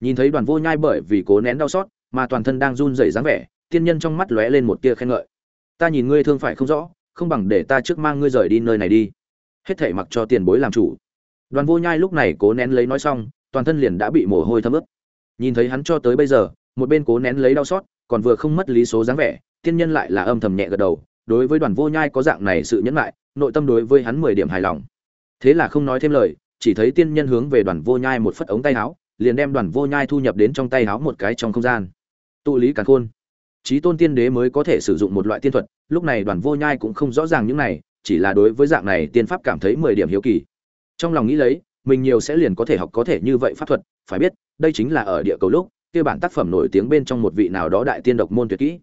nhìn thấy đoàn vô nhai bởi vì cố nén đau xót mà toàn thân đang run rẩy dáng vẻ, tiên nhân trong mắt lóe lên một tia khen ngợi. Ta nhìn ngươi thương phải không rõ, không bằng để ta trước mang ngươi rời đi nơi này đi. Hết thể mặc cho tiền bối làm chủ. Đoàn vô nhai lúc này cố nén lấy nói xong, toàn thân liền đã bị mồ hôi thấm ướt. Nhìn thấy hắn cho tới bây giờ, một bên cố nén lấy đau xót, còn vừa không mất lý số dáng vẻ, tiên nhân lại là âm thầm nhẹ gật đầu, đối với đoàn vô nhai có dạng này sự nhẫn lại nội tâm đối với hắn mười điểm hài lòng. Thế là không nói thêm lời, chỉ thấy tiên nhân hướng về đoàn vô nhai một phất ống tay áo liền đem đoàn vô nhai thu nhập đến trong tay áo một cái trong không gian. Tụ lý càn khôn. Trí tôn tiên đế mới có thể sử dụng một loại tiên thuật, lúc này đoàn vô nhai cũng không rõ ràng những này, chỉ là đối với dạng này tiên pháp cảm thấy mười điểm hiếu kỳ. Trong lòng nghĩ lấy, mình nhiều sẽ liền có thể học có thể như vậy pháp thuật, phải biết, đây chính là ở địa cầu lúc, kia bản tác phẩm nổi tiếng bên trong một vị nào đó đại tiên độc môn tuyệt kỹ.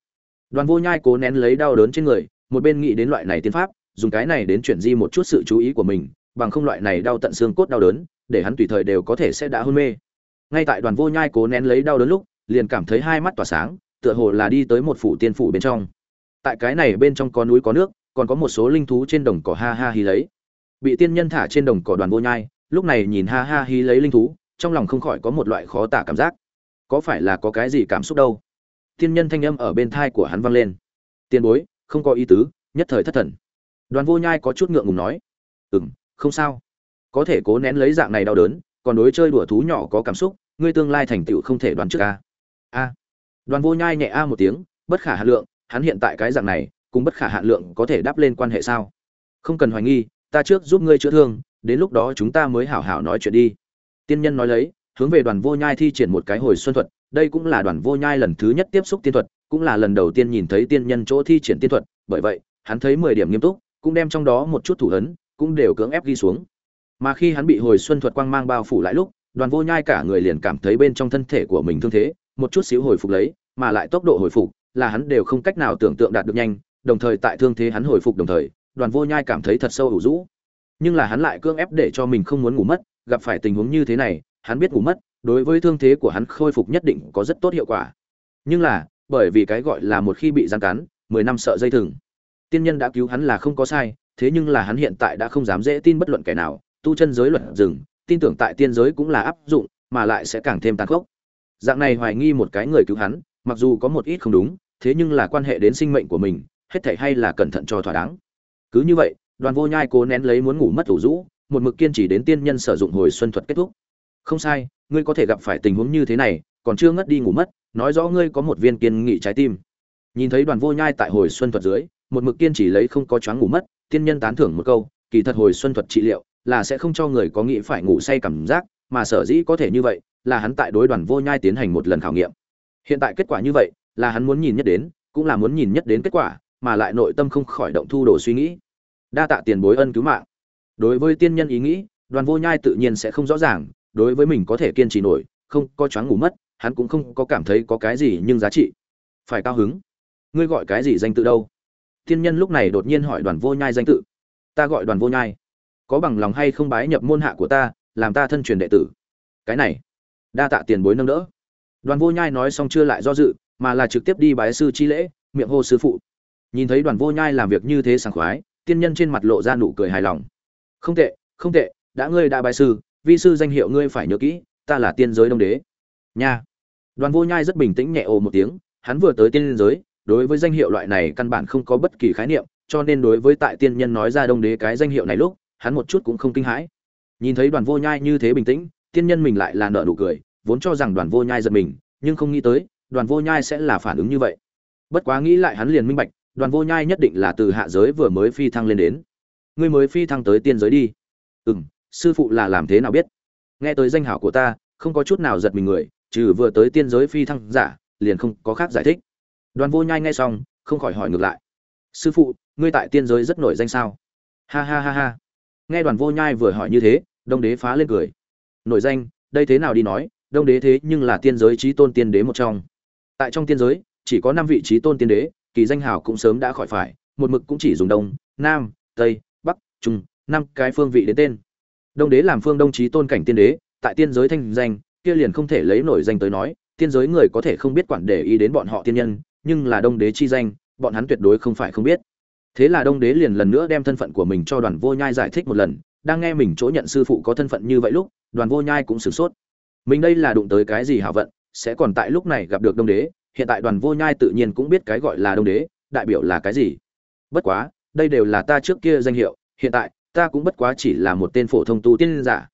Đoàn vô nhai cố nén lấy đau đớn trên người, một bên nghĩ đến loại này tiên pháp, dùng cái này đến chuyển di một chút sự chú ý của mình, bằng không loại này đau tận xương cốt đau đớn, để hắn tùy thời đều có thể sẽ đã hôn mê ngay tại đoàn vô nhai cố nén lấy đau đớn lúc, liền cảm thấy hai mắt tỏa sáng, tựa hồ là đi tới một phủ tiên phủ bên trong. Tại cái này bên trong có núi có nước, còn có một số linh thú trên đồng cỏ ha ha hí lấy. Bị tiên nhân thả trên đồng cỏ đoàn vô nhai, lúc này nhìn ha ha hí lấy linh thú, trong lòng không khỏi có một loại khó tả cảm giác. Có phải là có cái gì cảm xúc đâu? Tiên nhân thanh âm ở bên thai của hắn vang lên. Tiên bối, không có ý tứ, nhất thời thất thần. Đoàn vô nhai có chút ngượng ngùng nói. Ừ m không sao. Có thể cố nén lấy dạng này đau đớn còn đối chơi đùa thú nhỏ có cảm xúc, ngươi tương lai thành tựu không thể đoán trước a. A. Đoàn vô nhai nhẹ a một tiếng, bất khả hạ lượng, hắn hiện tại cái dạng này, cùng bất khả hạ lượng có thể đáp lên quan hệ sao? Không cần hoài nghi, ta trước giúp ngươi chữa thương, đến lúc đó chúng ta mới hảo hảo nói chuyện đi. Tiên nhân nói lấy, hướng về đoàn vô nhai thi triển một cái hồi xuân thuật, đây cũng là đoàn vô nhai lần thứ nhất tiếp xúc tiên thuật, cũng là lần đầu tiên nhìn thấy tiên nhân chỗ thi triển tiên thuật, bởi vậy, hắn thấy mười điểm nghiêm túc, cũng đem trong đó một chút thủ ấn, cũng đều cưỡng ép ghi xuống mà khi hắn bị hồi xuân thuật quang mang bao phủ lại lúc, đoàn vô nhai cả người liền cảm thấy bên trong thân thể của mình thương thế, một chút xíu hồi phục lấy, mà lại tốc độ hồi phục là hắn đều không cách nào tưởng tượng đạt được nhanh, đồng thời tại thương thế hắn hồi phục đồng thời, đoàn vô nhai cảm thấy thật sâu ủ rũ. Nhưng là hắn lại cưỡng ép để cho mình không muốn ngủ mất, gặp phải tình huống như thế này, hắn biết ngủ mất, đối với thương thế của hắn khôi phục nhất định có rất tốt hiệu quả. Nhưng là, bởi vì cái gọi là một khi bị gián cắn, mười năm sợ dây thừng. Tiên nhân đã cứu hắn là không có sai, thế nhưng là hắn hiện tại đã không dám dễ tin bất luận kẻ nào tu chân giới luật rừng, tin tưởng tại tiên giới cũng là áp dụng, mà lại sẽ càng thêm tàn khốc. Dạng này hoài nghi một cái người cứu hắn, mặc dù có một ít không đúng, thế nhưng là quan hệ đến sinh mệnh của mình, hết thảy hay là cẩn thận cho thỏa đáng. Cứ như vậy, đoàn vô nhai cố nén lấy muốn ngủ mất thủ rũ, một mực kiên trì đến tiên nhân sử dụng hồi xuân thuật kết thúc. Không sai, ngươi có thể gặp phải tình huống như thế này, còn chưa ngất đi ngủ mất, nói rõ ngươi có một viên kiên nghị trái tim. Nhìn thấy đoàn vô nhai tại hồi xuân thuật dưới, một mực kiên trì lấy không có choáng ngủ mất, tiên nhân tán thưởng một câu, kỳ thật hồi xuân thuật trị liệu là sẽ không cho người có nghĩ phải ngủ say cảm giác, mà sở dĩ có thể như vậy, là hắn tại đối đoàn vô nhai tiến hành một lần khảo nghiệm. Hiện tại kết quả như vậy, là hắn muốn nhìn nhất đến, cũng là muốn nhìn nhất đến kết quả, mà lại nội tâm không khỏi động thu đồ suy nghĩ. Đa tạ tiền bối ân cứu mạng. Đối với tiên nhân ý nghĩ, đoàn vô nhai tự nhiên sẽ không rõ ràng, đối với mình có thể kiên trì nổi, không có choáng ngủ mất, hắn cũng không có cảm thấy có cái gì nhưng giá trị. Phải cao hứng. Ngươi gọi cái gì danh tự đâu? Tiên nhân lúc này đột nhiên hỏi đoàn vô nhai danh tự. Ta gọi đoàn vô nhai có bằng lòng hay không bái nhập môn hạ của ta, làm ta thân truyền đệ tử. Cái này, đa tạ tiền bối nâng đỡ. Đoàn vô nhai nói xong chưa lại do dự, mà là trực tiếp đi bái sư chi lễ, miệng hô sư phụ. Nhìn thấy đoàn vô nhai làm việc như thế sảng khoái, tiên nhân trên mặt lộ ra nụ cười hài lòng. Không tệ không tệ, đã ngươi đã bái sư, vi sư danh hiệu ngươi phải nhớ kỹ, ta là tiên giới đông đế. Nha. Đoàn vô nhai rất bình tĩnh nhẹ ồ một tiếng, hắn vừa tới tiên giới, đối với danh hiệu loại này căn bản không có bất kỳ khái niệm, cho nên đối với tại tiên nhân nói ra đông đế cái danh hiệu này lúc hắn một chút cũng không kinh hãi. Nhìn thấy đoàn vô nhai như thế bình tĩnh, tiên nhân mình lại là nợ nụ cười, vốn cho rằng đoàn vô nhai giật mình, nhưng không nghĩ tới, đoàn vô nhai sẽ là phản ứng như vậy. Bất quá nghĩ lại hắn liền minh bạch, đoàn vô nhai nhất định là từ hạ giới vừa mới phi thăng lên đến. Ngươi mới phi thăng tới tiên giới đi. Ừ m sư phụ là làm thế nào biết? Nghe tới danh hảo của ta, không có chút nào giật mình người, trừ vừa tới tiên giới phi thăng giả, liền không có khác giải thích. Đoàn vô nhai nghe xong, không khỏi hỏi ngược lại. Sư phụ, ngươi tại tiên giới rất nổi danh sao? Ha ha ha ha nghe đoàn vô nhai vừa hỏi như thế, đông đế phá lên cười. Nổi danh, đây thế nào đi nói, đông đế thế nhưng là tiên giới trí tôn tiên đế một trong. Tại trong tiên giới, chỉ có năm vị trí tôn tiên đế, kỳ danh hào cũng sớm đã khỏi phải, một mực cũng chỉ dùng đông, nam, tây, bắc, trung, năm cái phương vị đến tên. Đông đế làm phương đông trí tôn cảnh tiên đế, tại tiên giới thanh danh, kia liền không thể lấy nổi danh tới nói, tiên giới người có thể không biết quản để ý đến bọn họ tiên nhân, nhưng là đông đế chi danh, bọn hắn tuyệt đối không phải không biết thế là đông đế liền lần nữa đem thân phận của mình cho đoàn vô nhai giải thích một lần, đang nghe mình chỗ nhận sư phụ có thân phận như vậy lúc, đoàn vô nhai cũng sửng sốt. Mình đây là đụng tới cái gì hảo vận, sẽ còn tại lúc này gặp được đông đế, hiện tại đoàn vô nhai tự nhiên cũng biết cái gọi là đông đế, đại biểu là cái gì? Bất quá, đây đều là ta trước kia danh hiệu, hiện tại, ta cũng bất quá chỉ là một tên phổ thông tu tiên giả.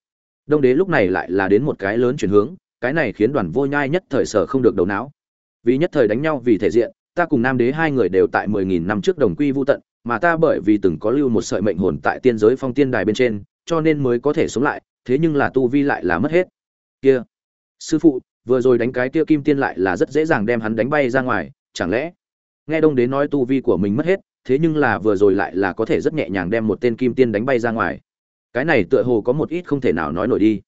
Đông đế lúc này lại là đến một cái lớn chuyển hướng, cái này khiến đoàn vô nhai nhất thời sở không được đầu não. Vì nhất thời đánh nhau vì thể diện, ta cùng nam đế hai người đều tại mười nghìn năm trước đồng quy vô tận mà ta bởi vì từng có lưu một sợi mệnh hồn tại tiên giới phong tiên đài bên trên, cho nên mới có thể sống lại, thế nhưng là tu vi lại là mất hết. Kia, sư phụ, vừa rồi đánh cái kia kim tiên lại là rất dễ dàng đem hắn đánh bay ra ngoài, chẳng lẽ? Nghe đông đế nói tu vi của mình mất hết, thế nhưng là vừa rồi lại là có thể rất nhẹ nhàng đem một tên kim tiên đánh bay ra ngoài. Cái này tựa hồ có một ít không thể nào nói nổi đi.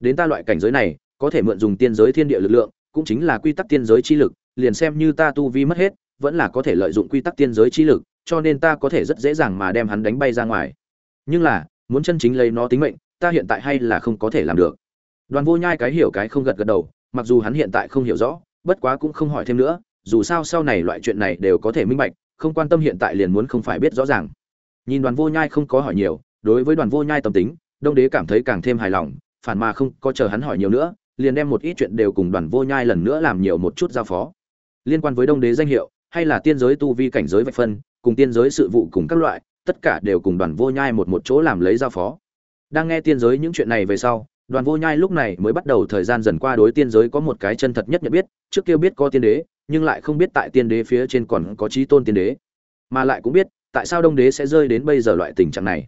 Đến ta loại cảnh giới này, có thể mượn dùng tiên giới thiên địa lực lượng, cũng chính là quy tắc tiên giới chi lực, liền xem như ta tu vi mất hết, vẫn là có thể lợi dụng quy tắc tiên giới chi lực cho nên ta có thể rất dễ dàng mà đem hắn đánh bay ra ngoài. Nhưng là, muốn chân chính lấy nó tính mệnh, ta hiện tại hay là không có thể làm được. Đoàn vô nhai cái hiểu cái không gật gật đầu, mặc dù hắn hiện tại không hiểu rõ, bất quá cũng không hỏi thêm nữa, dù sao sau này loại chuyện này đều có thể minh bạch, không quan tâm hiện tại liền muốn không phải biết rõ ràng. Nhìn đoàn vô nhai không có hỏi nhiều, đối với đoàn vô nhai tâm tính, đông đế cảm thấy càng thêm hài lòng, phản mà không có chờ hắn hỏi nhiều nữa, liền đem một ít chuyện đều cùng đoàn vô nhai lần nữa làm nhiều một chút giao phó. Liên quan với đông đế danh hiệu, hay là tiên giới tu vi cảnh giới vạch phân cùng tiên giới sự vụ cùng các loại, tất cả đều cùng đoàn vô nhai một một chỗ làm lấy giao phó. Đang nghe tiên giới những chuyện này về sau, đoàn vô nhai lúc này mới bắt đầu thời gian dần qua đối tiên giới có một cái chân thật nhất nhận biết, trước kia biết có tiên đế, nhưng lại không biết tại tiên đế phía trên còn có chí tôn tiên đế. Mà lại cũng biết, tại sao đông đế sẽ rơi đến bây giờ loại tình trạng này.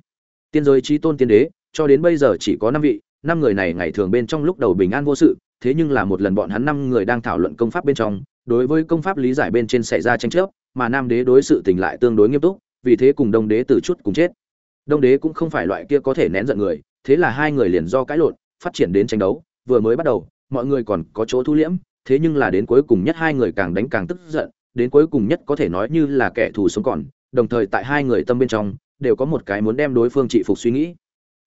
Tiên giới chí tôn tiên đế, cho đến bây giờ chỉ có năm vị, năm người này ngày thường bên trong lúc đầu bình an vô sự, thế nhưng là một lần bọn hắn năm người đang thảo luận công pháp bên trong, đối với công pháp lý giải bên trên xảy ra tranh chấp mà nam đế đối sự tình lại tương đối nghiêm túc, vì thế cùng đông đế từ chút cùng chết. Đông đế cũng không phải loại kia có thể nén giận người, thế là hai người liền do cãi lộn, phát triển đến tranh đấu, vừa mới bắt đầu, mọi người còn có chỗ thu liễm, thế nhưng là đến cuối cùng nhất hai người càng đánh càng tức giận, đến cuối cùng nhất có thể nói như là kẻ thù sống còn, đồng thời tại hai người tâm bên trong, đều có một cái muốn đem đối phương trị phục suy nghĩ.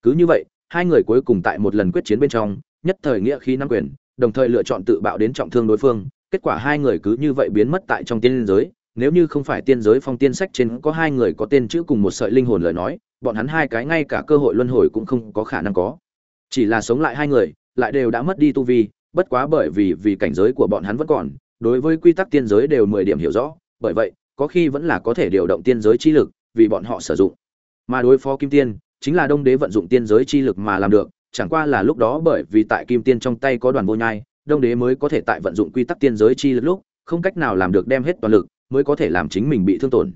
Cứ như vậy, hai người cuối cùng tại một lần quyết chiến bên trong, nhất thời nghĩa khí nắm quyền, đồng thời lựa chọn tự bạo đến trọng thương đối phương, kết quả hai người cứ như vậy biến mất tại trong tiên giới nếu như không phải tiên giới phong tiên sách trên có hai người có tên chữ cùng một sợi linh hồn lời nói, bọn hắn hai cái ngay cả cơ hội luân hồi cũng không có khả năng có. Chỉ là sống lại hai người, lại đều đã mất đi tu vi, bất quá bởi vì vì cảnh giới của bọn hắn vẫn còn, đối với quy tắc tiên giới đều mười điểm hiểu rõ, bởi vậy, có khi vẫn là có thể điều động tiên giới chi lực, vì bọn họ sử dụng. Mà đối phó kim tiên, chính là đông đế vận dụng tiên giới chi lực mà làm được, chẳng qua là lúc đó bởi vì tại kim tiên trong tay có đoàn vô nhai, đông đế mới có thể tại vận dụng quy tắc tiên giới chi lực lúc, không cách nào làm được đem hết toàn lực mới có thể làm chính mình bị thương tổn.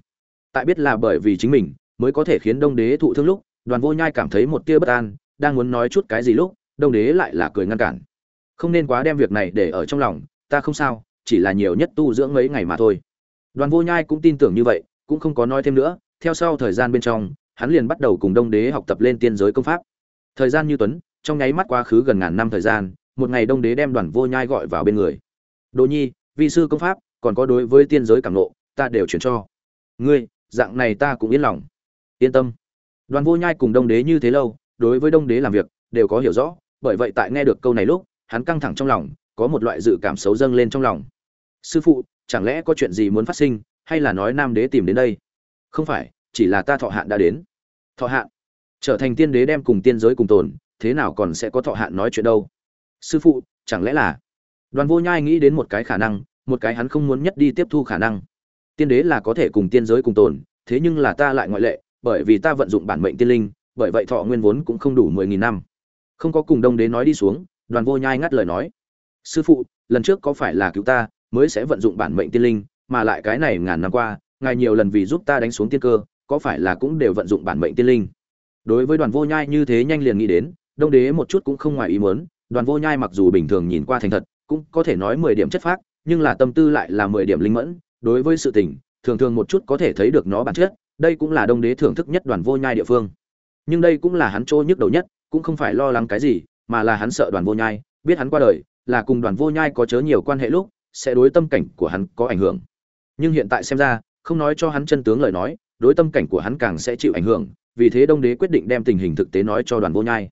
Tại biết là bởi vì chính mình, mới có thể khiến đông đế thụ thương lúc, đoàn vô nhai cảm thấy một tia bất an, đang muốn nói chút cái gì lúc, đông đế lại là cười ngăn cản. Không nên quá đem việc này để ở trong lòng, ta không sao, chỉ là nhiều nhất tu dưỡng mấy ngày mà thôi. Đoàn vô nhai cũng tin tưởng như vậy, cũng không có nói thêm nữa, theo sau thời gian bên trong, hắn liền bắt đầu cùng đông đế học tập lên tiên giới công pháp. Thời gian như tuấn, trong nháy mắt quá khứ gần ngàn năm thời gian, một ngày đông đế đem đoàn vô nhai gọi vào bên người. Đồ nhi, vi sư công pháp còn có đối với tiên giới cảm nộ, ta đều chuyển cho. Ngươi, dạng này ta cũng yên lòng. Yên tâm. Đoàn vô nhai cùng đông đế như thế lâu, đối với đông đế làm việc, đều có hiểu rõ, bởi vậy tại nghe được câu này lúc, hắn căng thẳng trong lòng, có một loại dự cảm xấu dâng lên trong lòng. Sư phụ, chẳng lẽ có chuyện gì muốn phát sinh, hay là nói nam đế tìm đến đây? Không phải, chỉ là ta thọ hạn đã đến. Thọ hạn. Trở thành tiên đế đem cùng tiên giới cùng tồn, thế nào còn sẽ có thọ hạn nói chuyện đâu? Sư phụ, chẳng lẽ là? Đoàn vô nhai nghĩ đến một cái khả năng một cái hắn không muốn nhất đi tiếp thu khả năng. Tiên đế là có thể cùng tiên giới cùng tồn, thế nhưng là ta lại ngoại lệ, bởi vì ta vận dụng bản mệnh tiên linh, bởi vậy thọ nguyên vốn cũng không đủ mười nghìn năm. Không có cùng đông đế nói đi xuống, đoàn vô nhai ngắt lời nói. Sư phụ, lần trước có phải là cứu ta, mới sẽ vận dụng bản mệnh tiên linh, mà lại cái này ngàn năm qua, ngài nhiều lần vì giúp ta đánh xuống tiên cơ, có phải là cũng đều vận dụng bản mệnh tiên linh? Đối với đoàn vô nhai như thế nhanh liền nghĩ đến, đông đế một chút cũng không ngoài ý muốn, đoàn vô nhai mặc dù bình thường nhìn qua thành thật, cũng có thể nói mười điểm chất phác nhưng là tâm tư lại là mười điểm linh mẫn, đối với sự tình, thường thường một chút có thể thấy được nó bản chất, đây cũng là đông đế thưởng thức nhất đoàn vô nhai địa phương. Nhưng đây cũng là hắn trôi nhức đầu nhất, cũng không phải lo lắng cái gì, mà là hắn sợ đoàn vô nhai, biết hắn qua đời, là cùng đoàn vô nhai có chớ nhiều quan hệ lúc, sẽ đối tâm cảnh của hắn có ảnh hưởng. Nhưng hiện tại xem ra, không nói cho hắn chân tướng lời nói, đối tâm cảnh của hắn càng sẽ chịu ảnh hưởng, vì thế đông đế quyết định đem tình hình thực tế nói cho đoàn vô nhai.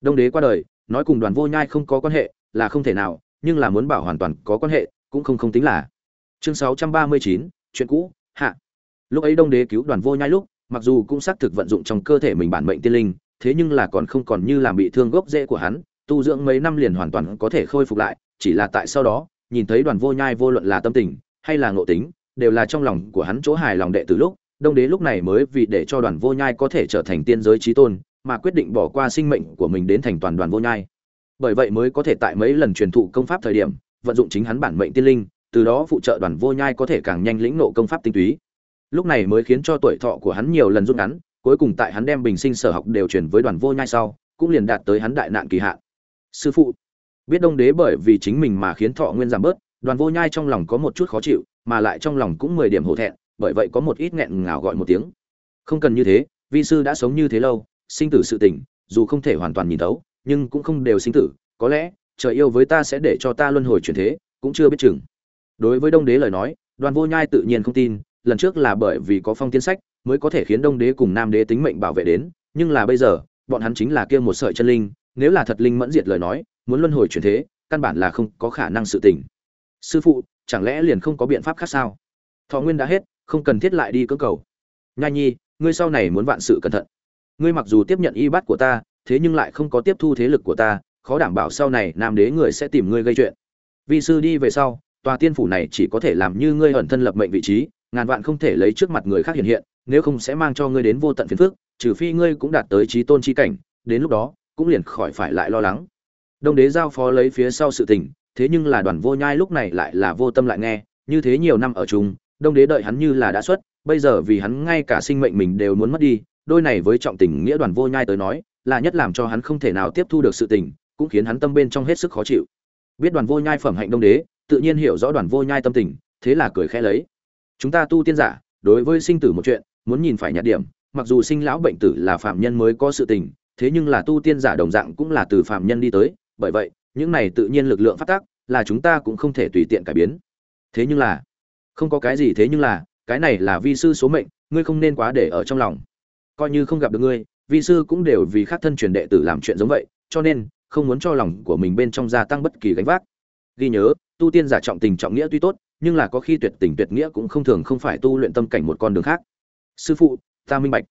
Đông đế qua đời, nói cùng đoàn vô nhai không có quan hệ là không thể nào, nhưng là muốn bảo hoàn toàn có quan hệ cũng không không tính là. Chương 639, chuyện cũ hạ. Lúc ấy đông đế cứu đoàn vô nhai lúc mặc dù cũng xác thực vận dụng trong cơ thể mình bản mệnh tiên linh thế nhưng là còn không còn như làm bị thương gốc rễ của hắn tu dưỡng mấy năm liền hoàn toàn có thể khôi phục lại chỉ là tại sau đó nhìn thấy đoàn vô nhai vô luận là tâm tình hay là ngộ tính đều là trong lòng của hắn chỗ hài lòng đệ từ lúc đông đế lúc này mới vì để cho đoàn vô nhai có thể trở thành tiên giới trí tôn mà quyết định bỏ qua sinh mệnh của mình đến thành toàn đoàn vô nhai. Bởi vậy mới có thể tại mấy lần truyền thụ công pháp thời điểm vận dụng chính hắn bản mệnh tiên linh, từ đó phụ trợ đoàn vô nhai có thể càng nhanh lĩnh ngộ công pháp tinh túy. Lúc này mới khiến cho tuổi thọ của hắn nhiều lần rút ngắn, cuối cùng tại hắn đem bình sinh sở học đều truyền với đoàn vô nhai sau, cũng liền đạt tới hắn đại nạn kỳ hạn. Sư phụ, biết đông đế bởi vì chính mình mà khiến thọ nguyên giảm bớt, đoàn vô nhai trong lòng có một chút khó chịu, mà lại trong lòng cũng mười điểm hổ thẹn, bởi vậy có một ít nghẹn ngào gọi một tiếng. Không cần như thế, vi sư đã sống như thế lâu, sinh tử sự tình, dù không thể hoàn toàn nhìn thấu, nhưng cũng không đều sinh tử, có lẽ trời yêu với ta sẽ để cho ta luân hồi chuyển thế, cũng chưa biết chừng. Đối với đông đế lời nói, đoàn vô nhai tự nhiên không tin, lần trước là bởi vì có phong tiên sách mới có thể khiến đông đế cùng nam đế tính mệnh bảo vệ đến, nhưng là bây giờ, bọn hắn chính là kia một sợi chân linh, nếu là thật linh mẫn diệt lời nói, muốn luân hồi chuyển thế, căn bản là không có khả năng sự tình. Sư phụ, chẳng lẽ liền không có biện pháp khác sao? Thọ nguyên đã hết, không cần thiết lại đi cưỡng cầu. Nhai nhi, ngươi sau này muốn vạn sự cẩn thận. Ngươi mặc dù tiếp nhận y bát của ta, thế nhưng lại không có tiếp thu thế lực của ta khó đảm bảo sau này nam đế người sẽ tìm ngươi gây chuyện. Vi sư đi về sau, tòa tiên phủ này chỉ có thể làm như ngươi ẩn thân lập mệnh vị trí, ngàn vạn không thể lấy trước mặt người khác hiện hiện, nếu không sẽ mang cho ngươi đến vô tận phiền phức, trừ phi ngươi cũng đạt tới trí tôn trí cảnh, đến lúc đó, cũng liền khỏi phải lại lo lắng. Đông đế giao phó lấy phía sau sự tình, thế nhưng là đoàn vô nhai lúc này lại là vô tâm lại nghe, như thế nhiều năm ở chung, đông đế đợi hắn như là đã xuất, bây giờ vì hắn ngay cả sinh mệnh mình đều muốn mất đi, đôi này với trọng tình nghĩa đoàn vô nhai tới nói, là nhất làm cho hắn không thể nào tiếp thu được sự tình cũng khiến hắn tâm bên trong hết sức khó chịu. Biết đoàn vô nhai phẩm hạnh đông đế, tự nhiên hiểu rõ đoàn vô nhai tâm tình, thế là cười khẽ lấy. Chúng ta tu tiên giả, đối với sinh tử một chuyện, muốn nhìn phải nhạt điểm, mặc dù sinh lão bệnh tử là phạm nhân mới có sự tình, thế nhưng là tu tiên giả đồng dạng cũng là từ phạm nhân đi tới, bởi vậy, những này tự nhiên lực lượng phát tác, là chúng ta cũng không thể tùy tiện cải biến. Thế nhưng là, không có cái gì thế nhưng là, cái này là vi sư số mệnh, ngươi không nên quá để ở trong lòng. Coi như không gặp được ngươi, vi sư cũng đều vì khác thân truyền đệ tử làm chuyện giống vậy, cho nên không muốn cho lòng của mình bên trong gia tăng bất kỳ gánh vác. Ghi nhớ, tu tiên giả trọng tình trọng nghĩa tuy tốt, nhưng là có khi tuyệt tình tuyệt nghĩa cũng không thường không phải tu luyện tâm cảnh một con đường khác. Sư phụ, ta minh bạch.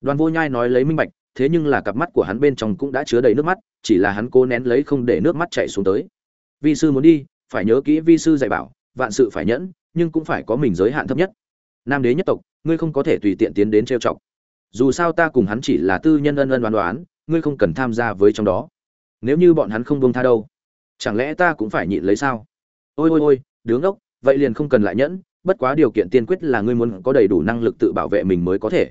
Đoàn vô nhai nói lấy minh bạch, thế nhưng là cặp mắt của hắn bên trong cũng đã chứa đầy nước mắt, chỉ là hắn cố nén lấy không để nước mắt chảy xuống tới. Vi sư muốn đi, phải nhớ kỹ vi sư dạy bảo, vạn sự phải nhẫn, nhưng cũng phải có mình giới hạn thấp nhất. Nam đế nhất tộc, ngươi không có thể tùy tiện tiến đến trêu chọc. Dù sao ta cùng hắn chỉ là tư nhân ân ân đoán đoán, ngươi không cần tham gia với trong đó nếu như bọn hắn không buông tha đâu, chẳng lẽ ta cũng phải nhịn lấy sao? Ôi ôi ôi, đứng ốc vậy liền không cần lại nhẫn, bất quá điều kiện tiên quyết là ngươi muốn có đầy đủ năng lực tự bảo vệ mình mới có thể.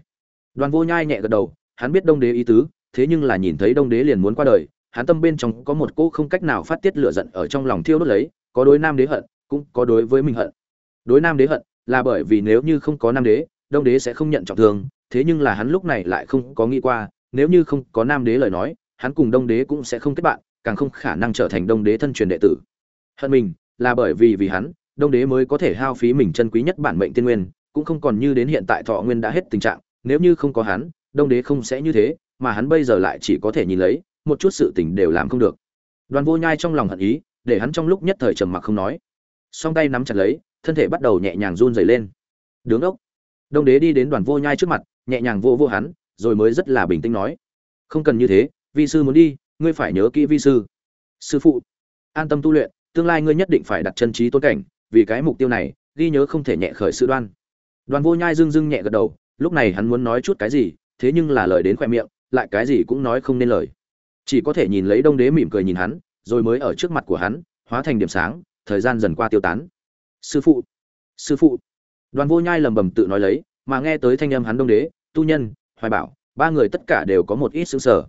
Đoàn vô nhai nhẹ gật đầu, hắn biết đông đế ý tứ, thế nhưng là nhìn thấy đông đế liền muốn qua đời, hắn tâm bên trong có một cỗ không cách nào phát tiết lửa giận ở trong lòng thiêu đốt lấy, có đối nam đế hận, cũng có đối với mình hận. Đối nam đế hận là bởi vì nếu như không có nam đế, đông đế sẽ không nhận trọng thương, thế nhưng là hắn lúc này lại không có nghĩ qua, nếu như không có nam đế lời nói hắn cùng đông đế cũng sẽ không kết bạn, càng không khả năng trở thành đông đế thân truyền đệ tử. Hận mình, là bởi vì vì hắn, đông đế mới có thể hao phí mình chân quý nhất bản mệnh tiên nguyên, cũng không còn như đến hiện tại thọ nguyên đã hết tình trạng, nếu như không có hắn, đông đế không sẽ như thế, mà hắn bây giờ lại chỉ có thể nhìn lấy, một chút sự tình đều làm không được. Đoàn vô nhai trong lòng hận ý, để hắn trong lúc nhất thời trầm mặc không nói. Song tay nắm chặt lấy, thân thể bắt đầu nhẹ nhàng run rẩy lên. Đứng ốc. Đông đế đi đến đoàn vô nhai trước mặt, nhẹ nhàng vô vô hắn, rồi mới rất là bình tĩnh nói. Không cần như thế vi sư muốn đi, ngươi phải nhớ kỹ vi sư. Sư phụ, an tâm tu luyện, tương lai ngươi nhất định phải đặt chân trí tôn cảnh, vì cái mục tiêu này, ghi nhớ không thể nhẹ khởi sự đoan. Đoàn vô nhai dưng dưng nhẹ gật đầu, lúc này hắn muốn nói chút cái gì, thế nhưng là lời đến khoe miệng, lại cái gì cũng nói không nên lời. Chỉ có thể nhìn lấy đông đế mỉm cười nhìn hắn, rồi mới ở trước mặt của hắn, hóa thành điểm sáng, thời gian dần qua tiêu tán. Sư phụ sư phụ. Đoàn vô nhai lầm bầm tự nói lấy, mà nghe tới thanh âm hắn đông đế, tu nhân, hoài bảo, ba người tất cả đều có một ít xứng sở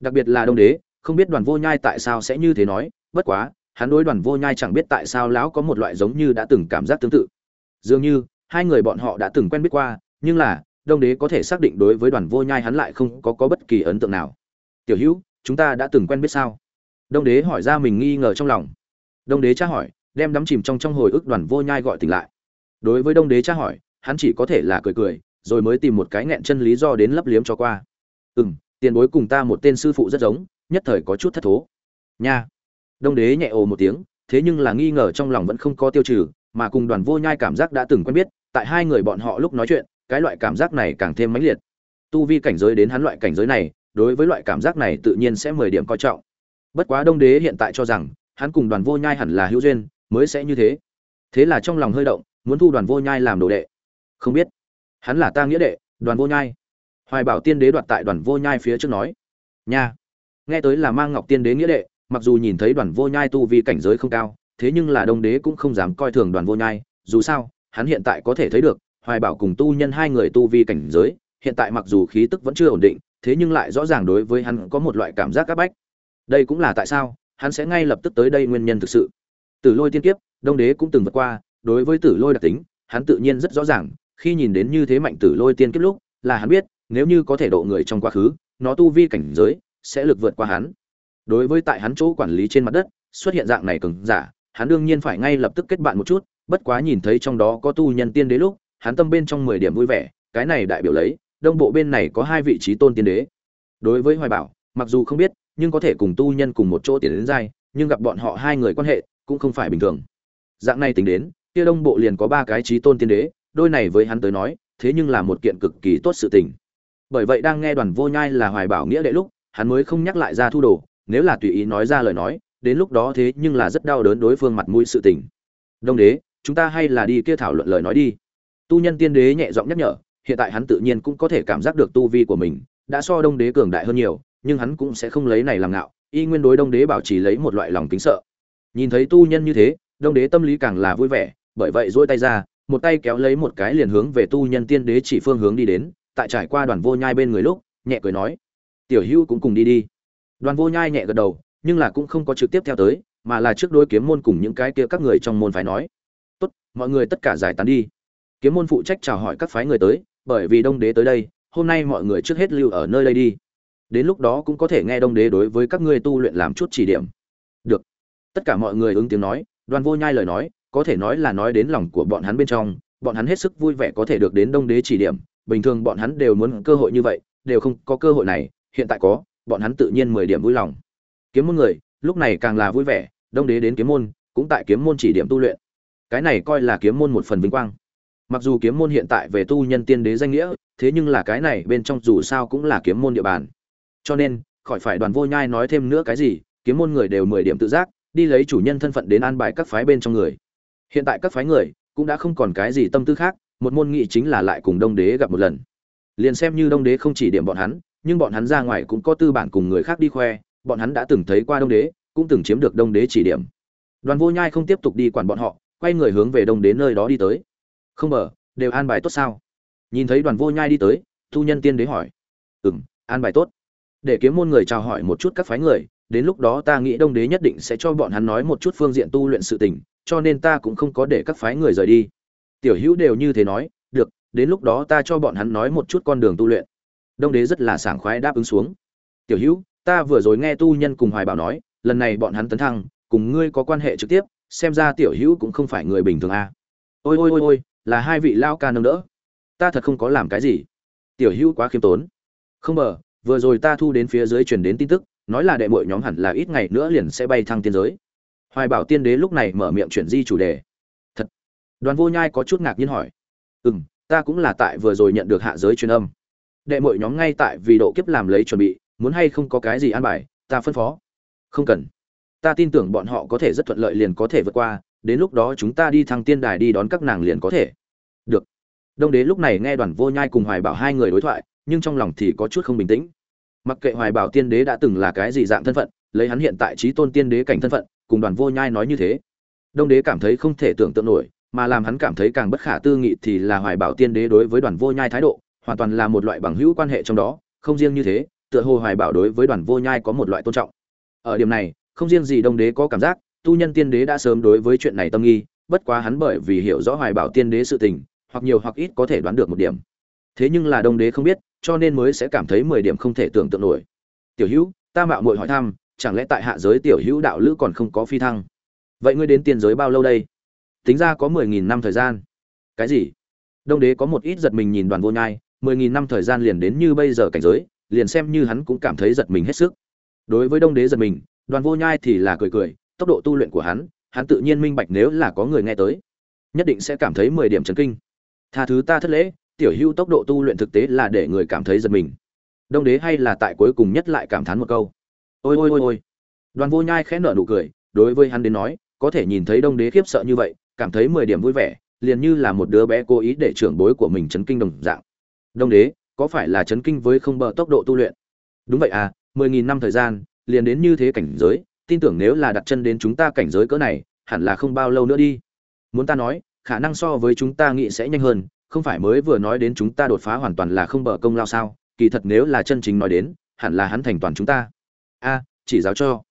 đặc biệt là đông đế không biết đoàn vô nhai tại sao sẽ như thế nói bất quá hắn đối đoàn vô nhai chẳng biết tại sao lão có một loại giống như đã từng cảm giác tương tự. Dường như hai người bọn họ đã từng quen biết qua nhưng là đông đế có thể xác định đối với đoàn vô nhai hắn lại không có, có bất kỳ ấn tượng nào. Tiểu hữu chúng ta đã từng quen biết sao? Đông đế hỏi ra mình nghi ngờ trong lòng. Đông đế tra hỏi đem đắm chìm trong trong hồi ức đoàn vô nhai gọi tỉnh lại. Đối với đông đế tra hỏi hắn chỉ có thể là cười cười rồi mới tìm một cái nghẹn chân lý do đến lấp liếm cho qua. Ừ m tiền bối cùng ta một tên sư phụ rất giống, nhất thời có chút thất thố. Nha. Đông đế nhẹ ồ một tiếng, thế nhưng là nghi ngờ trong lòng vẫn không có tiêu trừ, mà cùng đoàn vô nhai cảm giác đã từng quen biết, tại hai người bọn họ lúc nói chuyện, cái loại cảm giác này càng thêm mãnh liệt. Tu vi cảnh giới đến hắn loại cảnh giới này, đối với loại cảm giác này tự nhiên sẽ mười điểm coi trọng. Bất quá đông đế hiện tại cho rằng, hắn cùng đoàn vô nhai hẳn là hữu duyên, mới sẽ như thế. Thế là trong lòng hơi động, muốn thu đoàn vô nhai làm đồ đệ. Không biết. Hắn là ta nghĩa đệ, đoàn vô nhai hoài bảo tiên đế đoạt tại đoàn vô nhai phía trước nói, nha, nghe tới là mang ngọc tiên đế nghĩa đệ, mặc dù nhìn thấy đoàn vô nhai tu vi cảnh giới không cao, thế nhưng là đông đế cũng không dám coi thường đoàn vô nhai, dù sao, hắn hiện tại có thể thấy được, hoài bảo cùng tu nhân hai người tu vi cảnh giới, hiện tại mặc dù khí tức vẫn chưa ổn định, thế nhưng lại rõ ràng đối với hắn có một loại cảm giác áp bách. Đây cũng là tại sao, hắn sẽ ngay lập tức tới đây nguyên nhân thực sự. Tử lôi tiên kiếp, đông đế cũng từng vượt qua, đối với tử lôi đặc tính, hắn tự nhiên rất rõ ràng, khi nhìn đến như thế mạnh tử lôi tiên kiếp lúc, là hắn biết nếu như có thể độ người trong quá khứ, nó tu vi cảnh giới sẽ lực vượt qua hắn. Đối với tại hắn chỗ quản lý trên mặt đất, xuất hiện dạng này cường giả, hắn đương nhiên phải ngay lập tức kết bạn một chút, bất quá nhìn thấy trong đó có tu nhân tiên đế lúc, hắn tâm bên trong mười điểm vui vẻ, cái này đại biểu lấy, đông bộ bên này có hai vị trí tôn tiên đế. Đối với hoài bảo, mặc dù không biết, nhưng có thể cùng tu nhân cùng một chỗ tiến đến giai, nhưng gặp bọn họ hai người quan hệ cũng không phải bình thường. Dạng này tính đến, kia đông bộ liền có ba cái trí tôn tiên đế, đôi này với hắn tới nói, thế nhưng là một kiện cực kỳ tốt sự tình bởi vậy đang nghe đoàn vô nhai là hoài bảo nghĩa đệ lúc, hắn mới không nhắc lại ra thu đồ, nếu là tùy ý nói ra lời nói, đến lúc đó thế nhưng là rất đau đớn đối phương mặt mũi sự tình. Đông đế, chúng ta hay là đi kia thảo luận lời nói đi. Tu nhân tiên đế nhẹ giọng nhắc nhở, hiện tại hắn tự nhiên cũng có thể cảm giác được tu vi của mình, đã so đông đế cường đại hơn nhiều, nhưng hắn cũng sẽ không lấy này làm ngạo, y nguyên đối đông đế bảo trì lấy một loại lòng kính sợ. Nhìn thấy tu nhân như thế, đông đế tâm lý càng là vui vẻ, bởi vậy duỗi tay ra, một tay kéo lấy một cái liền hướng về tu nhân tiên đế chỉ phương hướng đi đến tại trải qua đoàn vô nhai bên người lúc, nhẹ cười nói, tiểu hữu cũng cùng đi đi. Đoàn vô nhai nhẹ gật đầu, nhưng là cũng không có trực tiếp theo tới, mà là trước đôi kiếm môn cùng những cái kia các người trong môn phái nói, tốt, mọi người tất cả giải tán đi. Kiếm môn phụ trách chào hỏi các phái người tới, bởi vì đông đế tới đây, hôm nay mọi người trước hết lưu ở nơi đây đi. Đến lúc đó cũng có thể nghe đông đế đối với các ngươi tu luyện làm chút chỉ điểm. Được. Tất cả mọi người ứng tiếng nói, đoàn vô nhai lời nói, có thể nói là nói đến lòng của bọn hắn bên trong, bọn hắn hết sức vui vẻ có thể được đến đông đế chỉ điểm bình thường bọn hắn đều muốn cơ hội như vậy, đều không có cơ hội này, hiện tại có, bọn hắn tự nhiên mười điểm vui lòng. Kiếm môn người, lúc này càng là vui vẻ, đông đế đến kiếm môn, cũng tại kiếm môn chỉ điểm tu luyện. Cái này coi là kiếm môn một phần vinh quang. Mặc dù kiếm môn hiện tại về tu nhân tiên đế danh nghĩa, thế nhưng là cái này bên trong dù sao cũng là kiếm môn địa bàn. Cho nên, khỏi phải đoàn vô nhai nói thêm nữa cái gì, kiếm môn người đều mười điểm tự giác, đi lấy chủ nhân thân phận đến an bài các phái bên trong người. Hiện tại các phái người cũng đã không còn cái gì tâm tư khác một môn nghị chính là lại cùng đông đế gặp một lần. Liền xem như đông đế không chỉ điểm bọn hắn, nhưng bọn hắn ra ngoài cũng có tư bản cùng người khác đi khoe, bọn hắn đã từng thấy qua đông đế, cũng từng chiếm được đông đế chỉ điểm. Đoàn vô nhai không tiếp tục đi quản bọn họ, quay người hướng về đông đế nơi đó đi tới. Không mở, đều an bài tốt sao? Nhìn thấy đoàn vô nhai đi tới, thu nhân tiên đế hỏi. Ừ m an bài tốt. Để kiếm môn người chào hỏi một chút các phái người, đến lúc đó ta nghĩ đông đế nhất định sẽ cho bọn hắn nói một chút phương diện tu luyện sự tình, cho nên ta cũng không có để các phái người rời đi tiểu hữu đều như thế nói, được, đến lúc đó ta cho bọn hắn nói một chút con đường tu luyện. Đông đế rất là sảng khoái đáp ứng xuống. Tiểu hữu, ta vừa rồi nghe tu nhân cùng hoài bảo nói, lần này bọn hắn tấn thăng, cùng ngươi có quan hệ trực tiếp, xem ra tiểu hữu cũng không phải người bình thường a. À. ôi ôi ôi ôi, là hai vị lao ca nâng đỡ. Ta thật không có làm cái gì. Tiểu hữu quá khiêm tốn. Không ngờ, vừa rồi ta thu đến phía dưới truyền đến tin tức, nói là đệ muội nhóm hẳn là ít ngày nữa liền sẽ bay thăng tiên giới. Hoài bảo tiên đế lúc này mở miệng chuyển di chủ đề đoàn vô nhai có chút ngạc nhiên hỏi. Ừ m ta cũng là tại vừa rồi nhận được hạ giới truyền âm. Đệ muội nhóm ngay tại vì độ kiếp làm lấy chuẩn bị, muốn hay không có cái gì an bài, ta phân phó. Không cần. Ta tin tưởng bọn họ có thể rất thuận lợi liền có thể vượt qua, đến lúc đó chúng ta đi thăng tiên đài đi đón các nàng liền có thể. Được. Đông đế lúc này nghe đoàn vô nhai cùng hoài bảo hai người đối thoại, nhưng trong lòng thì có chút không bình tĩnh. Mặc kệ hoài bảo tiên đế đã từng là cái gì dạng thân phận, lấy hắn hiện tại trí tôn tiên đế cảnh thân phận, cùng đoàn vô nhai nói như thế, đông đế cảm thấy không thể tưởng tượng nổi mà làm hắn cảm thấy càng bất khả tư nghị thì là hoài bảo tiên đế đối với đoàn vô nhai thái độ, hoàn toàn là một loại bằng hữu quan hệ trong đó, không riêng như thế, tựa hồ hoài bảo đối với đoàn vô nhai có một loại tôn trọng. Ở điểm này, không riêng gì đông đế có cảm giác, tu nhân tiên đế đã sớm đối với chuyện này tâm nghi, bất quá hắn bởi vì hiểu rõ hoài bảo tiên đế sự tình, hoặc nhiều hoặc ít có thể đoán được một điểm. Thế nhưng là đông đế không biết, cho nên mới sẽ cảm thấy mười điểm không thể tưởng tượng nổi. Tiểu hữu, ta mạo muội hỏi thăm, chẳng lẽ tại hạ giới tiểu hữu đạo lữ còn không có phi thăng? Vậy ngươi đến tiên giới bao lâu đây? Tính ra có mười nghìn năm thời gian. Cái gì? Đông đế có một ít giật mình nhìn đoàn vô nhai, mười nghìn năm thời gian liền đến như bây giờ cảnh giới, liền xem như hắn cũng cảm thấy giật mình hết sức. Đối với đông đế giật mình, đoàn vô nhai thì là cười cười, tốc độ tu luyện của hắn hắn tự nhiên minh bạch nếu là có người nghe tới, nhất định sẽ cảm thấy mười điểm chấn kinh. Tha thứ ta thất lễ, tiểu hưu tốc độ tu luyện thực tế là để người cảm thấy giật mình. Đông đế hay là tại cuối cùng nhất lại cảm thán một câu. Ôi ôi ôi ôi. Đoàn vô nhai khẽ nở nụ cười, đối với hắn đến nói, có thể nhìn thấy đông đế khiếp sợ như vậy cảm thấy mười điểm vui vẻ, liền như là một đứa bé cố ý để trưởng bối của mình chấn kinh đồng dạng. Đông đế, có phải là chấn kinh với không bờ tốc độ tu luyện? Đúng vậy à mười nghìn năm thời gian, liền đến như thế cảnh giới, tin tưởng nếu là đặt chân đến chúng ta cảnh giới cỡ này, hẳn là không bao lâu nữa đi. Muốn ta nói, khả năng so với chúng ta nghĩ sẽ nhanh hơn, không phải mới vừa nói đến chúng ta đột phá hoàn toàn là không bờ công lao sao? Kỳ thật nếu là chân chính nói đến, hẳn là hắn thành toàn chúng ta. A, chỉ giáo cho.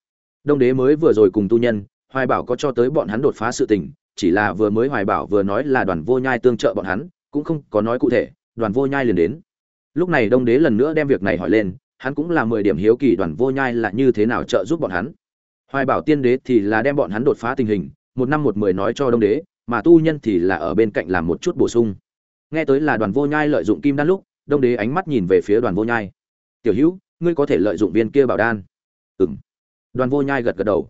Đông đế mới vừa rồi cùng tu nhân, hoài bảo có cho tới bọn hắn đột phá sự tình chỉ là vừa mới hoài bảo vừa nói là đoàn vô nhai tương trợ bọn hắn, cũng không có nói cụ thể, đoàn vô nhai liền đến. Lúc này đông đế lần nữa đem việc này hỏi lên, hắn cũng là mười điểm hiếu kỳ đoàn vô nhai là như thế nào trợ giúp bọn hắn. Hoài bảo tiên đế thì là đem bọn hắn đột phá tình hình, một năm một mười nói cho đông đế, mà tu nhân thì là ở bên cạnh làm một chút bổ sung. Nghe tới là đoàn vô nhai lợi dụng kim đan lúc, đông đế ánh mắt nhìn về phía đoàn vô nhai. Tiểu hữu, ngươi có thể lợi dụng viên kia bảo đan. Ừ m đoàn vô nhai gật gật đầu.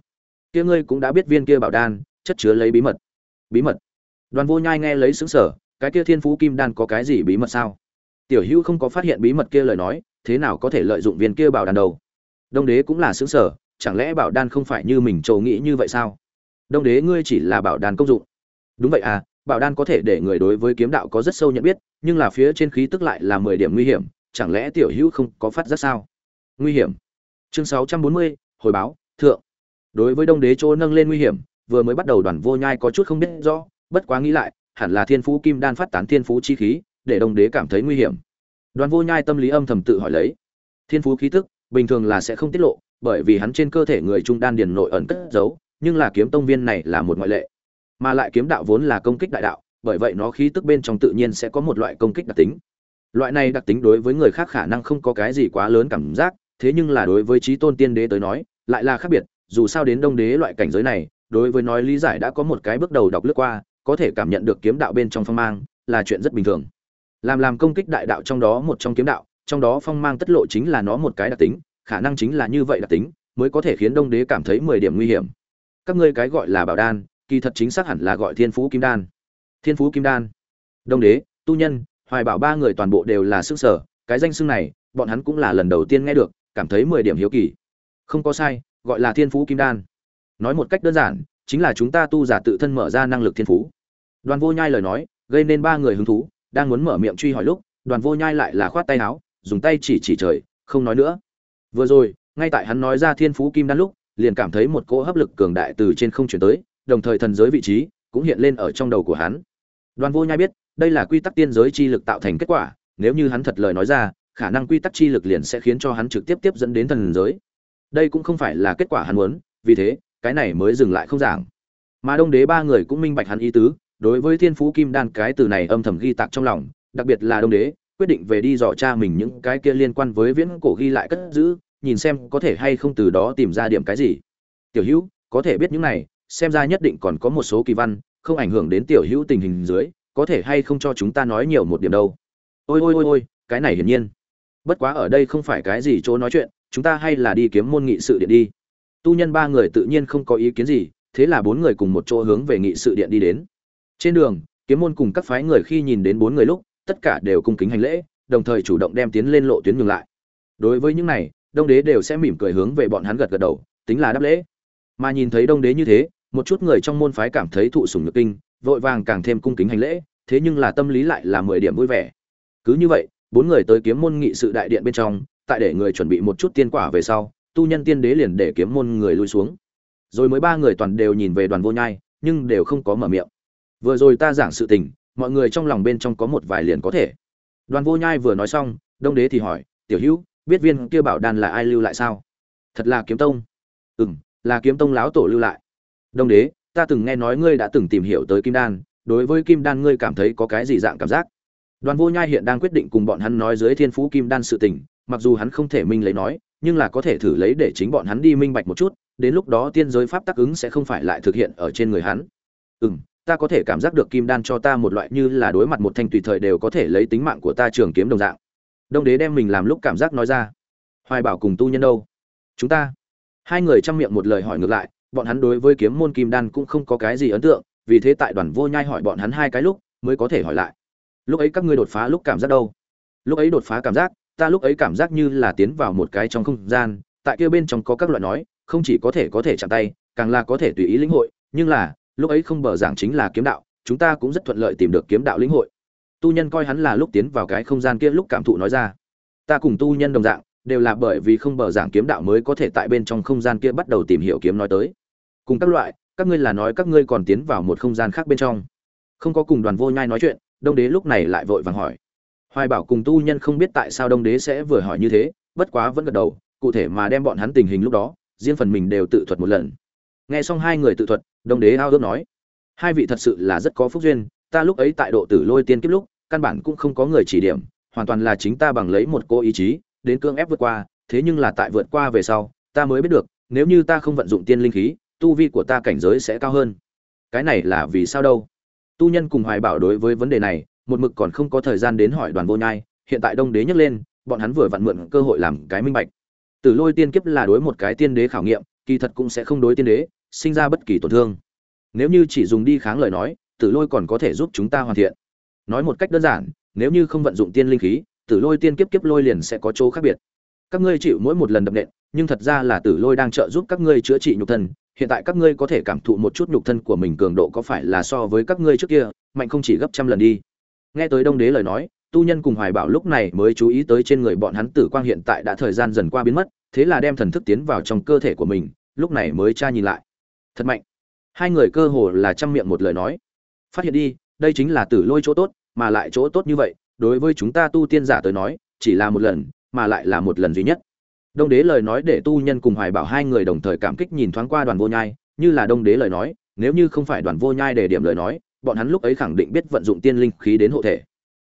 Kia ngươi cũng đã biết viên kia bảo đan, chất chứa lấy bí mật bí mật. Đoàn vô nhai nghe lấy xứng sở cái kia thiên phú kim đan có cái gì bí mật sao? Tiểu hữu không có phát hiện bí mật kia lời nói, thế nào có thể lợi dụng viên kia bảo đan đầu đông đế cũng là xứng sở chẳng lẽ bảo đan không phải như mình trầu nghĩ như vậy sao? Đông đế ngươi chỉ là bảo đan công dụng. Đúng vậy à bảo đan có thể để người đối với kiếm đạo có rất sâu nhận biết, nhưng là phía trên khí tức lại là mười điểm nguy hiểm, chẳng lẽ tiểu hữu không có phát giác sao? Nguy hiểm. Chương sáu trăm bốn mươi, hồi báo, thượng. Đối với đông đế chỗ nâng lên nguy hiểm vừa mới bắt đầu đoàn vô nhai có chút không biết rõ, bất quá nghĩ lại, hẳn là thiên phú kim đan phát tán thiên phú chi khí, để đông đế cảm thấy nguy hiểm. Đoàn vô nhai tâm lý âm thầm tự hỏi lấy. Thiên phú khí tức, bình thường là sẽ không tiết lộ, bởi vì hắn trên cơ thể người trung đan điền nội ẩn cất giấu, nhưng là kiếm tông viên này là một ngoại lệ. Mà lại kiếm đạo vốn là công kích đại đạo, bởi vậy nó khí tức bên trong tự nhiên sẽ có một loại công kích đặc tính. Loại này đặc tính đối với người khác khả năng không có cái gì quá lớn cảm giác, thế nhưng là đối với trí tôn tiên đế tới nói, lại là khác biệt, dù sao đến đông đế loại cảnh giới này đối với nói lý giải đã có một cái bước đầu đọc lướt qua, có thể cảm nhận được kiếm đạo bên trong phong mang là chuyện rất bình thường. Làm làm công kích đại đạo trong đó một trong kiếm đạo, trong đó phong mang tất lộ chính là nó một cái đặc tính, khả năng chính là như vậy đặc tính, mới có thể khiến đông đế cảm thấy mười điểm nguy hiểm. Các ngươi cái gọi là bảo đan, kỳ thật chính xác hẳn là gọi thiên phú kim đan. Thiên phú kim đan. Đông đế, tu nhân, hoài bảo ba người toàn bộ đều là sức sở, cái danh xưng này, bọn hắn cũng là lần đầu tiên nghe được, cảm thấy mười điểm hiếu kỳ. Không có sai, gọi là thiên phú kim đan nói một cách đơn giản, chính là chúng ta tu giả tự thân mở ra năng lực thiên phú. Đoàn vô nhai lời nói, gây nên ba người hứng thú, đang muốn mở miệng truy hỏi lúc, đoàn vô nhai lại là khoát tay áo, dùng tay chỉ chỉ trời, không nói nữa. Vừa rồi, ngay tại hắn nói ra thiên phú kim đan lúc, liền cảm thấy một cỗ hấp lực cường đại từ trên không chuyển tới, đồng thời thần giới vị trí cũng hiện lên ở trong đầu của hắn. Đoàn vô nhai biết, đây là quy tắc tiên giới chi lực tạo thành kết quả, nếu như hắn thật lời nói ra, khả năng quy tắc chi lực liền sẽ khiến cho hắn trực tiếp tiếp dẫn đến thần giới. Đây cũng không phải là kết quả hắn muốn, vì thế cái này mới dừng lại không giảng. Mà đông đế ba người cũng minh bạch hắn ý tứ, đối với thiên phú kim đan cái từ này âm thầm ghi tạc trong lòng, đặc biệt là đông đế, quyết định về đi dò cha mình những cái kia liên quan với viễn cổ ghi lại cất giữ, nhìn xem có thể hay không từ đó tìm ra điểm cái gì. Tiểu hữu, có thể biết những này, xem ra nhất định còn có một số kỳ văn, không ảnh hưởng đến tiểu hữu tình hình dưới, có thể hay không cho chúng ta nói nhiều một điểm đâu. Ôi ôi ôi ôi, cái này hiển nhiên. Bất quá ở đây không phải cái gì chỗ nói chuyện, chúng ta hay là đi kiếm môn nghị sự điện đi tu nhân ba người tự nhiên không có ý kiến gì, thế là bốn người cùng một chỗ hướng về nghị sự điện đi đến. Trên đường, kiếm môn cùng các phái người khi nhìn đến bốn người lúc, tất cả đều cung kính hành lễ, đồng thời chủ động đem tiến lên lộ tuyến ngừng lại. Đối với những này, đông đế đều sẽ mỉm cười hướng về bọn hắn gật gật đầu, tính là đáp lễ. Mà nhìn thấy đông đế như thế, một chút người trong môn phái cảm thấy thụ sủng nhược kinh, vội vàng càng thêm cung kính hành lễ, thế nhưng là tâm lý lại là mười điểm vui vẻ. Cứ như vậy, bốn người tới kiếm môn nghị sự đại điện bên trong, tại để người chuẩn bị một chút tiên quả về sau tu nhân tiên đế liền để kiếm môn người lui xuống. Rồi mới ba người toàn đều nhìn về đoàn vô nhai, nhưng đều không có mở miệng. Vừa rồi ta giảng sự tình, mọi người trong lòng bên trong có một vài liền có thể. Đoàn vô nhai vừa nói xong, đông đế thì hỏi, tiểu hữu, biết viên kia bảo đan là ai lưu lại sao? Thật là kiếm tông. Ừ m là kiếm tông láo tổ lưu lại. Đông đế, ta từng nghe nói ngươi đã từng tìm hiểu tới kim đan, đối với kim đan ngươi cảm thấy có cái gì dạng cảm giác? Đoàn vô nhai hiện đang quyết định cùng bọn hắn nói dưới thiên phú kim đan sự tình, mặc dù hắn không thể minh lấy nói nhưng là có thể thử lấy để chính bọn hắn đi minh bạch một chút, đến lúc đó tiên giới pháp tác ứng sẽ không phải lại thực hiện ở trên người hắn. Ừ m ta có thể cảm giác được kim đan cho ta một loại như là đối mặt một thanh tùy thời đều có thể lấy tính mạng của ta trường kiếm đồng dạng. Đông đế đem mình làm lúc cảm giác nói ra. Hoài bảo cùng tu nhân đâu? Chúng ta. Hai người chăm miệng một lời hỏi ngược lại, bọn hắn đối với kiếm môn kim đan cũng không có cái gì ấn tượng, vì thế tại đoàn vô nhai hỏi bọn hắn hai cái lúc, mới có thể hỏi lại. Lúc ấy các ngươi đột phá lúc cảm giác đâu? Lúc ấy đột phá cảm giác ta lúc ấy cảm giác như là tiến vào một cái trong không gian, tại kia bên trong có các loại nói, không chỉ có thể có thể chạm tay, càng là có thể tùy ý lĩnh hội, nhưng là, lúc ấy không bờ giảng chính là kiếm đạo, chúng ta cũng rất thuận lợi tìm được kiếm đạo lĩnh hội. Tu nhân coi hắn là lúc tiến vào cái không gian kia lúc cảm thụ nói ra. Ta cùng tu nhân đồng dạng, đều là bởi vì không bờ giảng kiếm đạo mới có thể tại bên trong không gian kia bắt đầu tìm hiểu kiếm nói tới. Cùng các loại, các ngươi là nói các ngươi còn tiến vào một không gian khác bên trong. Không có cùng đoàn vô nhai nói chuyện, đông đế lúc này lại vội vàng hỏi hoài bảo cùng tu nhân không biết tại sao đông đế sẽ vừa hỏi như thế, bất quá vẫn gật đầu, cụ thể mà đem bọn hắn tình hình lúc đó, riêng phần mình đều tự thuật một lần. Nghe xong hai người tự thuật, đông đế ao ước nói, hai vị thật sự là rất có phúc duyên, ta lúc ấy tại độ tử lôi tiên kiếp lúc, căn bản cũng không có người chỉ điểm, hoàn toàn là chính ta bằng lấy một cô ý chí, đến cương ép vượt qua, thế nhưng là tại vượt qua về sau, ta mới biết được, nếu như ta không vận dụng tiên linh khí, tu vi của ta cảnh giới sẽ cao hơn. Cái này là vì sao đâu? Tu nhân cùng hoài bảo đối với vấn đề này một mực còn không có thời gian đến hỏi đoàn vô nhai, hiện tại đông đế nhắc lên, bọn hắn vừa vặn mượn cơ hội làm cái minh bạch. Tử lôi tiên kiếp là đối một cái tiên đế khảo nghiệm, kỳ thật cũng sẽ không đối tiên đế sinh ra bất kỳ tổn thương. Nếu như chỉ dùng đi kháng lời nói, tử lôi còn có thể giúp chúng ta hoàn thiện. Nói một cách đơn giản, nếu như không vận dụng tiên linh khí, tử lôi tiên kiếp kiếp lôi liền sẽ có chỗ khác biệt. Các ngươi chịu mỗi một lần đập nện, nhưng thật ra là tử lôi đang trợ giúp các ngươi chữa trị nhục thân, hiện tại các ngươi có thể cảm thụ một chút nhục thân của mình cường độ có phải là so với các ngươi trước kia, mạnh không chỉ gấp trăm lần đi nghe tới đông đế lời nói, tu nhân cùng hoài bảo lúc này mới chú ý tới trên người bọn hắn tử quang hiện tại đã thời gian dần qua biến mất, thế là đem thần thức tiến vào trong cơ thể của mình, lúc này mới tra nhìn lại. Thật mạnh. Hai người cơ hồ là chăm miệng một lời nói. Phát hiện đi, đây chính là tử lôi chỗ tốt, mà lại chỗ tốt như vậy, đối với chúng ta tu tiên giả tới nói, chỉ là một lần, mà lại là một lần duy nhất. Đông đế lời nói để tu nhân cùng hoài bảo hai người đồng thời cảm kích nhìn thoáng qua đoàn vô nhai, như là đông đế lời nói, nếu như không phải đoàn vô nhai để điểm lời nói bọn hắn lúc ấy khẳng định biết vận dụng tiên linh khí đến hộ thể.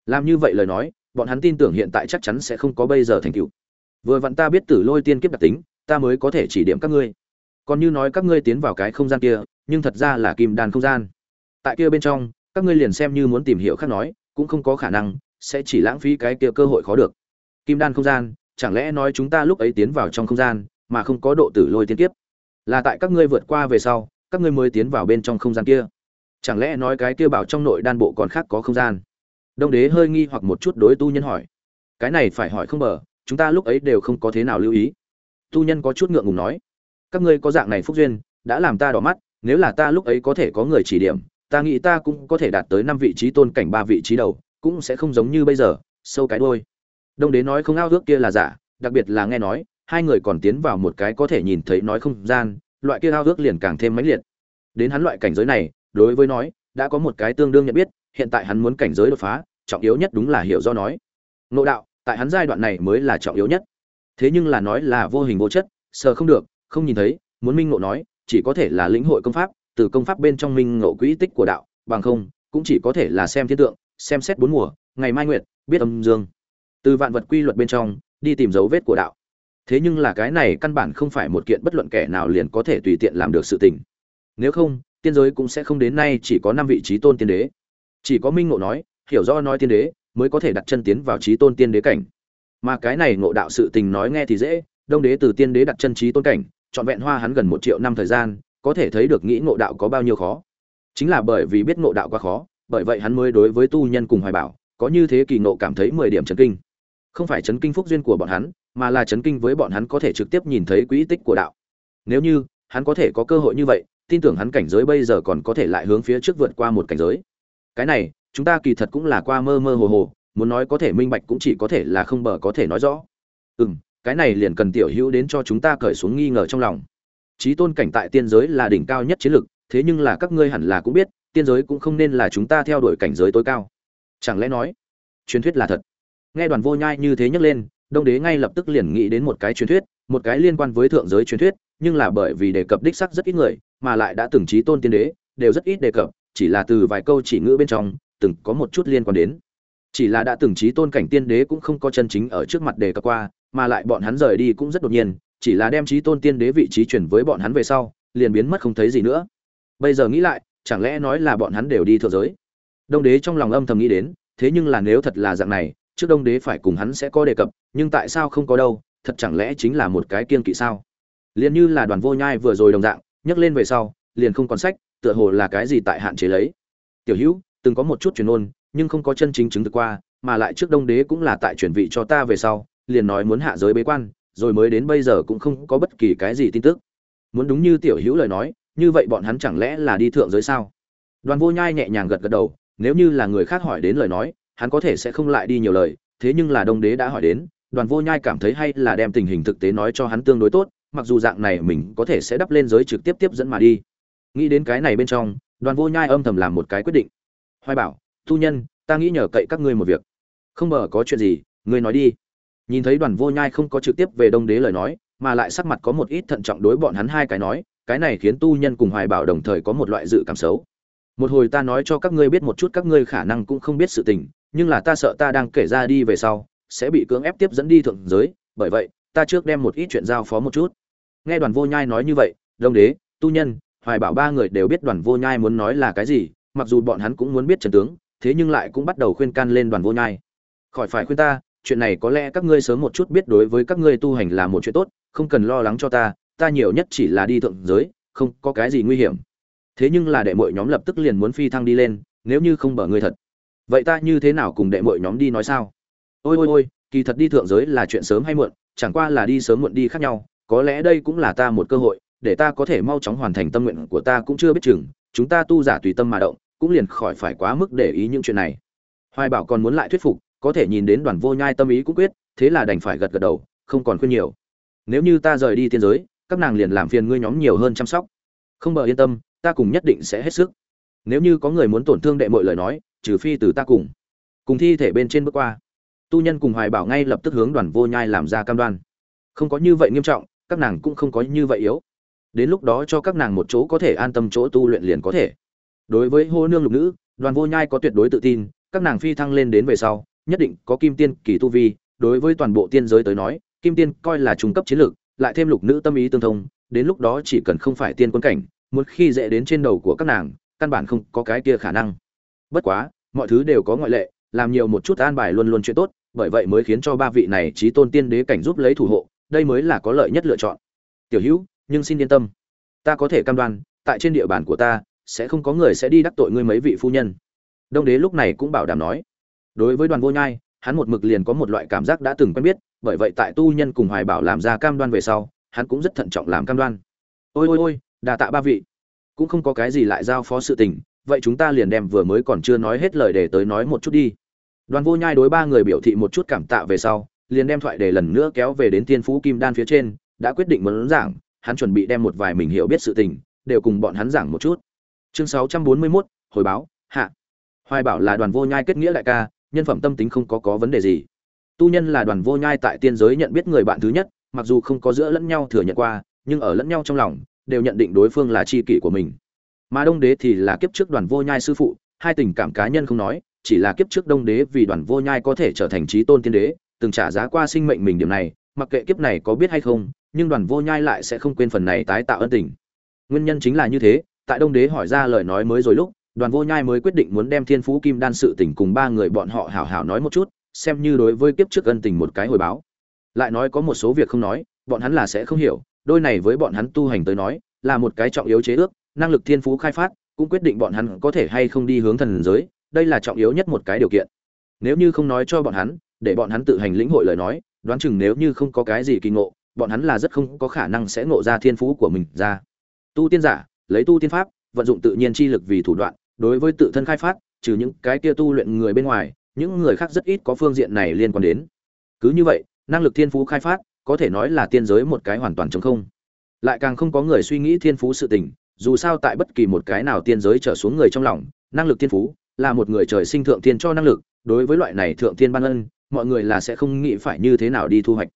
Làm như vậy lời nói, bọn hắn tin tưởng hiện tại chắc chắn sẽ không có bây giờ thành tựu. Vừa vặn ta biết tử lôi tiên kiếp đặc tính, ta mới có thể chỉ điểm các ngươi. Còn như nói các ngươi tiến vào cái không gian kia, nhưng thật ra là kim đàn không gian. Tại kia bên trong, các ngươi liền xem như muốn tìm hiểu khác nói, cũng không có khả năng, sẽ chỉ lãng phí cái kia cơ hội khó được. Kim đan không gian, chẳng lẽ nói chúng ta lúc ấy tiến vào trong không gian, mà không có độ tử lôi tiên kiếp? Là tại các ngươi vượt qua về sau, các ngươi mới tiến vào bên trong không gian kia chẳng lẽ nói cái kia bảo trong nội đan bộ còn khác có không gian? Đông đế hơi nghi hoặc một chút đối tu nhân hỏi. Cái này phải hỏi không bờ, chúng ta lúc ấy đều không có thế nào lưu ý. Tu nhân có chút ngượng ngùng nói. Các ngươi có dạng này phúc duyên, đã làm ta đỏ mắt, nếu là ta lúc ấy có thể có người chỉ điểm, ta nghĩ ta cũng có thể đạt tới năm vị trí tôn cảnh ba vị trí đầu, cũng sẽ không giống như bây giờ, sâu cái đôi đông đế nói không ao ước kia là giả, đặc biệt là nghe nói, hai người còn tiến vào một cái có thể nhìn thấy nói không gian, loại kia ao ước liền càng thêm mãnh liệt. Đến hắn loại cảnh giới này đối với nói, đã có một cái tương đương nhận biết, hiện tại hắn muốn cảnh giới đột phá, trọng yếu nhất đúng là hiểu do nói. Ngộ đạo, tại hắn giai đoạn này mới là trọng yếu nhất. Thế nhưng là nói là vô hình vô chất, sờ không được, không nhìn thấy, muốn minh ngộ nói, chỉ có thể là lĩnh hội công pháp, từ công pháp bên trong minh ngộ quỹ tích của đạo, bằng không, cũng chỉ có thể là xem thiên tượng, xem xét bốn mùa, ngày mai nguyệt, biết âm dương. Từ vạn vật quy luật bên trong, đi tìm dấu vết của đạo. Thế nhưng là cái này căn bản không phải một kiện bất luận kẻ nào liền có thể tùy tiện làm được sự tình. Nếu không tiên giới cũng sẽ không đến nay chỉ có năm vị trí tôn tiên đế. Chỉ có minh ngộ nói, hiểu rõ nói tiên đế, mới có thể đặt chân tiến vào trí tôn tiên đế cảnh. Mà cái này ngộ đạo sự tình nói nghe thì dễ, đông đế từ tiên đế đặt chân trí tôn cảnh, trọn vẹn hoa hắn gần một triệu năm thời gian, có thể thấy được nghĩ ngộ đạo có bao nhiêu khó. Chính là bởi vì biết ngộ đạo quá khó, bởi vậy hắn mới đối với tu nhân cùng hoài bảo, có như thế kỳ ngộ cảm thấy mười điểm chấn kinh. Không phải chấn kinh phúc duyên của bọn hắn, mà là chấn kinh với bọn hắn có thể trực tiếp nhìn thấy quỹ tích của đạo. Nếu như hắn có thể có cơ hội như vậy tin tưởng hắn cảnh giới bây giờ còn có thể lại hướng phía trước vượt qua một cảnh giới. Cái này, chúng ta kỳ thật cũng là qua mơ mơ hồ hồ, muốn nói có thể minh bạch cũng chỉ có thể là không bờ có thể nói rõ. Ừ m cái này liền cần tiểu hữu đến cho chúng ta cởi xuống nghi ngờ trong lòng. Trí tôn cảnh tại tiên giới là đỉnh cao nhất chiến lực, thế nhưng là các ngươi hẳn là cũng biết, tiên giới cũng không nên là chúng ta theo đuổi cảnh giới tối cao. Chẳng lẽ nói, truyền thuyết là thật? Nghe đoàn vô nhai như thế nhắc lên, đông đế ngay lập tức liền nghĩ đến một cái truyền thuyết một cái liên quan với thượng giới truyền thuyết, nhưng là bởi vì đề cập đích sắc rất ít người, mà lại đã từng trí tôn tiên đế, đều rất ít đề cập, chỉ là từ vài câu chỉ ngữ bên trong, từng có một chút liên quan đến. Chỉ là đã từng trí tôn cảnh tiên đế cũng không có chân chính ở trước mặt đề cập qua, mà lại bọn hắn rời đi cũng rất đột nhiên, chỉ là đem trí tôn tiên đế vị trí chuyển với bọn hắn về sau, liền biến mất không thấy gì nữa. Bây giờ nghĩ lại, chẳng lẽ nói là bọn hắn đều đi thượng giới? Đông đế trong lòng âm thầm nghĩ đến, thế nhưng là nếu thật là dạng này, trước đông đế phải cùng hắn sẽ có đề cập, nhưng tại sao không có đâu? Thật chẳng lẽ chính là một cái kiên kỵ sao? Liền như là đoàn vô nhai vừa rồi đồng dạng nhắc lên về sau liền không còn sách tựa hồ là cái gì tại hạn chế lấy. Tiểu hữu từng có một chút truyền ngôn, nhưng không có chân chính chứng thực qua mà lại trước đông đế cũng là tại chuyển vị cho ta về sau liền nói muốn hạ giới bế quan rồi mới đến bây giờ cũng không có bất kỳ cái gì tin tức. Muốn đúng như tiểu hữu lời nói như vậy bọn hắn chẳng lẽ là đi thượng giới sao? Đoàn vô nhai nhẹ nhàng gật gật đầu nếu như là người khác hỏi đến lời nói hắn có thể sẽ không lại đi nhiều lời thế nhưng là đông đế đã hỏi đến đoàn vô nhai cảm thấy hay là đem tình hình thực tế nói cho hắn tương đối tốt, mặc dù dạng này mình có thể sẽ đắp lên giới trực tiếp tiếp dẫn mà đi. Nghĩ đến cái này bên trong, đoàn vô nhai âm thầm làm một cái quyết định. Hoài bảo, thu nhân, ta nghĩ nhờ cậy các ngươi một việc. Không mở có chuyện gì, ngươi nói đi. Nhìn thấy đoàn vô nhai không có trực tiếp về đông đế lời nói, mà lại sắc mặt có một ít thận trọng đối bọn hắn hai cái nói, cái này khiến tu nhân cùng hoài bảo đồng thời có một loại dự cảm xấu. Một hồi ta nói cho các ngươi biết một chút, các ngươi khả năng cũng không biết sự tình, nhưng là ta sợ ta đang kể ra đi về sau sẽ bị cưỡng ép tiếp dẫn đi thượng giới, bởi vậy, ta trước đem một ít chuyện giao phó một chút. Nghe đoàn vô nhai nói như vậy, đông đế, tu nhân, hoài bảo ba người đều biết đoàn vô nhai muốn nói là cái gì, mặc dù bọn hắn cũng muốn biết trần tướng, thế nhưng lại cũng bắt đầu khuyên can lên đoàn vô nhai. Khỏi phải khuyên ta, chuyện này có lẽ các ngươi sớm một chút biết đối với các ngươi tu hành là một chuyện tốt, không cần lo lắng cho ta ta nhiều nhất chỉ là đi thượng giới, không có cái gì nguy hiểm. Thế nhưng là đệ mội nhóm lập tức liền muốn phi thăng đi lên, nếu như không bở ngươi thật. Vậy ta như thế nào cùng đệ mội nhóm đi nói sao? Ôi ôi ôi, kỳ thật đi thượng giới là chuyện sớm hay muộn, chẳng qua là đi sớm muộn đi khác nhau, có lẽ đây cũng là ta một cơ hội, để ta có thể mau chóng hoàn thành tâm nguyện của ta cũng chưa biết chừng, chúng ta tu giả tùy tâm mà động, cũng liền khỏi phải quá mức để ý những chuyện này. Hoài bảo còn muốn lại thuyết phục, có thể nhìn đến đoàn vô nhai tâm ý cũng quyết, thế là đành phải gật gật đầu, không còn khuyên nhiều. Nếu như ta rời đi tiên giới, các nàng liền làm phiền ngươi nhóm nhiều hơn chăm sóc. Không bờ yên tâm, ta cùng nhất định sẽ hết sức. Nếu như có người muốn tổn thương đệ mọi lời nói, trừ phi từ ta cùng. Cùng thi thể bên trên bước qua tu nhân cùng hoài bảo ngay lập tức hướng đoàn vô nhai làm ra cam đoan. Không có như vậy nghiêm trọng, các nàng cũng không có như vậy yếu. Đến lúc đó cho các nàng một chỗ có thể an tâm chỗ tu luyện liền có thể. Đối với hô nương lục nữ, đoàn vô nhai có tuyệt đối tự tin, các nàng phi thăng lên đến về sau, nhất định có kim tiên kỳ tu vi. Đối với toàn bộ tiên giới tới nói, kim tiên coi là trung cấp chiến lược, lại thêm lục nữ tâm ý tương thông, đến lúc đó chỉ cần không phải tiên quân cảnh một khi dễ đến trên đầu của các nàng, căn bản không có cái kia khả năng. Bất quá, mọi thứ đều có ngoại lệ, làm nhiều một chút an bài luôn luôn chuyện tốt bởi vậy mới khiến cho ba vị này trí tôn tiên đế cảnh giúp lấy thủ hộ, đây mới là có lợi nhất lựa chọn. Tiểu hữu, nhưng xin yên tâm. Ta có thể cam đoan, tại trên địa bàn của ta, sẽ không có người sẽ đi đắc tội ngươi mấy vị phu nhân. Đông đế lúc này cũng bảo đảm nói. Đối với đoàn vô nhai, hắn một mực liền có một loại cảm giác đã từng quen biết, bởi vậy tại tu nhân cùng hoài bảo làm ra cam đoan về sau, hắn cũng rất thận trọng làm cam đoan. Ôi ôi ôi, đà tạ ba vị. Cũng không có cái gì lại giao phó sự tình, vậy chúng ta liền đem vừa mới còn chưa nói hết lời để tới nói một chút đi đoàn vô nhai đối ba người biểu thị một chút cảm tạ về sau liền đem thoại để lần nữa kéo về đến tiên phú kim đan phía trên đã quyết định muốn giảng hắn chuẩn bị đem một vài mình hiểu biết sự tình đều cùng bọn hắn giảng một chút. Chương 641, hồi báo hạ. Hoài bảo là đoàn vô nhai kết nghĩa đại ca nhân phẩm tâm tính không có có vấn đề gì. Tu nhân là đoàn vô nhai tại tiên giới nhận biết người bạn thứ nhất mặc dù không có giữa lẫn nhau thừa nhận qua nhưng ở lẫn nhau trong lòng đều nhận định đối phương là tri kỷ của mình. Mà đông đế thì là kiếp trước đoàn vô nhai sư phụ hai tình cảm cá nhân không nói chỉ là kiếp trước đông đế vì đoàn vô nhai có thể trở thành trí tôn tiên đế, từng trả giá qua sinh mệnh mình điểm này, mặc kệ kiếp này có biết hay không, nhưng đoàn vô nhai lại sẽ không quên phần này tái tạo ân tình. Nguyên nhân chính là như thế, tại đông đế hỏi ra lời nói mới rồi lúc, đoàn vô nhai mới quyết định muốn đem thiên phú kim đan sự tình cùng ba người bọn họ hảo hảo nói một chút, xem như đối với kiếp trước ân tình một cái hồi báo. Lại nói có một số việc không nói, bọn hắn là sẽ không hiểu, đôi này với bọn hắn tu hành tới nói, là một cái trọng yếu chế ước, năng lực thiên phú khai phát, cũng quyết định bọn hắn có thể hay không đi hướng thần giới đây là trọng yếu nhất một cái điều kiện. Nếu như không nói cho bọn hắn, để bọn hắn tự hành lĩnh hội lời nói, đoán chừng nếu như không có cái gì kỳ ngộ, bọn hắn là rất không có khả năng sẽ ngộ ra thiên phú của mình ra. Tu tiên giả, lấy tu tiên pháp, vận dụng tự nhiên chi lực vì thủ đoạn, đối với tự thân khai phát, trừ những cái kia tu luyện người bên ngoài, những người khác rất ít có phương diện này liên quan đến. Cứ như vậy, năng lực thiên phú khai phát, có thể nói là tiên giới một cái hoàn toàn trống không. Lại càng không có người suy nghĩ thiên phú sự tình, dù sao tại bất kỳ một cái nào tiên giới trở xuống người trong lòng, năng lực thiên phú là một người trời sinh thượng thiên cho năng lực, đối với loại này thượng thiên ban ân, mọi người là sẽ không nghĩ phải như thế nào đi thu hoạch.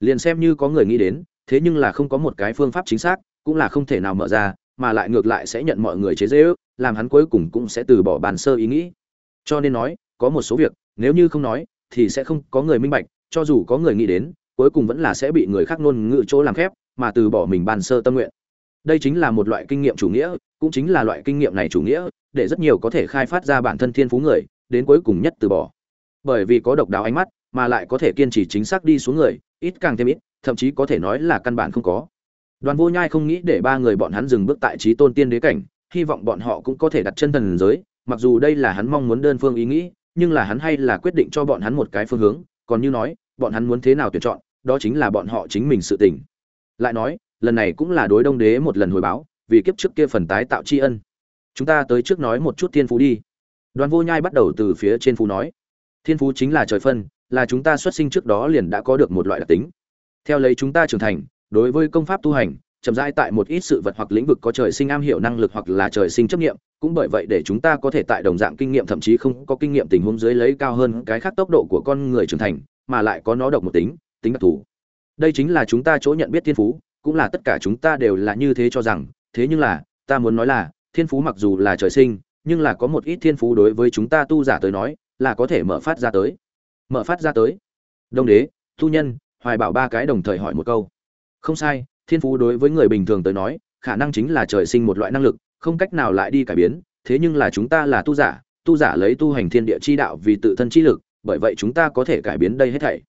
Liền xem như có người nghĩ đến, thế nhưng là không có một cái phương pháp chính xác, cũng là không thể nào mở ra, mà lại ngược lại sẽ nhận mọi người chế dễ ước làm hắn cuối cùng cũng sẽ từ bỏ bàn sơ ý nghĩ. Cho nên nói, có một số việc, nếu như không nói, thì sẽ không có người minh bạch, cho dù có người nghĩ đến, cuối cùng vẫn là sẽ bị người khác ngôn ngữ chỗ làm khép mà từ bỏ mình bàn sơ tâm nguyện. Đây chính là một loại kinh nghiệm chủ nghĩa cũng chính là loại kinh nghiệm này chủ nghĩa, để rất nhiều có thể khai phát ra bản thân thiên phú người, đến cuối cùng nhất từ bỏ. Bởi vì có độc đáo ánh mắt, mà lại có thể kiên trì chính xác đi xuống người, ít càng thêm ít, thậm chí có thể nói là căn bản không có. Đoàn vô nhai không nghĩ để ba người bọn hắn dừng bước tại trí tôn tiên đế cảnh, hy vọng bọn họ cũng có thể đặt chân thần giới, mặc dù đây là hắn mong muốn đơn phương ý nghĩ, nhưng là hắn hay là quyết định cho bọn hắn một cái phương hướng, còn như nói, bọn hắn muốn thế nào tuyển chọn, đó chính là bọn họ chính mình sự tình. Lại nói, lần này cũng là đối đông đế một lần hồi báo vì kiếp trước kia phần tái tạo tri ân. Chúng ta tới trước nói một chút thiên phú đi. Đoàn vô nhai bắt đầu từ phía trên phú nói. Thiên phú chính là trời phân, là chúng ta xuất sinh trước đó liền đã có được một loại đặc tính. Theo lấy chúng ta trưởng thành, đối với công pháp tu hành, chậm rãi tại một ít sự vật hoặc lĩnh vực có trời sinh am hiểu năng lực hoặc là trời sinh chấp nghiệm, cũng bởi vậy để chúng ta có thể tại đồng dạng kinh nghiệm thậm chí không có kinh nghiệm tình huống dưới lấy cao hơn cái khác tốc độ của con người trưởng thành, mà lại có nó độc một tính tính đặc thù. Đây chính là chúng ta chỗ nhận biết thiên phú, cũng là tất cả chúng ta đều là như thế cho rằng thế nhưng là, ta muốn nói là, thiên phú mặc dù là trời sinh, nhưng là có một ít thiên phú đối với chúng ta tu giả tới nói, là có thể mở phát ra tới. Mở phát ra tới. Đông đế, thu nhân, hoài bảo ba cái đồng thời hỏi một câu. Không sai, thiên phú đối với người bình thường tới nói, khả năng chính là trời sinh một loại năng lực, không cách nào lại đi cải biến, thế nhưng là chúng ta là tu giả tu giả lấy tu hành thiên địa chi đạo vì tự thân chi lực, bởi vậy chúng ta có thể cải biến đây hết thảy.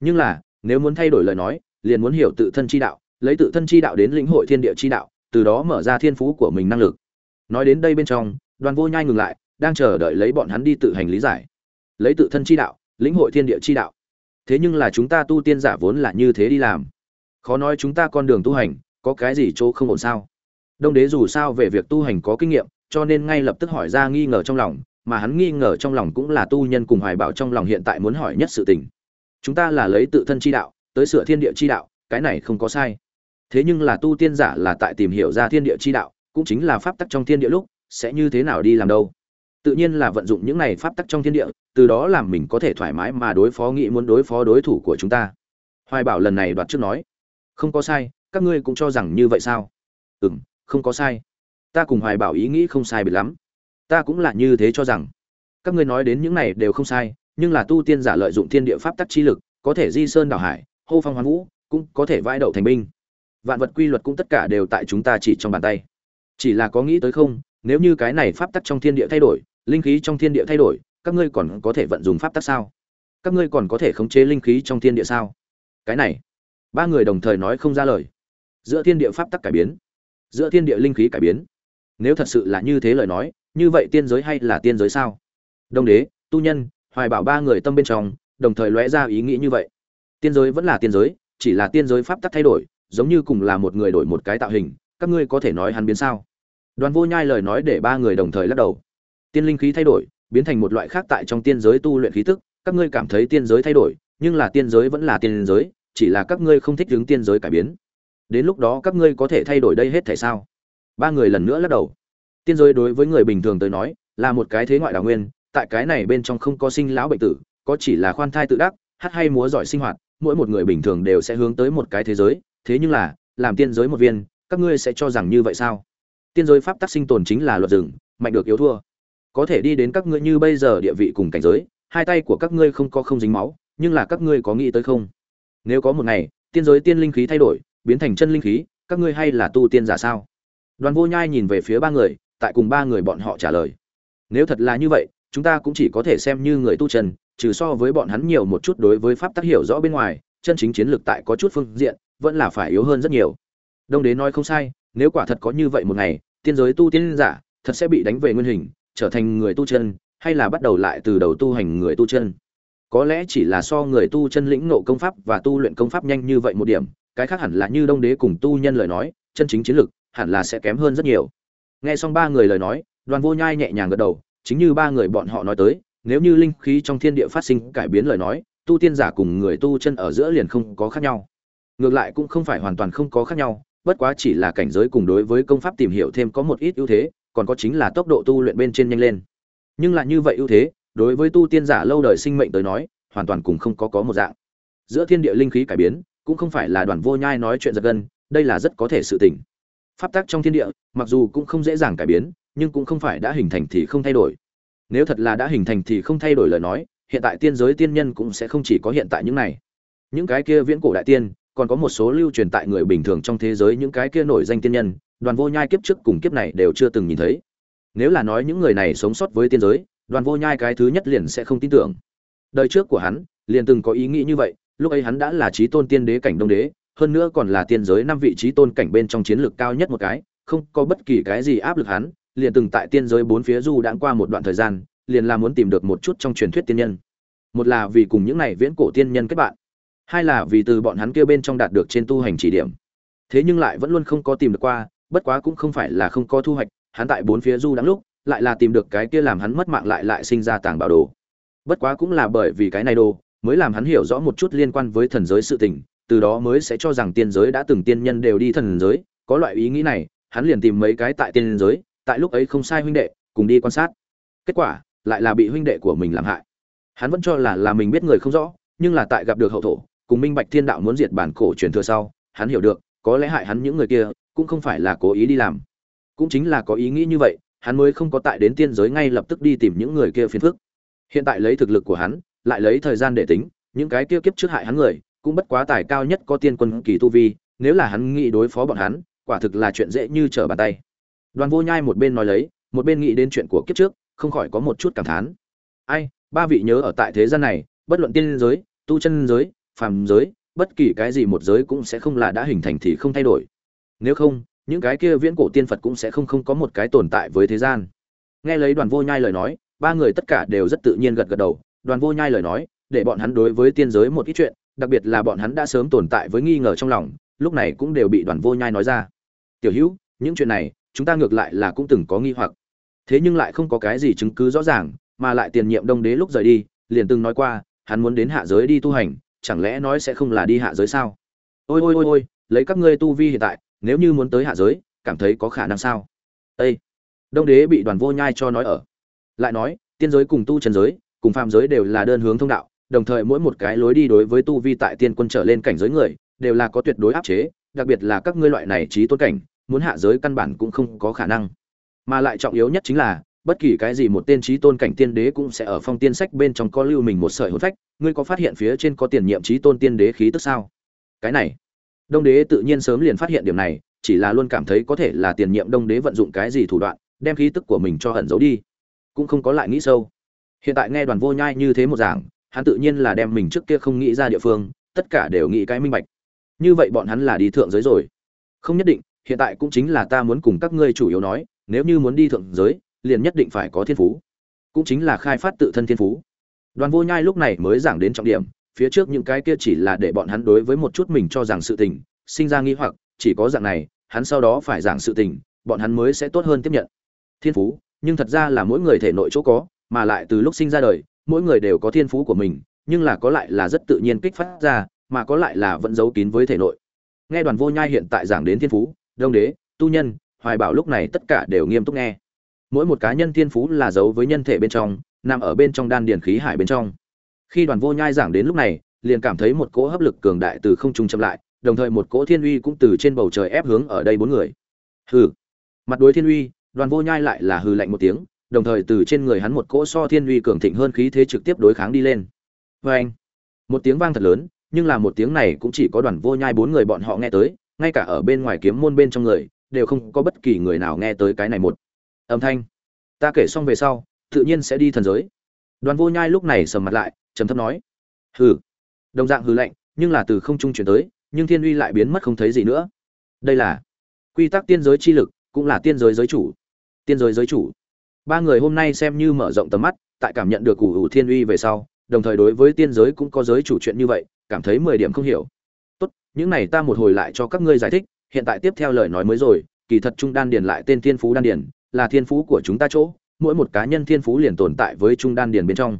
Nhưng là, nếu muốn thay đổi lời nói, liền muốn hiểu tự thân chi đạo, lấy tự thân chi đạo đến lĩnh hội thiên địa chi đạo từ đó mở ra thiên phú của mình năng lực. Nói đến đây bên trong, đoàn vô nhai ngừng lại, đang chờ đợi lấy bọn hắn đi tự hành lý giải. Lấy tự thân chi đạo, lĩnh hội thiên địa chi đạo. Thế nhưng là chúng ta tu tiên giả vốn là như thế đi làm. Khó nói chúng ta con đường tu hành, có cái gì chỗ không ổn sao? Đông đế dù sao về việc tu hành có kinh nghiệm, cho nên ngay lập tức hỏi ra nghi ngờ trong lòng, mà hắn nghi ngờ trong lòng cũng là tu nhân cùng hoài bảo trong lòng hiện tại muốn hỏi nhất sự tình. Chúng ta là lấy tự thân chi đạo, tới sửa thiên địa chi đạo, cái này không có sai thế nhưng là tu tiên giả là tại tìm hiểu ra thiên địa chi đạo, cũng chính là pháp tắc trong thiên địa lúc, sẽ như thế nào đi làm đâu. Tự nhiên là vận dụng những này pháp tắc trong thiên địa, từ đó làm mình có thể thoải mái mà đối phó nghĩ muốn đối phó đối thủ của chúng ta. Hoài bảo lần này đoạt trước nói, không có sai, các ngươi cũng cho rằng như vậy sao? Ừ m không có sai. Ta cùng hoài bảo ý nghĩ không sai biệt lắm. Ta cũng là như thế cho rằng. Các ngươi nói đến những này đều không sai, nhưng là tu tiên giả lợi dụng thiên địa pháp tắc chi lực, có thể di sơn đảo hải, hô phong hoán vũ, cũng có thể vãi đậu thành binh vạn vật quy luật cũng tất cả đều tại chúng ta chỉ trong bàn tay. Chỉ là có nghĩ tới không, nếu như cái này pháp tắc trong thiên địa thay đổi, linh khí trong thiên địa thay đổi, các ngươi còn có thể vận dụng pháp tắc sao? Các ngươi còn có thể khống chế linh khí trong thiên địa sao? Cái này, ba người đồng thời nói không ra lời. Giữa thiên địa pháp tắc cải biến, giữa thiên địa linh khí cải biến. Nếu thật sự là như thế lời nói, như vậy tiên giới hay là tiên giới sao? Đông đế, tu nhân, hoài bảo ba người tâm bên trong, đồng thời lóe ra ý nghĩ như vậy. Tiên giới vẫn là tiên giới, chỉ là tiên giới pháp tắc thay đổi giống như cùng là một người đổi một cái tạo hình, các ngươi có thể nói hắn biến sao? Đoàn vô nhai lời nói để ba người đồng thời lắc đầu. Tiên linh khí thay đổi, biến thành một loại khác tại trong tiên giới tu luyện khí tức, các ngươi cảm thấy tiên giới thay đổi, nhưng là tiên giới vẫn là tiên giới, chỉ là các ngươi không thích hướng tiên giới cải biến. Đến lúc đó các ngươi có thể thay đổi đây hết thể sao? Ba người lần nữa lắc đầu. Tiên giới đối với người bình thường tới nói, là một cái thế ngoại đào nguyên, tại cái này bên trong không có sinh lão bệnh tử, có chỉ là khoan thai tự đắc, hát hay múa giỏi sinh hoạt, mỗi một người bình thường đều sẽ hướng tới một cái thế giới thế nhưng là, làm tiên giới một viên, các ngươi sẽ cho rằng như vậy sao? Tiên giới pháp tắc sinh tồn chính là luật rừng, mạnh được yếu thua. Có thể đi đến các ngươi như bây giờ địa vị cùng cảnh giới, hai tay của các ngươi không có không dính máu, nhưng là các ngươi có nghĩ tới không? Nếu có một ngày, tiên giới tiên linh khí thay đổi, biến thành chân linh khí, các ngươi hay là tu tiên giả sao? Đoàn vô nhai nhìn về phía ba người, tại cùng ba người bọn họ trả lời. Nếu thật là như vậy, chúng ta cũng chỉ có thể xem như người tu chân, trừ so với bọn hắn nhiều một chút đối với pháp tác hiểu rõ bên ngoài, chân chính chiến lược tại có chút phương diện vẫn là phải yếu hơn rất nhiều. Đông đế nói không sai, nếu quả thật có như vậy một ngày, tiên giới tu tiên giả thật sẽ bị đánh về nguyên hình, trở thành người tu chân, hay là bắt đầu lại từ đầu tu hành người tu chân? Có lẽ chỉ là so người tu chân lĩnh ngộ công pháp và tu luyện công pháp nhanh như vậy một điểm, cái khác hẳn là như đông đế cùng tu nhân lời nói, chân chính chiến lực hẳn là sẽ kém hơn rất nhiều. Nghe xong ba người lời nói, đoàn vô nhai nhẹ nhàng gật đầu, chính như ba người bọn họ nói tới, nếu như linh khí trong thiên địa phát sinh cải biến lời nói, tu tiên giả cùng người tu chân ở giữa liền không có khác nhau ngược lại cũng không phải hoàn toàn không có khác nhau, bất quá chỉ là cảnh giới cùng đối với công pháp tìm hiểu thêm có một ít ưu thế, còn có chính là tốc độ tu luyện bên trên nhanh lên. Nhưng lại như vậy ưu thế, đối với tu tiên giả lâu đời sinh mệnh tới nói, hoàn toàn cùng không có có một dạng. Giữa thiên địa linh khí cải biến, cũng không phải là đoàn vô nhai nói chuyện giật gân, đây là rất có thể sự tình. Pháp tắc trong thiên địa, mặc dù cũng không dễ dàng cải biến, nhưng cũng không phải đã hình thành thì không thay đổi. Nếu thật là đã hình thành thì không thay đổi lời nói, hiện tại tiên giới tiên nhân cũng sẽ không chỉ có hiện tại những này. Những cái kia viễn cổ đại tiên còn có một số lưu truyền tại người bình thường trong thế giới những cái kia nổi danh tiên nhân, đoàn vô nhai kiếp trước cùng kiếp này đều chưa từng nhìn thấy. Nếu là nói những người này sống sót với tiên giới, đoàn vô nhai cái thứ nhất liền sẽ không tin tưởng. Đời trước của hắn, liền từng có ý nghĩ như vậy, lúc ấy hắn đã là chí tôn tiên đế cảnh đông đế, hơn nữa còn là tiên giới năm vị trí tôn cảnh bên trong chiến lược cao nhất một cái, không có bất kỳ cái gì áp lực hắn, liền từng tại tiên giới bốn phía du đãng qua một đoạn thời gian, liền là muốn tìm được một chút trong truyền thuyết tiên nhân. Một là vì cùng những này viễn cổ tiên nhân kết bạn hai là vì từ bọn hắn kia bên trong đạt được trên tu hành chỉ điểm. Thế nhưng lại vẫn luôn không có tìm được qua, bất quá cũng không phải là không có thu hoạch, hắn tại bốn phía du đắng lúc, lại là tìm được cái kia làm hắn mất mạng lại lại sinh ra tàng bảo đồ. Bất quá cũng là bởi vì cái này đồ, mới làm hắn hiểu rõ một chút liên quan với thần giới sự tình, từ đó mới sẽ cho rằng tiên giới đã từng tiên nhân đều đi thần giới, có loại ý nghĩ này, hắn liền tìm mấy cái tại tiên giới, tại lúc ấy không sai huynh đệ, cùng đi quan sát. Kết quả, lại là bị huynh đệ của mình làm hại. Hắn vẫn cho là là mình biết người không rõ, nhưng là tại gặp được hậu thổ cùng minh bạch thiên đạo muốn diệt bản cổ truyền thừa sau, hắn hiểu được, có lẽ hại hắn những người kia, cũng không phải là cố ý đi làm. Cũng chính là có ý nghĩ như vậy, hắn mới không có tại đến tiên giới ngay lập tức đi tìm những người kia phiền phức. Hiện tại lấy thực lực của hắn, lại lấy thời gian để tính, những cái kia kiếp trước hại hắn người, cũng bất quá tài cao nhất có tiên quân kỳ tu vi, nếu là hắn nghĩ đối phó bọn hắn, quả thực là chuyện dễ như trở bàn tay. Đoàn vô nhai một bên nói lấy, một bên nghĩ đến chuyện của kiếp trước, không khỏi có một chút cảm thán. Ai, ba vị nhớ ở tại thế gian này, bất luận tiên giới, tu chân giới phàm giới, bất kỳ cái gì một giới cũng sẽ không là đã hình thành thì không thay đổi. Nếu không, những cái kia viễn cổ tiên phật cũng sẽ không không có một cái tồn tại với thế gian. Nghe lấy đoàn vô nhai lời nói, ba người tất cả đều rất tự nhiên gật gật đầu. Đoàn vô nhai lời nói, để bọn hắn đối với tiên giới một ít chuyện, đặc biệt là bọn hắn đã sớm tồn tại với nghi ngờ trong lòng, lúc này cũng đều bị đoàn vô nhai nói ra. Tiểu hữu, những chuyện này, chúng ta ngược lại là cũng từng có nghi hoặc. Thế nhưng lại không có cái gì chứng cứ rõ ràng, mà lại tiền nhiệm đông đế lúc rời đi, liền từng nói qua, hắn muốn đến hạ giới đi tu hành chẳng lẽ nói sẽ không là đi hạ giới sao? Ôi ôi ôi ôi, lấy các ngươi tu vi hiện tại, nếu như muốn tới hạ giới, cảm thấy có khả năng sao? Ây đông đế bị đoàn vô nhai cho nói ở. Lại nói, tiên giới cùng tu trần giới, cùng phàm giới đều là đơn hướng thông đạo, đồng thời mỗi một cái lối đi đối với tu vi tại tiên quân trở lên cảnh giới người, đều là có tuyệt đối áp chế, đặc biệt là các ngươi loại này trí tôn cảnh, muốn hạ giới căn bản cũng không có khả năng. Mà lại trọng yếu nhất chính là, bất kỳ cái gì một tên trí tôn cảnh tiên đế cũng sẽ ở phong tiên sách bên trong có lưu mình một sợi hồn phách ngươi có phát hiện phía trên có tiền nhiệm trí tôn tiên đế khí tức sao? Cái này, đông đế tự nhiên sớm liền phát hiện điểm này, chỉ là luôn cảm thấy có thể là tiền nhiệm đông đế vận dụng cái gì thủ đoạn, đem khí tức của mình cho ẩn giấu đi. Cũng không có lại nghĩ sâu. Hiện tại nghe đoàn vô nhai như thế một giảng, hắn tự nhiên là đem mình trước kia không nghĩ ra địa phương, tất cả đều nghĩ cái minh bạch. Như vậy bọn hắn là đi thượng giới rồi. Không nhất định, hiện tại cũng chính là ta muốn cùng các ngươi chủ yếu nói, nếu như muốn đi thượng giới, liền nhất định phải có thiên phú. Cũng chính là khai phát tự thân thiên phú đoàn vô nhai lúc này mới giảng đến trọng điểm, phía trước những cái kia chỉ là để bọn hắn đối với một chút mình cho rằng sự tình, sinh ra nghi hoặc, chỉ có dạng này, hắn sau đó phải giảng sự tình, bọn hắn mới sẽ tốt hơn tiếp nhận. Thiên phú, nhưng thật ra là mỗi người thể nội chỗ có, mà lại từ lúc sinh ra đời, mỗi người đều có thiên phú của mình, nhưng là có lại là rất tự nhiên kích phát ra, mà có lại là vẫn giấu kín với thể nội. Nghe đoàn vô nhai hiện tại giảng đến thiên phú, đông đế, tu nhân, hoài bảo lúc này tất cả đều nghiêm túc nghe. Mỗi một cá nhân thiên phú là giấu với nhân thể bên trong nằm ở bên trong đan điền khí hải bên trong. Khi đoàn vô nhai giảng đến lúc này, liền cảm thấy một cỗ hấp lực cường đại từ không trung chậm lại, đồng thời một cỗ thiên uy cũng từ trên bầu trời ép hướng ở đây bốn người. Hừ. Mặt đối thiên uy, đoàn vô nhai lại là hừ lạnh một tiếng, đồng thời từ trên người hắn một cỗ so thiên uy cường thịnh hơn khí thế trực tiếp đối kháng đi lên. Oeng. anh một tiếng vang thật lớn, nhưng là một tiếng này cũng chỉ có đoàn vô nhai bốn người bọn họ nghe tới, ngay cả ở bên ngoài kiếm môn bên trong người, đều không có bất kỳ người nào nghe tới cái này một âm thanh. Ta kể xong về sau tự nhiên sẽ đi thần giới. Đoàn vô nhai lúc này sầm mặt lại, trầm thấp nói, hừ. Đồng dạng hừ lạnh, nhưng là từ không trung chuyển tới, nhưng thiên uy lại biến mất không thấy gì nữa. Đây là quy tắc tiên giới chi lực, cũng là tiên giới giới chủ. Tiên giới giới chủ. Ba người hôm nay xem như mở rộng tầm mắt, tại cảm nhận được củ hữu thiên uy về sau, đồng thời đối với tiên giới cũng có giới chủ chuyện như vậy, cảm thấy mười điểm không hiểu. Tốt, những này ta một hồi lại cho các ngươi giải thích, hiện tại tiếp theo lời nói mới rồi, kỳ thật trung đan điền lại tên thiên phú đan điền, là thiên phú của chúng ta chỗ mỗi một cá nhân thiên phú liền tồn tại với trung đan điền bên trong.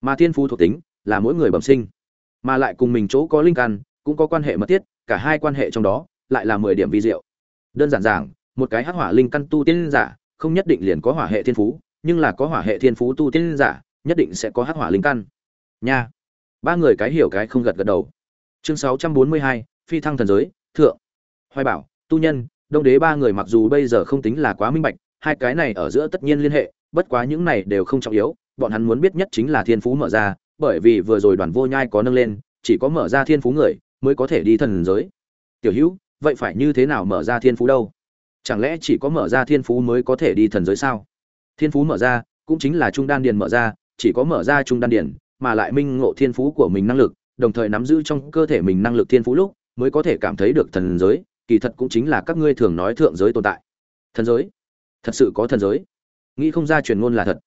Mà thiên phú thuộc tính là mỗi người bẩm sinh. Mà lại cùng mình chỗ có linh căn, cũng có quan hệ mật thiết, cả hai quan hệ trong đó lại là mười điểm vi diệu. Đơn giản giảng, một cái hắc hỏa linh căn tu tiên giả không nhất định liền có hỏa hệ thiên phú, nhưng là có hỏa hệ thiên phú tu tiên giả nhất định sẽ có hắc hỏa linh căn. Nha. Ba người cái hiểu cái không gật gật đầu. Chương sáu trăm bốn mươi hai, phi thăng thần giới, thượng. Hoài bảo, tu nhân, đông đế ba người mặc dù bây giờ không tính là quá minh bạch hai cái này ở giữa tất nhiên liên hệ, bất quá những này đều không trọng yếu, bọn hắn muốn biết nhất chính là thiên phú mở ra, bởi vì vừa rồi đoàn vô nhai có nâng lên, chỉ có mở ra thiên phú người mới có thể đi thần giới. Tiểu hữu, vậy phải như thế nào mở ra thiên phú đâu? Chẳng lẽ chỉ có mở ra thiên phú mới có thể đi thần giới sao? Thiên phú mở ra, cũng chính là trung đan điền mở ra, chỉ có mở ra trung đan điền, mà lại minh ngộ thiên phú của mình năng lực, đồng thời nắm giữ trong cơ thể mình năng lực thiên phú lúc, mới có thể cảm thấy được thần giới, kỳ thật cũng chính là các ngươi thường nói thượng giới tồn tại. Thần giới? Thật sự có thần giới. Nghĩ không ra truyền ngôn là thật.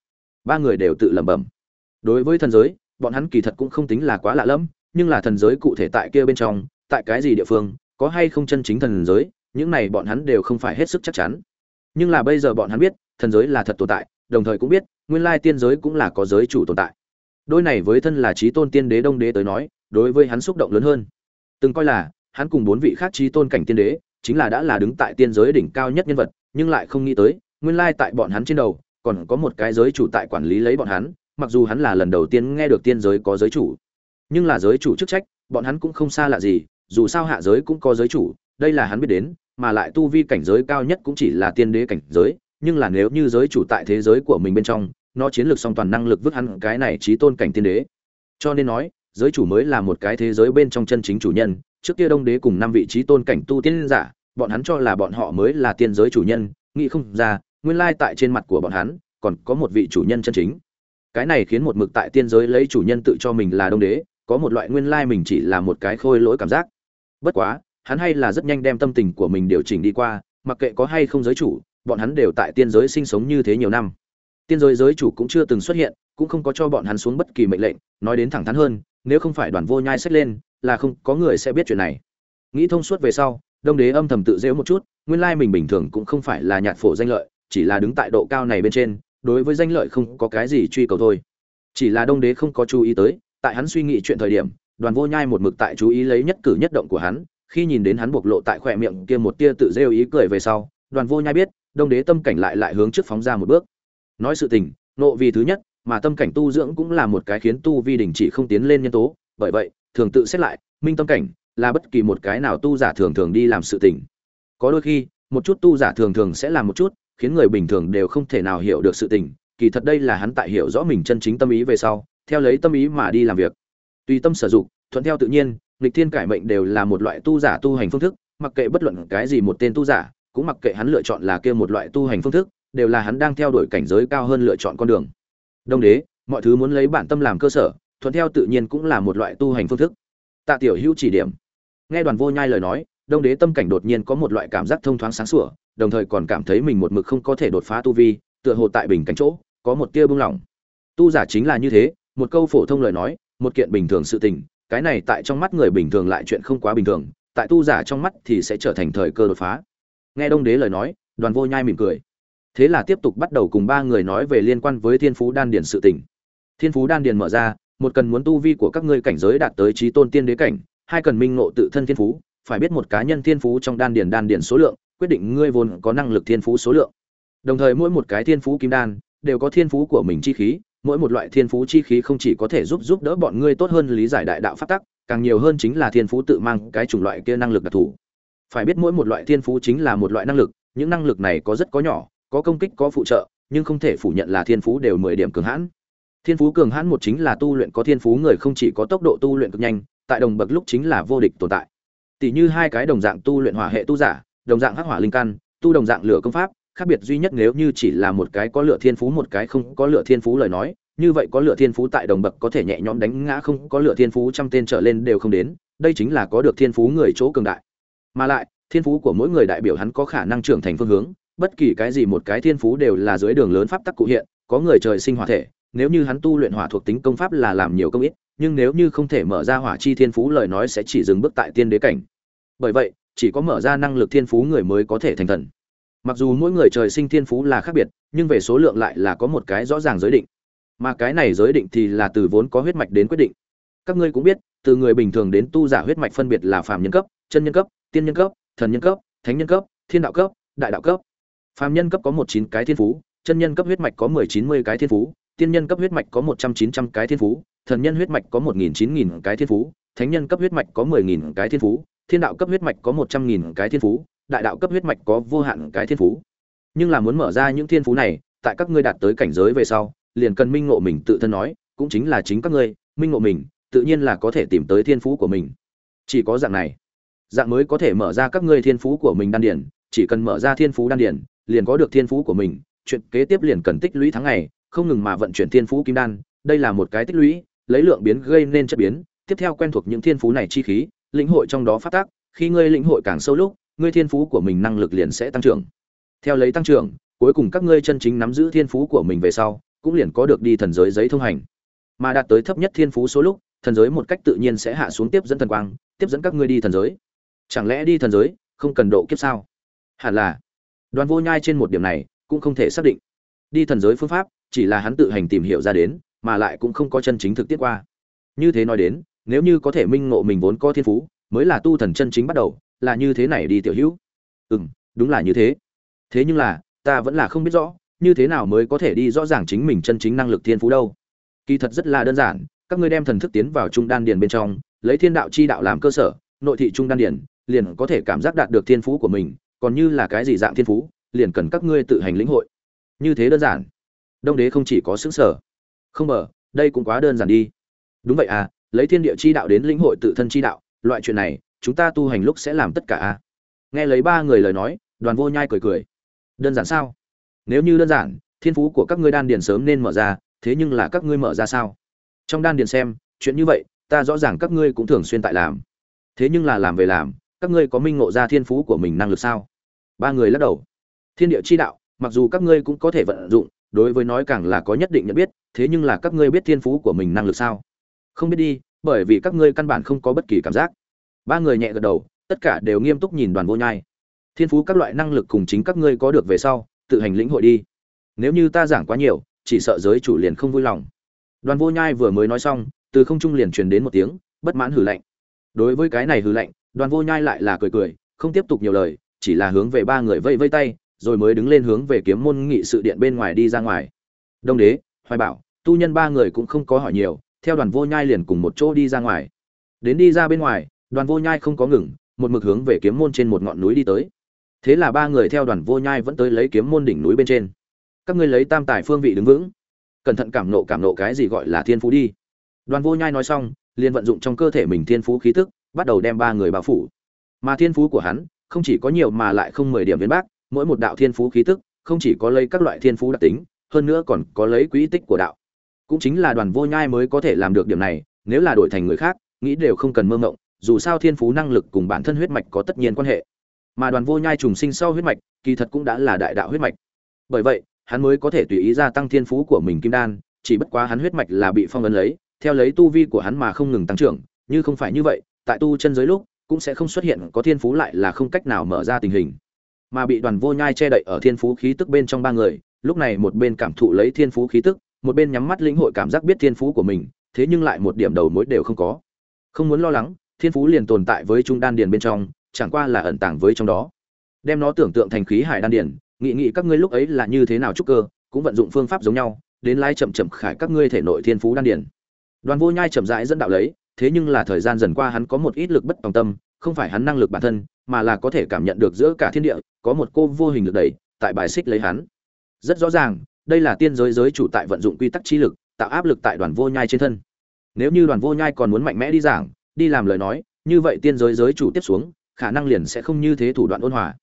Ba người đều tự lẩm bẩm. Đối với thần giới, bọn hắn kỳ thật cũng không tính là quá lạ lẫm, nhưng là thần giới cụ thể tại kia bên trong, tại cái gì địa phương, có hay không chân chính thần giới, những này bọn hắn đều không phải hết sức chắc chắn. Nhưng là bây giờ bọn hắn biết, thần giới là thật tồn tại, đồng thời cũng biết, nguyên lai tiên giới cũng là có giới chủ tồn tại. Đôi này với thân là trí tôn tiên đế đông đế tới nói, đối với hắn xúc động lớn hơn. Từng coi là, hắn cùng bốn vị khác trí tôn cảnh tiên đế, chính là đã là đứng tại tiên giới đỉnh cao nhất nhân vật nhưng lại không nghĩ tới, nguyên lai tại bọn hắn trên đầu, còn có một cái giới chủ tại quản lý lấy bọn hắn, mặc dù hắn là lần đầu tiên nghe được tiên giới có giới chủ. Nhưng là giới chủ chức trách, bọn hắn cũng không xa lạ gì, dù sao hạ giới cũng có giới chủ, đây là hắn biết đến, mà lại tu vi cảnh giới cao nhất cũng chỉ là tiên đế cảnh giới, nhưng là nếu như giới chủ tại thế giới của mình bên trong, nó chiến lược song toàn năng lực vứt hắn cái này trí tôn cảnh tiên đế. Cho nên nói, giới chủ mới là một cái thế giới bên trong chân chính chủ nhân, trước kia đông đế cùng năm vị trí tôn cảnh tu tiên giả bọn hắn cho là bọn họ mới là tiên giới chủ nhân, nghĩ không ra, nguyên lai tại trên mặt của bọn hắn, còn có một vị chủ nhân chân chính. Cái này khiến một mực tại tiên giới lấy chủ nhân tự cho mình là đông đế, có một loại nguyên lai mình chỉ là một cái khôi lỗi cảm giác. Bất quá, hắn hay là rất nhanh đem tâm tình của mình điều chỉnh đi qua, mặc kệ có hay không giới chủ, bọn hắn đều tại tiên giới sinh sống như thế nhiều năm. Tiên giới giới chủ cũng chưa từng xuất hiện, cũng không có cho bọn hắn xuống bất kỳ mệnh lệnh, nói đến thẳng thắn hơn, nếu không phải đoàn vô nhai sách lên, là không có người sẽ biết chuyện này. Nghĩ thông suốt về sau đông đế âm thầm tự dễu một chút, nguyên lai mình bình thường cũng không phải là nhạt phổ danh lợi, chỉ là đứng tại độ cao này bên trên, đối với danh lợi không có cái gì truy cầu thôi. Chỉ là đông đế không có chú ý tới, tại hắn suy nghĩ chuyện thời điểm, đoàn vô nhai một mực tại chú ý lấy nhất cử nhất động của hắn, khi nhìn đến hắn bộc lộ tại khỏe miệng kia một tia tự rêu ý cười về sau, đoàn vô nhai biết, đông đế tâm cảnh lại lại hướng trước phóng ra một bước. Nói sự tình, nộ vì thứ nhất, mà tâm cảnh tu dưỡng cũng là một cái khiến tu vi đình chỉ không tiến lên nhân tố, bởi vậy, thường tự xét lại, minh tâm cảnh là bất kỳ một cái nào tu giả thường thường đi làm sự tình. Có đôi khi, một chút tu giả thường thường sẽ làm một chút, khiến người bình thường đều không thể nào hiểu được sự tình, kỳ thật đây là hắn tại hiểu rõ mình chân chính tâm ý về sau, theo lấy tâm ý mà đi làm việc. Tùy tâm sử dụng thuận theo tự nhiên, nghịch thiên cải mệnh đều là một loại tu giả tu hành phương thức, mặc kệ bất luận cái gì một tên tu giả, cũng mặc kệ hắn lựa chọn là kia một loại tu hành phương thức, đều là hắn đang theo đuổi cảnh giới cao hơn lựa chọn con đường. Đông đế, mọi thứ muốn lấy bản tâm làm cơ sở, thuận theo tự nhiên cũng là một loại tu hành phương thức. Tạ tiểu hữu chỉ điểm nghe đoàn vô nhai lời nói, đông đế tâm cảnh đột nhiên có một loại cảm giác thông thoáng sáng sủa, đồng thời còn cảm thấy mình một mực không có thể đột phá tu vi, tựa hồ tại bình cảnh chỗ, có một tia bưng lỏng tu giả chính là như thế, một câu phổ thông lời nói, một kiện bình thường sự tình, cái này tại trong mắt người bình thường lại chuyện không quá bình thường, tại tu giả trong mắt thì sẽ trở thành thời cơ đột phá. Nghe đông đế lời nói, đoàn vô nhai mỉm cười. Thế là tiếp tục bắt đầu cùng ba người nói về liên quan với thiên phú đan điền sự tình. Thiên phú đan điền mở ra, một cần muốn tu vi của các ngươi cảnh giới đạt tới trí tôn tiên đế cảnh hai cần minh ngộ tự thân thiên phú, phải biết một cá nhân thiên phú trong đan điền đan điền số lượng, quyết định ngươi vốn có năng lực thiên phú số lượng. Đồng thời mỗi một cái thiên phú kim đan, đều có thiên phú của mình chi khí, mỗi một loại thiên phú chi khí không chỉ có thể giúp giúp đỡ bọn ngươi tốt hơn lý giải đại đạo pháp tắc, càng nhiều hơn chính là thiên phú tự mang cái chủng loại kia năng lực đặc thù. Phải biết mỗi một loại thiên phú chính là một loại năng lực, những năng lực này có rất có nhỏ, có công kích, có phụ trợ, nhưng không thể phủ nhận là thiên phú đều mười điểm cường hãn. Thiên phú cường hãn một chính là tu luyện có thiên phú người không chỉ có tốc độ tu luyện cực nhanh tại đồng bậc lúc chính là vô địch tồn tại. Tỷ như hai cái đồng dạng tu luyện hỏa hệ tu giả, đồng dạng hắc hỏa linh căn, tu đồng dạng lửa công pháp, khác biệt duy nhất nếu như chỉ là một cái có lửa thiên phú, một cái không có lửa thiên phú lời nói, như vậy có lửa thiên phú tại đồng bậc có thể nhẹ nhõm đánh ngã, không có lửa thiên phú trăm tên trở lên đều không đến, đây chính là có được thiên phú người chỗ cường đại. Mà lại, thiên phú của mỗi người đại biểu hắn có khả năng trưởng thành phương hướng, bất kỳ cái gì một cái thiên phú đều là dưới đường lớn pháp tắc cụ hiện, có người trời sinh hỏa thể, nếu như hắn tu luyện hỏa thuộc tính công pháp là làm nhiều công ít nhưng nếu như không thể mở ra hỏa chi thiên phú lời nói sẽ chỉ dừng bước tại tiên đế cảnh. Bởi vậy, chỉ có mở ra năng lực thiên phú người mới có thể thành thần. Mặc dù mỗi người trời sinh thiên phú là khác biệt, nhưng về số lượng lại là có một cái rõ ràng giới định. Mà cái này giới định thì là từ vốn có huyết mạch đến quyết định. Các ngươi cũng biết, từ người bình thường đến tu giả huyết mạch phân biệt là phàm nhân cấp, chân nhân cấp, tiên nhân cấp, thần nhân cấp, thánh nhân cấp, thiên đạo cấp, đại đạo cấp. Phàm nhân cấp có một chín cái thiên phú, chân nhân cấp huyết mạch có mười chín mươi cái thiên phú, tiên nhân cấp huyết mạch có một trăm chín trăm cái thiên phú thần nhân huyết mạch có một nghìn chín nghìn cái thiên phú, thánh nhân cấp huyết mạch có mười nghìn cái thiên phú, thiên đạo cấp huyết mạch có một trăm nghìn cái thiên phú, đại đạo cấp huyết mạch có vô hạn cái thiên phú. Nhưng là muốn mở ra những thiên phú này, tại các ngươi đạt tới cảnh giới về sau, liền cần minh ngộ mình tự thân nói, cũng chính là chính các ngươi, minh ngộ mình, tự nhiên là có thể tìm tới thiên phú của mình. Chỉ có dạng này, dạng mới có thể mở ra các ngươi thiên phú của mình đan điển chỉ cần mở ra thiên phú đan điển liền có được thiên phú của mình. Chuyện kế tiếp liền cần tích lũy tháng ngày, không ngừng mà vận chuyển thiên phú kim đan, đây là một cái tích lũy lấy lượng biến gây nên chất biến, tiếp theo quen thuộc những thiên phú này chi khí, lĩnh hội trong đó phát tác, khi ngươi lĩnh hội càng sâu lúc, ngươi thiên phú của mình năng lực liền sẽ tăng trưởng. Theo lấy tăng trưởng, cuối cùng các ngươi chân chính nắm giữ thiên phú của mình về sau, cũng liền có được đi thần giới giấy thông hành. Mà đạt tới thấp nhất thiên phú số lúc, thần giới một cách tự nhiên sẽ hạ xuống tiếp dẫn thần quang, tiếp dẫn các ngươi đi thần giới. Chẳng lẽ đi thần giới, không cần độ kiếp sao? Hẳn là. Đoàn vô nhai trên một điểm này, cũng không thể xác định. Đi thần giới phương pháp, chỉ là hắn tự hành tìm hiểu ra đến mà lại cũng không có chân chính thực tiết qua. Như thế nói đến, nếu như có thể minh ngộ mình vốn có thiên phú, mới là tu thần chân chính bắt đầu, là như thế này đi tiểu hữu. Ừ m đúng là như thế. Thế nhưng là, ta vẫn là không biết rõ, như thế nào mới có thể đi rõ ràng chính mình chân chính năng lực thiên phú đâu. Kỳ thật rất là đơn giản, các ngươi đem thần thức tiến vào trung đan điền bên trong, lấy thiên đạo chi đạo làm cơ sở, nội thị trung đan điền, liền có thể cảm giác đạt được thiên phú của mình, còn như là cái gì dạng thiên phú, liền cần các ngươi tự hành lĩnh hội. Như thế đơn giản. Đông đế không chỉ có xứng sở không mở đây cũng quá đơn giản đi. Đúng vậy à lấy thiên địa chi đạo đến lĩnh hội tự thân chi đạo, loại chuyện này, chúng ta tu hành lúc sẽ làm tất cả à. Nghe lấy ba người lời nói, đoàn vô nhai cười cười. Đơn giản sao? Nếu như đơn giản, thiên phú của các ngươi đan điền sớm nên mở ra, thế nhưng là các ngươi mở ra sao? Trong đan điền xem, chuyện như vậy, ta rõ ràng các ngươi cũng thường xuyên tại làm. Thế nhưng là làm về làm, các ngươi có minh ngộ ra thiên phú của mình năng lực sao? Ba người lắc đầu. Thiên địa chi đạo, mặc dù các ngươi cũng có thể vận dụng, đối với nói càng là có nhất định nhận biết thế nhưng là các ngươi biết thiên phú của mình năng lực sao? Không biết đi, bởi vì các ngươi căn bản không có bất kỳ cảm giác. Ba người nhẹ gật đầu, tất cả đều nghiêm túc nhìn đoàn vô nhai. Thiên phú các loại năng lực cùng chính các ngươi có được về sau, tự hành lĩnh hội đi. Nếu như ta giảng quá nhiều, chỉ sợ giới chủ liền không vui lòng. Đoàn vô nhai vừa mới nói xong, từ không trung liền truyền đến một tiếng, bất mãn hử lạnh. Đối với cái này hử lạnh, đoàn vô nhai lại là cười cười, không tiếp tục nhiều lời, chỉ là hướng về ba người vây vây tay, rồi mới đứng lên hướng về kiếm môn nghị sự điện bên ngoài đi ra ngoài. Đông đế hoài bảo, tu nhân ba người cũng không có hỏi nhiều, theo đoàn vô nhai liền cùng một chỗ đi ra ngoài. Đến đi ra bên ngoài, đoàn vô nhai không có ngừng, một mực hướng về kiếm môn trên một ngọn núi đi tới. Thế là ba người theo đoàn vô nhai vẫn tới lấy kiếm môn đỉnh núi bên trên. Các ngươi lấy tam tài phương vị đứng vững. Cẩn thận cảm nộ cảm nộ cái gì gọi là thiên phú đi. Đoàn vô nhai nói xong, liền vận dụng trong cơ thể mình thiên phú khí tức, bắt đầu đem ba người bao phủ. Mà thiên phú của hắn, không chỉ có nhiều mà lại không mười điểm viên bác, mỗi một đạo thiên phú khí tức, không chỉ có lấy các loại thiên phú đặc tính hơn nữa còn có lấy quỹ tích của đạo. Cũng chính là đoàn vô nhai mới có thể làm được điểm này, nếu là đổi thành người khác, nghĩ đều không cần mơ mộng, dù sao thiên phú năng lực cùng bản thân huyết mạch có tất nhiên quan hệ. Mà đoàn vô nhai trùng sinh sau huyết mạch, kỳ thật cũng đã là đại đạo huyết mạch. Bởi vậy, hắn mới có thể tùy ý gia tăng thiên phú của mình kim đan, chỉ bất quá hắn huyết mạch là bị phong ấn lấy, theo lấy tu vi của hắn mà không ngừng tăng trưởng, như không phải như vậy, tại tu chân giới lúc, cũng sẽ không xuất hiện có thiên phú lại là không cách nào mở ra tình hình. Mà bị đoàn vô nhai che đậy ở thiên phú khí tức bên trong ba người lúc này một bên cảm thụ lấy thiên phú khí tức, một bên nhắm mắt lĩnh hội cảm giác biết thiên phú của mình, thế nhưng lại một điểm đầu mối đều không có. Không muốn lo lắng, thiên phú liền tồn tại với trung đan điền bên trong, chẳng qua là ẩn tàng với trong đó. Đem nó tưởng tượng thành khí hải đan điền, nghị nghị các ngươi lúc ấy là như thế nào trúc cơ, cũng vận dụng phương pháp giống nhau, đến lai chậm chậm khải các ngươi thể nội thiên phú đan điền. Đoàn vô nhai chậm rãi dẫn đạo lấy, thế nhưng là thời gian dần qua hắn có một ít lực bất tòng tâm, không phải hắn năng lực bản thân, mà là có thể cảm nhận được giữa cả thiên địa, có một cô vô hình lực đẩy, tại bài xích lấy hắn rất rõ ràng, đây là tiên giới giới chủ tại vận dụng quy tắc chi lực, tạo áp lực tại đoàn vô nhai trên thân. Nếu như đoàn vô nhai còn muốn mạnh mẽ đi giảng, đi làm lời nói, như vậy tiên giới giới chủ tiếp xuống, khả năng liền sẽ không như thế thủ đoạn ôn hòa.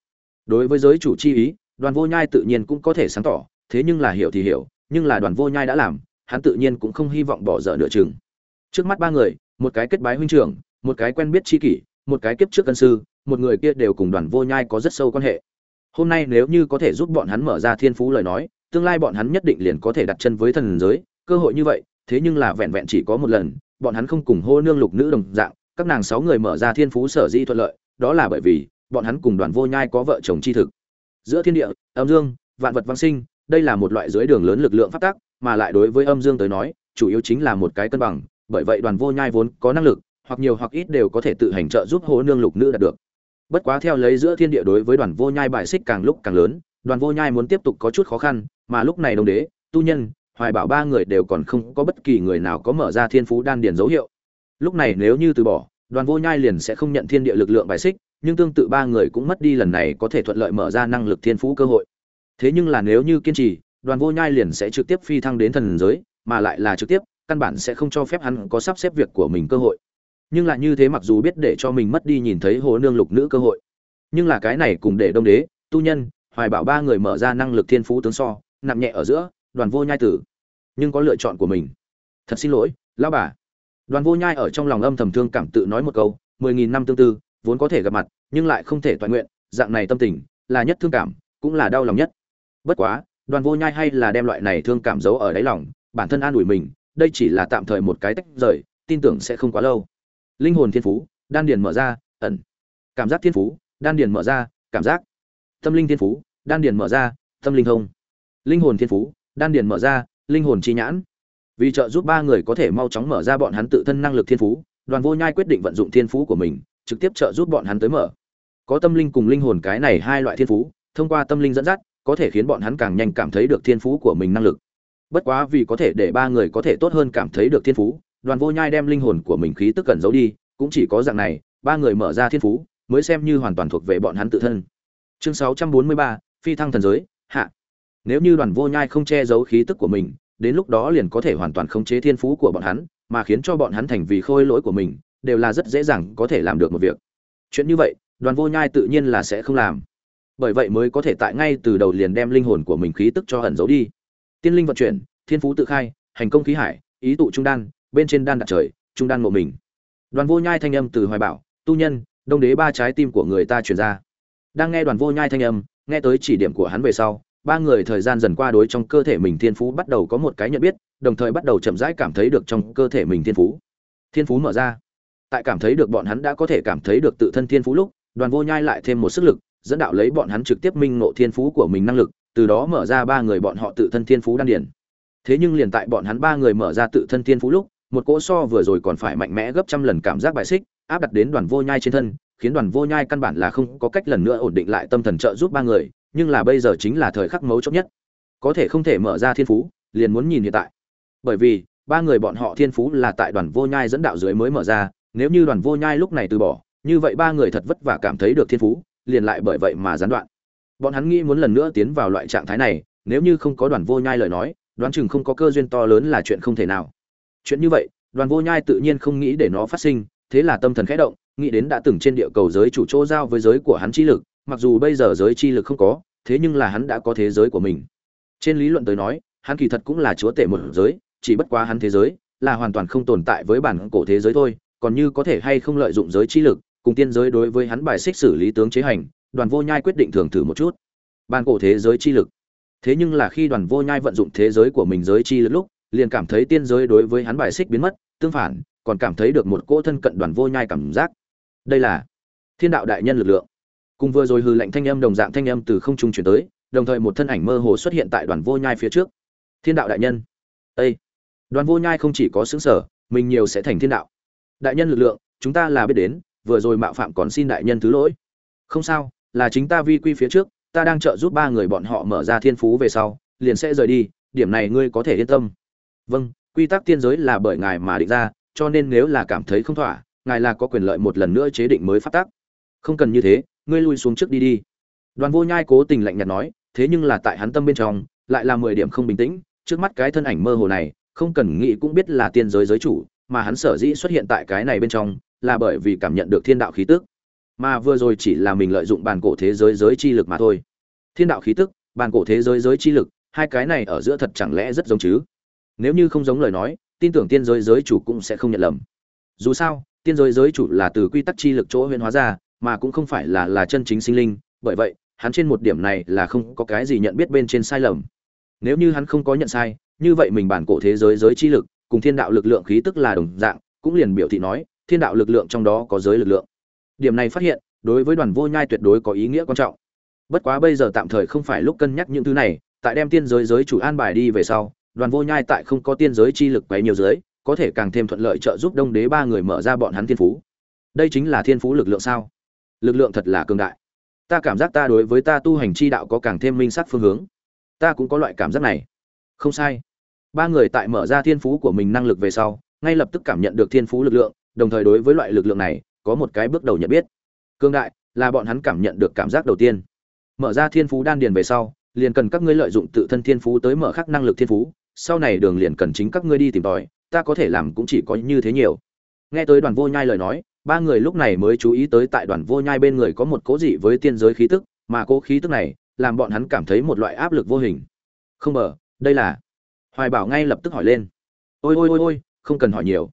Đối với giới chủ chi ý, đoàn vô nhai tự nhiên cũng có thể sáng tỏ, thế nhưng là hiểu thì hiểu, nhưng là đoàn vô nhai đã làm, hắn tự nhiên cũng không hy vọng bỏ dở nửa chừng. Trước mắt ba người, một cái kết bái huynh trưởng, một cái quen biết chi kỷ, một cái kiếp trước cân sư, một người kia đều cùng đoàn vô nhai có rất sâu quan hệ hôm nay nếu như có thể giúp bọn hắn mở ra thiên phú lời nói, tương lai bọn hắn nhất định liền có thể đặt chân với thần giới, cơ hội như vậy, thế nhưng là vẹn vẹn chỉ có một lần, bọn hắn không cùng hô nương lục nữ đồng dạng, các nàng sáu người mở ra thiên phú sở di thuận lợi, đó là bởi vì, bọn hắn cùng đoàn vô nhai có vợ chồng chi thực. Giữa thiên địa, âm dương, vạn vật văn sinh, đây là một loại dưới đường lớn lực lượng phát tác mà lại đối với âm dương tới nói, chủ yếu chính là một cái cân bằng, bởi vậy đoàn vô nhai vốn có năng lực, hoặc nhiều hoặc ít đều có thể tự hành trợ giúp hố nương lục nữ đạt được bất quá theo lấy giữa thiên địa đối với đoàn vô nhai bài xích càng lúc càng lớn, đoàn vô nhai muốn tiếp tục có chút khó khăn, mà lúc này đồng đế, tu nhân, hoài bảo ba người đều còn không có bất kỳ người nào có mở ra thiên phú đan điền dấu hiệu. Lúc này nếu như từ bỏ, đoàn vô nhai liền sẽ không nhận thiên địa lực lượng bài xích, nhưng tương tự ba người cũng mất đi lần này có thể thuận lợi mở ra năng lực thiên phú cơ hội. Thế nhưng là nếu như kiên trì, đoàn vô nhai liền sẽ trực tiếp phi thăng đến thần giới, mà lại là trực tiếp, căn bản sẽ không cho phép hắn có sắp xếp việc của mình cơ hội nhưng lại như thế mặc dù biết để cho mình mất đi nhìn thấy hồ nương lục nữ cơ hội. Nhưng là cái này cùng để đông đế, tu nhân, hoài bảo ba người mở ra năng lực thiên phú tướng so, nặng nhẹ ở giữa, đoàn vô nhai tử. Nhưng có lựa chọn của mình. Thật xin lỗi, lão bà. Đoàn vô nhai ở trong lòng âm thầm thương cảm tự nói một câu, mười nghìn năm tương tư, vốn có thể gặp mặt, nhưng lại không thể toàn nguyện, dạng này tâm tình, là nhất thương cảm, cũng là đau lòng nhất. Bất quá, đoàn vô nhai hay là đem loại này thương cảm giấu ở đáy lòng, bản thân an ủi mình, đây chỉ là tạm thời một cái tách rời, tin tưởng sẽ không quá lâu linh hồn thiên phú, đan điền mở ra, ẩn. Cảm giác thiên phú, đan điền mở ra, cảm giác. Tâm linh thiên phú, đan điền mở ra, tâm linh thông. Linh hồn thiên phú, đan điền mở ra, linh hồn chi nhãn. Vì trợ giúp ba người có thể mau chóng mở ra bọn hắn tự thân năng lực thiên phú, đoàn vô nhai quyết định vận dụng thiên phú của mình, trực tiếp trợ giúp bọn hắn tới mở. Có tâm linh cùng linh hồn cái này hai loại thiên phú, thông qua tâm linh dẫn dắt, có thể khiến bọn hắn càng nhanh cảm thấy được thiên phú của mình năng lực. Bất quá vì có thể để ba người có thể tốt hơn cảm thấy được thiên phú đoàn vô nhai đem linh hồn của mình khí tức cẩn giấu đi cũng chỉ có dạng này ba người mở ra thiên phú mới xem như hoàn toàn thuộc về bọn hắn tự thân. Chương 643, phi thăng thần giới hạ. Nếu như đoàn vô nhai không che giấu khí tức của mình đến lúc đó liền có thể hoàn toàn khống chế thiên phú của bọn hắn mà khiến cho bọn hắn thành vì khôi lỗi của mình đều là rất dễ dàng có thể làm được một việc. Chuyện như vậy đoàn vô nhai tự nhiên là sẽ không làm. Bởi vậy mới có thể tại ngay từ đầu liền đem linh hồn của mình khí tức cho ẩn giấu đi. Tiên linh vận chuyển thiên phú tự khai hành công khí hải ý tụ trung đan bên trên đan đặt trời, trung đan mộ mình. Đoàn vô nhai thanh âm từ hoài bảo, tu nhân, đông đế ba trái tim của người ta truyền ra. Đang nghe đoàn vô nhai thanh âm, nghe tới chỉ điểm của hắn về sau, ba người thời gian dần qua đối trong cơ thể mình thiên phú bắt đầu có một cái nhận biết, đồng thời bắt đầu chậm rãi cảm thấy được trong cơ thể mình thiên phú. Thiên phú mở ra. Tại cảm thấy được bọn hắn đã có thể cảm thấy được tự thân thiên phú lúc, đoàn vô nhai lại thêm một sức lực, dẫn đạo lấy bọn hắn trực tiếp minh ngộ thiên phú của mình năng lực, từ đó mở ra ba người bọn họ tự thân thiên phú đan điển thế nhưng liền tại bọn hắn ba người mở ra tự thân thiên phú lúc một cỗ so vừa rồi còn phải mạnh mẽ gấp trăm lần cảm giác bài xích, áp đặt đến đoàn vô nhai trên thân, khiến đoàn vô nhai căn bản là không có cách lần nữa ổn định lại tâm thần trợ giúp ba người, nhưng là bây giờ chính là thời khắc mấu chốt nhất. Có thể không thể mở ra thiên phú, liền muốn nhìn hiện tại. Bởi vì, ba người bọn họ thiên phú là tại đoàn vô nhai dẫn đạo dưới mới mở ra, nếu như đoàn vô nhai lúc này từ bỏ, như vậy ba người thật vất vả cảm thấy được thiên phú, liền lại bởi vậy mà gián đoạn. Bọn hắn nghĩ muốn lần nữa tiến vào loại trạng thái này, nếu như không có đoàn vô nhai lời nói, đoán chừng không có cơ duyên to lớn là chuyện không thể nào chuyện như vậy, đoàn vô nhai tự nhiên không nghĩ để nó phát sinh, thế là tâm thần khẽ động, nghĩ đến đã từng trên địa cầu giới chủ chỗ giao với giới của hắn chi lực, mặc dù bây giờ giới chi lực không có, thế nhưng là hắn đã có thế giới của mình. Trên lý luận tới nói, hắn kỳ thật cũng là chúa tể một giới, chỉ bất quá hắn thế giới là hoàn toàn không tồn tại với bản cổ thế giới thôi, còn như có thể hay không lợi dụng giới chi lực, cùng tiên giới đối với hắn bài xích xử lý tướng chế hành, đoàn vô nhai quyết định thường thử một chút. Bản cổ thế giới chi lực. Thế nhưng là khi đoàn vô nhai vận dụng thế giới của mình giới chi lực lúc liền cảm thấy tiên giới đối với hắn bài xích biến mất, tương phản, còn cảm thấy được một cỗ thân cận đoàn vô nhai cảm giác. Đây là thiên đạo đại nhân lực lượng. Cùng vừa rồi hư lệnh thanh âm đồng dạng thanh âm từ không trung chuyển tới, đồng thời một thân ảnh mơ hồ xuất hiện tại đoàn vô nhai phía trước. Thiên đạo đại nhân. Ây đoàn vô nhai không chỉ có xứng sở, mình nhiều sẽ thành thiên đạo. Đại nhân lực lượng, chúng ta là biết đến, vừa rồi mạo phạm còn xin đại nhân thứ lỗi. Không sao, là chính ta vi quy phía trước, ta đang trợ giúp ba người bọn họ mở ra thiên phú về sau, liền sẽ rời đi, điểm này ngươi có thể yên tâm vâng quy tắc tiên giới là bởi ngài mà định ra, cho nên nếu là cảm thấy không thỏa, ngài là có quyền lợi một lần nữa chế định mới phát tác không cần như thế, ngươi lui xuống trước đi đi. Đoàn vô nhai cố tình lạnh nhạt nói, thế nhưng là tại hắn tâm bên trong, lại là mười điểm không bình tĩnh, trước mắt cái thân ảnh mơ hồ này, không cần nghĩ cũng biết là tiên giới giới chủ, mà hắn sở dĩ xuất hiện tại cái này bên trong, là bởi vì cảm nhận được thiên đạo khí tức. Mà vừa rồi chỉ là mình lợi dụng bàn cổ thế giới giới chi lực mà thôi. Thiên đạo khí tức bàn cổ thế giới giới chi lực, hai cái này ở giữa thật chẳng lẽ rất giống chứ? Nếu như không giống lời nói, tin tưởng tiên giới giới chủ cũng sẽ không nhận lầm. Dù sao, tiên giới giới chủ là từ quy tắc chi lực chỗ huyễn hóa ra, mà cũng không phải là là chân chính sinh linh, bởi vậy, hắn trên một điểm này là không có cái gì nhận biết bên trên sai lầm. Nếu như hắn không có nhận sai, như vậy mình bản cổ thế giới giới chi lực, cùng thiên đạo lực lượng khí tức là đồng dạng, cũng liền biểu thị nói, thiên đạo lực lượng trong đó có giới lực lượng. Điểm này phát hiện, đối với đoàn vô nhai tuyệt đối có ý nghĩa quan trọng. Bất quá bây giờ tạm thời không phải lúc cân nhắc những thứ này, tại đem tiên giới giới chủ an bài đi về sau đoàn vô nhai tại không có tiên giới chi lực quấy nhiều giới có thể càng thêm thuận lợi trợ giúp đông đế ba người mở ra bọn hắn thiên phú. Đây chính là thiên phú lực lượng sao? Lực lượng thật là cường đại. Ta cảm giác ta đối với ta tu hành chi đạo có càng thêm minh sắc phương hướng. Ta cũng có loại cảm giác này. Không sai. Ba người tại mở ra thiên phú của mình năng lực về sau, ngay lập tức cảm nhận được thiên phú lực lượng, đồng thời đối với loại lực lượng này, có một cái bước đầu nhận biết. Cương đại là bọn hắn cảm nhận được cảm giác đầu tiên. Mở ra thiên phú đan điền về sau, liền cần các ngươi lợi dụng tự thân thiên phú tới mở khắc năng lực thiên phú sau này đường liền cần chính các ngươi đi tìm tòi, ta có thể làm cũng chỉ có như thế nhiều. Nghe tới đoàn vô nhai lời nói, ba người lúc này mới chú ý tới tại đoàn vô nhai bên người có một cố dị với tiên giới khí tức, mà cố khí tức này làm bọn hắn cảm thấy một loại áp lực vô hình. Không ngờ, đây là? Hoài bảo ngay lập tức hỏi lên. Ôi ôi ôi ôi, không cần hỏi nhiều.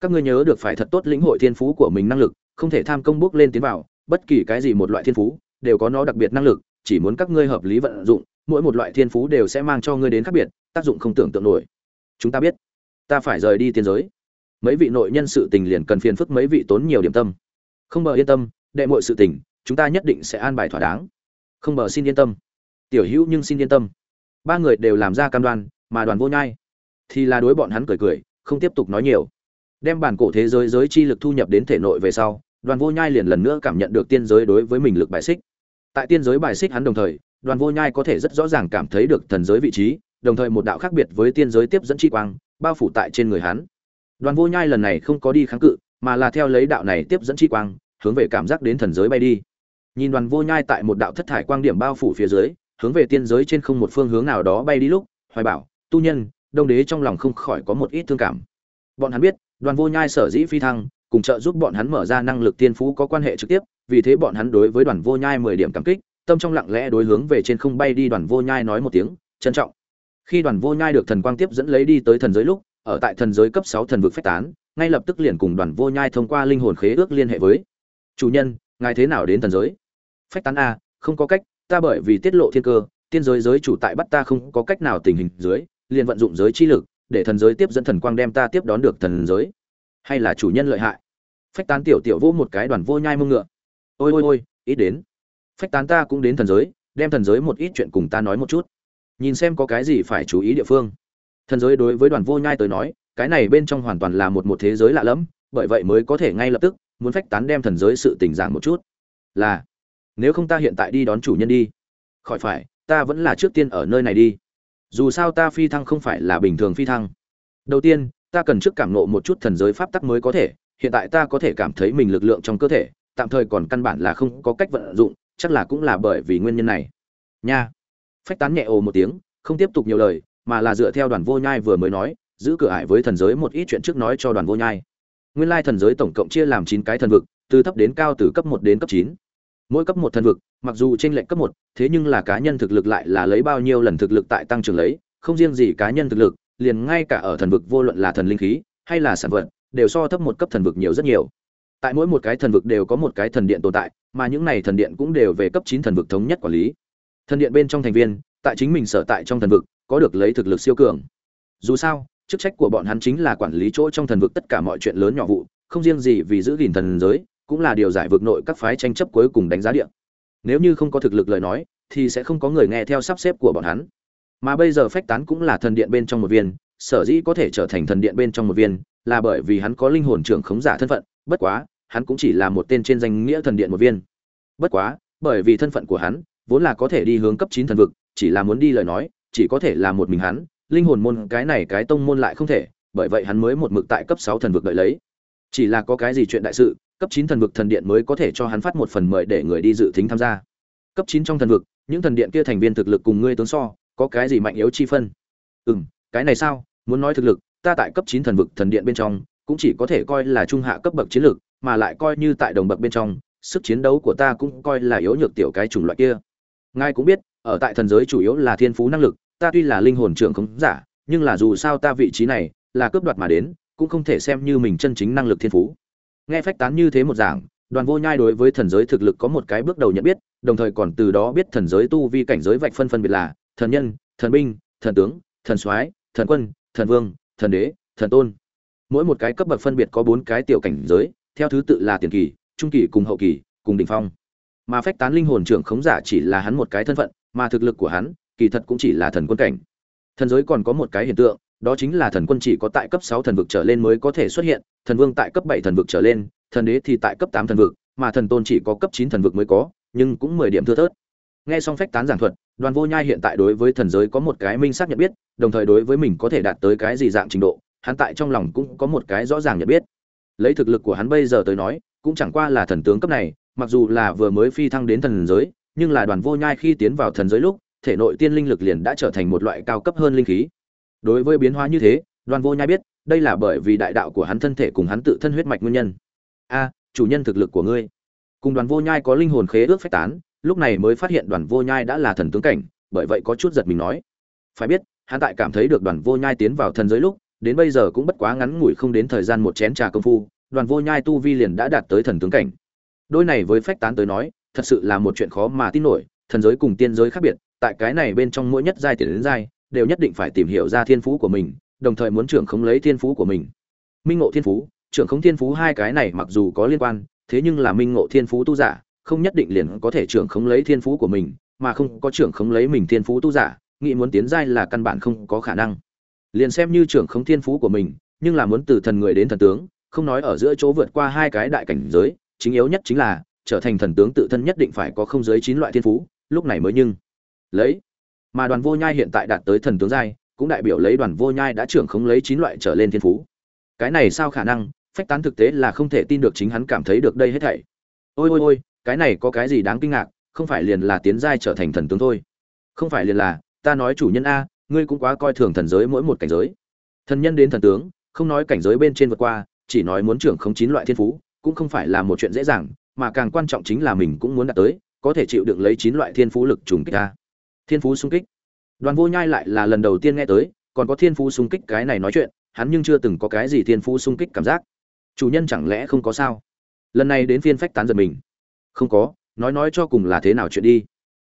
Các ngươi nhớ được phải thật tốt lĩnh hội thiên phú của mình năng lực, không thể tham công bước lên tiến vào, bất kỳ cái gì một loại thiên phú đều có nó đặc biệt năng lực, chỉ muốn các ngươi hợp lý vận dụng mỗi một loại thiên phú đều sẽ mang cho ngươi đến khác biệt, tác dụng không tưởng tượng nổi. Chúng ta biết, ta phải rời đi tiên giới. Mấy vị nội nhân sự tình liền cần phiền phức mấy vị tốn nhiều điểm tâm. Không bờ yên tâm, đệ mọi sự tình, chúng ta nhất định sẽ an bài thỏa đáng. Không bờ xin yên tâm. Tiểu hữu nhưng xin yên tâm. Ba người đều làm ra cam đoan, mà đoàn vô nhai thì là đối bọn hắn cười cười, không tiếp tục nói nhiều. Đem bản cổ thế giới giới chi lực thu nhập đến thể nội về sau, đoàn vô nhai liền lần nữa cảm nhận được tiên giới đối với mình lực bài xích. Tại tiên giới bài xích hắn đồng thời đoàn vô nhai có thể rất rõ ràng cảm thấy được thần giới vị trí, đồng thời một đạo khác biệt với tiên giới tiếp dẫn chi quang, bao phủ tại trên người hắn. Đoàn vô nhai lần này không có đi kháng cự, mà là theo lấy đạo này tiếp dẫn chi quang, hướng về cảm giác đến thần giới bay đi. Nhìn đoàn vô nhai tại một đạo thất thải quang điểm bao phủ phía dưới, hướng về tiên giới trên không một phương hướng nào đó bay đi lúc, hoài bảo, tu nhân, đông đế trong lòng không khỏi có một ít thương cảm. Bọn hắn biết, đoàn vô nhai sở dĩ phi thăng, cùng trợ giúp bọn hắn mở ra năng lực tiên phú có quan hệ trực tiếp, vì thế bọn hắn đối với đoàn vô nhai mười điểm cảm kích tâm trong lặng lẽ đối hướng về trên không bay đi đoàn vô nhai nói một tiếng, trân trọng. Khi đoàn vô nhai được thần quang tiếp dẫn lấy đi tới thần giới lúc, ở tại thần giới cấp sáu thần vực phách tán, ngay lập tức liền cùng đoàn vô nhai thông qua linh hồn khế ước liên hệ với, chủ nhân, ngài thế nào đến thần giới? Phách tán a không có cách, ta bởi vì tiết lộ thiên cơ, tiên giới giới chủ tại bắt ta không có cách nào tình hình dưới, liền vận dụng giới chi lực, để thần giới tiếp dẫn thần quang đem ta tiếp đón được thần giới. Hay là chủ nhân lợi hại? Phách tán tiểu tiểu vô một cái đoàn vô nhai mông ngựa. Ôi ôi ôi, ít đến phách tán ta cũng đến thần giới, đem thần giới một ít chuyện cùng ta nói một chút. Nhìn xem có cái gì phải chú ý địa phương. Thần giới đối với đoàn vô nhai tới nói, cái này bên trong hoàn toàn là một một thế giới lạ lẫm, bởi vậy mới có thể ngay lập tức, muốn phách tán đem thần giới sự tình giảng một chút. Là, nếu không ta hiện tại đi đón chủ nhân đi. Khỏi phải, ta vẫn là trước tiên ở nơi này đi. Dù sao ta phi thăng không phải là bình thường phi thăng. Đầu tiên, ta cần trước cảm nộ một chút thần giới pháp tắc mới có thể, hiện tại ta có thể cảm thấy mình lực lượng trong cơ thể, tạm thời còn căn bản là không có cách vận dụng chắc là cũng là bởi vì nguyên nhân này. Nha. Phách tán nhẹ ồ một tiếng, không tiếp tục nhiều lời, mà là dựa theo đoàn vô nhai vừa mới nói, giữ cửa ải với thần giới một ít chuyện trước nói cho đoàn vô nhai. Nguyên lai thần giới tổng cộng chia làm chín cái thần vực, từ thấp đến cao từ cấp một đến cấp chín. Mỗi cấp một thần vực, mặc dù trên lệnh cấp một, thế nhưng là cá nhân thực lực lại là lấy bao nhiêu lần thực lực tại tăng trưởng lấy, không riêng gì cá nhân thực lực, liền ngay cả ở thần vực vô luận là thần linh khí, hay là sản vật, đều so thấp một cấp thần vực nhiều rất nhiều tại mỗi một cái thần vực đều có một cái thần điện tồn tại, mà những này thần điện cũng đều về cấp chín thần vực thống nhất quản lý. Thần điện bên trong thành viên, tại chính mình sở tại trong thần vực, có được lấy thực lực siêu cường. Dù sao, chức trách của bọn hắn chính là quản lý chỗ trong thần vực tất cả mọi chuyện lớn nhỏ vụ, không riêng gì vì giữ gìn thần giới, cũng là điều giải vực nội các phái tranh chấp cuối cùng đánh giá điện nếu như không có thực lực lời nói, thì sẽ không có người nghe theo sắp xếp của bọn hắn. Mà bây giờ phách tán cũng là thần điện bên trong một viên, sở dĩ có thể trở thành thần điện bên trong một viên, là bởi vì hắn có linh hồn trưởng khống giả thân phận bất quá, hắn cũng chỉ là một tên trên danh nghĩa thần điện một viên. Bất quá, bởi vì thân phận của hắn, vốn là có thể đi hướng cấp chín thần vực, chỉ là muốn đi lời nói, chỉ có thể là một mình hắn, linh hồn môn cái này cái tông môn lại không thể, bởi vậy hắn mới một mực tại cấp sáu thần vực đợi lấy. Chỉ là có cái gì chuyện đại sự, cấp chín thần vực thần điện mới có thể cho hắn phát một phần mời để người đi dự tính tham gia. Cấp chín trong thần vực, những thần điện kia thành viên thực lực cùng ngươi tướng so, có cái gì mạnh yếu chi phân? Ừ cái này sao? Muốn nói thực lực, ta tại cấp chín thần vực thần điện bên trong cũng chỉ có thể coi là trung hạ cấp bậc chiến lược, mà lại coi như tại đồng bậc bên trong, sức chiến đấu của ta cũng coi là yếu nhược tiểu cái chủng loại kia. Ngài cũng biết, ở tại thần giới chủ yếu là thiên phú năng lực, ta tuy là linh hồn trưởng khống giả, nhưng là dù sao ta vị trí này là cướp đoạt mà đến, cũng không thể xem như mình chân chính năng lực thiên phú. Nghe phách tán như thế một giảng, đoàn vô nhai đối với thần giới thực lực có một cái bước đầu nhận biết, đồng thời còn từ đó biết thần giới tu vi cảnh giới vạch phân phân biệt là thần nhân, thần binh, thần tướng, thần soái, thần quân, thần vương, thần đế, thần tôn mỗi một cái cấp bậc phân biệt có bốn cái tiểu cảnh giới, theo thứ tự là tiền kỳ, trung kỳ cùng hậu kỳ, cùng đỉnh phong. Mà phách tán linh hồn trưởng khống giả chỉ là hắn một cái thân phận, mà thực lực của hắn, kỳ thật cũng chỉ là thần quân cảnh. Thần giới còn có một cái hiện tượng, đó chính là thần quân chỉ có tại cấp sáu thần vực trở lên mới có thể xuất hiện, thần vương tại cấp bảy thần vực trở lên, thần đế thì tại cấp tám thần vực, mà thần tôn chỉ có cấp chín thần vực mới có, nhưng cũng mười điểm thưa thớt. Nghe xong phách tán giảng thuật, đoàn vô nhai hiện tại đối với thần giới có một cái minh xác nhận biết, đồng thời đối với mình có thể đạt tới cái gì dạng trình độ hắn tại trong lòng cũng có một cái rõ ràng nhận biết. Lấy thực lực của hắn bây giờ tới nói, cũng chẳng qua là thần tướng cấp này, mặc dù là vừa mới phi thăng đến thần giới, nhưng là đoàn vô nhai khi tiến vào thần giới lúc, thể nội tiên linh lực liền đã trở thành một loại cao cấp hơn linh khí. Đối với biến hóa như thế, đoàn vô nhai biết, đây là bởi vì đại đạo của hắn thân thể cùng hắn tự thân huyết mạch nguyên nhân. A, chủ nhân thực lực của ngươi. Cùng đoàn vô nhai có linh hồn khế ước phách tán, lúc này mới phát hiện đoàn vô nhai đã là thần tướng cảnh, bởi vậy có chút giật mình nói. Phải biết, hắn tại cảm thấy được đoàn vô nhai tiến vào thần giới lúc đến bây giờ cũng bất quá ngắn ngủi không đến thời gian một chén trà công phu, đoàn vô nhai tu vi liền đã đạt tới thần tướng cảnh. Đôi này với phách tán tới nói, thật sự là một chuyện khó mà tin nổi, thần giới cùng tiên giới khác biệt, tại cái này bên trong mỗi nhất giai tiền đến giai, đều nhất định phải tìm hiểu ra thiên phú của mình, đồng thời muốn trưởng khống lấy thiên phú của mình. Minh ngộ thiên phú, trưởng khống thiên phú hai cái này mặc dù có liên quan, thế nhưng là minh ngộ thiên phú tu giả, không nhất định liền có thể trưởng khống lấy thiên phú của mình, mà không có trưởng khống lấy mình thiên phú tu giả, nghĩ muốn tiến giai là căn bản không có khả năng liền xem như trưởng khống thiên phú của mình, nhưng là muốn từ thần người đến thần tướng, không nói ở giữa chỗ vượt qua hai cái đại cảnh giới, chính yếu nhất chính là, trở thành thần tướng tự thân nhất định phải có không giới chín loại thiên phú, lúc này mới nhưng lấy. Mà đoàn vô nhai hiện tại đạt tới thần tướng giai, cũng đại biểu lấy đoàn vô nhai đã trưởng khống lấy chín loại trở lên thiên phú. Cái này sao khả năng, phách tán thực tế là không thể tin được chính hắn cảm thấy được đây hết thảy. Ôi ôi ôi, cái này có cái gì đáng kinh ngạc, không phải liền là tiến giai trở thành thần tướng thôi. Không phải liền là, ta nói chủ nhân a ngươi cũng quá coi thường thần giới mỗi một cảnh giới. Thần nhân đến thần tướng, không nói cảnh giới bên trên vượt qua, chỉ nói muốn trưởng không chín loại thiên phú, cũng không phải là một chuyện dễ dàng, mà càng quan trọng chính là mình cũng muốn đạt tới, có thể chịu đựng lấy chín loại thiên phú lực trùng kích ta. Thiên phú xung kích. Đoàn vô nhai lại là lần đầu tiên nghe tới, còn có thiên phú xung kích cái này nói chuyện, hắn nhưng chưa từng có cái gì thiên phú xung kích cảm giác. Chủ nhân chẳng lẽ không có sao? Lần này đến phiên phách tán giật mình. Không có, nói nói cho cùng là thế nào chuyện đi.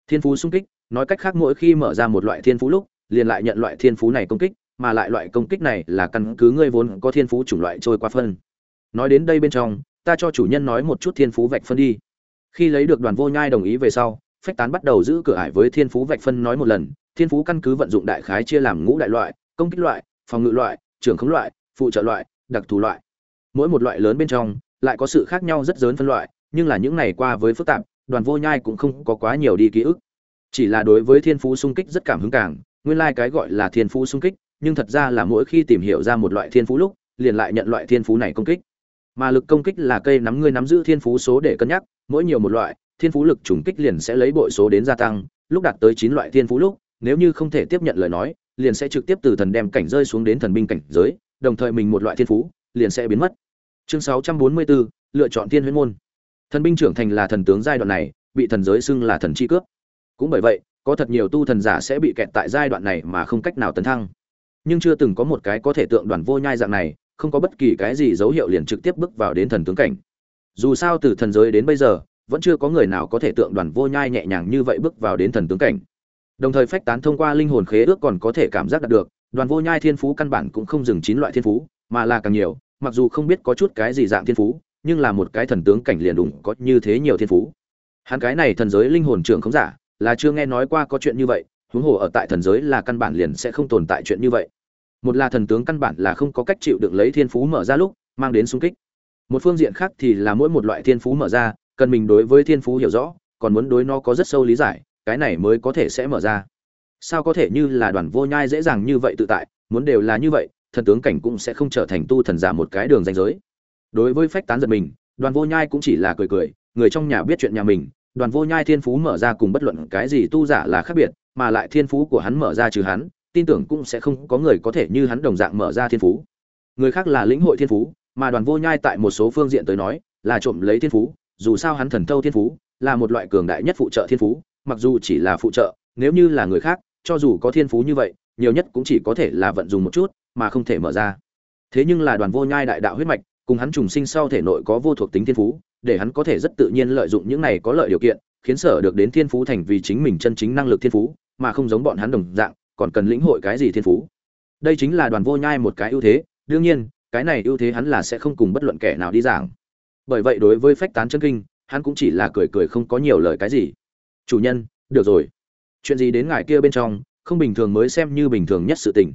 Thiên phú xung kích, nói cách khác mỗi khi mở ra một loại thiên phú lúc liền lại nhận loại thiên phú này công kích, mà lại loại công kích này là căn cứ ngươi vốn có thiên phú chủng loại trôi qua phân. Nói đến đây bên trong, ta cho chủ nhân nói một chút thiên phú vạch phân đi. Khi lấy được đoàn vô nhai đồng ý về sau, phách tán bắt đầu giữ cửa ải với thiên phú vạch phân nói một lần, thiên phú căn cứ vận dụng đại khái chia làm ngũ đại loại, công kích loại, phòng ngự loại, trưởng khống loại, phụ trợ loại, đặc thù loại. Mỗi một loại lớn bên trong, lại có sự khác nhau rất lớn phân loại, nhưng là những này qua với phức tạp, đoàn vô nhai cũng không có quá nhiều đi ký ức. Chỉ là đối với thiên phú sung kích rất cảm hứng càng nguyên lai cái gọi là thiên phú xung kích, nhưng thật ra là mỗi khi tìm hiểu ra một loại thiên phú lúc, liền lại nhận loại thiên phú này công kích. Mà lực công kích là cây nắm ngươi nắm giữ thiên phú số để cân nhắc, mỗi nhiều một loại, thiên phú lực trùng kích liền sẽ lấy bội số đến gia tăng, lúc đạt tới chín loại thiên phú lúc, nếu như không thể tiếp nhận lời nói, liền sẽ trực tiếp từ thần đem cảnh rơi xuống đến thần binh cảnh giới, đồng thời mình một loại thiên phú, liền sẽ biến mất. Chương sáu trăm bốn mươi bốn, lựa chọn thiên huyễn môn. Thần binh trưởng thành là thần tướng giai đoạn này, bị thần giới xưng là thần chi cướp. Cũng bởi vậy có thật nhiều tu thần giả sẽ bị kẹt tại giai đoạn này mà không cách nào tấn thăng. Nhưng chưa từng có một cái có thể tượng đoàn vô nhai dạng này, không có bất kỳ cái gì dấu hiệu liền trực tiếp bước vào đến thần tướng cảnh. Dù sao từ thần giới đến bây giờ, vẫn chưa có người nào có thể tượng đoàn vô nhai nhẹ nhàng như vậy bước vào đến thần tướng cảnh. Đồng thời phách tán thông qua linh hồn khế ước còn có thể cảm giác đạt được, đoàn vô nhai thiên phú căn bản cũng không dừng chín loại thiên phú, mà là càng nhiều, mặc dù không biết có chút cái gì dạng thiên phú, nhưng là một cái thần tướng cảnh liền đủng có như thế nhiều thiên phú. Hắn cái này thần giới linh hồn trưởng không giả là chưa nghe nói qua có chuyện như vậy, huống hồ ở tại thần giới là căn bản liền sẽ không tồn tại chuyện như vậy. Một là thần tướng căn bản là không có cách chịu được lấy thiên phú mở ra lúc, mang đến sung kích. Một phương diện khác thì là mỗi một loại thiên phú mở ra, cần mình đối với thiên phú hiểu rõ, còn muốn đối nó có rất sâu lý giải, cái này mới có thể sẽ mở ra. Sao có thể như là đoàn vô nhai dễ dàng như vậy tự tại, muốn đều là như vậy, thần tướng cảnh cũng sẽ không trở thành tu thần giả một cái đường danh giới. Đối với phách tán giật mình, đoàn vô nhai cũng chỉ là cười cười, người trong nhà biết chuyện nhà mình đoàn vô nhai thiên phú mở ra cùng bất luận cái gì tu giả là khác biệt, mà lại thiên phú của hắn mở ra trừ hắn, tin tưởng cũng sẽ không có người có thể như hắn đồng dạng mở ra thiên phú. Người khác là lĩnh hội thiên phú, mà đoàn vô nhai tại một số phương diện tới nói, là trộm lấy thiên phú, dù sao hắn thần thâu thiên phú, là một loại cường đại nhất phụ trợ thiên phú, mặc dù chỉ là phụ trợ, nếu như là người khác, cho dù có thiên phú như vậy, nhiều nhất cũng chỉ có thể là vận dụng một chút, mà không thể mở ra. Thế nhưng là đoàn vô nhai đại đạo huyết mạch, cùng hắn trùng sinh sau thể nội có vô thuộc tính thiên phú để hắn có thể rất tự nhiên lợi dụng những này có lợi điều kiện, khiến sở được đến thiên phú thành vì chính mình chân chính năng lực thiên phú, mà không giống bọn hắn đồng dạng, còn cần lĩnh hội cái gì thiên phú. Đây chính là đoàn vô nhai một cái ưu thế, đương nhiên, cái này ưu thế hắn là sẽ không cùng bất luận kẻ nào đi giảng. Bởi vậy đối với phách tán chân kinh, hắn cũng chỉ là cười cười không có nhiều lời cái gì. Chủ nhân, được rồi. Chuyện gì đến ngài kia bên trong, không bình thường mới xem như bình thường nhất sự tình.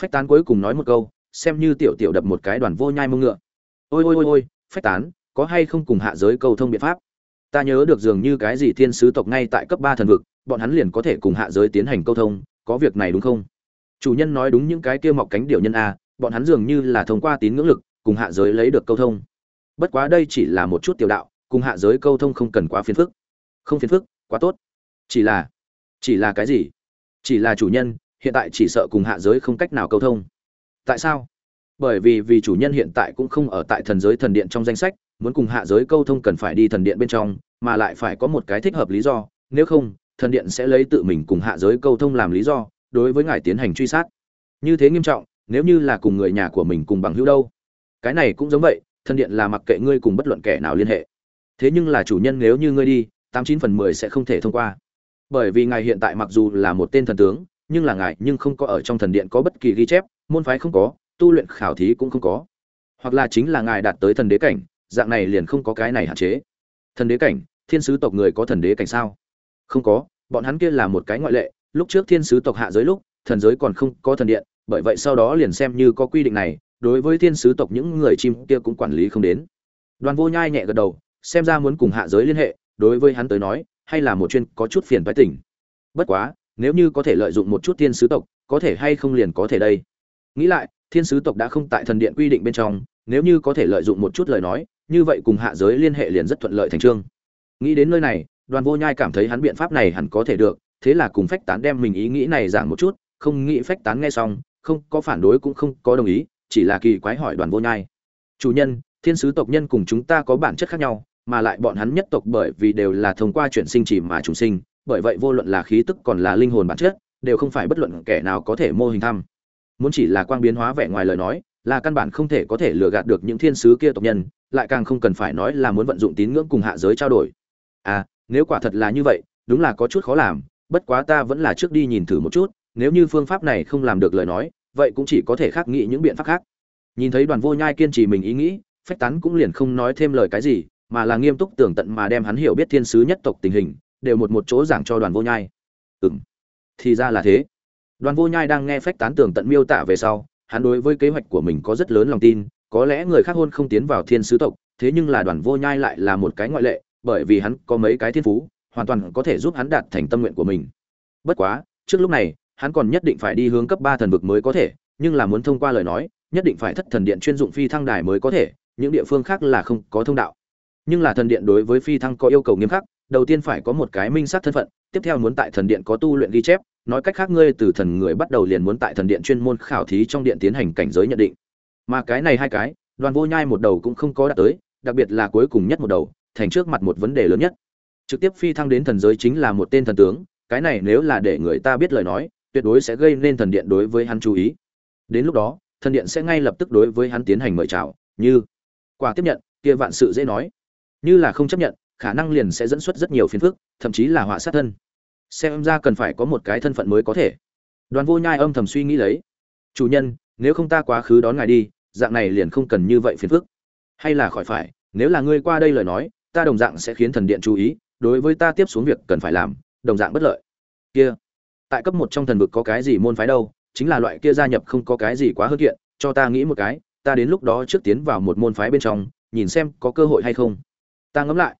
Phách tán cuối cùng nói một câu, xem như tiểu tiểu đập một cái đoàn vô nhai mông ngựa. Ôi ôi ôi ôi, phách tán có hay không cùng hạ giới cầu thông biện pháp? Ta nhớ được dường như cái gì thiên sứ tộc ngay tại cấp ba thần vực, bọn hắn liền có thể cùng hạ giới tiến hành câu thông, có việc này đúng không? Chủ nhân nói đúng những cái kia mọc cánh điệu nhân a, bọn hắn dường như là thông qua tín ngưỡng lực, cùng hạ giới lấy được câu thông. Bất quá đây chỉ là một chút tiểu đạo, cùng hạ giới câu thông không cần quá phiền phức. Không phiền phức, quá tốt. Chỉ là chỉ là cái gì? Chỉ là chủ nhân, hiện tại chỉ sợ cùng hạ giới không cách nào câu thông. Tại sao? Bởi vì vì chủ nhân hiện tại cũng không ở tại thần giới thần điện trong danh sách muốn cùng hạ giới câu thông cần phải đi thần điện bên trong, mà lại phải có một cái thích hợp lý do, nếu không, thần điện sẽ lấy tự mình cùng hạ giới câu thông làm lý do, đối với ngài tiến hành truy sát. Như thế nghiêm trọng, nếu như là cùng người nhà của mình cùng bằng hữu đâu? Cái này cũng giống vậy, thần điện là mặc kệ ngươi cùng bất luận kẻ nào liên hệ. Thế nhưng là chủ nhân nếu như ngươi đi, tám chín phần mười sẽ không thể thông qua. Bởi vì ngài hiện tại mặc dù là một tên thần tướng, nhưng là ngài nhưng không có ở trong thần điện có bất kỳ ghi chép, môn phái không có, tu luyện khảo thí cũng không có. Hoặc là chính là ngài đạt tới thần đế cảnh dạng này liền không có cái này hạn chế. Thần đế cảnh, thiên sứ tộc người có thần đế cảnh sao? Không có, bọn hắn kia là một cái ngoại lệ. Lúc trước thiên sứ tộc hạ giới lúc, thần giới còn không có thần điện, bởi vậy sau đó liền xem như có quy định này, đối với thiên sứ tộc những người chim kia cũng quản lý không đến. Đoàn vô nhai nhẹ gật đầu, xem ra muốn cùng hạ giới liên hệ, đối với hắn tới nói, hay là một chuyên có chút phiền phái tỉnh bất quá, nếu như có thể lợi dụng một chút thiên sứ tộc, có thể hay không liền có thể đây. Nghĩ lại, thiên sứ tộc đã không tại thần điện quy định bên trong, nếu như có thể lợi dụng một chút lời nói như vậy cùng hạ giới liên hệ liền rất thuận lợi thành trương. Nghĩ đến nơi này, đoàn vô nhai cảm thấy hắn biện pháp này hẳn có thể được, thế là cùng phách tán đem mình ý nghĩ này giảng một chút, không nghĩ phách tán nghe xong, không có phản đối cũng không có đồng ý, chỉ là kỳ quái hỏi đoàn vô nhai. Chủ nhân, thiên sứ tộc nhân cùng chúng ta có bản chất khác nhau, mà lại bọn hắn nhất tộc bởi vì đều là thông qua chuyển sinh chỉ mà trùng sinh, bởi vậy vô luận là khí tức còn là linh hồn bản chất, đều không phải bất luận kẻ nào có thể mô hình thăm. Muốn chỉ là quang biến hóa vẻ ngoài lời nói là căn bản không thể có thể lừa gạt được những thiên sứ kia tộc nhân, lại càng không cần phải nói là muốn vận dụng tín ngưỡng cùng hạ giới trao đổi. À nếu quả thật là như vậy, đúng là có chút khó làm, bất quá ta vẫn là trước đi nhìn thử một chút, nếu như phương pháp này không làm được lời nói, vậy cũng chỉ có thể khác nghĩ những biện pháp khác. Nhìn thấy đoàn vô nhai kiên trì mình ý nghĩ, phách tán cũng liền không nói thêm lời cái gì, mà là nghiêm túc tưởng tận mà đem hắn hiểu biết thiên sứ nhất tộc tình hình, đều một một chỗ giảng cho đoàn vô nhai. Ừm, thì ra là thế. Đoàn vô nhai đang nghe phách tán tưởng tận miêu tả về sau hắn đối với kế hoạch của mình có rất lớn lòng tin, có lẽ người khác hôn không tiến vào thiên sứ tộc, thế nhưng là đoàn vô nhai lại là một cái ngoại lệ, bởi vì hắn có mấy cái thiên phú, hoàn toàn có thể giúp hắn đạt thành tâm nguyện của mình. Bất quá, trước lúc này, hắn còn nhất định phải đi hướng cấp ba thần vực mới có thể, nhưng là muốn thông qua lời nói, nhất định phải thất thần điện chuyên dụng phi thăng đài mới có thể, những địa phương khác là không có thông đạo. Nhưng là thần điện đối với phi thăng có yêu cầu nghiêm khắc, đầu tiên phải có một cái minh sát thân phận, tiếp theo muốn tại thần điện có tu luyện ghi chép nói cách khác ngươi từ thần người bắt đầu liền muốn tại thần điện chuyên môn khảo thí trong điện tiến hành cảnh giới nhận định. Mà cái này hai cái, đoàn vô nhai một đầu cũng không có đạt tới, đặc biệt là cuối cùng nhất một đầu, thành trước mặt một vấn đề lớn nhất. Trực tiếp phi thăng đến thần giới chính là một tên thần tướng, cái này nếu là để người ta biết lời nói, tuyệt đối sẽ gây nên thần điện đối với hắn chú ý. Đến lúc đó, thần điện sẽ ngay lập tức đối với hắn tiến hành mời chào, như quả tiếp nhận, kia vạn sự dễ nói. Như là không chấp nhận, khả năng liền sẽ dẫn xuất rất nhiều phiền phức, thậm chí là họa sát thân xem ra cần phải có một cái thân phận mới có thể. Đoàn vô nhai âm thầm suy nghĩ lấy. Chủ nhân, nếu không ta quá khứ đón ngài đi, dạng này liền không cần như vậy phiền phức. Hay là khỏi phải, nếu là ngươi qua đây lời nói, ta đồng dạng sẽ khiến thần điện chú ý, đối với ta tiếp xuống việc cần phải làm, đồng dạng bất lợi. Kia. Tại cấp một trong thần vực có cái gì môn phái đâu, chính là loại kia gia nhập không có cái gì quá hơn kiện, cho ta nghĩ một cái, ta đến lúc đó trước tiến vào một môn phái bên trong, nhìn xem có cơ hội hay không. Ta ngẫm lại.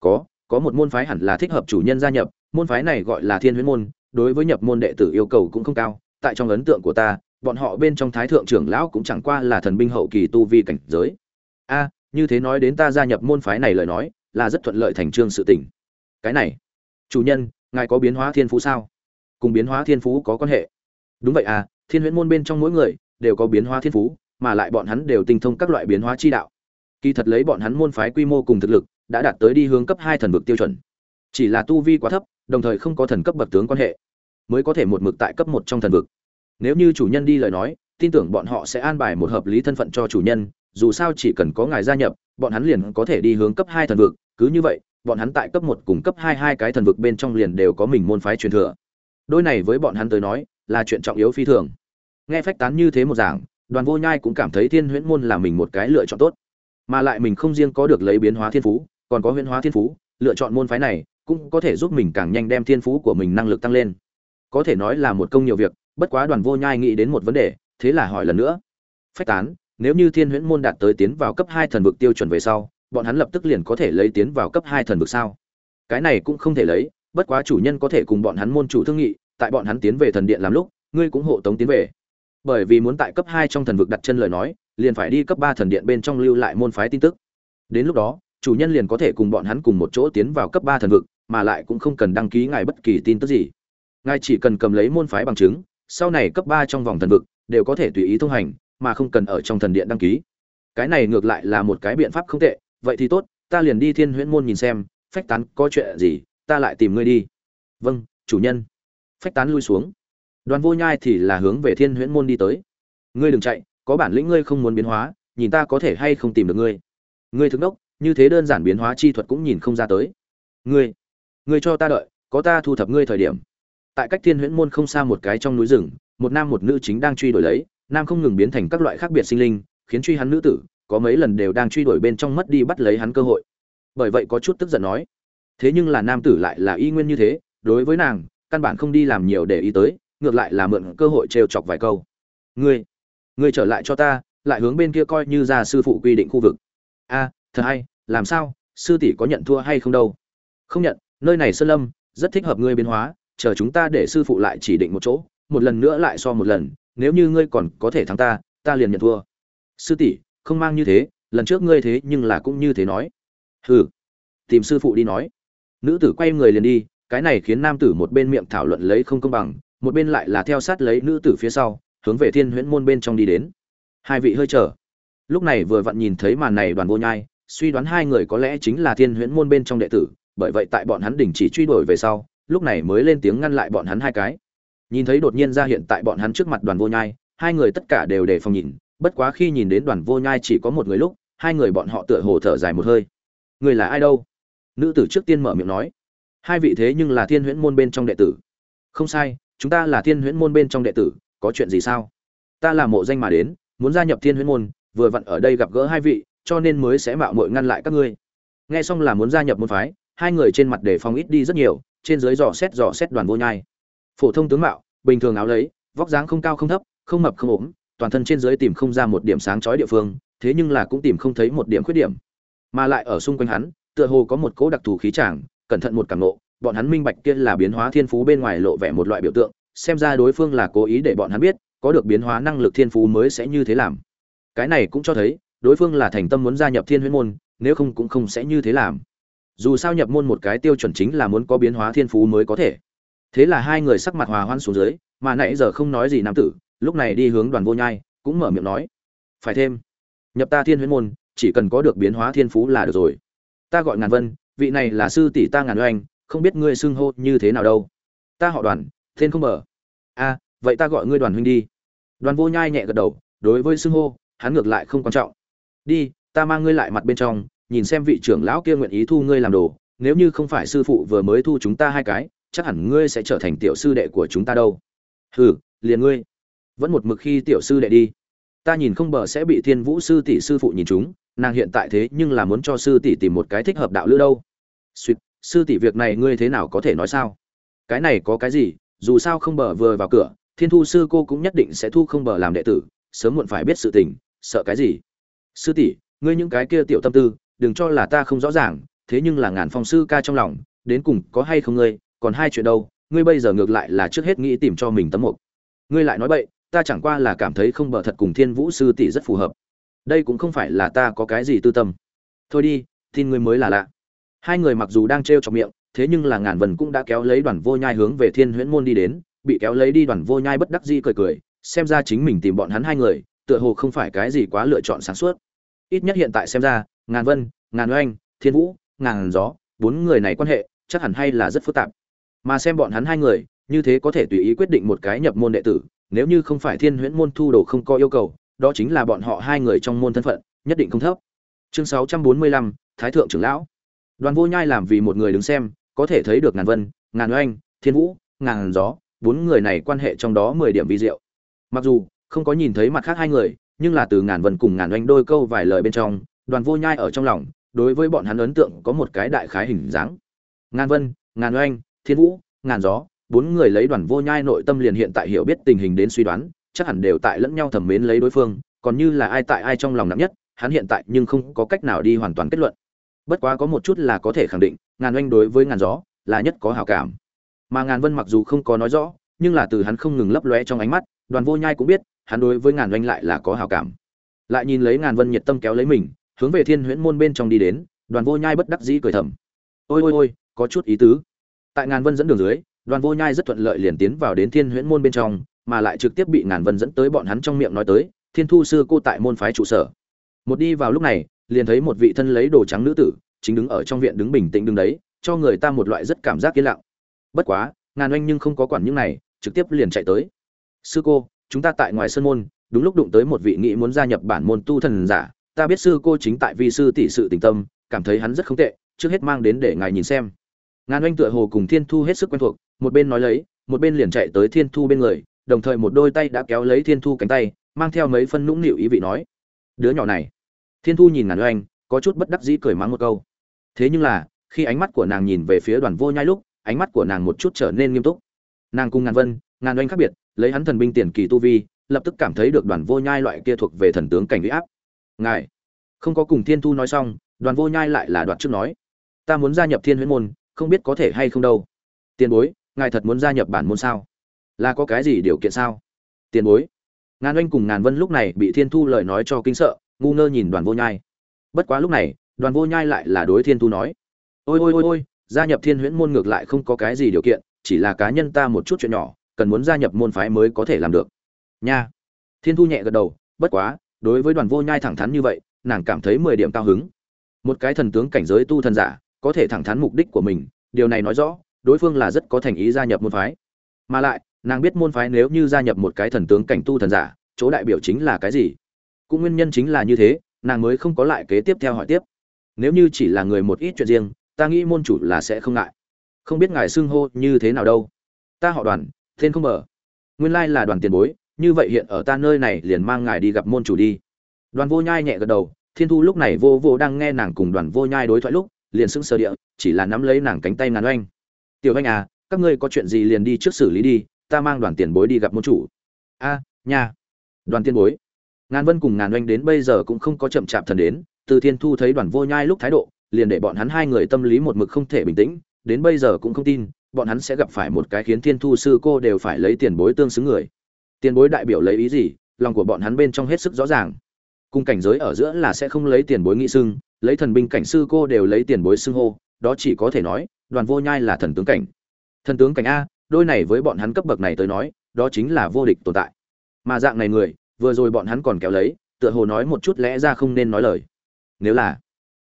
Có có một môn phái hẳn là thích hợp chủ nhân gia nhập môn phái này gọi là thiên huyễn môn, đối với nhập môn đệ tử yêu cầu cũng không cao. Tại trong ấn tượng của ta, bọn họ bên trong thái thượng trưởng lão cũng chẳng qua là thần binh hậu kỳ tu vi cảnh giới. A, như thế nói đến ta gia nhập môn phái này lời nói, là rất thuận lợi thành trương sự tình. Cái này, chủ nhân, ngài có biến hóa thiên phú sao? Cùng biến hóa thiên phú có quan hệ. Đúng vậy à thiên huyễn môn bên trong mỗi người đều có biến hóa thiên phú, mà lại bọn hắn đều tinh thông các loại biến hóa chi đạo. Kỳ thật lấy bọn hắn môn phái quy mô cùng thực lực, đã đạt tới đi hướng cấp hai thần vực tiêu chuẩn. Chỉ là tu vi quá thấp đồng thời không có thần cấp bậc tướng quan hệ, mới có thể một mực tại cấp một trong thần vực. Nếu như chủ nhân đi lời nói, tin tưởng bọn họ sẽ an bài một hợp lý thân phận cho chủ nhân, dù sao chỉ cần có ngài gia nhập, bọn hắn liền có thể đi hướng cấp hai thần vực. Cứ như vậy, bọn hắn tại cấp một cùng cấp hai hai cái thần vực bên trong liền đều có mình môn phái truyền thừa. Đôi này với bọn hắn tới nói, là chuyện trọng yếu phi thường. Nghe phách tán như thế một giảng đoàn vô nhai cũng cảm thấy thiên huyễn môn là mình một cái lựa chọn tốt. Mà lại mình không riêng có được lấy biến hóa thiên phú, còn có huyễn hóa thiên phú, lựa chọn môn phái này cũng có thể giúp mình càng nhanh đem thiên phú của mình năng lực tăng lên. Có thể nói là một công nhiều việc, bất quá đoàn vô nhai nghĩ đến một vấn đề, thế là hỏi lần nữa. Phách tán, nếu như thiên huyễn môn đạt tới tiến vào cấp hai thần vực tiêu chuẩn về sau, bọn hắn lập tức liền có thể lấy tiến vào cấp hai thần vực sao? Cái này cũng không thể lấy, bất quá chủ nhân có thể cùng bọn hắn môn chủ thương nghị, tại bọn hắn tiến về thần điện làm lúc, ngươi cũng hộ tống tiến về. Bởi vì muốn tại cấp hai trong thần vực đặt chân lời nói, liền phải đi cấp ba thần điện bên trong lưu lại môn phái tin tức. Đến lúc đó, chủ nhân liền có thể cùng bọn hắn cùng một chỗ tiến vào cấp ba thần vực mà lại cũng không cần đăng ký ngài bất kỳ tin tức gì. Ngài chỉ cần cầm lấy môn phái bằng chứng, sau này cấp ba trong vòng thần vực đều có thể tùy ý thông hành, mà không cần ở trong thần điện đăng ký. Cái này ngược lại là một cái biện pháp không tệ, vậy thì tốt, ta liền đi thiên huyễn môn nhìn xem, phách tán có chuyện gì, ta lại tìm ngươi đi. Vâng chủ nhân. Phách tán lui xuống. Đoàn vô nhai thì là hướng về thiên huyễn môn đi tới. Ngươi đừng chạy, có bản lĩnh ngươi không muốn biến hóa, nhìn ta có thể hay không tìm được ngươi. Ngươi thức đốc, như thế đơn giản biến hóa chi thuật cũng nhìn không ra tới. Ngươi ngươi cho ta đợi, có ta thu thập ngươi thời điểm. Tại cách thiên huyễn môn không xa một cái trong núi rừng, một nam một nữ chính đang truy đuổi lấy, nam không ngừng biến thành các loại khác biệt sinh linh, khiến truy hắn nữ tử, có mấy lần đều đang truy đuổi bên trong mất đi bắt lấy hắn cơ hội. Bởi vậy có chút tức giận nói, thế nhưng là nam tử lại là y nguyên như thế, đối với nàng, căn bản không đi làm nhiều để ý tới, ngược lại là mượn cơ hội trêu chọc vài câu. Ngươi ngươi trở lại cho ta, lại hướng bên kia coi như ra sư phụ quy định khu vực. A, thật hay, làm sao, sư tỷ có nhận thua hay không đâu? Không nhận nơi này sơn lâm, rất thích hợp ngươi biến hóa, chờ chúng ta để sư phụ lại chỉ định một chỗ, một lần nữa lại so một lần, nếu như ngươi còn có thể thắng ta ta liền nhận thua. Sư tỷ, không mang như thế, lần trước ngươi thế nhưng là cũng như thế nói. Hừ, tìm sư phụ đi nói. Nữ tử quay người liền đi, cái này khiến nam tử một bên miệng thảo luận lấy không công bằng, một bên lại là theo sát lấy nữ tử phía sau, hướng về thiên huyễn môn bên trong đi đến. Hai vị hơi chờ. Lúc này vừa vặn nhìn thấy màn này đoàn vô nhai, suy đoán hai người có lẽ chính là thiên huyễn môn bên trong đệ tử bởi vậy tại bọn hắn đình chỉ truy đuổi về sau, lúc này mới lên tiếng ngăn lại bọn hắn hai cái. Nhìn thấy đột nhiên ra hiện tại bọn hắn trước mặt đoàn vô nhai, hai người tất cả đều đề phòng nhìn, bất quá khi nhìn đến đoàn vô nhai chỉ có một người lúc, hai người bọn họ tựa hồ thở dài một hơi. Người là ai đâu? Nữ tử trước tiên mở miệng nói. Hai vị thế nhưng là thiên huyễn môn bên trong đệ tử. Không sai, chúng ta là thiên huyễn môn bên trong đệ tử, có chuyện gì sao? Ta là mộ danh mà đến, muốn gia nhập thiên huyễn môn, vừa vặn ở đây gặp gỡ hai vị, cho nên mới sẽ mạo muội ngăn lại các ngươi. Nghe xong là muốn gia nhập môn phái hai người trên mặt đề phòng ít đi rất nhiều trên dưới dò xét dò xét đoàn vô nhai. Phổ thông tướng mạo bình thường áo lấy vóc dáng không cao không thấp không mập không ốm toàn thân trên dưới tìm không ra một điểm sáng chói địa phương thế nhưng là cũng tìm không thấy một điểm khuyết điểm. Mà lại ở xung quanh hắn tựa hồ có một cỗ đặc thù khí chàng, cẩn thận một cảm ngộ, bọn hắn minh bạch kia là biến hóa thiên phú bên ngoài lộ vẻ một loại biểu tượng xem ra đối phương là cố ý để bọn hắn biết có được biến hóa năng lực thiên phú mới sẽ như thế làm. Cái này cũng cho thấy đối phương là thành tâm muốn gia nhập thiên huyễn môn nếu không cũng không sẽ như thế làm dù sao nhập môn một cái tiêu chuẩn chính là muốn có biến hóa thiên phú mới có thể. Thế là hai người sắc mặt hòa hoan xuống dưới, mà nãy giờ không nói gì nam tử, lúc này đi hướng đoàn vô nhai, cũng mở miệng nói, phải thêm. Nhập ta thiên huyễn môn, chỉ cần có được biến hóa thiên phú là được rồi. Ta gọi ngàn vân, vị này là sư tỷ ta ngàn oanh, không biết ngươi xưng hô như thế nào đâu. Ta họ đoàn, tên không mở. A, vậy ta gọi ngươi đoàn huynh đi. Đoàn vô nhai nhẹ gật đầu, đối với xưng hô, hắn ngược lại không quan trọng. Đi, ta mang ngươi lại mặt bên trong nhìn xem vị trưởng lão kia nguyện ý thu ngươi làm đồ, nếu như không phải sư phụ vừa mới thu chúng ta hai cái, chắc hẳn ngươi sẽ trở thành tiểu sư đệ của chúng ta đâu. Hừ, liền ngươi. Vẫn một mực khi tiểu sư đệ đi. Ta nhìn không bờ sẽ bị thiên vũ sư tỷ sư phụ nhìn chúng, nàng hiện tại thế nhưng là muốn cho sư tỷ tìm một cái thích hợp đạo lữ đâu. Suýt sư tỷ việc này ngươi thế nào có thể nói sao? Cái này có cái gì, dù sao không bờ vừa vào cửa, thiên thu sư cô cũng nhất định sẽ thu không bờ làm đệ tử, sớm muộn phải biết sự tình, sợ cái gì? Sư tỷ, ngươi những cái kia tiểu tâm tư đừng cho là ta không rõ ràng, thế nhưng là ngàn phong sư ca trong lòng, đến cùng có hay không ngươi, còn hai chuyện đâu, ngươi bây giờ ngược lại là trước hết nghĩ tìm cho mình tấm mục. Ngươi lại nói bậy, ta chẳng qua là cảm thấy không bờ thật cùng thiên vũ sư tỷ rất phù hợp. Đây cũng không phải là ta có cái gì tư tâm. Thôi đi, tin ngươi mới là lạ. Hai người mặc dù đang trêu chọc miệng, thế nhưng là ngàn vần cũng đã kéo lấy đoàn vô nhai hướng về thiên huyễn môn đi đến, bị kéo lấy đi đoàn vô nhai bất đắc dĩ cười cười, xem ra chính mình tìm bọn hắn hai người, tựa hồ không phải cái gì quá lựa chọn sáng suốt. Ít nhất hiện tại xem ra ngàn vân, ngàn oanh, thiên vũ, ngàn gió, bốn người này quan hệ chắc hẳn hay là rất phức tạp. Mà xem bọn hắn hai người, như thế có thể tùy ý quyết định một cái nhập môn đệ tử, nếu như không phải thiên huyễn môn thu đồ không có yêu cầu, đó chính là bọn họ hai người trong môn thân phận, nhất định không thấp. Chương sáu trăm bốn mươi lăm, thái thượng trưởng lão. Đoàn vô nhai làm vì một người đứng xem, có thể thấy được ngàn vân, ngàn oanh, thiên vũ, ngàn gió, bốn người này quan hệ trong đó mười điểm vi diệu. Mặc dù không có nhìn thấy mặt khác hai người, nhưng là từ ngàn vân cùng ngàn oanh đôi câu vài lời bên trong đoàn vô nhai ở trong lòng, đối với bọn hắn ấn tượng có một cái đại khái hình dáng. Ngàn vân, ngàn oanh, thiên vũ, ngàn gió, bốn người lấy đoàn vô nhai nội tâm liền hiện tại hiểu biết tình hình đến suy đoán, chắc hẳn đều tại lẫn nhau thẩm mến lấy đối phương, còn như là ai tại ai trong lòng nặng nhất, hắn hiện tại nhưng không có cách nào đi hoàn toàn kết luận. Bất quá có một chút là có thể khẳng định, ngàn oanh đối với ngàn gió là nhất có hảo cảm. Mà ngàn vân mặc dù không có nói rõ, nhưng là từ hắn không ngừng lấp lóe trong ánh mắt, đoàn vô nhai cũng biết, hắn đối với ngàn oanh lại là có hảo cảm. Lại nhìn lấy ngàn vân nhiệt tâm kéo lấy mình hướng về thiên huyễn môn bên trong đi đến, đoàn vô nhai bất đắc dĩ cười thầm. Ôi ôi ôi, có chút ý tứ. Tại ngàn vân dẫn đường dưới, đoàn vô nhai rất thuận lợi liền tiến vào đến thiên huyễn môn bên trong, mà lại trực tiếp bị ngàn vân dẫn tới bọn hắn trong miệng nói tới, thiên thu sư cô tại môn phái trụ sở. Một đi vào lúc này, liền thấy một vị thân lấy đồ trắng nữ tử, chính đứng ở trong viện đứng bình tĩnh đứng đấy, cho người ta một loại rất cảm giác yên lặng. Bất quá, ngàn oanh nhưng không có quản những này, trực tiếp liền chạy tới. Sư cô, chúng ta tại ngoài sân môn, đúng lúc đụng tới một vị nghị muốn gia nhập bản môn tu thần giả ta biết sư cô chính tại vi sư tỷ sự tình tâm, cảm thấy hắn rất không tệ, trước hết mang đến để ngài nhìn xem. Ngàn oanh tựa hồ cùng thiên thu hết sức quen thuộc, một bên nói lấy, một bên liền chạy tới thiên thu bên người, đồng thời một đôi tay đã kéo lấy thiên thu cánh tay, mang theo mấy phân nũng nịu ý vị nói, đứa nhỏ này. Thiên thu nhìn ngàn oanh, có chút bất đắc dĩ cười mắng một câu. Thế nhưng là, khi ánh mắt của nàng nhìn về phía đoàn vô nhai lúc, ánh mắt của nàng một chút trở nên nghiêm túc. Nàng cùng ngàn vân, ngàn oanh khác biệt, lấy hắn thần binh tiền kỳ tu vi, lập tức cảm thấy được đoàn vô nhai loại kia thuộc về thần tướng cảnh uy áp ngài. Không có cùng thiên thu nói xong, đoàn vô nhai lại là đoạt trước nói, ta muốn gia nhập thiên huyễn môn, không biết có thể hay không đâu. Tiền bối, ngài thật muốn gia nhập bản môn sao? Là có cái gì điều kiện sao? Tiền bối. Ngàn oanh cùng ngàn vân lúc này bị thiên thu lời nói cho kinh sợ, ngu ngơ nhìn đoàn vô nhai. Bất quá lúc này, đoàn vô nhai lại là đối thiên thu nói, ôi ôi ôi ôi, gia nhập thiên huyễn môn ngược lại không có cái gì điều kiện, chỉ là cá nhân ta một chút chuyện nhỏ, cần muốn gia nhập môn phái mới có thể làm được. Nha. Thiên thu nhẹ gật đầu, bất quá đối với đoàn vô nhai thẳng thắn như vậy, nàng cảm thấy mười điểm cao hứng. Một cái thần tướng cảnh giới tu thần giả, có thể thẳng thắn mục đích của mình, điều này nói rõ, đối phương là rất có thành ý gia nhập môn phái. Mà lại, nàng biết môn phái nếu như gia nhập một cái thần tướng cảnh tu thần giả, chỗ đại biểu chính là cái gì? Cũng nguyên nhân chính là như thế, nàng mới không có lại kế tiếp theo hỏi tiếp. Nếu như chỉ là người một ít chuyện riêng, ta nghĩ môn chủ là sẽ không ngại. Không biết ngài xưng hô như thế nào đâu. Ta họ đoàn, tên không mở nguyên lai là đoàn tiền bối như vậy hiện ở ta nơi này liền mang ngài đi gặp môn chủ đi. Đoàn vô nhai nhẹ gật đầu, thiên thu lúc này vô vô đang nghe nàng cùng đoàn vô nhai đối thoại lúc, liền sững sờ địa, chỉ là nắm lấy nàng cánh tay ngàn oanh. Tiểu anh à các ngươi có chuyện gì liền đi trước xử lý đi, ta mang đoàn tiền bối đi gặp môn chủ. A, nha. Đoàn tiền bối. Ngàn vân cùng ngàn oanh đến bây giờ cũng không có chậm chạp thần đến, từ thiên thu thấy đoàn vô nhai lúc thái độ, liền để bọn hắn hai người tâm lý một mực không thể bình tĩnh, đến bây giờ cũng không tin, bọn hắn sẽ gặp phải một cái khiến thiên thu sư cô đều phải lấy tiền bối tương xứng người tiền bối đại biểu lấy ý gì, lòng của bọn hắn bên trong hết sức rõ ràng. Cùng cảnh giới ở giữa là sẽ không lấy tiền bối nghị xưng, lấy thần binh cảnh sư cô đều lấy tiền bối xưng hô, đó chỉ có thể nói, đoàn vô nhai là thần tướng cảnh. Thần tướng cảnh a, đôi này với bọn hắn cấp bậc này tới nói, đó chính là vô địch tồn tại. Mà dạng này người, vừa rồi bọn hắn còn kéo lấy, tựa hồ nói một chút lẽ ra không nên nói lời. Nếu là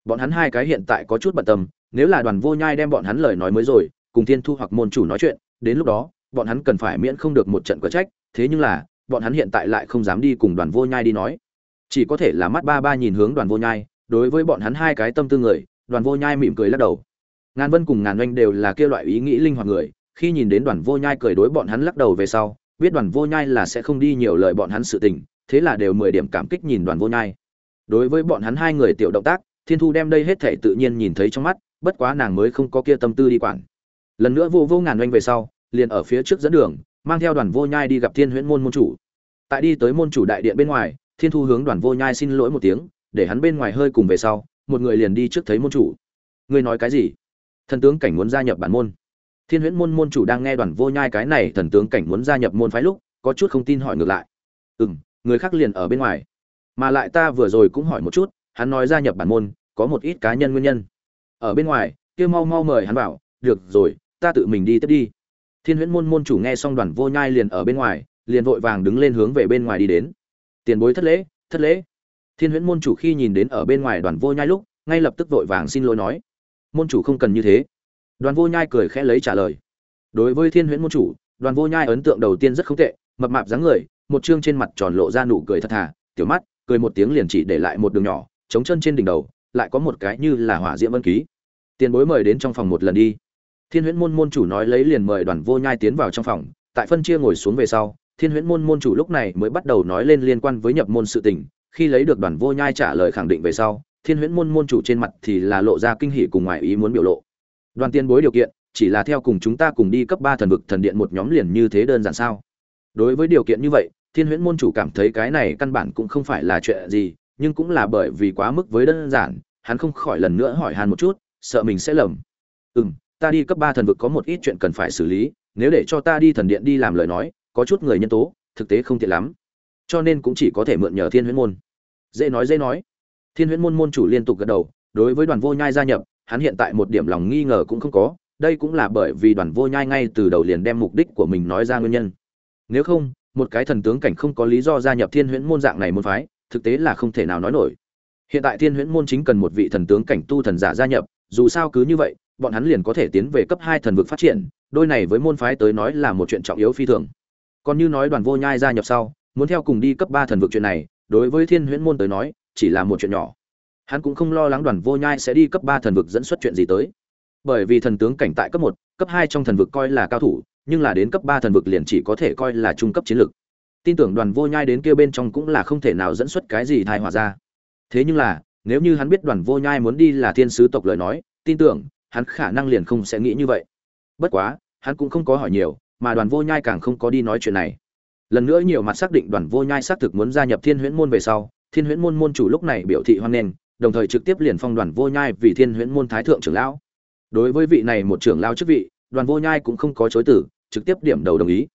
bọn hắn hai cái hiện tại có chút bận tâm, nếu là đoàn vô nhai đem bọn hắn lời nói mới rồi, cùng thiên thu hoặc môn chủ nói chuyện, đến lúc đó, bọn hắn cần phải miễn không được một trận có trách thế nhưng là, bọn hắn hiện tại lại không dám đi cùng đoàn vô nhai đi nói. Chỉ có thể là mắt ba ba nhìn hướng đoàn vô nhai, đối với bọn hắn hai cái tâm tư người, đoàn vô nhai mỉm cười lắc đầu. Ngàn vân cùng ngàn oanh đều là kia loại ý nghĩ linh hoạt người, khi nhìn đến đoàn vô nhai cười đối bọn hắn lắc đầu về sau, biết đoàn vô nhai là sẽ không đi nhiều lời bọn hắn sự tình, thế là đều mười điểm cảm kích nhìn đoàn vô nhai. Đối với bọn hắn hai người tiểu động tác, thiên thu đem đây hết thể tự nhiên nhìn thấy trong mắt, bất quá nàng mới không có kia tâm tư đi quản. Lần nữa vô vô ngàn oanh về sau, liền ở phía trước dẫn đường mang theo đoàn vô nhai đi gặp thiên huyễn môn môn chủ. Tại đi tới môn chủ đại điện bên ngoài, thiên thu hướng đoàn vô nhai xin lỗi một tiếng, để hắn bên ngoài hơi cùng về sau, một người liền đi trước thấy môn chủ. Ngươi nói cái gì? Thần tướng cảnh muốn gia nhập bản môn. Thiên huyễn môn môn chủ đang nghe đoàn vô nhai cái này, thần tướng cảnh muốn gia nhập môn phái lúc, có chút không tin hỏi ngược lại. Ừ m người khác liền ở bên ngoài. Mà lại ta vừa rồi cũng hỏi một chút, hắn nói gia nhập bản môn, có một ít cá nhân nguyên nhân. Ở bên ngoài kia mau mau mời hắn vào, được rồi, ta tự mình đi tiếp đi thiên huyễn môn môn chủ nghe xong đoàn vô nhai liền ở bên ngoài, liền vội vàng đứng lên hướng về bên ngoài đi đến. Tiền bối thất lễ thất lễ. Thiên huyễn môn chủ khi nhìn đến ở bên ngoài đoàn vô nhai lúc, ngay lập tức vội vàng xin lỗi nói. Môn chủ không cần như thế. Đoàn vô nhai cười khẽ lấy trả lời. Đối với thiên huyễn môn chủ, đoàn vô nhai ấn tượng đầu tiên rất không tệ, mập mạp dáng người, một chương trên mặt tròn lộ ra nụ cười thật thà, tiểu mắt, cười một tiếng liền chỉ để lại một đường nhỏ, chống chân trên đỉnh đầu, lại có một cái như là hỏa diễm vân ký. Tiền bối mời đến trong phòng một lần đi thiên huyễn môn môn chủ nói lấy liền mời đoàn vô nhai tiến vào trong phòng, tại phân chia ngồi xuống về sau, thiên huyễn môn môn chủ lúc này mới bắt đầu nói lên liên quan với nhập môn sự tình. Khi lấy được đoàn vô nhai trả lời khẳng định về sau, thiên huyễn môn môn chủ trên mặt thì là lộ ra kinh hỉ cùng ngoài ý muốn biểu lộ. Đoàn tiên bối điều kiện, chỉ là theo cùng chúng ta cùng đi cấp ba thần vực thần điện một nhóm liền như thế đơn giản sao? Đối với điều kiện như vậy, thiên huyễn môn chủ cảm thấy cái này căn bản cũng không phải là chuyện gì, nhưng cũng là bởi vì quá mức với đơn giản, hắn không khỏi lần nữa hỏi hàn một chút, sợ mình sẽ lầm. Ừ m ta đi cấp ba thần vực có một ít chuyện cần phải xử lý, nếu để cho ta đi thần điện đi làm lời nói, có chút người nhân tố, thực tế không tiện lắm. Cho nên cũng chỉ có thể mượn nhờ thiên huyễn môn. Dễ nói dễ nói. Thiên huyễn môn môn chủ liên tục gật đầu, đối với đoàn vô nhai gia nhập, hắn hiện tại một điểm lòng nghi ngờ cũng không có, đây cũng là bởi vì đoàn vô nhai ngay từ đầu liền đem mục đích của mình nói ra nguyên nhân. Nếu không, một cái thần tướng cảnh không có lý do gia nhập thiên huyễn môn dạng này môn phái, thực tế là không thể nào nói nổi. Hiện tại thiên huyễn môn chính cần một vị thần tướng cảnh tu thần giả gia nhập, dù sao cứ như vậy bọn hắn liền có thể tiến về cấp hai thần vực phát triển, đôi này với môn phái tới nói là một chuyện trọng yếu phi thường. Còn như nói đoàn vô nhai gia nhập sau, muốn theo cùng đi cấp ba thần vực chuyện này, đối với thiên huyễn môn tới nói, chỉ là một chuyện nhỏ. Hắn cũng không lo lắng đoàn vô nhai sẽ đi cấp ba thần vực dẫn xuất chuyện gì tới. Bởi vì thần tướng cảnh tại cấp một, cấp hai trong thần vực coi là cao thủ, nhưng là đến cấp ba thần vực liền chỉ có thể coi là trung cấp chiến lược. Tin tưởng đoàn vô nhai đến kia bên trong cũng là không thể nào dẫn xuất cái gì thai hòa ra. Thế nhưng là, nếu như hắn biết đoàn vô nhai muốn đi là thiên sứ tộc lời nói, tin tưởng hắn khả năng liền không sẽ nghĩ như vậy. Bất quá, hắn cũng không có hỏi nhiều, mà đoàn vô nhai càng không có đi nói chuyện này. Lần nữa nhiều mặt xác định đoàn vô nhai xác thực muốn gia nhập thiên huyễn môn về sau, thiên huyễn môn môn chủ lúc này biểu thị hoan nghênh, đồng thời trực tiếp liền phong đoàn vô nhai vì thiên huyễn môn thái thượng trưởng lão. Đối với vị này một trưởng lão chức vị, đoàn vô nhai cũng không có chối tử trực tiếp điểm đầu đồng ý.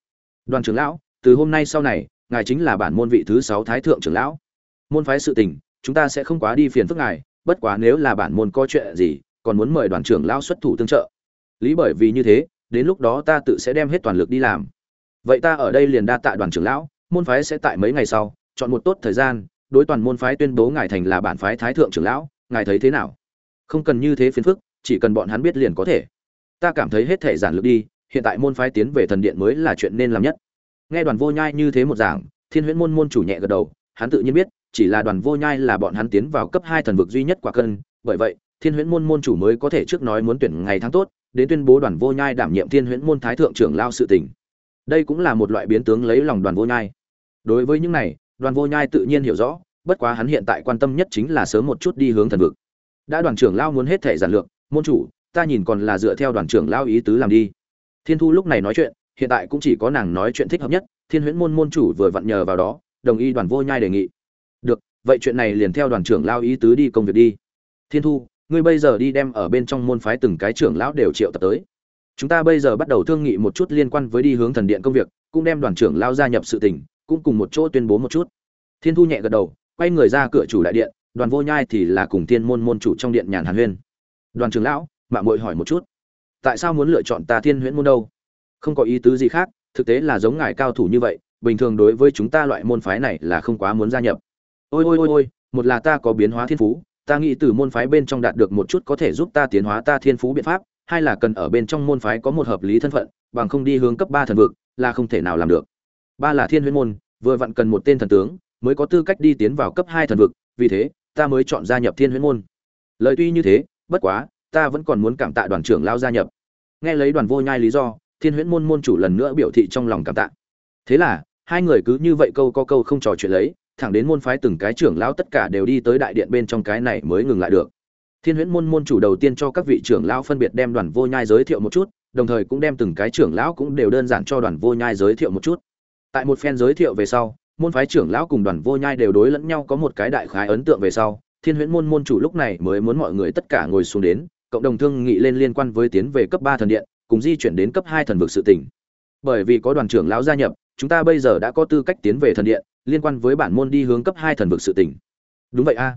Đoàn trưởng lão, từ hôm nay sau này, ngài chính là bản môn vị thứ sáu thái thượng trưởng lão. Môn phái sự tình, chúng ta sẽ không quá đi phiền phức ngài, bất quá nếu là bản môn có chuyện gì còn muốn mời đoàn trưởng lão xuất thủ tương trợ. Lý bởi vì như thế, đến lúc đó ta tự sẽ đem hết toàn lực đi làm. Vậy ta ở đây liền đa tạ đoàn trưởng lão, môn phái sẽ tại mấy ngày sau, chọn một tốt thời gian, đối toàn môn phái tuyên bố ngài thành là bản phái thái thượng trưởng lão, ngài thấy thế nào? Không cần như thế phiền phức, chỉ cần bọn hắn biết liền có thể. Ta cảm thấy hết thể giản lược đi, hiện tại môn phái tiến về thần điện mới là chuyện nên làm nhất. Nghe đoàn vô nhai như thế một giảng, thiên huyễn môn môn chủ nhẹ gật đầu, hắn tự nhiên biết, chỉ là đoàn vô nhai là bọn hắn tiến vào cấp hai thần vực duy nhất quả cân, bởi vậy thiên huyễn môn môn chủ mới có thể trước nói muốn tuyển ngày tháng tốt, đến tuyên bố đoàn vô nhai đảm nhiệm thiên huyễn môn thái thượng trưởng lao sự tình. Đây cũng là một loại biến tướng lấy lòng đoàn vô nhai. Đối với những này, đoàn vô nhai tự nhiên hiểu rõ, bất quá hắn hiện tại quan tâm nhất chính là sớm một chút đi hướng thần vực. Đã đoàn trưởng lao muốn hết thể giản lược, môn chủ, ta nhìn còn là dựa theo đoàn trưởng lao ý tứ làm đi. Thiên thu lúc này nói chuyện, hiện tại cũng chỉ có nàng nói chuyện thích hợp nhất, thiên huyễn môn môn chủ vừa vặn nhờ vào đó, đồng ý đoàn vô nhai đề nghị. Được, vậy chuyện này liền theo đoàn trưởng lao ý tứ đi công việc đi. Thiên thu ngươi bây giờ đi đem ở bên trong môn phái từng cái trưởng lão đều triệu tập tới. Chúng ta bây giờ bắt đầu thương nghị một chút liên quan với đi hướng thần điện công việc, cũng đem đoàn trưởng lao gia nhập sự tình, cũng cùng một chỗ tuyên bố một chút. Thiên thu nhẹ gật đầu, quay người ra cửa chủ đại điện, đoàn vô nhai thì là cùng thiên môn môn chủ trong điện nhàn hàn huyên. Đoàn trưởng lão mạng mội hỏi một chút. Tại sao muốn lựa chọn ta thiên huyễn môn đâu? Không có ý tứ gì khác, thực tế là giống ngài cao thủ như vậy, bình thường đối với chúng ta loại môn phái này là không quá muốn gia nhập. Ôi ôi ôi ôi, một là ta có biến hóa thiên phú ta nghĩ từ môn phái bên trong đạt được một chút có thể giúp ta tiến hóa ta thiên phú biện pháp hai là cần ở bên trong môn phái có một hợp lý thân phận, bằng không đi hướng cấp ba thần vực, là không thể nào làm được. Ba là thiên huyễn môn, vừa vặn cần một tên thần tướng, mới có tư cách đi tiến vào cấp hai thần vực, vì thế, ta mới chọn gia nhập thiên huyễn môn. Lời tuy như thế, bất quá, ta vẫn còn muốn cảm tạ đoàn trưởng lao gia nhập. Nghe lấy đoàn vô nhai lý do, thiên huyễn môn môn chủ lần nữa biểu thị trong lòng cảm tạ. Thế là, hai người cứ như vậy câu có câu không trò chuyện lấy thẳng đến môn phái từng cái trưởng lão tất cả đều đi tới đại điện bên trong cái này mới ngừng lại được. Thiên huyễn môn môn chủ đầu tiên cho các vị trưởng lão phân biệt đem đoàn vô nhai giới thiệu một chút, đồng thời cũng đem từng cái trưởng lão cũng đều đơn giản cho đoàn vô nhai giới thiệu một chút. Tại một phen giới thiệu về sau, môn phái trưởng lão cùng đoàn vô nhai đều đối lẫn nhau có một cái đại khái ấn tượng về sau, thiên huyễn môn môn chủ lúc này mới muốn mọi người tất cả ngồi xuống đến, cộng đồng thương nghị lên liên quan với tiến về cấp ba thần điện, cùng di chuyển đến cấp hai thần vực sự tình. Bởi vì có đoàn trưởng lão gia nhập, chúng ta bây giờ đã có tư cách tiến về thần điện liên quan với bản môn đi hướng cấp hai thần vực sự tỉnh đúng vậy a.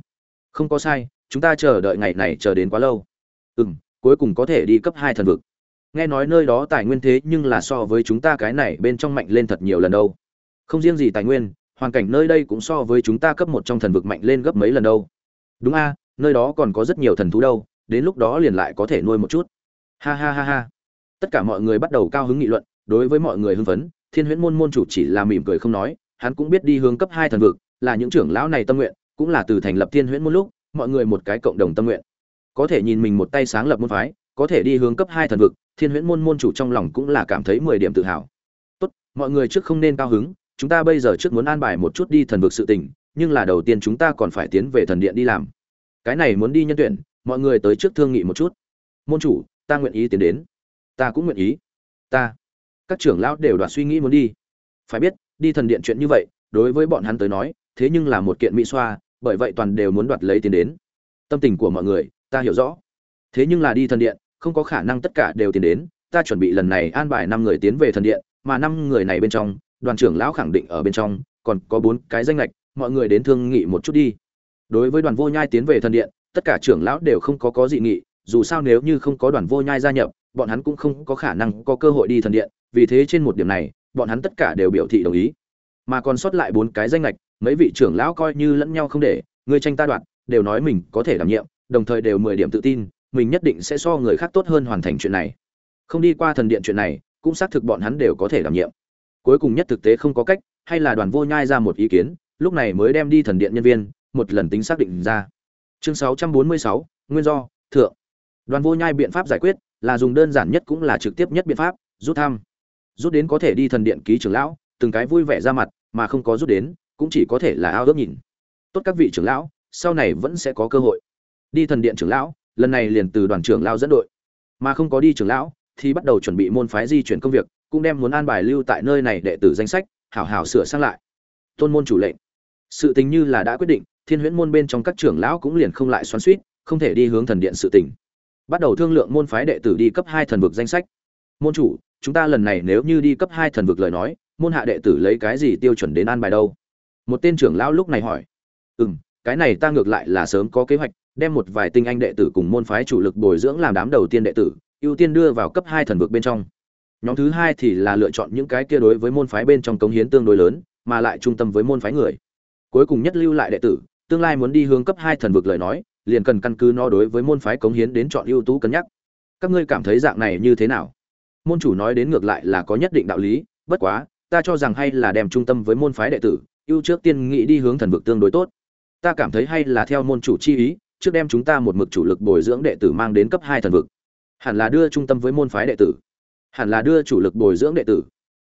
Không có sai, chúng ta chờ đợi ngày này chờ đến quá lâu. Ừ m cuối cùng có thể đi cấp hai thần vực. Nghe nói nơi đó tài nguyên thế nhưng là so với chúng ta cái này bên trong mạnh lên thật nhiều lần đâu. Không riêng gì tài nguyên, hoàn cảnh nơi đây cũng so với chúng ta cấp một trong thần vực mạnh lên gấp mấy lần đâu. Đúng a, nơi đó còn có rất nhiều thần thú đâu, đến lúc đó liền lại có thể nuôi một chút. Ha ha ha ha. Tất cả mọi người bắt đầu cao hứng nghị luận, đối với mọi người hưng phấn, thiên huyễn môn môn chủ chỉ là mỉm cười không nói hắn cũng biết đi hướng cấp hai thần vực, là những trưởng lão này tâm nguyện, cũng là từ thành lập thiên huyễn môn lúc, mọi người một cái cộng đồng tâm nguyện. Có thể nhìn mình một tay sáng lập môn phái, có thể đi hướng cấp hai thần vực, thiên huyễn môn môn chủ trong lòng cũng là cảm thấy mười điểm tự hào. Tốt, mọi người trước không nên cao hứng, chúng ta bây giờ trước muốn an bài một chút đi thần vực sự tình, nhưng là đầu tiên chúng ta còn phải tiến về thần điện đi làm. Cái này muốn đi nhân tuyển, mọi người tới trước thương nghị một chút. Môn chủ, ta nguyện ý tiến đến. Ta cũng nguyện ý. Ta, các trưởng lão đều đoạt suy nghĩ muốn đi. Phải biết đi thần điện chuyện như vậy, đối với bọn hắn tới nói, thế nhưng là một kiện mỹ xoa, bởi vậy toàn đều muốn đoạt lấy tiền đến. Tâm tình của mọi người, ta hiểu rõ. Thế nhưng là đi thần điện, không có khả năng tất cả đều tiền đến, ta chuẩn bị lần này an bài năm người tiến về thần điện, mà năm người này bên trong, đoàn trưởng lão khẳng định ở bên trong, còn có bốn cái danh lệch mọi người đến thương nghị một chút đi. Đối với đoàn vô nhai tiến về thần điện, tất cả trưởng lão đều không có có dị nghị, dù sao nếu như không có đoàn vô nhai gia nhập, bọn hắn cũng không có khả năng có cơ hội đi thần điện, vì thế trên một điểm này bọn hắn tất cả đều biểu thị đồng ý. Mà còn sót lại bốn cái danh lệch mấy vị trưởng lão coi như lẫn nhau không để người tranh ta đoạt đều nói mình có thể đảm nhiệm đồng thời đều mười điểm tự tin mình nhất định sẽ so người khác tốt hơn hoàn thành chuyện này. Không đi qua thần điện chuyện này cũng xác thực bọn hắn đều có thể đảm nhiệm. Cuối cùng nhất thực tế không có cách hay là đoàn vô nhai ra một ý kiến lúc này mới đem đi thần điện nhân viên một lần tính xác định ra. Chương 646, nguyên do thượng. Đoàn vô nhai biện pháp giải quyết là dùng đơn giản nhất cũng là trực tiếp nhất biện pháp rút thăm rút đến có thể đi thần điện ký trưởng lão, từng cái vui vẻ ra mặt, mà không có rút đến, cũng chỉ có thể là ao ước nhìn. Tốt các vị trưởng lão, sau này vẫn sẽ có cơ hội. Đi thần điện trưởng lão, lần này liền từ đoàn trưởng lão dẫn đội. Mà không có đi trưởng lão, thì bắt đầu chuẩn bị môn phái di chuyển công việc, cũng đem muốn an bài lưu tại nơi này đệ tử danh sách, hảo hảo sửa sang lại. Tôn môn chủ lệnh. Sự tình như là đã quyết định, thiên huyễn môn bên trong các trưởng lão cũng liền không lại xoắn suýt không thể đi hướng thần điện sự tình. Bắt đầu thương lượng môn phái đệ tử đi cấp hai thần vực danh sách. Môn chủ chúng ta lần này nếu như đi cấp hai thần vực lời nói, môn hạ đệ tử lấy cái gì tiêu chuẩn đến an bài đâu? Một tên trưởng lão lúc này hỏi. Ừ m cái này ta ngược lại là sớm có kế hoạch, đem một vài tinh anh đệ tử cùng môn phái chủ lực bồi dưỡng làm đám đầu tiên đệ tử, ưu tiên đưa vào cấp hai thần vực bên trong. Nhóm thứ hai thì là lựa chọn những cái kia đối với môn phái bên trong cống hiến tương đối lớn, mà lại trung tâm với môn phái người. Cuối cùng nhất lưu lại đệ tử, tương lai muốn đi hướng cấp hai thần vực lời nói, liền cần căn cứ nó đối với môn phái cống hiến đến chọn ưu tú cân nhắc. Các ngươi cảm thấy dạng này như thế nào? Môn chủ nói đến ngược lại là có nhất định đạo lý, bất quá, ta cho rằng hay là đem trung tâm với môn phái đệ tử, ưu trước tiên nghĩ đi hướng thần vực tương đối tốt. Ta cảm thấy hay là theo môn chủ chi ý, trước đem chúng ta một mực chủ lực bồi dưỡng đệ tử mang đến cấp hai thần vực. Hẳn là đưa trung tâm với môn phái đệ tử. Hẳn là đưa chủ lực bồi dưỡng đệ tử.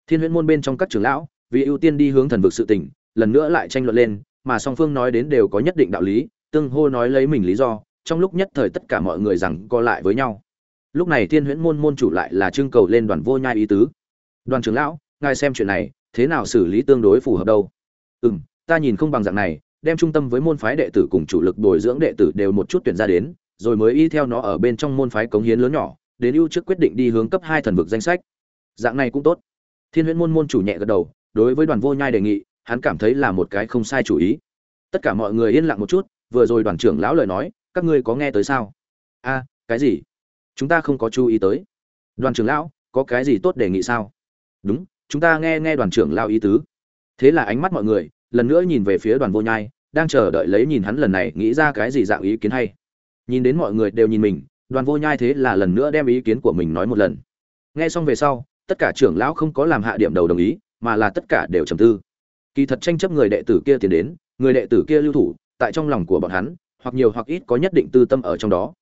Thiên huyễn môn bên trong các trưởng lão, vì ưu tiên đi hướng thần vực sự tình, lần nữa lại tranh luận lên, mà song phương nói đến đều có nhất định đạo lý, tương hô nói lấy mình lý do, trong lúc nhất thời tất cả mọi người rằng co lại với nhau lúc này thiên huyễn môn môn chủ lại là trưng cầu lên đoàn vô nhai ý tứ. Đoàn trưởng lão, ngài xem chuyện này, thế nào xử lý tương đối phù hợp đâu? Ừ m ta nhìn không bằng dạng này, đem trung tâm với môn phái đệ tử cùng chủ lực bồi dưỡng đệ tử đều một chút tuyển ra đến, rồi mới y theo nó ở bên trong môn phái cống hiến lớn nhỏ, đến ưu trước quyết định đi hướng cấp hai thần vực danh sách. Dạng này cũng tốt. Thiên huyễn môn môn chủ nhẹ gật đầu, đối với đoàn vô nhai đề nghị, hắn cảm thấy là một cái không sai chủ ý. Tất cả mọi người yên lặng một chút, vừa rồi đoàn trưởng lão lời nói, các ngươi có nghe tới sao? A, cái gì? Chúng ta không có chú ý tới. Đoàn trưởng lão, có cái gì tốt đề nghị sao? Đúng, chúng ta nghe nghe đoàn trưởng lão ý tứ. Thế là ánh mắt mọi người, lần nữa nhìn về phía đoàn vô nhai, đang chờ đợi lấy nhìn hắn lần này nghĩ ra cái gì dạng ý kiến hay. Nhìn đến mọi người đều nhìn mình, đoàn vô nhai thế là lần nữa đem ý kiến của mình nói một lần. Nghe xong về sau, tất cả trưởng lão không có làm hạ điểm đầu đồng ý, mà là tất cả đều trầm tư. Kỳ thật tranh chấp người đệ tử kia tiến đến, người đệ tử kia lưu thủ, tại trong lòng của bọn hắn, hoặc nhiều hoặc ít có nhất định tư tâm ở trong đó.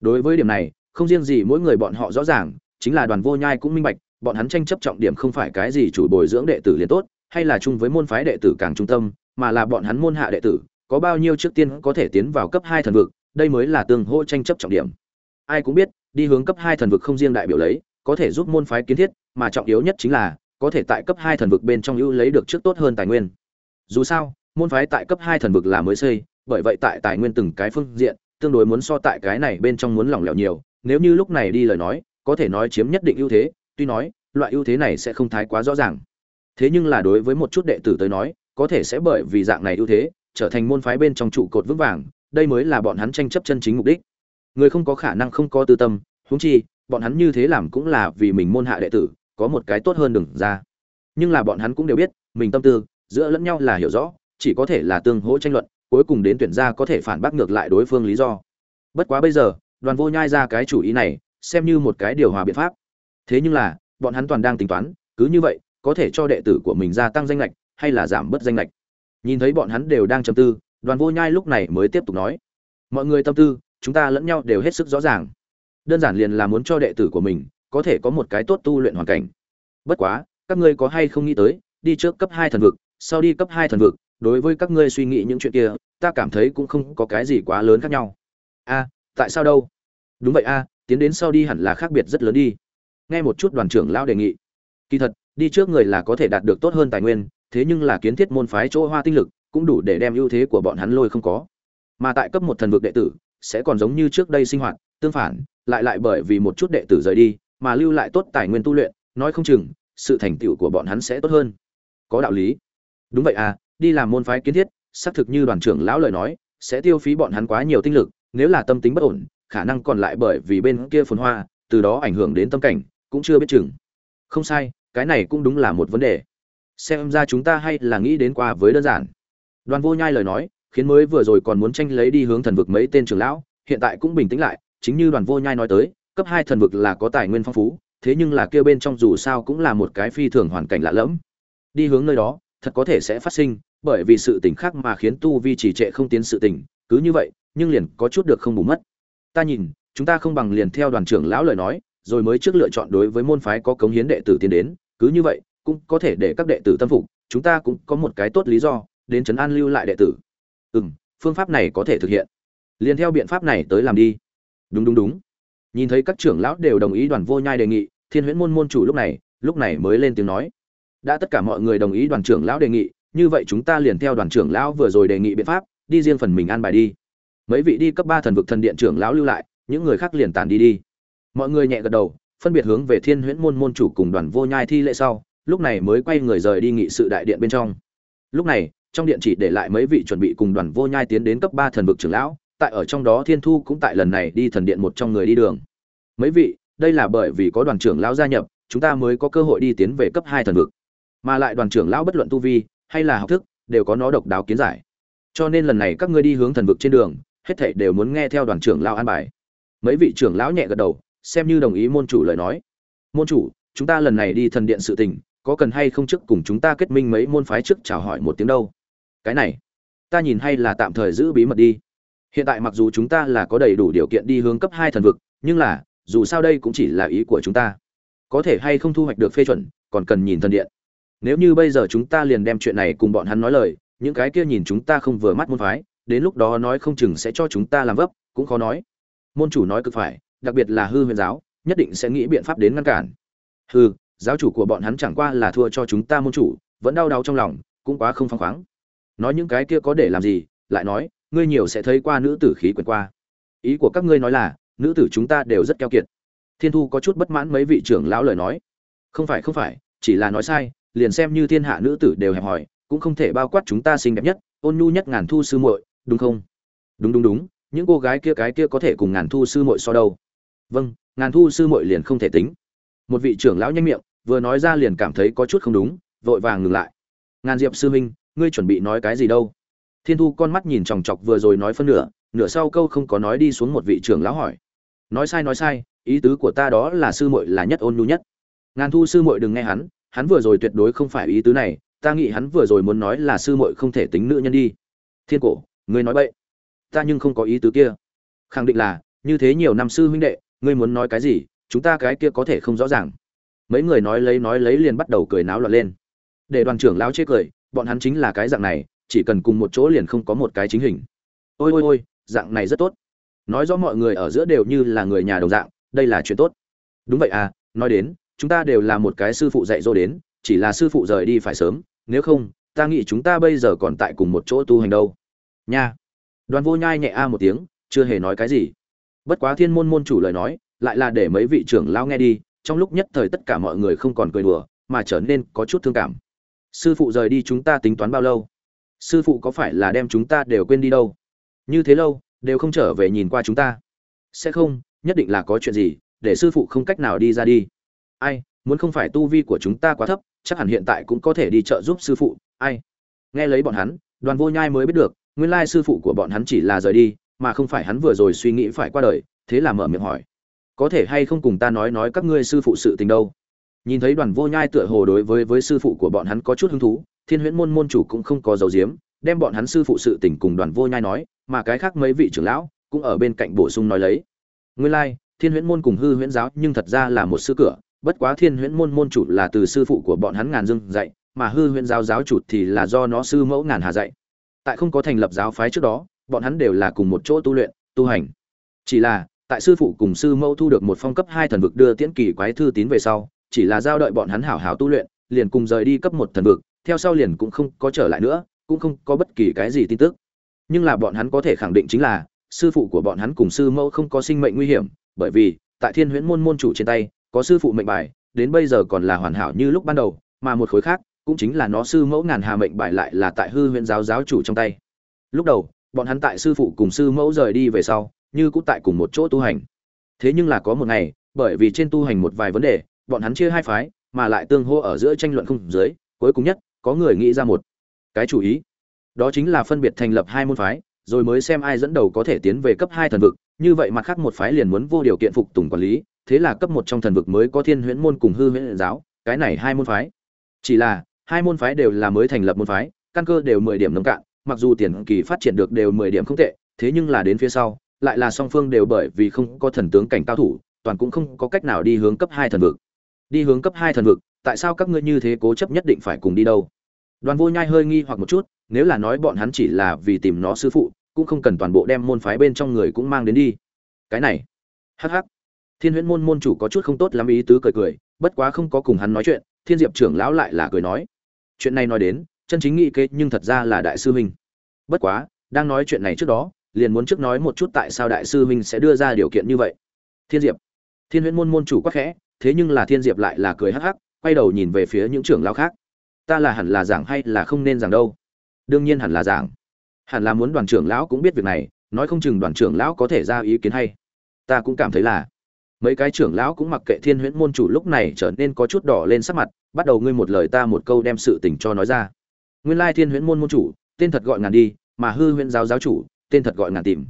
Đối với điểm này không riêng gì mỗi người bọn họ rõ ràng, chính là đoàn vô nhai cũng minh bạch, bọn hắn tranh chấp trọng điểm không phải cái gì chủ bồi dưỡng đệ tử liền tốt, hay là chung với môn phái đệ tử càng trung tâm, mà là bọn hắn môn hạ đệ tử, có bao nhiêu trước tiên có thể tiến vào cấp hai thần vực, đây mới là tương hỗ tranh chấp trọng điểm. Ai cũng biết, đi hướng cấp hai thần vực không riêng đại biểu lấy, có thể giúp môn phái kiến thiết, mà trọng yếu nhất chính là, có thể tại cấp hai thần vực bên trong ưu lấy được trước tốt hơn tài nguyên. Dù sao, môn phái tại cấp hai thần vực là mới xây, bởi vậy tại tài nguyên từng cái phương diện, tương đối muốn so tại cái này bên trong muốn lỏng lẻo nhiều nếu như lúc này đi lời nói, có thể nói chiếm nhất định ưu thế, tuy nói, loại ưu thế này sẽ không thái quá rõ ràng. Thế nhưng là đối với một chút đệ tử tới nói, có thể sẽ bởi vì dạng này ưu thế, trở thành môn phái bên trong trụ cột vững vàng, đây mới là bọn hắn tranh chấp chân chính mục đích. Người không có khả năng không có tư tâm, huống chi, bọn hắn như thế làm cũng là vì mình môn hạ đệ tử, có một cái tốt hơn đừng ra. Nhưng là bọn hắn cũng đều biết, mình tâm tư, giữa lẫn nhau là hiểu rõ, chỉ có thể là tương hỗ tranh luận, cuối cùng đến tuyển ra có thể phản bác ngược lại đối phương lý do. Bất quá bây giờ đoàn vô nhai ra cái chủ ý này, xem như một cái điều hòa biện pháp. Thế nhưng là, bọn hắn toàn đang tính toán, cứ như vậy, có thể cho đệ tử của mình gia tăng danh lệch, hay là giảm bớt danh lệch. Nhìn thấy bọn hắn đều đang trầm tư, đoàn vô nhai lúc này mới tiếp tục nói. Mọi người tâm tư, chúng ta lẫn nhau đều hết sức rõ ràng. Đơn giản liền là muốn cho đệ tử của mình, có thể có một cái tốt tu luyện hoàn cảnh. Bất quá, các ngươi có hay không nghĩ tới, đi trước cấp hai thần vực, sau đi cấp hai thần vực, đối với các ngươi suy nghĩ những chuyện kia, ta cảm thấy cũng không có cái gì quá lớn khác nhau. A, tại sao đâu? Đúng vậy a, tiến đến sau đi hẳn là khác biệt rất lớn đi. Nghe một chút đoàn trưởng lão đề nghị. Kỳ thật, đi trước người là có thể đạt được tốt hơn tài nguyên, thế nhưng là kiến thiết môn phái chỗ hoa tinh lực, cũng đủ để đem ưu thế của bọn hắn lôi không có. Mà tại cấp một thần vực đệ tử, sẽ còn giống như trước đây sinh hoạt, tương phản, lại lại bởi vì một chút đệ tử rời đi, mà lưu lại tốt tài nguyên tu luyện, nói không chừng, sự thành tựu của bọn hắn sẽ tốt hơn. Có đạo lý. Đúng vậy à đi làm môn phái kiến thiết, xác thực như đoàn trưởng lão lời nói, sẽ tiêu phí bọn hắn quá nhiều tinh lực, nếu là tâm tính bất ổn khả năng còn lại bởi vì bên kia phồn hoa, từ đó ảnh hưởng đến tâm cảnh, cũng chưa biết chừng. Không sai, cái này cũng đúng là một vấn đề. Xem ra chúng ta hay là nghĩ đến qua với đơn giản. Đoàn vô nhai lời nói, khiến mới vừa rồi còn muốn tranh lấy đi hướng thần vực mấy tên trưởng lão, hiện tại cũng bình tĩnh lại, chính như đoàn vô nhai nói tới, cấp hai thần vực là có tài nguyên phong phú, thế nhưng là kia bên trong dù sao cũng là một cái phi thường hoàn cảnh lạ lẫm. Đi hướng nơi đó, thật có thể sẽ phát sinh, bởi vì sự tình khác mà khiến tu vi trì trệ không tiến sự tình, cứ như vậy, nhưng liền có chút được không bù mất ta nhìn, chúng ta không bằng liền theo đoàn trưởng lão lời nói, rồi mới trước lựa chọn đối với môn phái có cống hiến đệ tử tiến đến, cứ như vậy, cũng có thể để các đệ tử tâm phục, chúng ta cũng có một cái tốt lý do, đến trấn an lưu lại đệ tử. Ừ m phương pháp này có thể thực hiện. Liền theo biện pháp này tới làm đi. Đúng đúng đúng. Nhìn thấy các trưởng lão đều đồng ý đoàn vô nhai đề nghị, thiên huyễn môn môn chủ lúc này lúc này mới lên tiếng nói. Đã tất cả mọi người đồng ý đoàn trưởng lão đề nghị, như vậy chúng ta liền theo đoàn trưởng lão vừa rồi đề nghị biện pháp, đi riêng phần mình an bài đi mấy vị đi cấp ba thần vực thần điện trưởng lão lưu lại, những người khác liền tàn đi đi. Mọi người nhẹ gật đầu, phân biệt hướng về thiên huyễn môn môn chủ cùng đoàn vô nhai thi lễ sau, lúc này mới quay người rời đi nghị sự đại điện bên trong. Lúc này, trong điện chỉ để lại mấy vị chuẩn bị cùng đoàn vô nhai tiến đến cấp ba thần vực trưởng lão, tại ở trong đó thiên thu cũng tại lần này đi thần điện một trong người đi đường. Mấy vị, đây là bởi vì có đoàn trưởng lão gia nhập, chúng ta mới có cơ hội đi tiến về cấp hai thần vực. Mà lại đoàn trưởng lão bất luận tu vi, hay là học thức, đều có nó độc đáo kiến giải. Cho nên lần này các ngươi đi hướng thần vực trên đường hết thảy đều muốn nghe theo đoàn trưởng lão an bài. Mấy vị trưởng lão nhẹ gật đầu, xem như đồng ý môn chủ lời nói. Môn chủ, chúng ta lần này đi thần điện sự tình, có cần hay không trước cùng chúng ta kết minh mấy môn phái trước chào hỏi một tiếng đâu? Cái này, ta nhìn hay là tạm thời giữ bí mật đi. Hiện tại mặc dù chúng ta là có đầy đủ điều kiện đi hướng cấp hai thần vực, nhưng là, dù sao đây cũng chỉ là ý của chúng ta. Có thể hay không thu hoạch được phê chuẩn, còn cần nhìn thần điện. Nếu như bây giờ chúng ta liền đem chuyện này cùng bọn hắn nói lời, những cái kia nhìn chúng ta không vừa mắt môn phái đến lúc đó nói không chừng sẽ cho chúng ta làm vấp, cũng khó nói. Môn chủ nói cực phải, đặc biệt là hư huyền giáo, nhất định sẽ nghĩ biện pháp đến ngăn cản. Hư giáo chủ của bọn hắn chẳng qua là thua cho chúng ta môn chủ, vẫn đau đau trong lòng, cũng quá không phăng khoáng. Nói những cái kia có để làm gì, lại nói, ngươi nhiều sẽ thấy qua nữ tử khí quyển qua. Ý của các ngươi nói là, nữ tử chúng ta đều rất keo kiệt. Thiên thu có chút bất mãn mấy vị trưởng lão lời nói. Không phải không phải, chỉ là nói sai, liền xem như thiên hạ nữ tử đều hẹp hòi, cũng không thể bao quát chúng ta xinh đẹp nhất, ôn nhu nhất ngàn thu sư muội đúng không? Đúng đúng đúng, những cô gái kia, cái kia có thể cùng ngàn thu sư muội so đâu. Vâng ngàn thu sư muội liền không thể tính. Một vị trưởng lão nhanh miệng, vừa nói ra liền cảm thấy có chút không đúng, vội vàng ngừng lại. Ngàn diệp sư huynh, ngươi chuẩn bị nói cái gì đâu? Thiên thu con mắt nhìn chòng chọc vừa rồi nói phân nửa nửa sau câu không có nói đi xuống một vị trưởng lão hỏi. Nói sai nói sai, ý tứ của ta đó là sư muội là nhất ôn nhu nhất. Ngàn thu sư muội đừng nghe hắn hắn vừa rồi tuyệt đối không phải ý tứ này, ta nghĩ hắn vừa rồi muốn nói là sư muội không thể tính nữ nhân đi. Thiên cổ ngươi nói bậy. Ta nhưng không có ý tứ kia. Khẳng định là, như thế nhiều năm sư huynh đệ, ngươi muốn nói cái gì, chúng ta cái kia có thể không rõ ràng. Mấy người nói lấy nói lấy liền bắt đầu cười náo loạn lên. Để đoàn trưởng lão chê cười, bọn hắn chính là cái dạng này, chỉ cần cùng một chỗ liền không có một cái chính hình. Ôi ôi ôi, dạng này rất tốt. Nói rõ mọi người ở giữa đều như là người nhà đồng dạng, đây là chuyện tốt. Đúng vậy à nói đến, chúng ta đều là một cái sư phụ dạy dỗ đến, chỉ là sư phụ rời đi phải sớm, nếu không, ta nghĩ chúng ta bây giờ còn tại cùng một chỗ tu hành đâu nha. Đoàn vô nhai nhẹ a một tiếng, chưa hề nói cái gì. Bất quá thiên môn môn chủ lời nói, lại là để mấy vị trưởng lao nghe đi, trong lúc nhất thời tất cả mọi người không còn cười đùa, mà trở nên có chút thương cảm. Sư phụ rời đi chúng ta tính toán bao lâu? Sư phụ có phải là đem chúng ta đều quên đi đâu? Như thế lâu, đều không trở về nhìn qua chúng ta. Sẽ không, nhất định là có chuyện gì, để sư phụ không cách nào đi ra đi. Ai, muốn không phải tu vi của chúng ta quá thấp, chắc hẳn hiện tại cũng có thể đi chợ giúp sư phụ. Ai? Nghe lấy bọn hắn, đoàn vô nhai mới biết được nguyên lai sư phụ của bọn hắn chỉ là rời đi, mà không phải hắn vừa rồi suy nghĩ phải qua đời, thế là mở miệng hỏi. Có thể hay không cùng ta nói nói các ngươi sư phụ sự tình đâu? Nhìn thấy đoàn vô nhai tựa hồ đối với với sư phụ của bọn hắn có chút hứng thú, thiên huyễn môn môn chủ cũng không có dấu diếm đem bọn hắn sư phụ sự tình cùng đoàn vô nhai nói, mà cái khác mấy vị trưởng lão cũng ở bên cạnh bổ sung nói lấy. Nguyên lai, thiên huyễn môn cùng hư huyễn giáo nhưng thật ra là một sư cửa, bất quá thiên huyễn môn môn chủ là từ sư phụ của bọn hắn ngàn dương dạy, mà hư huyễn giáo giáo chủ thì là do nó sư mẫu ngàn hà dạy tại không có thành lập giáo phái trước đó, bọn hắn đều là cùng một chỗ tu luyện, tu hành. Chỉ là, tại sư phụ cùng sư mẫu thu được một phong cấp hai thần vực đưa tiễn kỳ quái thư tín về sau, chỉ là giao đợi bọn hắn hảo hảo tu luyện, liền cùng rời đi cấp một thần vực, theo sau liền cũng không có trở lại nữa, cũng không có bất kỳ cái gì tin tức. Nhưng là bọn hắn có thể khẳng định chính là, sư phụ của bọn hắn cùng sư mẫu không có sinh mệnh nguy hiểm, bởi vì, tại thiên huyễn môn môn chủ trên tay, có sư phụ mệnh bài, đến bây giờ còn là hoàn hảo như lúc ban đầu, mà một khối khác cũng chính là nó sư mẫu ngàn hà mệnh bài lại là tại hư huyện giáo giáo chủ trong tay. Lúc đầu, bọn hắn tại sư phụ cùng sư mẫu rời đi về sau, như cũng tại cùng một chỗ tu hành. Thế nhưng là có một ngày, bởi vì trên tu hành một vài vấn đề, bọn hắn chia hai phái, mà lại tương hô ở giữa tranh luận không dưới, cuối cùng nhất, có người nghĩ ra một cái chủ ý. Đó chính là phân biệt thành lập hai môn phái, rồi mới xem ai dẫn đầu có thể tiến về cấp hai thần vực, như vậy mặt khác một phái liền muốn vô điều kiện phục tùng quản lý, thế là cấp một trong thần vực mới có thiên huyễn môn cùng hư huyễn giáo, cái này hai môn phái. Chỉ là hai môn phái đều là mới thành lập môn phái, căn cơ đều mười điểm nông cạn, mặc dù tiền kỳ phát triển được đều mười điểm không tệ, thế nhưng là đến phía sau, lại là song phương đều bởi vì không có thần tướng cảnh cao thủ, toàn cũng không có cách nào đi hướng cấp hai thần vực. Đi hướng cấp hai thần vực, tại sao các ngươi như thế cố chấp nhất định phải cùng đi đâu? Đoàn vô nhai hơi nghi hoặc một chút, nếu là nói bọn hắn chỉ là vì tìm nó sư phụ, cũng không cần toàn bộ đem môn phái bên trong người cũng mang đến đi. Cái này, hắc hắc. Thiên huyễn môn môn chủ có chút không tốt lắm ý tứ cười cười, bất quá không có cùng hắn nói chuyện, thiên diệp trưởng lão lại là cười nói chuyện này nói đến, chân chính nghĩ kế nhưng thật ra là đại sư huynh. Bất quá, đang nói chuyện này trước đó, liền muốn trước nói một chút tại sao đại sư huynh sẽ đưa ra điều kiện như vậy. Thiên diệp. Thiên huyễn môn môn chủ quắc khẽ, thế nhưng là thiên diệp lại là cười hắc hắc, quay đầu nhìn về phía những trưởng lão khác. Ta là hẳn là giảng hay là không nên giảng đâu? Đương nhiên hẳn là giảng. Hẳn là muốn đoàn trưởng lão cũng biết việc này, nói không chừng đoàn trưởng lão có thể ra ý kiến hay. Ta cũng cảm thấy là mấy cái trưởng lão cũng mặc kệ thiên huyễn môn chủ lúc này trở nên có chút đỏ lên sắc mặt, bắt đầu ngươi một lời ta một câu đem sự tình cho nói ra. Nguyên lai thiên huyễn môn môn chủ, tên thật gọi ngàn đi, mà hư huyễn giáo giáo chủ, tên thật gọi ngàn tìm.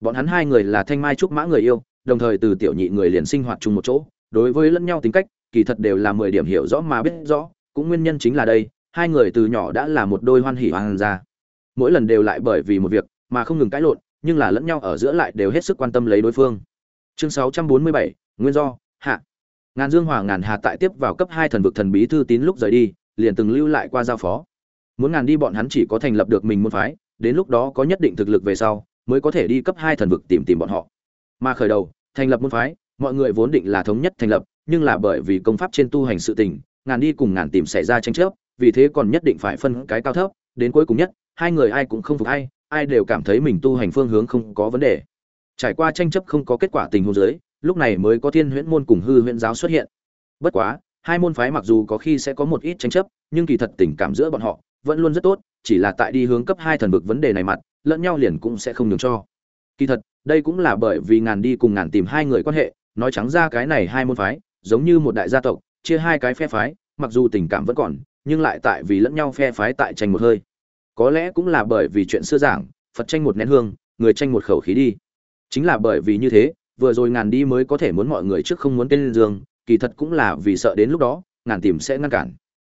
Bọn hắn hai người là thanh mai trúc mã người yêu, đồng thời từ tiểu nhị người liền sinh hoạt chung một chỗ, đối với lẫn nhau tính cách, kỳ thật đều là mười điểm hiểu rõ mà biết rõ, cũng nguyên nhân chính là đây, hai người từ nhỏ đã là một đôi hoan hỉ hoang ra. Mỗi lần đều lại bởi vì một việc mà không ngừng cãi lộn, nhưng là lẫn nhau ở giữa lại đều hết sức quan tâm lấy đối phương chương 647, nguyên do hạ. Ngàn dương hòa ngàn hà tại tiếp vào cấp hai thần vực thần bí thư tín lúc rời đi liền từng lưu lại qua giao phó. Muốn ngàn đi bọn hắn chỉ có thành lập được mình môn phái đến lúc đó có nhất định thực lực về sau mới có thể đi cấp hai thần vực tìm tìm bọn họ. Mà khởi đầu thành lập môn phái mọi người vốn định là thống nhất thành lập nhưng là bởi vì công pháp trên tu hành sự tình ngàn đi cùng ngàn tìm xảy ra tranh chấp vì thế còn nhất định phải phân cái cao thấp đến cuối cùng nhất hai người ai cũng không phục ai ai đều cảm thấy mình tu hành phương hướng không có vấn đề trải qua tranh chấp không có kết quả tình huống dưới, lúc này mới có thiên huyễn môn cùng hư huyễn giáo xuất hiện. Bất quá, hai môn phái mặc dù có khi sẽ có một ít tranh chấp, nhưng kỳ thật tình cảm giữa bọn họ vẫn luôn rất tốt, chỉ là tại đi hướng cấp hai thần vực vấn đề này mặt, lẫn nhau liền cũng sẽ không nhường cho. Kỳ thật, đây cũng là bởi vì ngàn đi cùng ngàn tìm hai người quan hệ, nói trắng ra cái này hai môn phái, giống như một đại gia tộc, chia hai cái phe phái, mặc dù tình cảm vẫn còn, nhưng lại tại vì lẫn nhau phe phái tại tranh một hơi. Có lẽ cũng là bởi vì chuyện xưa giảng, phật tranh một nén hương, người tranh một khẩu khí đi chính là bởi vì như thế, vừa rồi ngàn đi mới có thể muốn mọi người trước không muốn tên dương kỳ thật cũng là vì sợ đến lúc đó, ngàn tìm sẽ ngăn cản.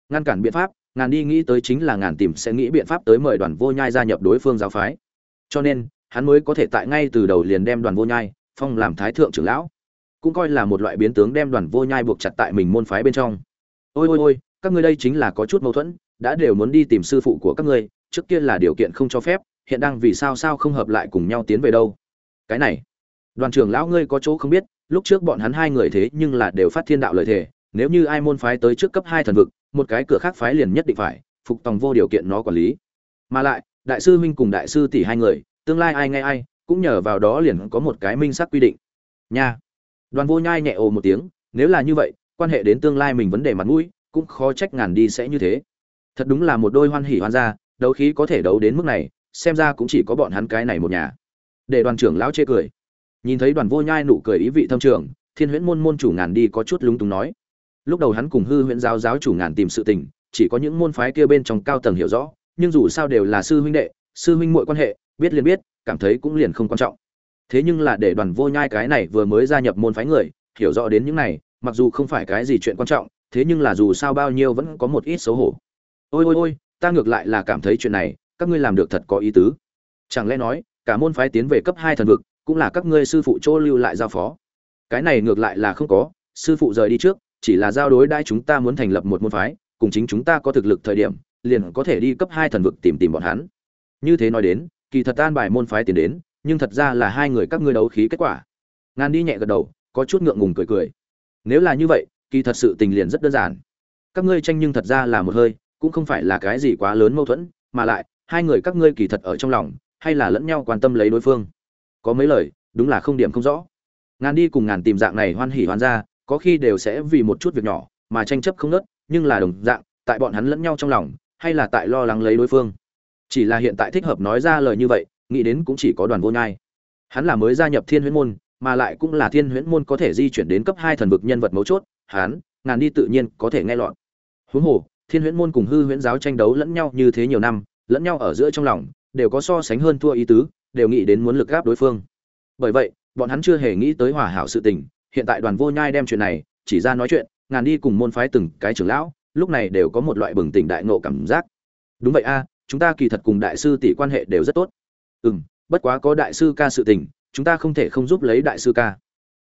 Ngăn cản biện pháp, ngàn đi nghĩ tới chính là ngàn tìm sẽ nghĩ biện pháp tới mời đoàn vô nhai gia nhập đối phương giáo phái. Cho nên, hắn mới có thể tại ngay từ đầu liền đem đoàn vô nhai, phong làm thái thượng trưởng lão. Cũng coi là một loại biến tướng đem đoàn vô nhai buộc chặt tại mình môn phái bên trong. Ôi ôi ôi, các ngươi đây chính là có chút mâu thuẫn, đã đều muốn đi tìm sư phụ của các ngươi, trước kia là điều kiện không cho phép, hiện đang vì sao sao không hợp lại cùng nhau tiến về đâu cái này, đoàn trưởng lão ngươi có chỗ không biết, lúc trước bọn hắn hai người thế nhưng là đều phát thiên đạo lời thề, nếu như ai môn phái tới trước cấp hai thần vực, một cái cửa khác phái liền nhất định phải, phục tòng vô điều kiện nó quản lý. Mà lại, đại sư huynh cùng đại sư tỷ hai người, tương lai ai nghe ai, cũng nhờ vào đó liền có một cái minh xác quy định. Nha. Đoàn vô nhai nhẹ ồ một tiếng, nếu là như vậy, quan hệ đến tương lai mình vấn đề mặt mũi, cũng khó trách ngàn đi sẽ như thế. Thật đúng là một đôi hoan hỉ hoan gia đấu khí có thể đấu đến mức này, xem ra cũng chỉ có bọn hắn cái này một nhà để đoàn trưởng lão chê cười. Nhìn thấy đoàn vô nhai nụ cười ý vị thâm trường, thiên huyễn môn môn chủ ngàn đi có chút lúng túng nói. Lúc đầu hắn cùng hư huyễn giáo giáo chủ ngàn tìm sự tình, chỉ có những môn phái kia bên trong cao tầng hiểu rõ, nhưng dù sao đều là sư huynh đệ, sư huynh muội quan hệ, biết liền biết, cảm thấy cũng liền không quan trọng. Thế nhưng là để đoàn vô nhai cái này vừa mới gia nhập môn phái người, hiểu rõ đến những này, mặc dù không phải cái gì chuyện quan trọng, thế nhưng là dù sao bao nhiêu vẫn có một ít xấu hổ. Ôi ôi ôi, ta ngược lại là cảm thấy chuyện này, các ngươi làm được thật có ý tứ. Chẳng lẽ nói cả môn phái tiến về cấp hai thần vực, cũng là các ngươi sư phụ chỗ lưu lại giao phó. Cái này ngược lại là không có, sư phụ rời đi trước, chỉ là giao đối đãi chúng ta muốn thành lập một môn phái, cùng chính chúng ta có thực lực thời điểm, liền có thể đi cấp hai thần vực tìm tìm bọn hắn. Như thế nói đến, kỳ thật tan bài môn phái tiến đến, nhưng thật ra là hai người các ngươi đấu khí kết quả. Ngàn đi nhẹ gật đầu, có chút ngượng ngùng cười cười. Nếu là như vậy, kỳ thật sự tình liền rất đơn giản. Các ngươi tranh nhưng thật ra là một hơi, cũng không phải là cái gì quá lớn mâu thuẫn, mà lại, hai người các ngươi kỳ thật ở trong lòng hay là lẫn nhau quan tâm lấy đối phương? Có mấy lời, đúng là không điểm không rõ. Ngàn đi cùng ngàn tìm dạng này hoan hỉ hoan ra, có khi đều sẽ vì một chút việc nhỏ mà tranh chấp không nớt, nhưng là đồng dạng, tại bọn hắn lẫn nhau trong lòng, hay là tại lo lắng lấy đối phương. Chỉ là hiện tại thích hợp nói ra lời như vậy, nghĩ đến cũng chỉ có đoàn vô nhai. Hắn là mới gia nhập thiên huyễn môn, mà lại cũng là thiên huyễn môn có thể di chuyển đến cấp hai thần vực nhân vật mấu chốt, hắn, ngàn đi tự nhiên có thể nghe lọt. Huống hồ, thiên huyễn môn cùng hư huyễn giáo tranh đấu lẫn nhau như thế nhiều năm, lẫn nhau ở giữa trong lòng đều có so sánh hơn thua ý tứ đều nghĩ đến muốn lực gáp đối phương. Bởi vậy bọn hắn chưa hề nghĩ tới hòa hảo sự tình hiện tại đoàn vô nhai đem chuyện này chỉ ra nói chuyện ngàn đi cùng môn phái từng cái trưởng lão lúc này đều có một loại bừng tỉnh đại ngộ cảm giác. Đúng vậy a chúng ta kỳ thật cùng đại sư tỷ quan hệ đều rất tốt. Ừm, bất quá có đại sư ca sự tình chúng ta không thể không giúp lấy đại sư ca.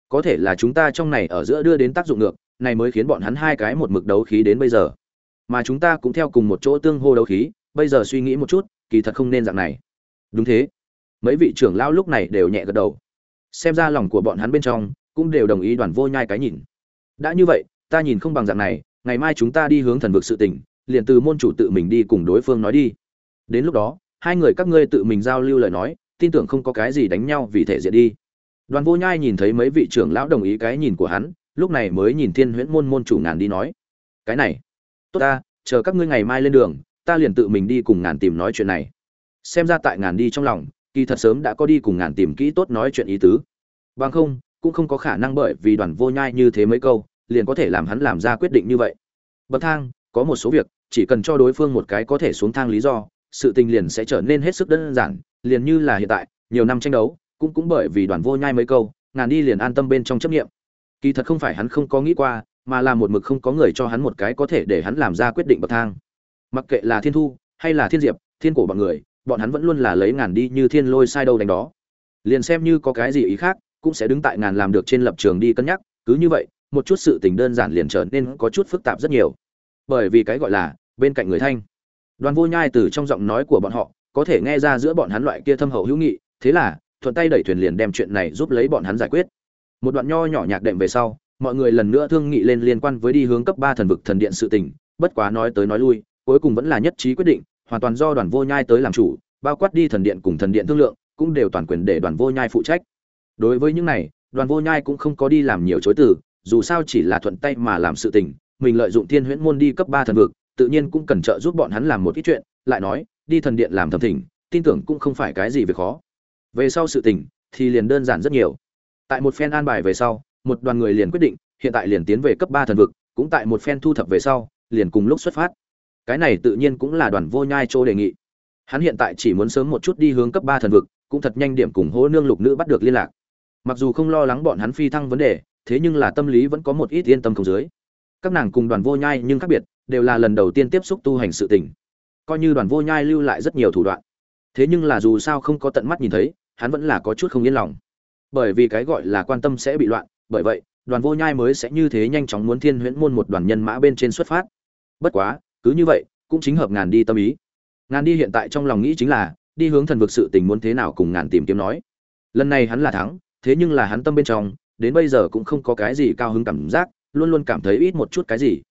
Có thể là chúng ta trong này ở giữa đưa đến tác dụng ngược này mới khiến bọn hắn hai cái một mực đấu khí đến bây giờ. Mà chúng ta cũng theo cùng một chỗ tương hô đấu khí bây giờ suy nghĩ một chút kỳ thật không nên dạng này. Đúng thế. Mấy vị trưởng lão lúc này đều nhẹ gật đầu. Xem ra lòng của bọn hắn bên trong cũng đều đồng ý đoàn vô nhai cái nhìn. Đã như vậy, ta nhìn không bằng dạng này, ngày mai chúng ta đi hướng thần vực sự tỉnh liền từ môn chủ tự mình đi cùng đối phương nói đi. Đến lúc đó, hai người các ngươi tự mình giao lưu lời nói, tin tưởng không có cái gì đánh nhau vì thể diện đi. Đoàn vô nhai nhìn thấy mấy vị trưởng lão đồng ý cái nhìn của hắn, lúc này mới nhìn thiên huyễn môn môn chủ ngàn đi nói. Cái này, tốt ta, chờ các ngươi ngày mai lên đường ta liền tự mình đi cùng ngàn tìm nói chuyện này. Xem ra tại ngàn đi trong lòng, kỳ thật sớm đã có đi cùng ngàn tìm kỹ tốt nói chuyện ý tứ. Bằng không, cũng không có khả năng bởi vì đoàn vô nhai như thế mấy câu, liền có thể làm hắn làm ra quyết định như vậy. Bậc thang, có một số việc, chỉ cần cho đối phương một cái có thể xuống thang lý do, sự tình liền sẽ trở nên hết sức đơn giản, liền như là hiện tại, nhiều năm tranh đấu, cũng cũng bởi vì đoàn vô nhai mấy câu, ngàn đi liền an tâm bên trong chấp nghiệm. Kỳ thật không phải hắn không có nghĩ qua, mà là một mực không có người cho hắn một cái có thể để hắn làm ra quyết định bậc thang mặc kệ là thiên thu hay là thiên diệp, thiên cổ bọn người, bọn hắn vẫn luôn là lấy ngàn đi như thiên lôi sai đâu đánh đó. Liền xem như có cái gì ý khác, cũng sẽ đứng tại ngàn làm được trên lập trường đi cân nhắc, cứ như vậy, một chút sự tình đơn giản liền trở nên có chút phức tạp rất nhiều. Bởi vì cái gọi là, bên cạnh người thanh. Đoàn vô nhai từ trong giọng nói của bọn họ, có thể nghe ra giữa bọn hắn loại kia thâm hậu hữu nghị, thế là, thuận tay đẩy thuyền liền đem chuyện này giúp lấy bọn hắn giải quyết. Một đoạn nho nhỏ nhạc đệm về sau, mọi người lần nữa thương nghị lên liên quan với đi hướng cấp ba thần vực thần điện sự tình, bất quá nói tới nói lui cuối cùng vẫn là nhất trí quyết định, hoàn toàn do đoàn vô nhai tới làm chủ, bao quát đi thần điện cùng thần điện thương lượng, cũng đều toàn quyền để đoàn vô nhai phụ trách. Đối với những này, đoàn vô nhai cũng không có đi làm nhiều chối từ, dù sao chỉ là thuận tay mà làm sự tình, mình lợi dụng thiên huyễn môn đi cấp ba thần vực, tự nhiên cũng cần trợ giúp bọn hắn làm một ít chuyện, lại nói, đi thần điện làm thẩm thỉnh, tin tưởng cũng không phải cái gì về khó. Về sau sự tình, thì liền đơn giản rất nhiều. Tại một phen an bài về sau, một đoàn người liền quyết định, hiện tại liền tiến về cấp ba thần vực, cũng tại một phen thu thập về sau, liền cùng lúc xuất phát cái này tự nhiên cũng là đoàn vô nhai chỗ đề nghị. Hắn hiện tại chỉ muốn sớm một chút đi hướng cấp ba thần vực, cũng thật nhanh điểm cùng hỗ nương lục nữ bắt được liên lạc. Mặc dù không lo lắng bọn hắn phi thăng vấn đề, thế nhưng là tâm lý vẫn có một ít yên tâm không dưới. Các nàng cùng đoàn vô nhai nhưng khác biệt, đều là lần đầu tiên tiếp xúc tu hành sự tình. Coi như đoàn vô nhai lưu lại rất nhiều thủ đoạn. Thế nhưng là dù sao không có tận mắt nhìn thấy, hắn vẫn là có chút không yên lòng. Bởi vì cái gọi là quan tâm sẽ bị loạn, bởi vậy, đoàn vô nhai mới sẽ như thế nhanh chóng muốn thiên huyễn môn một đoàn nhân mã bên trên xuất phát. Bất quá cứ như vậy, cũng chính hợp ngàn đi tâm ý. Ngàn đi hiện tại trong lòng nghĩ chính là, đi hướng thần vực sự tình muốn thế nào cùng ngàn tìm kiếm nói. Lần này hắn là thắng, thế nhưng là hắn tâm bên trong, đến bây giờ cũng không có cái gì cao hứng cảm giác, luôn luôn cảm thấy ít một chút cái gì.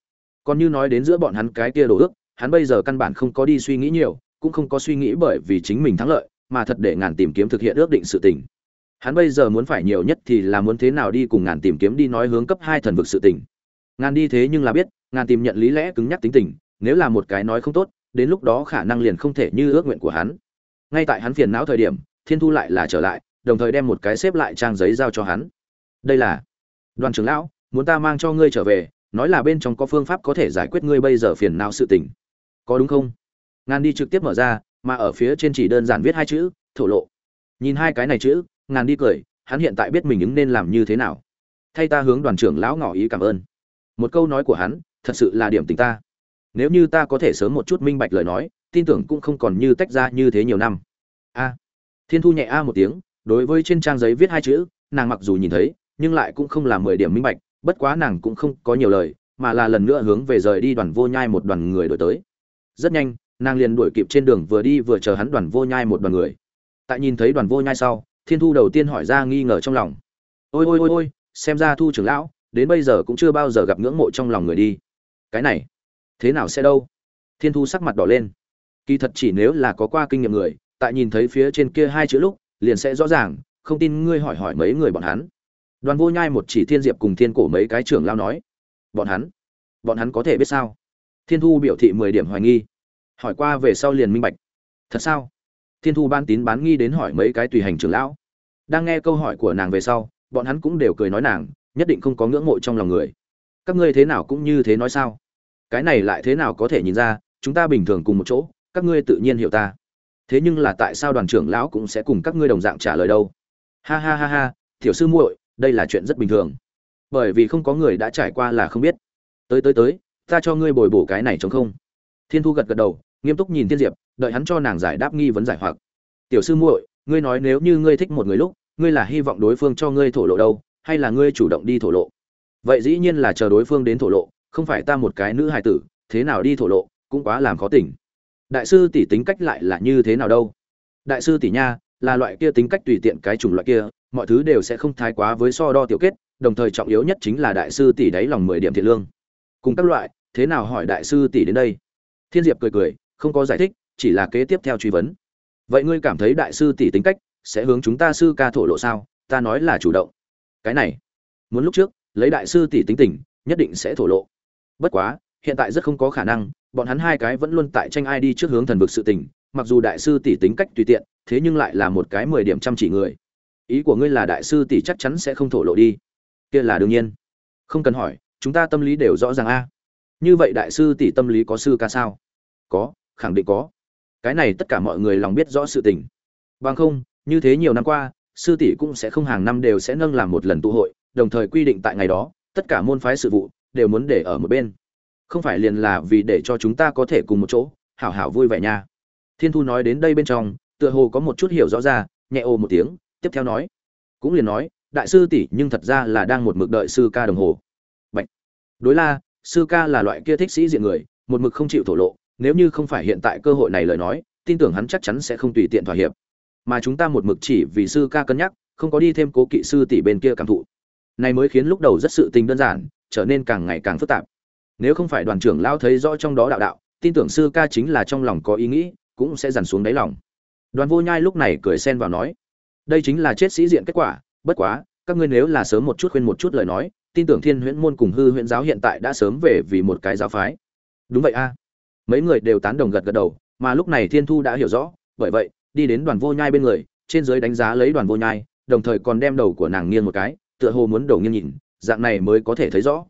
Còn như nói đến giữa bọn hắn cái kia đồ ước, hắn bây giờ căn bản không có đi suy nghĩ nhiều, cũng không có suy nghĩ bởi vì chính mình thắng lợi, mà thật để ngàn tìm kiếm thực hiện ước định sự tình. Hắn bây giờ muốn phải nhiều nhất thì là muốn thế nào đi cùng ngàn tìm kiếm đi nói hướng cấp hai thần vực sự tình. Ngàn đi thế nhưng là biết, ngàn tìm nhận lý lẽ cứng nhắc tính tình nếu là một cái nói không tốt, đến lúc đó khả năng liền không thể như ước nguyện của hắn. Ngay tại hắn phiền não thời điểm, thiên thu lại là trở lại, đồng thời đem một cái xếp lại trang giấy giao cho hắn. Đây là, đoàn trưởng lão, muốn ta mang cho ngươi trở về, nói là bên trong có phương pháp có thể giải quyết ngươi bây giờ phiền não sự tình. Có đúng không? Ngàn đi trực tiếp mở ra, mà ở phía trên chỉ đơn giản viết hai chữ, thổ lộ. Nhìn hai cái này chữ, ngàn đi cười, hắn hiện tại biết mình ứng nên làm như thế nào. Thay ta hướng đoàn trưởng lão ngỏ ý cảm ơn. Một câu nói của hắn, thật sự là điểm tình ta nếu như ta có thể sớm một chút minh bạch lời nói, tin tưởng cũng không còn như tách ra như thế nhiều năm. A. Thiên thu nhẹ a một tiếng, đối với trên trang giấy viết hai chữ, nàng mặc dù nhìn thấy, nhưng lại cũng không là mười điểm minh bạch, bất quá nàng cũng không có nhiều lời, mà là lần nữa hướng về rời đi đoàn vô nhai một đoàn người đổi tới. Rất nhanh, nàng liền đuổi kịp trên đường vừa đi vừa chờ hắn đoàn vô nhai một đoàn người. Tại nhìn thấy đoàn vô nhai sau, thiên thu đầu tiên hỏi ra nghi ngờ trong lòng. Ôi ôi ôi ôi, xem ra thu trưởng lão, đến bây giờ cũng chưa bao giờ gặp ngưỡng mộ trong lòng người đi. Cái này thế nào sẽ đâu? Thiên thu sắc mặt đỏ lên. Kỳ thật chỉ nếu là có qua kinh nghiệm người, tại nhìn thấy phía trên kia hai chữ lúc, liền sẽ rõ ràng, không tin ngươi hỏi hỏi mấy người bọn hắn. Đoàn vô nhai một chỉ thiên diệp cùng thiên cổ mấy cái trưởng lao nói. Bọn hắn? Bọn hắn có thể biết sao? Thiên thu biểu thị mười điểm hoài nghi. Hỏi qua về sau liền minh bạch. Thật sao? Thiên thu ban tín bán nghi đến hỏi mấy cái tùy hành trưởng lão. Đang nghe câu hỏi của nàng về sau, bọn hắn cũng đều cười nói nàng, nhất định không có ngưỡng mộ trong lòng người. Các ngươi thế nào cũng như thế nói sao? Cái này lại thế nào có thể nhìn ra, chúng ta bình thường cùng một chỗ, các ngươi tự nhiên hiểu ta. Thế nhưng là tại sao đoàn trưởng lão cũng sẽ cùng các ngươi đồng dạng trả lời đâu? Ha ha ha ha thiểu sư muội, đây là chuyện rất bình thường. Bởi vì không có người đã trải qua là không biết. Tới tới tới, ta cho ngươi bồi bổ cái này chống không. Thiên thu gật gật đầu, nghiêm túc nhìn thiên diệp, đợi hắn cho nàng giải đáp nghi vấn giải hoặc. Tiểu sư muội, ngươi nói nếu như ngươi thích một người lúc, ngươi là hy vọng đối phương cho ngươi thổ lộ đâu, hay là ngươi chủ động đi thổ lộ? Vậy dĩ nhiên là chờ đối phương đến thổ lộ không phải ta một cái nữ hài tử, thế nào đi thổ lộ, cũng quá làm khó tỉnh. Đại sư tỷ tính cách lại là như thế nào đâu? Đại sư tỷ nha, là loại kia tính cách tùy tiện cái chủng loại kia, mọi thứ đều sẽ không thái quá với so đo tiểu kết, đồng thời trọng yếu nhất chính là đại sư tỷ đáy lòng mười điểm thiện lương. Cùng các loại, thế nào hỏi đại sư tỷ đến đây? Thiên diệp cười cười, không có giải thích, chỉ là kế tiếp theo truy vấn. Vậy ngươi cảm thấy đại sư tỷ tính cách sẽ hướng chúng ta sư ca thổ lộ sao? Ta nói là chủ động. Cái này, muốn lúc trước, lấy đại sư tỷ tính tình, nhất định sẽ thổ lộ bất quá, hiện tại rất không có khả năng, bọn hắn hai cái vẫn luôn tại tranh ai đi trước hướng thần vực sự tình, mặc dù đại sư tỷ tính cách tùy tiện, thế nhưng lại là một cái mười điểm chăm chỉ người. Ý của ngươi là đại sư tỷ chắc chắn sẽ không thổ lộ đi. Kia là đương nhiên. Không cần hỏi, chúng ta tâm lý đều rõ ràng a. Như vậy đại sư tỷ tâm lý có sư ca sao? Có, khẳng định có. Cái này tất cả mọi người lòng biết rõ sự tình. Bằng không, như thế nhiều năm qua, sư tỷ cũng sẽ không hàng năm đều sẽ nâng làm một lần tụ hội, đồng thời quy định tại ngày đó, tất cả môn phái sự vụ đều muốn để ở một bên. Không phải liền là vì để cho chúng ta có thể cùng một chỗ, hảo hảo vui vẻ nha. Thiên thu nói đến đây bên trong, tựa hồ có một chút hiểu rõ ra, nhẹ ồ một tiếng, tiếp theo nói. Cũng liền nói, đại sư tỷ nhưng thật ra là đang một mực đợi sư ca đồng hồ. Bạch. đối la, sư ca là loại kia thích sĩ diện người, một mực không chịu thổ lộ, nếu như không phải hiện tại cơ hội này lời nói, tin tưởng hắn chắc chắn sẽ không tùy tiện thỏa hiệp. Mà chúng ta một mực chỉ vì sư ca cân nhắc, không có đi thêm cố kỵ sư tỷ bên kia cảm thụ. Này mới khiến lúc đầu rất sự tình đơn giản trở nên càng ngày càng phức tạp. Nếu không phải đoàn trưởng lao thấy rõ trong đó đạo đạo, tin tưởng sư ca chính là trong lòng có ý nghĩ, cũng sẽ dằn xuống đáy lòng. Đoàn vô nhai lúc này cười xen vào nói, đây chính là chết sĩ diện kết quả, bất quá, các ngươi nếu là sớm một chút khuyên một chút lời nói, tin tưởng thiên huyễn môn cùng hư huyễn giáo hiện tại đã sớm về vì một cái giáo phái. Đúng vậy a. Mấy người đều tán đồng gật gật đầu, mà lúc này thiên thu đã hiểu rõ, bởi vậy, đi đến đoàn vô nhai bên người, trên dưới đánh giá lấy đoàn vô nhai, đồng thời còn đem đầu của nàng nghiêng một cái, tựa hồ muốn đầu nghiêng nhìn dạng này mới có thể thấy rõ.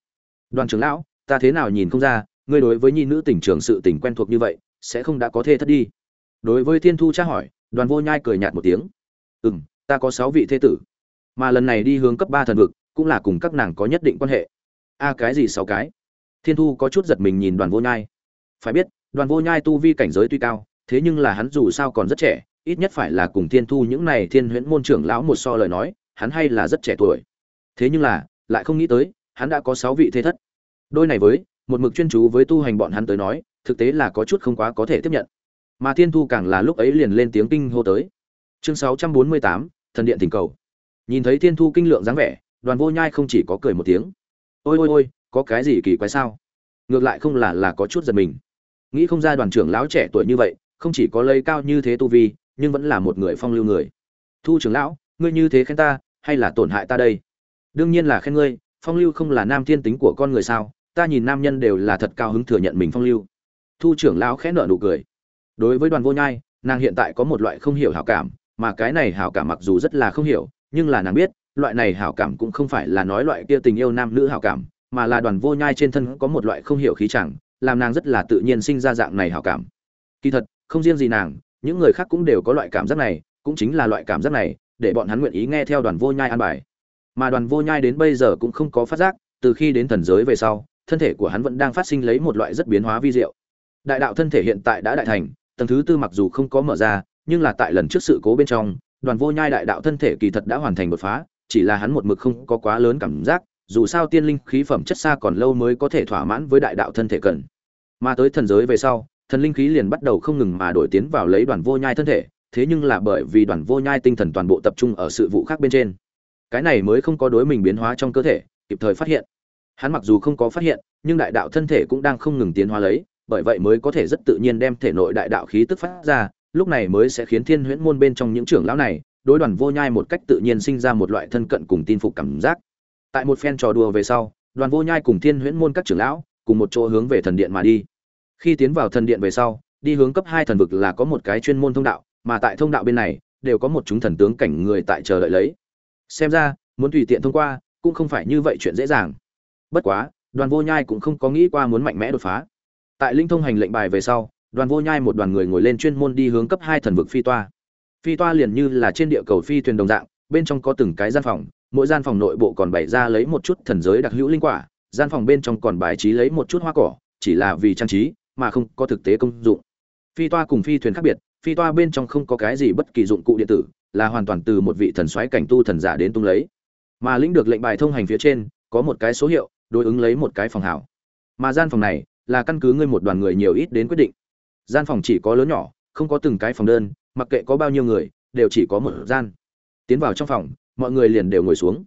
Đoàn trưởng lão, ta thế nào nhìn không ra, ngươi đối với nhi nữ tỉnh trường sự tình quen thuộc như vậy, sẽ không đã có thê thất đi. Đối với thiên thu tra hỏi, đoàn vô nhai cười nhạt một tiếng. Ừ m ta có sáu vị thê tử. Mà lần này đi hướng cấp ba thần vực, cũng là cùng các nàng có nhất định quan hệ. A, cái gì sáu cái? Thiên thu có chút giật mình nhìn đoàn vô nhai. Phải biết, đoàn vô nhai tu vi cảnh giới tuy cao, thế nhưng là hắn dù sao còn rất trẻ, ít nhất phải là cùng thiên thu những này thiên huyễn môn trưởng lão một so lời nói, hắn hay là rất trẻ tuổi. Thế nhưng là lại không nghĩ tới, hắn đã có sáu vị thế thất. Đôi này với, một mực chuyên chú với tu hành bọn hắn tới nói, thực tế là có chút không quá có thể tiếp nhận. Mà thiên thu càng là lúc ấy liền lên tiếng kinh hô tới. Chương sáu trăm bốn mươi tám, thần điện tình cầu. Nhìn thấy thiên thu kinh lượng dáng vẻ, đoàn vô nhai không chỉ có cười một tiếng. Ôi ôi ôi, có cái gì kỳ quái sao? Ngược lại không là là có chút giật mình. Nghĩ không ra đoàn trưởng lão trẻ tuổi như vậy, không chỉ có lây cao như thế tu vi, nhưng vẫn là một người phong lưu người. Thu trưởng lão, ngươi như thế khen ta, hay là tổn hại ta đây? Đương nhiên là khen ngươi, phong lưu không là nam thiên tính của con người sao? Ta nhìn nam nhân đều là thật cao hứng thừa nhận mình phong lưu. Thu trưởng lão khẽ nợ nụ cười. Đối với đoàn vô nhai, nàng hiện tại có một loại không hiểu hảo cảm, mà cái này hảo cảm mặc dù rất là không hiểu, nhưng là nàng biết, loại này hảo cảm cũng không phải là nói loại kia tình yêu nam nữ hảo cảm, mà là đoàn vô nhai trên thân có một loại không hiểu khí chẳng, làm nàng rất là tự nhiên sinh ra dạng này hảo cảm. Kỳ thật, không riêng gì nàng, những người khác cũng đều có loại cảm giác này, cũng chính là loại cảm giác này, để bọn hắn nguyện ý nghe theo đoàn vô nhai an bài mà đoàn vô nhai đến bây giờ cũng không có phát giác, từ khi đến thần giới về sau, thân thể của hắn vẫn đang phát sinh lấy một loại rất biến hóa vi diệu. Đại đạo thân thể hiện tại đã đại thành, tầng thứ tư mặc dù không có mở ra, nhưng là tại lần trước sự cố bên trong, đoàn vô nhai đại đạo thân thể kỳ thật đã hoàn thành đột phá, chỉ là hắn một mực không có quá lớn cảm giác, dù sao tiên linh khí phẩm chất xa còn lâu mới có thể thỏa mãn với đại đạo thân thể cần. Mà tới thần giới về sau, thần linh khí liền bắt đầu không ngừng mà đổi tiến vào lấy đoàn vô nhai thân thể, thế nhưng là bởi vì đoàn vô nhai tinh thần toàn bộ tập trung ở sự vụ khác bên trên cái này mới không có đối mình biến hóa trong cơ thể, kịp thời phát hiện. Hắn mặc dù không có phát hiện, nhưng đại đạo thân thể cũng đang không ngừng tiến hóa lấy, bởi vậy mới có thể rất tự nhiên đem thể nội đại đạo khí tức phát ra, lúc này mới sẽ khiến thiên huyễn môn bên trong những trưởng lão này, đối đoàn vô nhai một cách tự nhiên sinh ra một loại thân cận cùng tin phục cảm giác. Tại một phen trò đùa về sau, đoàn vô nhai cùng thiên huyễn môn các trưởng lão, cùng một chỗ hướng về thần điện mà đi. Khi tiến vào thần điện về sau, đi hướng cấp hai thần vực là có một cái chuyên môn thông đạo, mà tại thông đạo bên này, đều có một chúng thần tướng cảnh người tại chờ đợi lấy xem ra, muốn tùy tiện thông qua, cũng không phải như vậy chuyện dễ dàng. Bất quá, đoàn vô nhai cũng không có nghĩ qua muốn mạnh mẽ đột phá. Tại linh thông hành lệnh bài về sau, đoàn vô nhai một đoàn người ngồi lên chuyên môn đi hướng cấp hai thần vực phi toa. Phi toa liền như là trên địa cầu phi thuyền đồng dạng, bên trong có từng cái gian phòng, mỗi gian phòng nội bộ còn bày ra lấy một chút thần giới đặc hữu linh quả, gian phòng bên trong còn bài trí lấy một chút hoa cỏ, chỉ là vì trang trí, mà không có thực tế công dụng. Phi toa cùng phi thuyền khác biệt, phi toa bên trong không có cái gì bất kỳ dụng cụ điện tử là hoàn toàn từ một vị thần soái cảnh tu thần giả đến tung lấy. Mà lĩnh được lệnh bài thông hành phía trên, có một cái số hiệu, đối ứng lấy một cái phòng hảo. Mà gian phòng này, là căn cứ ngươi một đoàn người nhiều ít đến quyết định. Gian phòng chỉ có lớn nhỏ, không có từng cái phòng đơn, mặc kệ có bao nhiêu người, đều chỉ có một gian. Tiến vào trong phòng, mọi người liền đều ngồi xuống.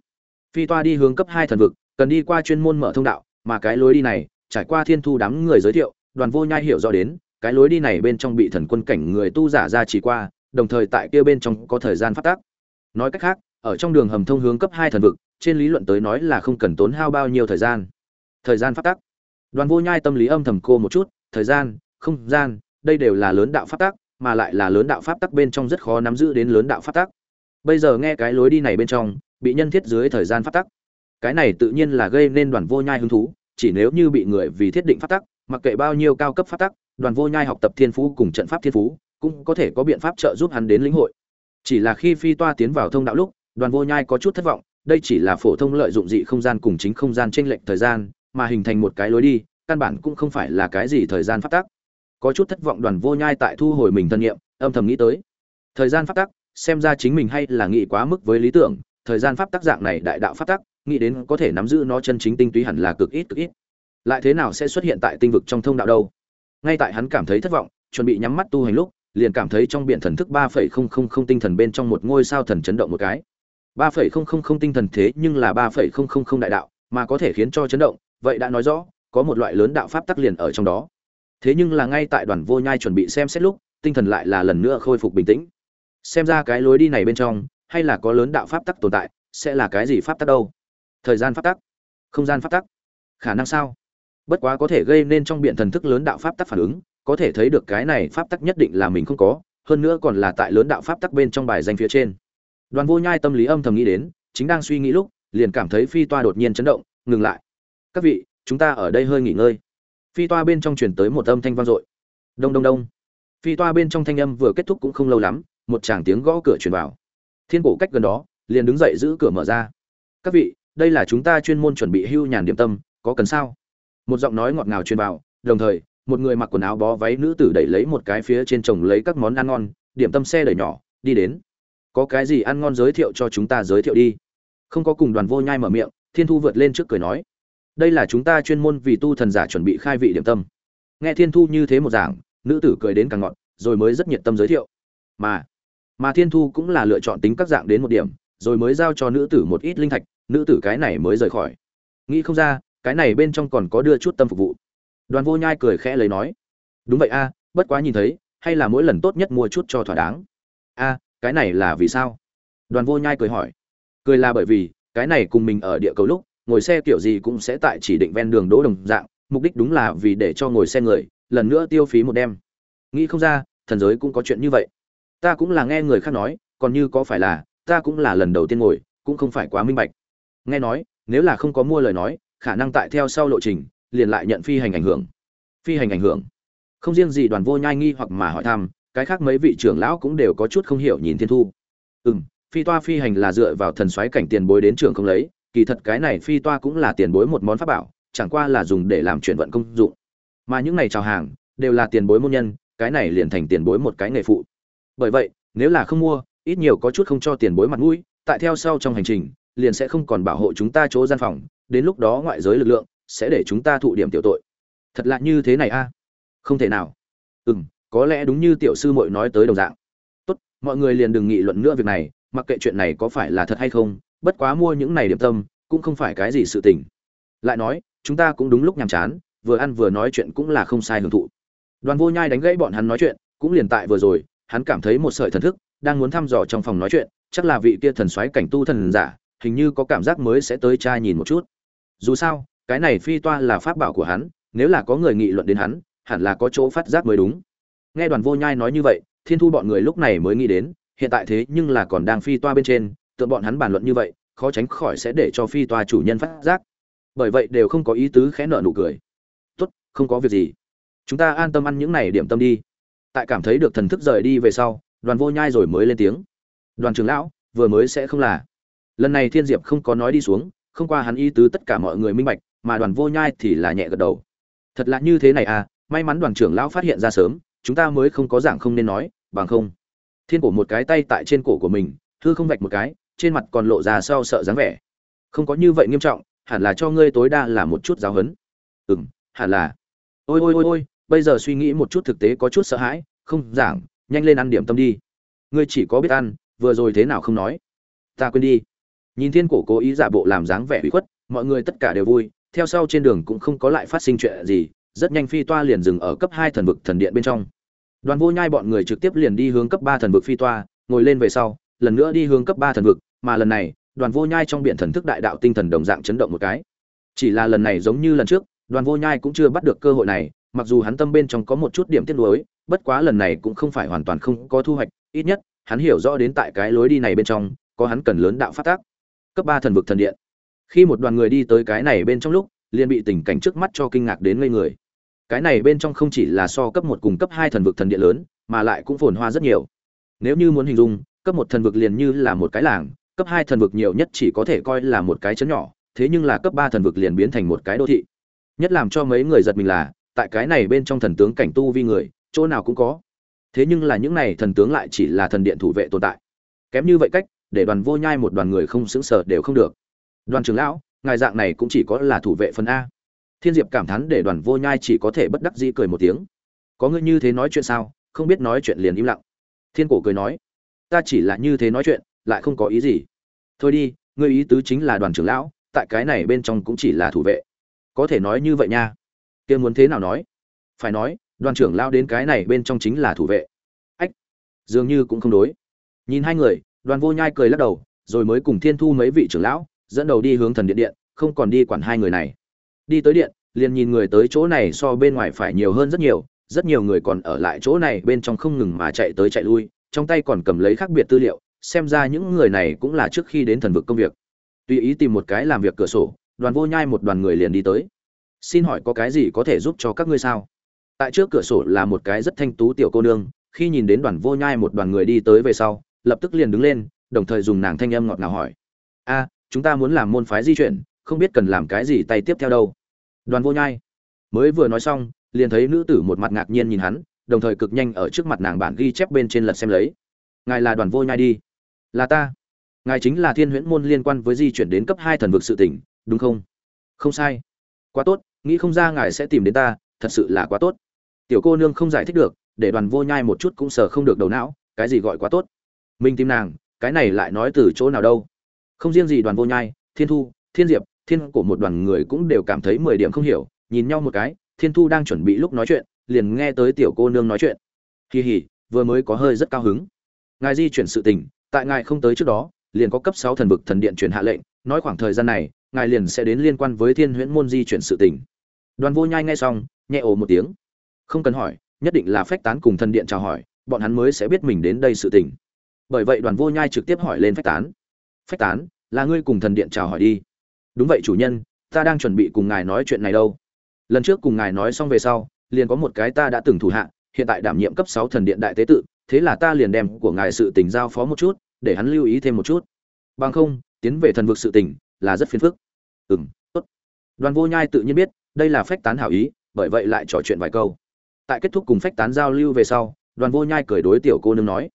Phi toa đi hướng cấp hai thần vực, cần đi qua chuyên môn mở thông đạo, mà cái lối đi này, trải qua thiên thu đám người giới thiệu, đoàn vô nhai hiểu rõ đến, cái lối đi này bên trong bị thần quân cảnh người tu giả ra chỉ qua đồng thời tại kia bên trong có thời gian phát tác nói cách khác ở trong đường hầm thông hướng cấp hai thần vực trên lý luận tới nói là không cần tốn hao bao nhiêu thời gian thời gian phát tác đoàn vô nhai tâm lý âm thầm cô một chút thời gian không gian đây đều là lớn đạo phát tác mà lại là lớn đạo pháp tắc bên trong rất khó nắm giữ đến lớn đạo pháp tắc. Bây giờ nghe cái lối đi này bên trong, bị nhân thiết dưới thời gian pháp tắc. Cái này tự nhiên là gây nên đoàn vô nhai hứng thú, chỉ nếu như bị người vì thiết định pháp tắc, mặc kệ bao nhiêu cao cấp pháp tắc, đoàn vô nhai học tập thiên phú cùng trận pháp thiên phú, cũng có thể có biện pháp trợ giúp hắn đến lĩnh hội. Chỉ là khi phi toa tiến vào thông đạo lúc, đoàn vô nhai có chút thất vọng, đây chỉ là phổ thông lợi dụng dị không gian cùng chính không gian chênh lệch thời gian, mà hình thành một cái lối đi, căn bản cũng không phải là cái gì thời gian pháp tắc. Có chút thất vọng đoàn vô nhai tại thu hồi mình thân nghiệm, âm thầm nghĩ tới. Thời gian pháp tắc xem ra chính mình hay là nghĩ quá mức với lý tưởng thời gian pháp tắc dạng này đại đạo pháp tắc nghĩ đến có thể nắm giữ nó chân chính tinh túy hẳn là cực ít cực ít. Lại thế nào sẽ xuất hiện tại tinh vực trong thông đạo đâu? Ngay tại hắn cảm thấy thất vọng chuẩn bị nhắm mắt tu hành lúc liền cảm thấy trong biển thần thức ba phẩy không không không tinh thần bên trong một ngôi sao thần chấn động một cái. ba phẩy không không không tinh thần thế nhưng là ba phẩy không không không đại đạo, mà có thể khiến cho chấn động, vậy đã nói rõ, có một loại lớn đạo pháp tắc liền ở trong đó. Thế nhưng là ngay tại đoàn vô nhai chuẩn bị xem xét lúc, tinh thần lại là lần nữa khôi phục bình tĩnh. Xem ra cái lối đi này bên trong, hay là có lớn đạo pháp tắc tồn tại, sẽ là cái gì pháp tắc đâu? Thời gian pháp tắc? Không gian pháp tắc? Khả năng sao? Bất quá có thể gây nên trong biện thần thức lớn đạo pháp tắc phản ứng có thể thấy được cái này pháp tắc nhất định là mình không có, hơn nữa còn là tại lớn đạo pháp tắc bên trong bài danh phía trên. Đoàn vô nhai tâm lý âm thầm nghĩ đến, chính đang suy nghĩ lúc, liền cảm thấy phi toa đột nhiên chấn động, ngừng lại. Các vị, chúng ta ở đây hơi nghỉ ngơi. Phi toa bên trong truyền tới một âm thanh vang dội. Đông đông đông. Phi toa bên trong thanh âm vừa kết thúc cũng không lâu lắm, một tràng tiếng gõ cửa truyền vào. Thiên cổ cách gần đó, liền đứng dậy giữ cửa mở ra. Các vị, đây là chúng ta chuyên môn chuẩn bị hưu nhàn điểm tâm, có cần sao? Một giọng nói ngọt ngào truyền vào, đồng thời một người mặc quần áo bó váy nữ tử đẩy lấy một cái phía trên chồng lấy các món ăn ngon, điểm tâm xe đẩy nhỏ, đi đến. Có cái gì ăn ngon giới thiệu cho chúng ta giới thiệu đi. Không có cùng đoàn vô nhai mở miệng, thiên thu vượt lên trước cười nói. Đây là chúng ta chuyên môn vì tu thần giả chuẩn bị khai vị điểm tâm. Nghe thiên thu như thế một giảng nữ tử cười đến càng ngọn rồi mới rất nhiệt tâm giới thiệu. Mà mà thiên thu cũng là lựa chọn tính các dạng đến một điểm, rồi mới giao cho nữ tử một ít linh thạch, nữ tử cái này mới rời khỏi. Nghĩ không ra, cái này bên trong còn có đưa chút tâm phục vụ đoàn vô nhai cười khẽ lấy nói, đúng vậy a, bất quá nhìn thấy, hay là mỗi lần tốt nhất mua chút cho thỏa đáng. A, cái này là vì sao? Đoàn vô nhai cười hỏi, cười là bởi vì, cái này cùng mình ở địa cầu lúc, ngồi xe kiểu gì cũng sẽ tại chỉ định ven đường đỗ đồng dạng, mục đích đúng là vì để cho ngồi xe người, lần nữa tiêu phí một đêm. Nghĩ không ra, thần giới cũng có chuyện như vậy. Ta cũng là nghe người khác nói, còn như có phải là, ta cũng là lần đầu tiên ngồi, cũng không phải quá minh bạch. Nghe nói, nếu là không có mua lời nói, khả năng tại theo sau lộ trình liền lại nhận phi hành ảnh hưởng. Phi hành ảnh hưởng? Không riêng gì đoàn vô nhai nghi hoặc mà hỏi thăm, cái khác mấy vị trưởng lão cũng đều có chút không hiểu nhìn thiên thu. Ừ m phi toa phi hành là dựa vào thần soái cảnh tiền bối đến trường không lấy, kỳ thật cái này phi toa cũng là tiền bối một món pháp bảo, chẳng qua là dùng để làm chuyển vận công dụng. Mà những này chào hàng, đều là tiền bối môn nhân, cái này liền thành tiền bối một cái nghề phụ. Bởi vậy, nếu là không mua, ít nhiều có chút không cho tiền bối mặt mũi, tại theo sau trong hành trình, liền sẽ không còn bảo hộ chúng ta chỗ gian phòng, đến lúc đó ngoại giới lực lượng sẽ để chúng ta thụ điểm tiểu tội. Thật lạ như thế này a. Không thể nào. Ừ m có lẽ đúng như tiểu sư muội nói tới đồng dạng. Tốt, mọi người liền đừng nghị luận nữa việc này, mặc kệ chuyện này có phải là thật hay không, bất quá mua những này điểm tâm, cũng không phải cái gì sự tình. Lại nói, chúng ta cũng đúng lúc nhàm chán, vừa ăn vừa nói chuyện cũng là không sai hưởng thụ. Đoàn vô nhai đánh gãy bọn hắn nói chuyện, cũng liền tại vừa rồi, hắn cảm thấy một sợi thần thức, đang muốn thăm dò trong phòng nói chuyện, chắc là vị kia thần soái cảnh tu thần giả, hình như có cảm giác mới sẽ tới tra nhìn một chút. Dù sao cái này phi toa là pháp bảo của hắn, nếu là có người nghị luận đến hắn, hẳn là có chỗ phát giác mới đúng. Nghe đoàn vô nhai nói như vậy, thiên thu bọn người lúc này mới nghĩ đến, hiện tại thế nhưng là còn đang phi toa bên trên, tượng bọn hắn bàn luận như vậy, khó tránh khỏi sẽ để cho phi toa chủ nhân phát giác. Bởi vậy đều không có ý tứ khẽ nợ nụ cười. Tốt, không có việc gì. Chúng ta an tâm ăn những này điểm tâm đi. Tại cảm thấy được thần thức rời đi về sau, đoàn vô nhai rồi mới lên tiếng. Đoàn trưởng lão, vừa mới sẽ không là. Lần này thiên diệp không có nói đi xuống, không qua hắn ý tứ tất cả mọi người minh bạch mà đoàn vô nhai thì là nhẹ gật đầu. Thật là như thế này à may mắn đoàn trưởng lão phát hiện ra sớm, chúng ta mới không có giảng không nên nói, bằng không. Thiên cổ một cái tay tại trên cổ của mình, hư không vạch một cái, trên mặt còn lộ ra sau sợ dáng vẻ. Không có như vậy nghiêm trọng, hẳn là cho ngươi tối đa là một chút giáo huấn. Ừ m hẳn là. Ôi ôi ôi ôi, bây giờ suy nghĩ một chút thực tế có chút sợ hãi, không, giảng, nhanh lên ăn điểm tâm đi. Ngươi chỉ có biết ăn, vừa rồi thế nào không nói. Ta quên đi. Nhìn thiên cổ cố ý giả bộ làm dáng vẻ bị khuất, mọi người tất cả đều vui theo sau trên đường cũng không có lại phát sinh chuyện gì, rất nhanh phi toa liền dừng ở cấp hai thần vực thần điện bên trong. Đoàn vô nhai bọn người trực tiếp liền đi hướng cấp ba thần vực phi toa, ngồi lên về sau, lần nữa đi hướng cấp ba thần vực, mà lần này, đoàn vô nhai trong biển thần thức đại đạo tinh thần đồng dạng chấn động một cái. Chỉ là lần này giống như lần trước, đoàn vô nhai cũng chưa bắt được cơ hội này, mặc dù hắn tâm bên trong có một chút điểm tiếc nuối, bất quá lần này cũng không phải hoàn toàn không có thu hoạch, ít nhất, hắn hiểu rõ đến tại cái lối đi này bên trong, có hắn cần lớn đạo phát tác. Cấp ba thần vực thần điện khi một đoàn người đi tới cái này bên trong lúc, liền bị tình cảnh trước mắt cho kinh ngạc đến ngây người. Cái này bên trong không chỉ là so cấp một cùng cấp hai thần vực thần địa lớn, mà lại cũng phồn hoa rất nhiều. Nếu như muốn hình dung, cấp một thần vực liền như là một cái làng, cấp hai thần vực nhiều nhất chỉ có thể coi là một cái chấn nhỏ, thế nhưng là cấp ba thần vực liền biến thành một cái đô thị. Nhất làm cho mấy người giật mình là, tại cái này bên trong thần tướng cảnh tu vi người, chỗ nào cũng có. Thế nhưng là những này thần tướng lại chỉ là thần điện thủ vệ tồn tại. Kém như vậy cách, để đoàn vô nhai một đoàn người không xứng sở đều không được đoàn trưởng lão, ngài dạng này cũng chỉ có là thủ vệ phần a. Thiên diệp cảm thán để đoàn vô nhai chỉ có thể bất đắc dĩ cười một tiếng. Có ngươi như thế nói chuyện sao? Không biết nói chuyện liền im lặng. Thiên cổ cười nói, ta chỉ là như thế nói chuyện, lại không có ý gì. Thôi đi, ngươi ý tứ chính là đoàn trưởng lão, tại cái này bên trong cũng chỉ là thủ vệ. Có thể nói như vậy nha. Kia muốn thế nào nói? Phải nói, đoàn trưởng lão đến cái này bên trong chính là thủ vệ. Ách, dường như cũng không đối. Nhìn hai người, đoàn vô nhai cười lắc đầu, rồi mới cùng thiên thu mấy vị trưởng lão dẫn đầu đi hướng thần điện điện, không còn đi quản hai người này. Đi tới điện, liền nhìn người tới chỗ này so bên ngoài phải nhiều hơn rất nhiều rất nhiều người còn ở lại chỗ này bên trong không ngừng mà chạy tới chạy lui, trong tay còn cầm lấy khác biệt tư liệu, xem ra những người này cũng là trước khi đến thần vực công việc. Tùy ý tìm một cái làm việc cửa sổ, đoàn vô nhai một đoàn người liền đi tới. Xin hỏi có cái gì có thể giúp cho các ngươi sao? Tại trước cửa sổ là một cái rất thanh tú tiểu cô nương, khi nhìn đến đoàn vô nhai một đoàn người đi tới về sau, lập tức liền đứng lên, đồng thời dùng nàng thanh âm ngọt ngào hỏi. A chúng ta muốn làm môn phái di chuyển, không biết cần làm cái gì tay tiếp theo đâu. Đoàn vô nhai mới vừa nói xong, liền thấy nữ tử một mặt ngạc nhiên nhìn hắn, đồng thời cực nhanh ở trước mặt nàng bản ghi chép bên trên lật xem lấy. Ngài là đoàn vô nhai đi. Là ta. Ngài chính là thiên huyễn môn liên quan với di chuyển đến cấp hai thần vực sự tỉnh đúng không? Không sai. Quá tốt, nghĩ không ra ngài sẽ tìm đến ta, thật sự là quá tốt. Tiểu cô nương không giải thích được, để đoàn vô nhai một chút cũng sờ không được đầu não, cái gì gọi quá tốt? Mình tìm nàng, cái này lại nói từ chỗ nào đâu? Không riêng gì đoàn vô nhai, thiên thu, thiên diệp, thiên của một đoàn người cũng đều cảm thấy mười điểm không hiểu, nhìn nhau một cái, thiên thu đang chuẩn bị lúc nói chuyện, liền nghe tới tiểu cô nương nói chuyện. Kỳ hỉ vừa mới có hơi rất cao hứng. Ngài di chuyển sự tình, tại ngài không tới trước đó, liền có cấp sáu thần vực thần điện truyền hạ lệnh, nói khoảng thời gian này, ngài liền sẽ đến liên quan với thiên huyễn môn di chuyển sự tình. Đoàn vô nhai nghe xong, nhẹ ồ một tiếng. Không cần hỏi, nhất định là phách tán cùng thần điện chào hỏi, bọn hắn mới sẽ biết mình đến đây sự tình. Bởi vậy đoàn vô nhai trực tiếp hỏi lên phách tán phách tán, là ngươi cùng thần điện chào hỏi đi. Đúng vậy chủ nhân, ta đang chuẩn bị cùng ngài nói chuyện này đâu. Lần trước cùng ngài nói xong về sau, liền có một cái ta đã từng thủ hạ, hiện tại đảm nhiệm cấp sáu thần điện đại tế tự, thế là ta liền đem của ngài sự tình giao phó một chút, để hắn lưu ý thêm một chút. Bằng không, tiến về thần vực sự tình, là rất phiền phức. Ừ m tốt. Đoàn vô nhai tự nhiên biết, đây là phách tán hảo ý, bởi vậy lại trò chuyện vài câu. Tại kết thúc cùng phách tán giao lưu về sau, đoàn vô nhai cười đối tiểu cô nương nói,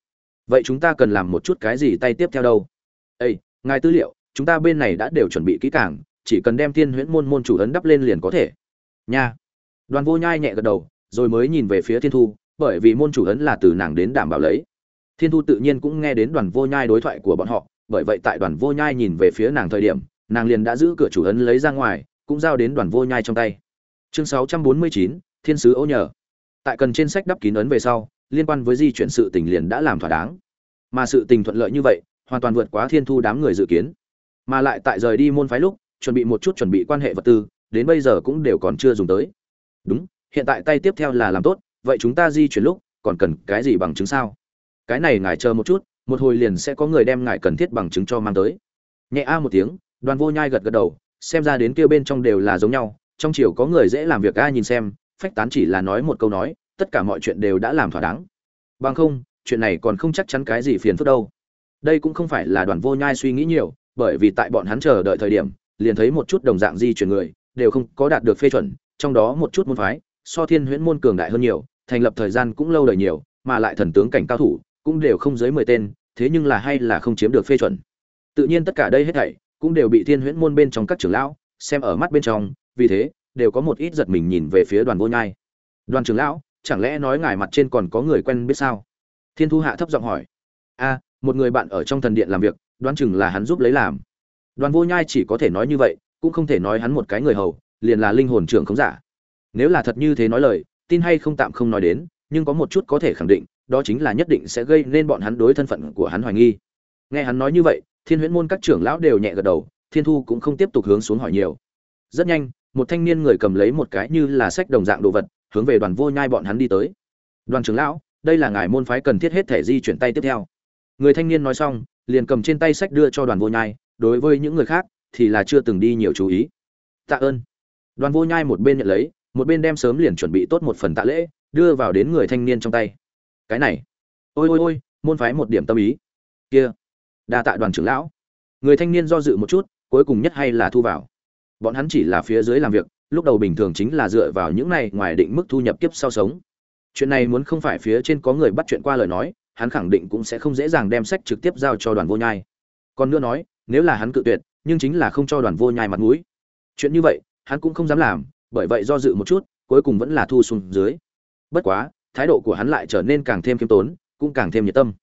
vậy chúng ta cần làm một chút cái gì tay tiếp theo đâu? Ây ngài tư liệu chúng ta bên này đã đều chuẩn bị kỹ càng chỉ cần đem thiên huyễn môn môn chủ ấn đắp lên liền có thể. Nha. Đoàn vô nhai nhẹ gật đầu rồi mới nhìn về phía thiên thu bởi vì môn chủ ấn là từ nàng đến đảm bảo lấy. Thiên thu tự nhiên cũng nghe đến đoàn vô nhai đối thoại của bọn họ bởi vậy tại đoàn vô nhai nhìn về phía nàng thời điểm nàng liền đã giữ cửa chủ ấn lấy ra ngoài cũng giao đến đoàn vô nhai trong tay. Chương 649, thiên sứ ô nhờ. Tại cần trên sách đắp kín ấn về sau liên quan với di chuyển sự tình liền đã làm thỏa đáng. Mà sự tình thuận lợi như vậy hoàn toàn vượt quá thiên thu đám người dự kiến. Mà lại tại rời đi môn phái lúc, chuẩn bị một chút chuẩn bị quan hệ vật tư, đến bây giờ cũng đều còn chưa dùng tới. Đúng, hiện tại tay tiếp theo là làm tốt, vậy chúng ta di chuyển lúc, còn cần cái gì bằng chứng sao? Cái này ngài chờ một chút, một hồi liền sẽ có người đem ngài cần thiết bằng chứng cho mang tới. Nhẹ a một tiếng, đoàn vô nhai gật gật đầu, xem ra đến kia bên trong đều là giống nhau, trong chiều có người dễ làm việc a nhìn xem, phách tán chỉ là nói một câu nói, tất cả mọi chuyện đều đã làm thỏa đáng. Bằng không, chuyện này còn không chắc chắn cái gì phiền phức đâu đây cũng không phải là đoàn vô nhai suy nghĩ nhiều, bởi vì tại bọn hắn chờ đợi thời điểm, liền thấy một chút đồng dạng di chuyển người, đều không có đạt được phê chuẩn, trong đó một chút môn phái, so thiên huyễn môn cường đại hơn nhiều, thành lập thời gian cũng lâu đời nhiều, mà lại thần tướng cảnh cao thủ, cũng đều không dưới mười tên, thế nhưng là hay là không chiếm được phê chuẩn. Tự nhiên tất cả đây hết thảy, cũng đều bị thiên huyễn môn bên trong các trưởng lão, xem ở mắt bên trong, vì thế, đều có một ít giật mình nhìn về phía đoàn vô nhai. Đoàn trưởng lão, chẳng lẽ nói ngài mặt trên còn có người quen biết sao? Thiên thu hạ thấp giọng hỏi. A một người bạn ở trong thần điện làm việc, đoán chừng là hắn giúp lấy làm. Đoàn vô nhai chỉ có thể nói như vậy, cũng không thể nói hắn một cái người hầu, liền là linh hồn trưởng không giả. Nếu là thật như thế nói lời, tin hay không tạm không nói đến, nhưng có một chút có thể khẳng định, đó chính là nhất định sẽ gây nên bọn hắn đối thân phận của hắn hoài nghi. Nghe hắn nói như vậy, thiên huyễn môn các trưởng lão đều nhẹ gật đầu, thiên thu cũng không tiếp tục hướng xuống hỏi nhiều. Rất nhanh, một thanh niên người cầm lấy một cái như là sách đồng dạng đồ vật, hướng về đoàn vô nhai bọn hắn đi tới. Đoàn trưởng lão, đây là ngài môn phái cần thiết hết thể di chuyển tay tiếp theo người thanh niên nói xong, liền cầm trên tay sách đưa cho đoàn vô nhai, đối với những người khác thì là chưa từng đi nhiều chú ý. Tạ ơn. Đoàn vô nhai một bên nhận lấy, một bên đem sớm liền chuẩn bị tốt một phần tạ lễ, đưa vào đến người thanh niên trong tay. Cái này. Ôi ôi ôi, môn phái một điểm tâm ý. Kia. Đa tạ đoàn trưởng lão. Người thanh niên do dự một chút, cuối cùng nhất hay là thu vào. Bọn hắn chỉ là phía dưới làm việc, lúc đầu bình thường chính là dựa vào những này ngoài định mức thu nhập kiếp sau sống. Chuyện này muốn không phải phía trên có người bắt chuyện qua lời nói hắn khẳng định cũng sẽ không dễ dàng đem sách trực tiếp giao cho đoàn vô nhai. Còn nữa nói, nếu là hắn cự tuyệt, nhưng chính là không cho đoàn vô nhai mặt mũi. Chuyện như vậy, hắn cũng không dám làm, bởi vậy do dự một chút, cuối cùng vẫn là thu xuống dưới. Bất quá, thái độ của hắn lại trở nên càng thêm khiêm tốn, cũng càng thêm nhiệt tâm.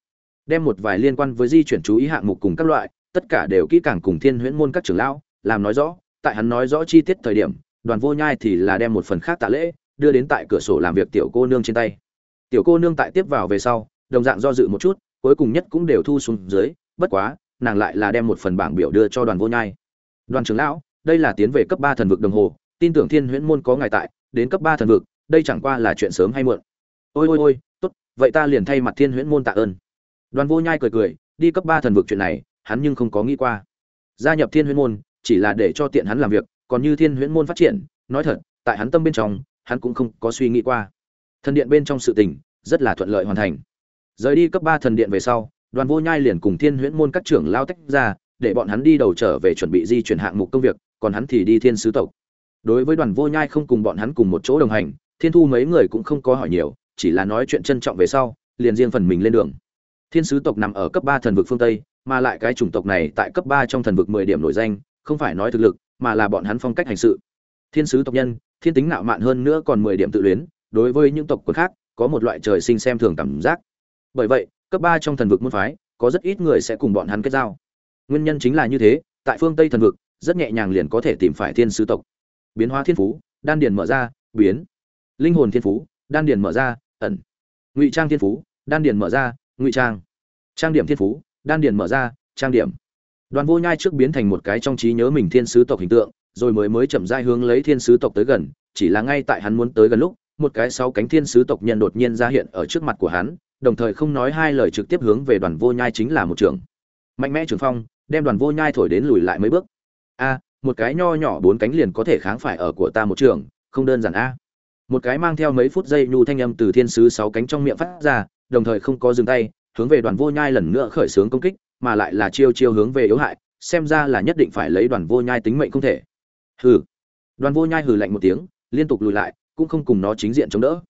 Đem một vài liên quan với di chuyển chú ý hạng mục cùng các loại, tất cả đều kỹ càng cùng thiên huyễn môn các trưởng lão, làm nói rõ, tại hắn nói rõ chi tiết thời điểm, đoàn vô nhai thì là đem một phần khác tạ lễ, đưa đến tại cửa sổ làm việc tiểu cô nương trên tay. Tiểu cô nương tại tiếp vào về sau đồng dạng do dự một chút, cuối cùng nhất cũng đều thu xuống dưới, bất quá, nàng lại là đem một phần bảng biểu đưa cho đoàn vô nhai. Đoàn trưởng lão, đây là tiến về cấp ba thần vực đồng hồ, tin tưởng thiên huyễn môn có ngài tại, đến cấp ba thần vực, đây chẳng qua là chuyện sớm hay muộn. Ôi ôi ôi, tốt, vậy ta liền thay mặt thiên huyễn môn tạ ơn. Đoàn vô nhai cười cười, đi cấp ba thần vực chuyện này, hắn nhưng không có nghĩ qua. Gia nhập thiên huyễn môn, chỉ là để cho tiện hắn làm việc, còn như thiên huyễn môn phát triển, nói thật, tại hắn tâm bên trong, hắn cũng không có suy nghĩ qua. Thần điện bên trong sự tình, rất là thuận lợi hoàn thành rời đi cấp ba thần điện về sau, đoàn vô nhai liền cùng thiên huyễn môn các trưởng lao tách ra, để bọn hắn đi đầu trở về chuẩn bị di chuyển hạng mục công việc, còn hắn thì đi thiên sứ tộc. Đối với đoàn vô nhai không cùng bọn hắn cùng một chỗ đồng hành, thiên thu mấy người cũng không có hỏi nhiều, chỉ là nói chuyện trân trọng về sau, liền riêng phần mình lên đường. Thiên sứ tộc nằm ở cấp ba thần vực phương tây, mà lại cái chủng tộc này tại cấp ba trong thần vực mười điểm nổi danh, không phải nói thực lực, mà là bọn hắn phong cách hành sự. Thiên sứ tộc nhân, thiên tính nạo mạn hơn nữa còn mười điểm tự luyến, đối với những tộc quần khác, có một loại trời sinh xem thường cảm giác bởi vậy, cấp ba trong thần vực môn phái, có rất ít người sẽ cùng bọn hắn kết giao. Nguyên nhân chính là như thế, tại phương tây thần vực, rất nhẹ nhàng liền có thể tìm phải thiên sứ tộc. Biến hóa thiên phú, đan điền mở ra, biến. Linh hồn thiên phú, đan điền mở ra, ẩn. Ngụy trang thiên phú, đan điền mở ra, ngụy trang. Trang điểm thiên phú, đan điền mở ra, trang điểm. Đoàn vô nhai trước biến thành một cái trong trí nhớ mình thiên sứ tộc hình tượng, rồi mới mới chậm rãi hướng lấy thiên sứ tộc tới gần, chỉ là ngay tại hắn muốn tới gần lúc, một cái sáu cánh thiên sứ tộc nhân đột nhiên ra hiện ở trước mặt của hắn đồng thời không nói hai lời trực tiếp hướng về đoàn vô nhai chính là một trường mạnh mẽ trường phong, đem đoàn vô nhai thổi đến lùi lại mấy bước. A, một cái nho nhỏ bốn cánh liền có thể kháng phải ở của ta một trường không đơn giản a. Một cái mang theo mấy phút giây nhu thanh âm từ thiên sứ sáu cánh trong miệng phát ra, đồng thời không có dừng tay, hướng về đoàn vô nhai lần nữa khởi xướng công kích, mà lại là chiêu chiêu hướng về yếu hại, xem ra là nhất định phải lấy đoàn vô nhai tính mệnh không thể. Hừ. Đoàn vô nhai hừ lạnh một tiếng, liên tục lùi lại, cũng không cùng nó chính diện chống đỡ.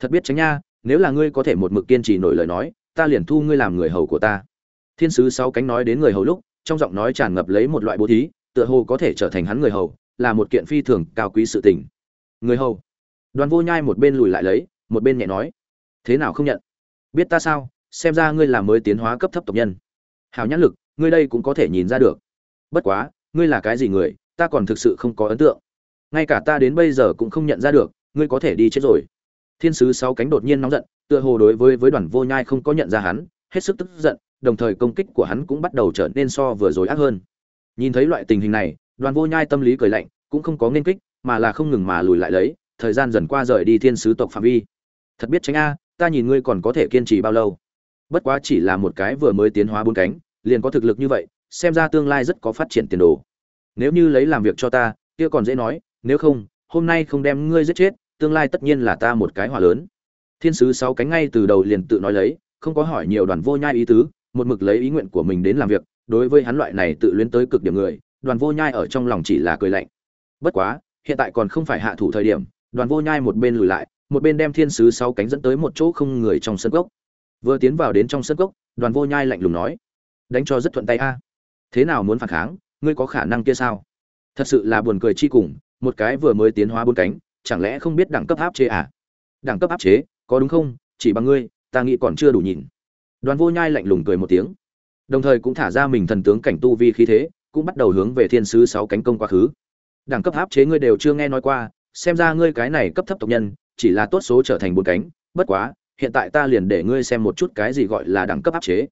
Thật biết tránh nha nếu là ngươi có thể một mực kiên trì nổi lời nói, ta liền thu ngươi làm người hầu của ta. Thiên sứ sáu cánh nói đến người hầu lúc, trong giọng nói tràn ngập lấy một loại bố thí, tựa hồ có thể trở thành hắn người hầu, là một kiện phi thường cao quý sự tình. Người hầu. Đoàn vô nhai một bên lùi lại lấy, một bên nhẹ nói. Thế nào không nhận? Biết ta sao? Xem ra ngươi là mới tiến hóa cấp thấp tộc nhân. Hào nhãn lực, ngươi đây cũng có thể nhìn ra được. Bất quá, ngươi là cái gì người, ta còn thực sự không có ấn tượng. Ngay cả ta đến bây giờ cũng không nhận ra được, ngươi có thể đi chết rồi thiên sứ sáu cánh đột nhiên nóng giận, tựa hồ đối với với đoàn vô nhai không có nhận ra hắn, hết sức tức giận, đồng thời công kích của hắn cũng bắt đầu trở nên so vừa rồi ác hơn. Nhìn thấy loại tình hình này, đoàn vô nhai tâm lý cười lạnh, cũng không có nên kích, mà là không ngừng mà lùi lại lấy, thời gian dần qua rời đi thiên sứ tộc phạm vi. Thật biết tránh a, ta nhìn ngươi còn có thể kiên trì bao lâu? Bất quá chỉ là một cái vừa mới tiến hóa bốn cánh, liền có thực lực như vậy, xem ra tương lai rất có phát triển tiền đồ. Nếu như lấy làm việc cho ta, kia còn dễ nói, nếu không, hôm nay không đem ngươi giết chết tương lai tất nhiên là ta một cái hỏa lớn. Thiên sứ sáu cánh ngay từ đầu liền tự nói lấy, không có hỏi nhiều đoàn vô nhai ý tứ, một mực lấy ý nguyện của mình đến làm việc, đối với hắn loại này tự luyến tới cực điểm người, đoàn vô nhai ở trong lòng chỉ là cười lạnh. Bất quá, hiện tại còn không phải hạ thủ thời điểm, đoàn vô nhai một bên lùi lại, một bên đem thiên sứ sáu cánh dẫn tới một chỗ không người trong sân cốc vừa tiến vào đến trong sân cốc đoàn vô nhai lạnh lùng nói, đánh cho rất thuận tay a. Thế nào muốn phản kháng? Ngươi có khả năng kia sao? Thật sự là buồn cười chi cùng, một cái vừa mới tiến hóa bốn cánh chẳng lẽ không biết đẳng cấp áp chế à? Đẳng cấp áp chế, có đúng không? Chỉ bằng ngươi, ta nghĩ còn chưa đủ nhìn. Đoàn vô nhai lạnh lùng cười một tiếng. Đồng thời cũng thả ra mình thần tướng cảnh tu vi khí thế, cũng bắt đầu hướng về thiên sứ sáu cánh công quá khứ. Đẳng cấp áp chế ngươi đều chưa nghe nói qua, xem ra ngươi cái này cấp thấp tộc nhân, chỉ là tốt số trở thành bốn cánh. Bất quá, hiện tại ta liền để ngươi xem một chút cái gì gọi là đẳng cấp áp chế.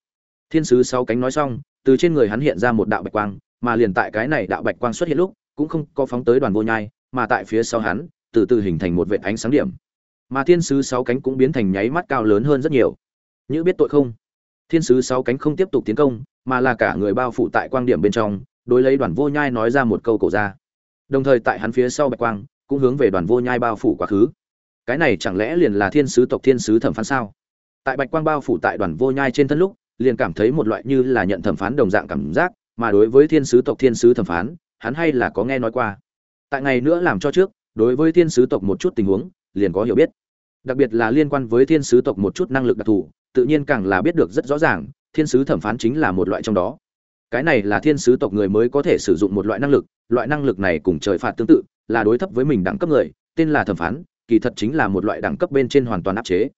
Thiên sứ sáu cánh nói xong, từ trên người hắn hiện ra một đạo bạch quang, mà liền tại cái này đạo bạch quang xuất hiện lúc, cũng không có phóng tới đoàn vô nhai, mà tại phía sau hắn từ từ hình thành một vệt ánh sáng điểm. Mà thiên sứ sáu cánh cũng biến thành nháy mắt cao lớn hơn rất nhiều. Như biết tội không? Thiên sứ sáu cánh không tiếp tục tiến công, mà là cả người bao phủ tại quang điểm bên trong, đối lấy đoàn vô nhai nói ra một câu cổ ra. Đồng thời tại hắn phía sau bạch quang, cũng hướng về đoàn vô nhai bao phủ quá khứ. Cái này chẳng lẽ liền là thiên sứ tộc thiên sứ thẩm phán sao? Tại bạch quang bao phủ tại đoàn vô nhai trên thân lúc, liền cảm thấy một loại như là nhận thẩm phán đồng dạng cảm giác, mà đối với thiên sứ tộc thiên sứ thẩm phán, hắn hay là có nghe nói qua. Tại ngày nữa làm cho trước đối với thiên sứ tộc một chút tình huống, liền có hiểu biết. Đặc biệt là liên quan với thiên sứ tộc một chút năng lực đặc thù, tự nhiên càng là biết được rất rõ ràng, thiên sứ thẩm phán chính là một loại trong đó. Cái này là thiên sứ tộc người mới có thể sử dụng một loại năng lực, loại năng lực này cùng trời phạt tương tự, là đối thấp với mình đẳng cấp người, tên là thẩm phán, kỳ thật chính là một loại đẳng cấp bên trên hoàn toàn áp chế.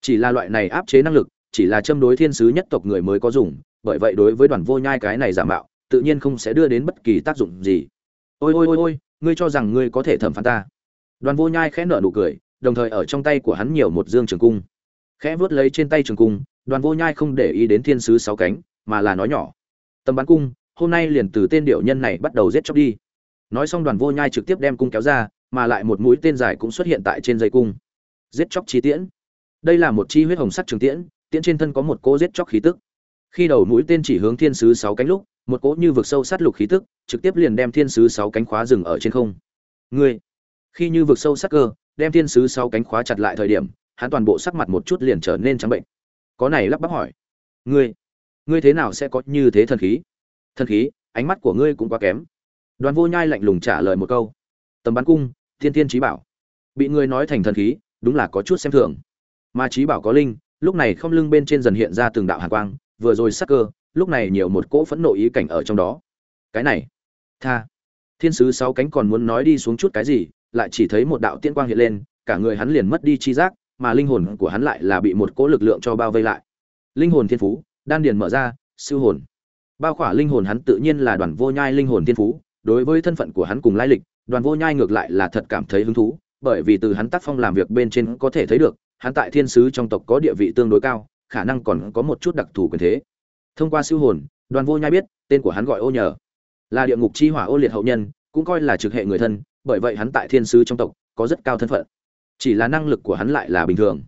Chỉ là loại này áp chế năng lực, chỉ là châm đối thiên sứ nhất tộc người mới có dùng, bởi vậy đối với đoàn vô nhai cái này giả mạo, tự nhiên không sẽ đưa đến bất kỳ tác dụng gì. Ôi ôi ôi ôi ngươi cho rằng ngươi có thể thẩm phán ta? Đoàn vô nhai khẽ nở nụ cười, đồng thời ở trong tay của hắn nhiều một dương trường cung. Khẽ vuốt lấy trên tay trường cung, đoàn vô nhai không để ý đến thiên sứ sáu cánh, mà là nói nhỏ. Tầm bắn cung, hôm nay liền từ tên điệu nhân này bắt đầu giết chóc đi. Nói xong đoàn vô nhai trực tiếp đem cung kéo ra, mà lại một mũi tên dài cũng xuất hiện tại trên dây cung. Giết chóc chi tiễn. Đây là một chi huyết hồng sắt trường tiễn tiễn trên thân có một cô giết chóc khí tức. Khi đầu mũi tên chỉ hướng thiên sứ sáu cánh lúc một cỗ như vực sâu sát lục khí tức, trực tiếp liền đem thiên sứ sáu cánh khóa rừng ở trên không. Ngươi, khi như vực sâu sát cơ, đem thiên sứ sáu cánh khóa chặt lại thời điểm, hắn toàn bộ sắc mặt một chút liền trở nên trắng bệnh. Có này lắp bắp hỏi. Ngươi ngươi thế nào sẽ có như thế thần khí? Thần khí, ánh mắt của ngươi cũng quá kém. Đoàn vô nhai lạnh lùng trả lời một câu. Tầm bắn cung, thiên thiên trí bảo. Bị ngươi nói thành thần khí, đúng là có chút xem thường. Mà trí bảo có linh, lúc này không lưng bên trên dần hiện ra từng đạo hàn quang, vừa rồi sắc cơ lúc này nhiều một cỗ phẫn nộ ý cảnh ở trong đó. Cái này, tha. Thiên sứ sáu cánh còn muốn nói đi xuống chút cái gì, lại chỉ thấy một đạo tiên quang hiện lên, cả người hắn liền mất đi chi giác, mà linh hồn của hắn lại là bị một cỗ lực lượng cho bao vây lại. Linh hồn thiên phú, đan điền mở ra siêu hồn. Bao khỏa linh hồn hắn tự nhiên là đoàn vô nhai linh hồn thiên phú, đối với thân phận của hắn cùng lai lịch, đoàn vô nhai ngược lại là thật cảm thấy hứng thú, bởi vì từ hắn tác phong làm việc bên trên có thể thấy được, hắn tại thiên sứ trong tộc có địa vị tương đối cao, khả năng còn có một chút đặc thù quyền thế thông qua siêu hồn, đoàn vô nhai biết, tên của hắn gọi ô nhờ. Là địa ngục chi hỏa ô liệt hậu nhân, cũng coi là trực hệ người thân, bởi vậy hắn tại thiên sứ trong tộc, có rất cao thân phận. Chỉ là năng lực của hắn lại là bình thường.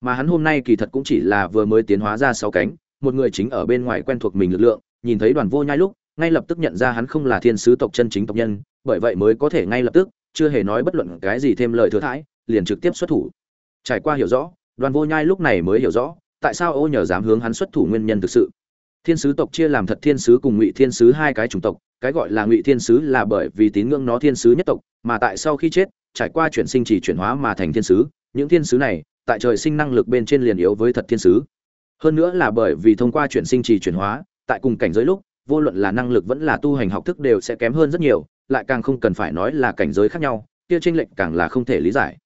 Mà hắn hôm nay kỳ thật cũng chỉ là vừa mới tiến hóa ra sáu cánh, một người chính ở bên ngoài quen thuộc mình lực lượng, nhìn thấy đoàn vô nhai lúc, ngay lập tức nhận ra hắn không là thiên sứ tộc chân chính tộc nhân, bởi vậy mới có thể ngay lập tức, chưa hề nói bất luận cái gì thêm lời thừa thãi, liền trực tiếp xuất thủ. Trải qua hiểu rõ, đoàn vô nhai lúc này mới hiểu rõ, tại sao ô nhờ dám hướng hắn xuất thủ nguyên nhân thực sự thiên sứ tộc chia làm thật thiên sứ cùng ngụy thiên sứ hai cái chủng tộc, cái gọi là ngụy thiên sứ là bởi vì tín ngưỡng nó thiên sứ nhất tộc, mà tại sau khi chết, trải qua chuyển sinh chỉ chuyển hóa mà thành thiên sứ, những thiên sứ này, tại trời sinh năng lực bên trên liền yếu với thật thiên sứ. Hơn nữa là bởi vì thông qua chuyển sinh trì chuyển hóa, tại cùng cảnh giới lúc, vô luận là năng lực vẫn là tu hành học thức đều sẽ kém hơn rất nhiều, lại càng không cần phải nói là cảnh giới khác nhau, kia tranh lệch càng là không thể lý giải.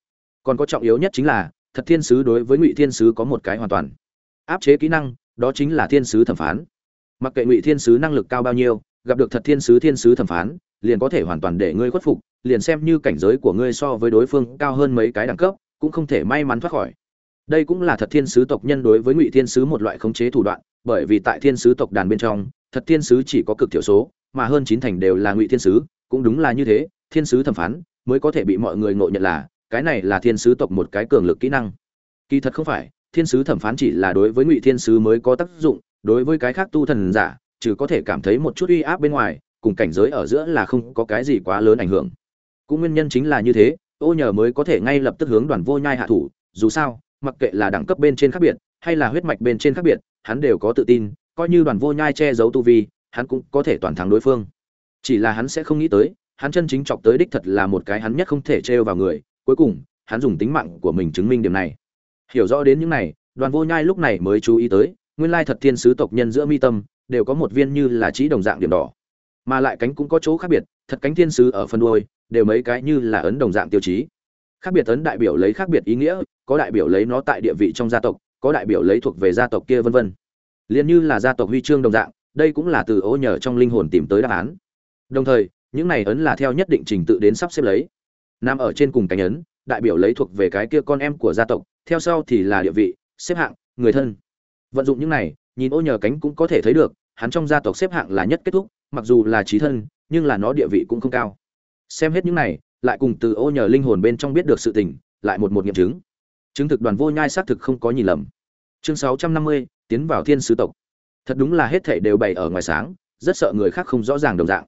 Còn có trọng yếu nhất chính là, thật thiên sứ đối với ngụy thiên sứ có một cái hoàn toàn. Áp chế kỹ năng đó chính là thiên sứ thẩm phán. Mặc kệ ngụy thiên sứ năng lực cao bao nhiêu, gặp được thật thiên sứ thiên sứ thẩm phán, liền có thể hoàn toàn để ngươi khuất phục, liền xem như cảnh giới của ngươi so với đối phương cao hơn mấy cái đẳng cấp, cũng không thể may mắn thoát khỏi. Đây cũng là thật thiên sứ tộc nhân đối với ngụy thiên sứ một loại khống chế thủ đoạn, bởi vì tại thiên sứ tộc đàn bên trong, thật thiên sứ chỉ có cực thiểu số, mà hơn chín thành đều là ngụy thiên sứ, cũng đúng là như thế, thiên sứ thẩm phán mới có thể bị mọi người ngộ nhận là, cái này là thiên sứ tộc một cái cường lực kỹ năng. Kỳ thật không phải thiên sứ thẩm phán chỉ là đối với ngụy thiên sứ mới có tác dụng, đối với cái khác tu thần giả, trừ có thể cảm thấy một chút uy áp bên ngoài, cùng cảnh giới ở giữa là không có cái gì quá lớn ảnh hưởng. Cũng nguyên nhân chính là như thế, ô nhờ mới có thể ngay lập tức hướng đoàn vô nhai hạ thủ, dù sao, mặc kệ là đẳng cấp bên trên khác biệt, hay là huyết mạch bên trên khác biệt, hắn đều có tự tin, coi như đoàn vô nhai che giấu tu vi, hắn cũng có thể toàn thắng đối phương. Chỉ là hắn sẽ không nghĩ tới, hắn chân chính chọc tới đích thật là một cái hắn nhất không thể trêu vào người, cuối cùng, hắn dùng tính mạng của mình chứng minh điểm này hiểu rõ đến những này, đoàn vô nhai lúc này mới chú ý tới, nguyên lai thật thiên sứ tộc nhân giữa mi tâm, đều có một viên như là trí đồng dạng điểm đỏ. Mà lại cánh cũng có chỗ khác biệt, thật cánh thiên sứ ở phần đuôi, đều mấy cái như là ấn đồng dạng tiêu chí. Khác biệt ấn đại biểu lấy khác biệt ý nghĩa, có đại biểu lấy nó tại địa vị trong gia tộc, có đại biểu lấy thuộc về gia tộc kia vân vân. Liền như là gia tộc huy chương đồng dạng, đây cũng là từ ô nhờ trong linh hồn tìm tới đáp án. Đồng thời, những này ấn là theo nhất định trình tự đến sắp xếp lấy. Nằm ở trên cùng cánh ấn, đại biểu lấy thuộc về cái kia con em của gia tộc theo sau thì là địa vị, xếp hạng, người thân. Vận dụng những này, nhìn ô nhờ cánh cũng có thể thấy được, hắn trong gia tộc xếp hạng là nhất kết thúc, mặc dù là trí thân, nhưng là nó địa vị cũng không cao. Xem hết những này, lại cùng từ ô nhờ linh hồn bên trong biết được sự tình, lại một một nghiệm chứng. Chứng thực đoàn vô nhai xác thực không có nhìn lầm. Chương sáu trăm năm mươi, tiến vào thiên sứ tộc. Thật đúng là hết thảy đều bày ở ngoài sáng, rất sợ người khác không rõ ràng đồng dạng.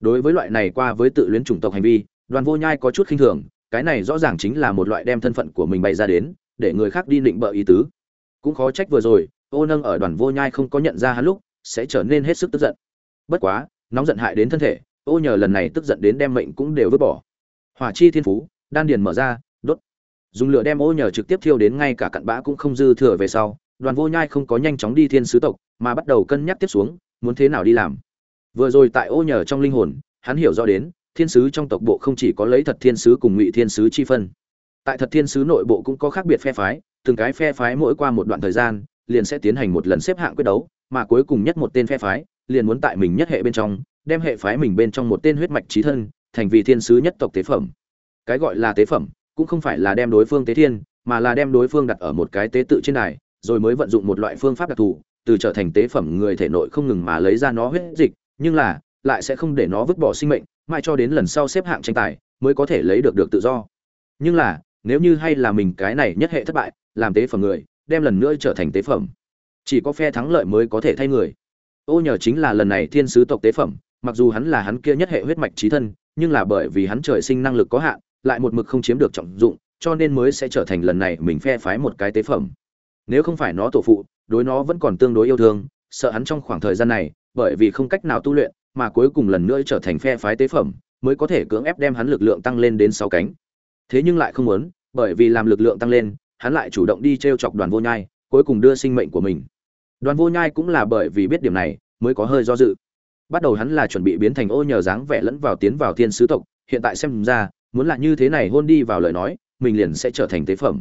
Đối với loại này qua với tự luyến chủng tộc hành vi, đoàn vô nhai có chút khinh thường, cái này rõ ràng chính là một loại đem thân phận của mình bày ra đến để người khác đi định bợ ý tứ. Cũng khó trách vừa rồi, ô nâng ở đoàn vô nhai không có nhận ra hắn lúc, sẽ trở nên hết sức tức giận. Bất quá, nóng giận hại đến thân thể, ô nhờ lần này tức giận đến đem mệnh cũng đều vứt bỏ. Hỏa chi thiên phú, đan điền mở ra, đốt. Dùng lửa đem ô nhờ trực tiếp thiêu đến ngay cả cặn bã cũng không dư thừa về sau, đoàn vô nhai không có nhanh chóng đi thiên sứ tộc, mà bắt đầu cân nhắc tiếp xuống, muốn thế nào đi làm. Vừa rồi tại ô nhờ trong linh hồn, hắn hiểu rõ đến, thiên sứ trong tộc bộ không chỉ có lấy thật thiên sứ cùng ngụy thiên sứ chi phân tại thật thiên sứ nội bộ cũng có khác biệt phe phái, từng cái phe phái mỗi qua một đoạn thời gian, liền sẽ tiến hành một lần xếp hạng quyết đấu, mà cuối cùng nhất một tên phe phái liền muốn tại mình nhất hệ bên trong, đem hệ phái mình bên trong một tên huyết mạch trí thân thành vì thiên sứ nhất tộc tế phẩm. Cái gọi là tế phẩm cũng không phải là đem đối phương tế thiên, mà là đem đối phương đặt ở một cái tế tự trên đài, rồi mới vận dụng một loại phương pháp đặc thù, từ trở thành tế phẩm người thể nội không ngừng mà lấy ra nó huyết dịch, nhưng là lại sẽ không để nó vứt bỏ sinh mệnh mai cho đến lần sau xếp hạng tranh tài mới có thể lấy được được tự do. Nhưng là nếu như hay là mình cái này nhất hệ thất bại, làm tế phẩm người, đem lần nữa trở thành tế phẩm. Chỉ có phe thắng lợi mới có thể thay người. Ô nhờ chính là lần này thiên sứ tộc tế phẩm, mặc dù hắn là hắn kia nhất hệ huyết mạch trí thân, nhưng là bởi vì hắn trời sinh năng lực có hạn, lại một mực không chiếm được trọng dụng, cho nên mới sẽ trở thành lần này mình phe phái một cái tế phẩm. Nếu không phải nó tổ phụ, đối nó vẫn còn tương đối yêu thương, sợ hắn trong khoảng thời gian này, bởi vì không cách nào tu luyện, mà cuối cùng lần nữa trở thành phe phái tế phẩm, mới có thể cưỡng ép đem hắn lực lượng tăng lên đến sáu cánh thế nhưng lại không muốn, bởi vì làm lực lượng tăng lên, hắn lại chủ động đi t r e o chọc đoàn vô nhai, cuối cùng đưa sinh mệnh của mình. Đoàn vô nhai cũng là bởi vì biết điểm này, mới có hơi do dự. Bắt đầu hắn là chuẩn bị biến thành ô nhờ dáng vẻ lẫn vào tiến vào thiên sứ tộc, hiện tại xem ra, muốn là như thế này hôn đi vào lời nói, mình liền sẽ trở thành tế phẩm.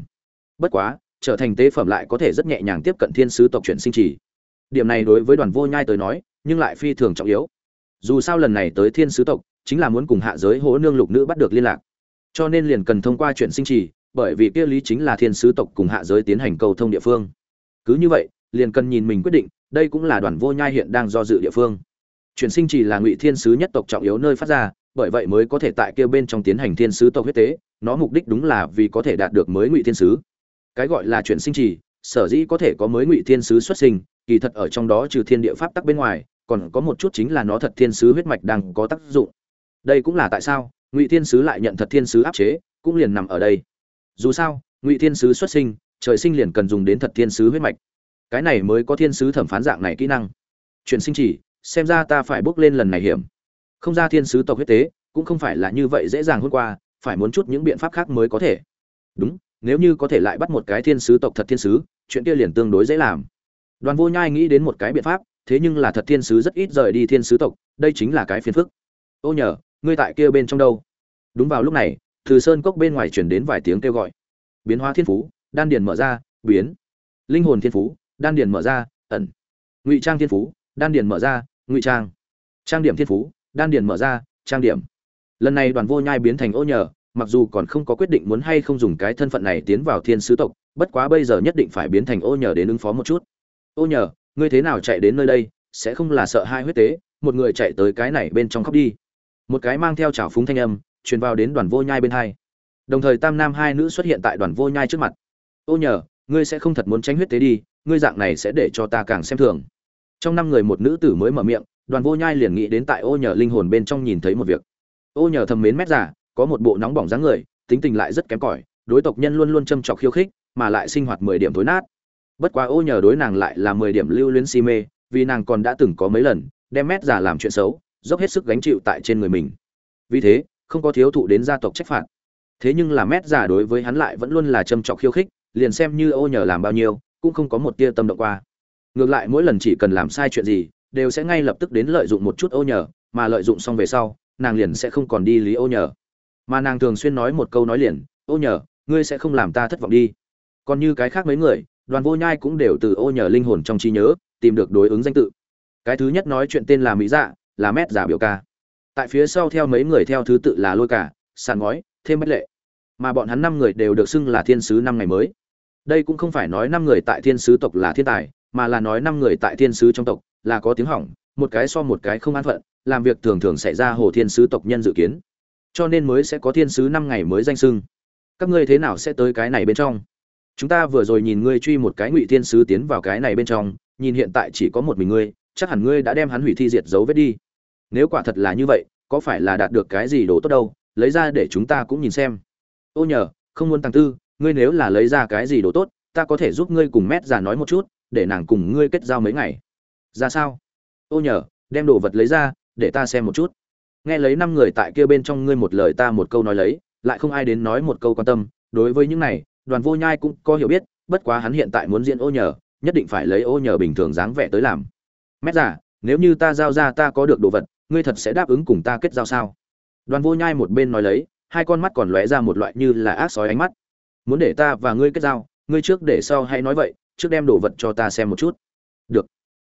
Bất quá, trở thành tế phẩm lại có thể rất nhẹ nhàng tiếp cận thiên sứ tộc chuyển sinh trì. Điểm này đối với đoàn vô nhai tới nói, nhưng lại phi thường trọng yếu. Dù sao lần này tới thiên sứ tộc, chính là muốn cùng hạ giới hố nương lục nữ bắt được liên lạc cho nên liền cần thông qua chuyện sinh trì bởi vì kia lý chính là thiên sứ tộc cùng hạ giới tiến hành cầu thông địa phương. Cứ như vậy liền cần nhìn mình quyết định đây cũng là đoàn vô nhai hiện đang do dự địa phương. Chuyển sinh trì là ngụy thiên sứ nhất tộc trọng yếu nơi phát ra bởi vậy mới có thể tại kia bên trong tiến hành thiên sứ tộc huyết tế nó mục đích đúng là vì có thể đạt được mới ngụy thiên sứ. Cái gọi là chuyển sinh trì, sở dĩ có thể có mới ngụy thiên sứ xuất sinh kỳ thật ở trong đó trừ thiên địa pháp tắc bên ngoài còn có một chút chính là nó thật thiên sứ huyết mạch đang có tác dụng. Đây cũng là tại sao? Ngụy thiên sứ lại nhận thật thiên sứ áp chế, cũng liền nằm ở đây. Dù sao, ngụy thiên sứ xuất sinh, trời sinh liền cần dùng đến thật thiên sứ huyết mạch. Cái này mới có thiên sứ thẩm phán dạng này kỹ năng. Chuyển sinh chỉ, xem ra ta phải bước lên lần này hiểm. Không ra thiên sứ tộc huyết tế, cũng không phải là như vậy dễ dàng hôm qua, phải muốn chút những biện pháp khác mới có thể. Đúng, nếu như có thể lại bắt một cái thiên sứ tộc thật thiên sứ, chuyện kia liền tương đối dễ làm. Đoàn vô nhai nghĩ đến một cái biện pháp, thế nhưng là thật thiên sứ rất ít rời đi thiên sứ tộc, đây chính là cái phiền phức. Ô nhờ ngươi tại kia bên trong đâu? Đúng vào lúc này, từ sơn cốc bên ngoài chuyển đến vài tiếng kêu gọi. Biến hóa thiên phú, đan điền mở ra, biến. Linh hồn thiên phú, đan điền mở ra, ẩn. Ngụy trang thiên phú, đan điền mở ra, ngụy trang. Trang điểm thiên phú, đan điền mở ra, trang điểm. Lần này đoàn vô nhai biến thành ô nhờ, mặc dù còn không có quyết định muốn hay không dùng cái thân phận này tiến vào thiên sứ tộc, bất quá bây giờ nhất định phải biến thành ô nhờ đến ứng phó một chút. Ô nhờ, ngươi thế nào chạy đến nơi đây, sẽ không là sợ hai huyết tế, một người chạy tới cái này bên trong khóc đi một cái mang theo trào phúng thanh âm, truyền vào đến đoàn vô nhai bên hai. Đồng thời tam nam hai nữ xuất hiện tại đoàn vô nhai trước mặt. Ô nhờ, ngươi sẽ không thật muốn tránh huyết tế đi, ngươi dạng này sẽ để cho ta càng xem thường. Trong năm người một nữ tử mới mở miệng, đoàn vô nhai liền nghĩ đến tại ô nhờ linh hồn bên trong nhìn thấy một việc. Ô nhờ thầm mến mét giả có một bộ nóng bỏng dáng người, tính tình lại rất kém cỏi, đối tộc nhân luôn luôn châm trọc khiêu khích, mà lại sinh hoạt mười điểm tối nát. Bất quá ô nhờ đối nàng lại là mười điểm lưu luyến si mê, vì nàng còn đã từng có mấy lần, đem mét giả làm chuyện xấu dốc hết sức gánh chịu tại trên người mình. Vì thế, không có thiếu thụ đến gia tộc trách phạt. Thế nhưng là mét giả đối với hắn lại vẫn luôn là châm trọc khiêu khích, liền xem như ô nhờ làm bao nhiêu, cũng không có một tia tâm động qua. Ngược lại mỗi lần chỉ cần làm sai chuyện gì, đều sẽ ngay lập tức đến lợi dụng một chút ô nhờ, mà lợi dụng xong về sau, nàng liền sẽ không còn đi lý ô nhờ. Mà nàng thường xuyên nói một câu nói liền, ô nhờ, ngươi sẽ không làm ta thất vọng đi. Còn như cái khác mấy người, đoàn vô nhai cũng đều từ ô nhờ linh hồn trong trí nhớ, tìm được đối ứng danh tự. Cái thứ nhất nói chuyện tên là mỹ dạ là mét giả biểu ca. Tại phía sau theo mấy người theo thứ tự là lôi cả, sàn ngói, thêm bất lệ. Mà bọn hắn năm người đều được xưng là thiên sứ năm ngày mới. Đây cũng không phải nói năm người tại thiên sứ tộc là thiên tài, mà là nói năm người tại thiên sứ trong tộc là có tiếng hỏng, một cái so một cái không an phận, làm việc thường thường xảy ra hồ thiên sứ tộc nhân dự kiến. Cho nên mới sẽ có thiên sứ năm ngày mới danh sưng các ngươi thế nào sẽ tới cái này bên trong? Chúng ta vừa rồi nhìn ngươi truy một cái ngụy thiên sứ tiến vào cái này bên trong, nhìn hiện tại chỉ có một mình ngươi chắc hẳn ngươi đã đem hắn hủy thi diệt dấu vết đi. Nếu quả thật là như vậy, có phải là đạt được cái gì đồ tốt đâu? Lấy ra để chúng ta cũng nhìn xem. Ô nhờ, không muốn tăng tư, ngươi nếu là lấy ra cái gì đồ tốt, ta có thể giúp ngươi cùng mét già nói một chút, để nàng cùng ngươi kết giao mấy ngày. Ra sao? Ô nhờ, đem đồ vật lấy ra, để ta xem một chút. Nghe lấy năm người tại kia bên trong ngươi một lời ta một câu nói lấy, lại không ai đến nói một câu quan tâm. Đối với những này, đoàn vô nhai cũng có hiểu biết, bất quá hắn hiện tại muốn diễn ô nhờ, nhất định phải lấy ô nhờ bình thường dáng vẻ tới làm mét giả, nếu như ta giao ra ta có được đồ vật, ngươi thật sẽ đáp ứng cùng ta kết giao sao? Đoàn vô nhai một bên nói lấy, hai con mắt còn lóe ra một loại như là ác sói ánh mắt. Muốn để ta và ngươi kết giao, ngươi trước để sau hay nói vậy, trước đem đồ vật cho ta xem một chút. Được.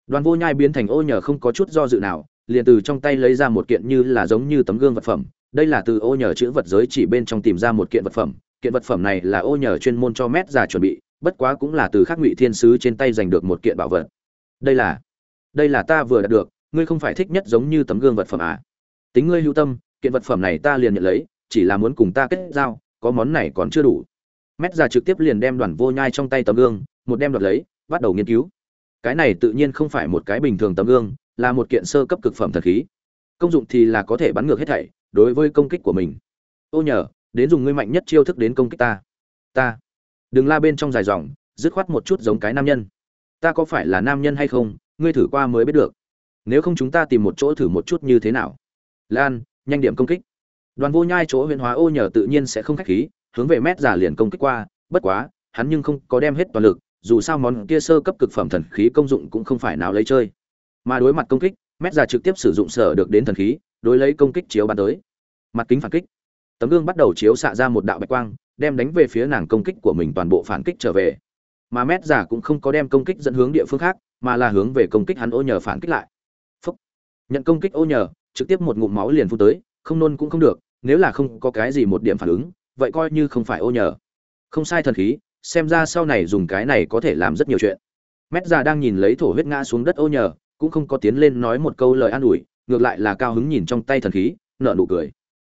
Đoàn vô nhai biến thành ô nhờ không có chút do dự nào, liền từ trong tay lấy ra một kiện như là giống như tấm gương vật phẩm. Đây là từ ô nhờ chữ vật giới chỉ bên trong tìm ra một kiện vật phẩm. Kiện vật phẩm này là ô nhờ chuyên môn cho mét già chuẩn bị, bất quá cũng là từ khắc ngụy thiên sứ trên tay giành được một kiện bảo vật. Đây là đây là ta vừa đạt được, ngươi không phải thích nhất giống như tấm gương vật phẩm à? Tính ngươi hữu tâm, kiện vật phẩm này ta liền nhận lấy, chỉ là muốn cùng ta kết giao, có món này còn chưa đủ. Mét già trực tiếp liền đem đoàn vô nhai trong tay tấm gương, một đem đoạt lấy, bắt đầu nghiên cứu. Cái này tự nhiên không phải một cái bình thường tấm gương, là một kiện sơ cấp cực phẩm thần khí. Công dụng thì là có thể bắn ngược hết thảy, đối với công kích của mình. Ô nhờ, đến dùng ngươi mạnh nhất chiêu thức đến công kích ta. Ta. Đừng la bên trong dài dòng, dứt khoát một chút giống cái nam nhân. Ta có phải là nam nhân hay không ngươi thử qua mới biết được. Nếu không chúng ta tìm một chỗ thử một chút như thế nào. Lan, nhanh điểm công kích. Đoàn vô nhai chỗ huyền hóa ô nhờ tự nhiên sẽ không khách khí, hướng về mét giả liền công kích qua, bất quá, hắn nhưng không có đem hết toàn lực, dù sao món kia sơ cấp cực phẩm thần khí công dụng cũng không phải nào lấy chơi. Mà đối mặt công kích, mét giả trực tiếp sử dụng sở được đến thần khí, đối lấy công kích chiếu bắn tới. Mặt kính phản kích. Tấm gương bắt đầu chiếu xạ ra một đạo bạch quang, đem đánh về phía nàng công kích của mình toàn bộ phản kích trở về. Mà mét giả cũng không có đem công kích dẫn hướng địa phương khác mà là hướng về công kích hắn ô nhờ phản kích lại. Phúc. nhận công kích ô nhờ, trực tiếp một ngụm máu liền phun tới, không nôn cũng không được, nếu là không có cái gì một điểm phản ứng, vậy coi như không phải ô nhờ. Không sai thần khí, xem ra sau này dùng cái này có thể làm rất nhiều chuyện. Mét già đang nhìn lấy thổ huyết ngã xuống đất ô nhờ, cũng không có tiến lên nói một câu lời an ủi, ngược lại là cao hứng nhìn trong tay thần khí nợ nụ cười.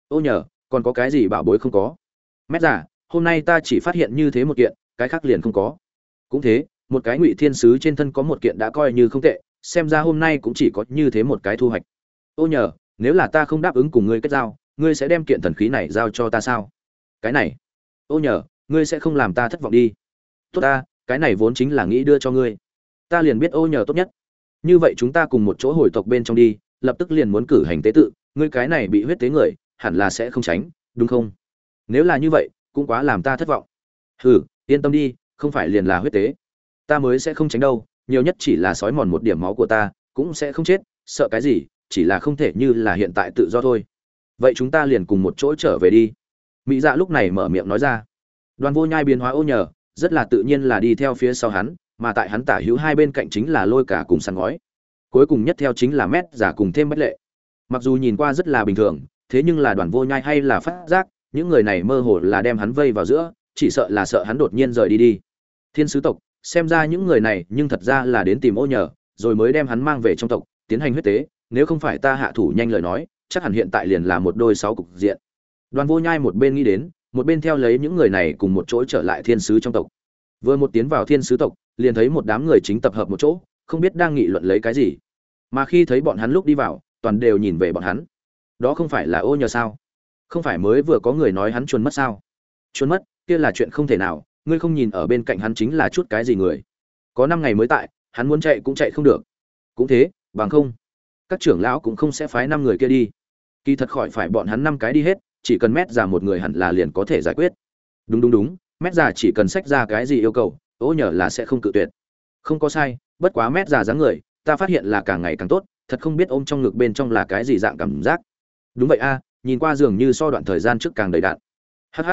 Ô nhờ, còn có cái gì bảo bối không có? Mét già, hôm nay ta chỉ phát hiện như thế một kiện, cái khác liền không có. Cũng thế một cái ngụy thiên sứ trên thân có một kiện đã coi như không tệ, xem ra hôm nay cũng chỉ có như thế một cái thu hoạch. Ô nhờ, nếu là ta không đáp ứng cùng ngươi kết giao, ngươi sẽ đem kiện thần khí này giao cho ta sao? Cái này. Ô nhờ, ngươi sẽ không làm ta thất vọng đi. Tốt ta, cái này vốn chính là nghĩ đưa cho ngươi. Ta liền biết ô nhờ tốt nhất. Như vậy chúng ta cùng một chỗ hồi tộc bên trong đi, lập tức liền muốn cử hành tế tự, ngươi cái này bị huyết tế người, hẳn là sẽ không tránh, đúng không? Nếu là như vậy, cũng quá làm ta thất vọng. Hừ, yên tâm đi, không phải liền là huyết tế ta mới sẽ không tránh đâu, nhiều nhất chỉ là sói mòn một điểm máu của ta, cũng sẽ không chết, sợ cái gì, chỉ là không thể như là hiện tại tự do thôi. Vậy chúng ta liền cùng một chỗ trở về đi. Mỹ dạ lúc này mở miệng nói ra. Đoàn vô nhai biến hóa ô nhờ, rất là tự nhiên là đi theo phía sau hắn, mà tại hắn tả hữu hai bên cạnh chính là lôi cả cùng săn ngói. Cuối cùng nhất theo chính là mét giả cùng thêm bất lệ. Mặc dù nhìn qua rất là bình thường, thế nhưng là đoàn vô nhai hay là phát giác, những người này mơ hồ là đem hắn vây vào giữa, chỉ sợ là sợ hắn đột nhiên rời đi đi. Thiên sứ tộc xem ra những người này nhưng thật ra là đến tìm ô nhờ, rồi mới đem hắn mang về trong tộc, tiến hành huyết tế. Nếu không phải ta hạ thủ nhanh lời nói, chắc hẳn hiện tại liền là một đôi sáu cục diện. Đoàn vô nhai một bên nghĩ đến, một bên theo lấy những người này cùng một chỗ trở lại thiên sứ trong tộc. Vừa một tiến vào thiên sứ tộc, liền thấy một đám người chính tập hợp một chỗ, không biết đang nghị luận lấy cái gì. Mà khi thấy bọn hắn lúc đi vào, toàn đều nhìn về bọn hắn. Đó không phải là ô nhờ sao? Không phải mới vừa có người nói hắn chuồn mất sao? Chuồn mất, kia là chuyện không thể nào ngươi không nhìn ở bên cạnh hắn chính là chút cái gì người. Có năm ngày mới tại, hắn muốn chạy cũng chạy không được. Cũng thế, bằng không, các trưởng lão cũng không sẽ phái năm người kia đi. Kỳ thật khỏi phải bọn hắn năm cái đi hết, chỉ cần mét già một người hẳn là liền có thể giải quyết. Đúng đúng đúng, mét già chỉ cần sách ra cái gì yêu cầu ô nhờ là sẽ không cự tuyệt. Không có sai, bất quá mét già dáng người, ta phát hiện là càng ngày càng tốt, thật không biết ôm trong ngực bên trong là cái gì dạng cảm giác. Đúng vậy a, nhìn qua dường như so đoạn thời gian trước càng đầy đạn hh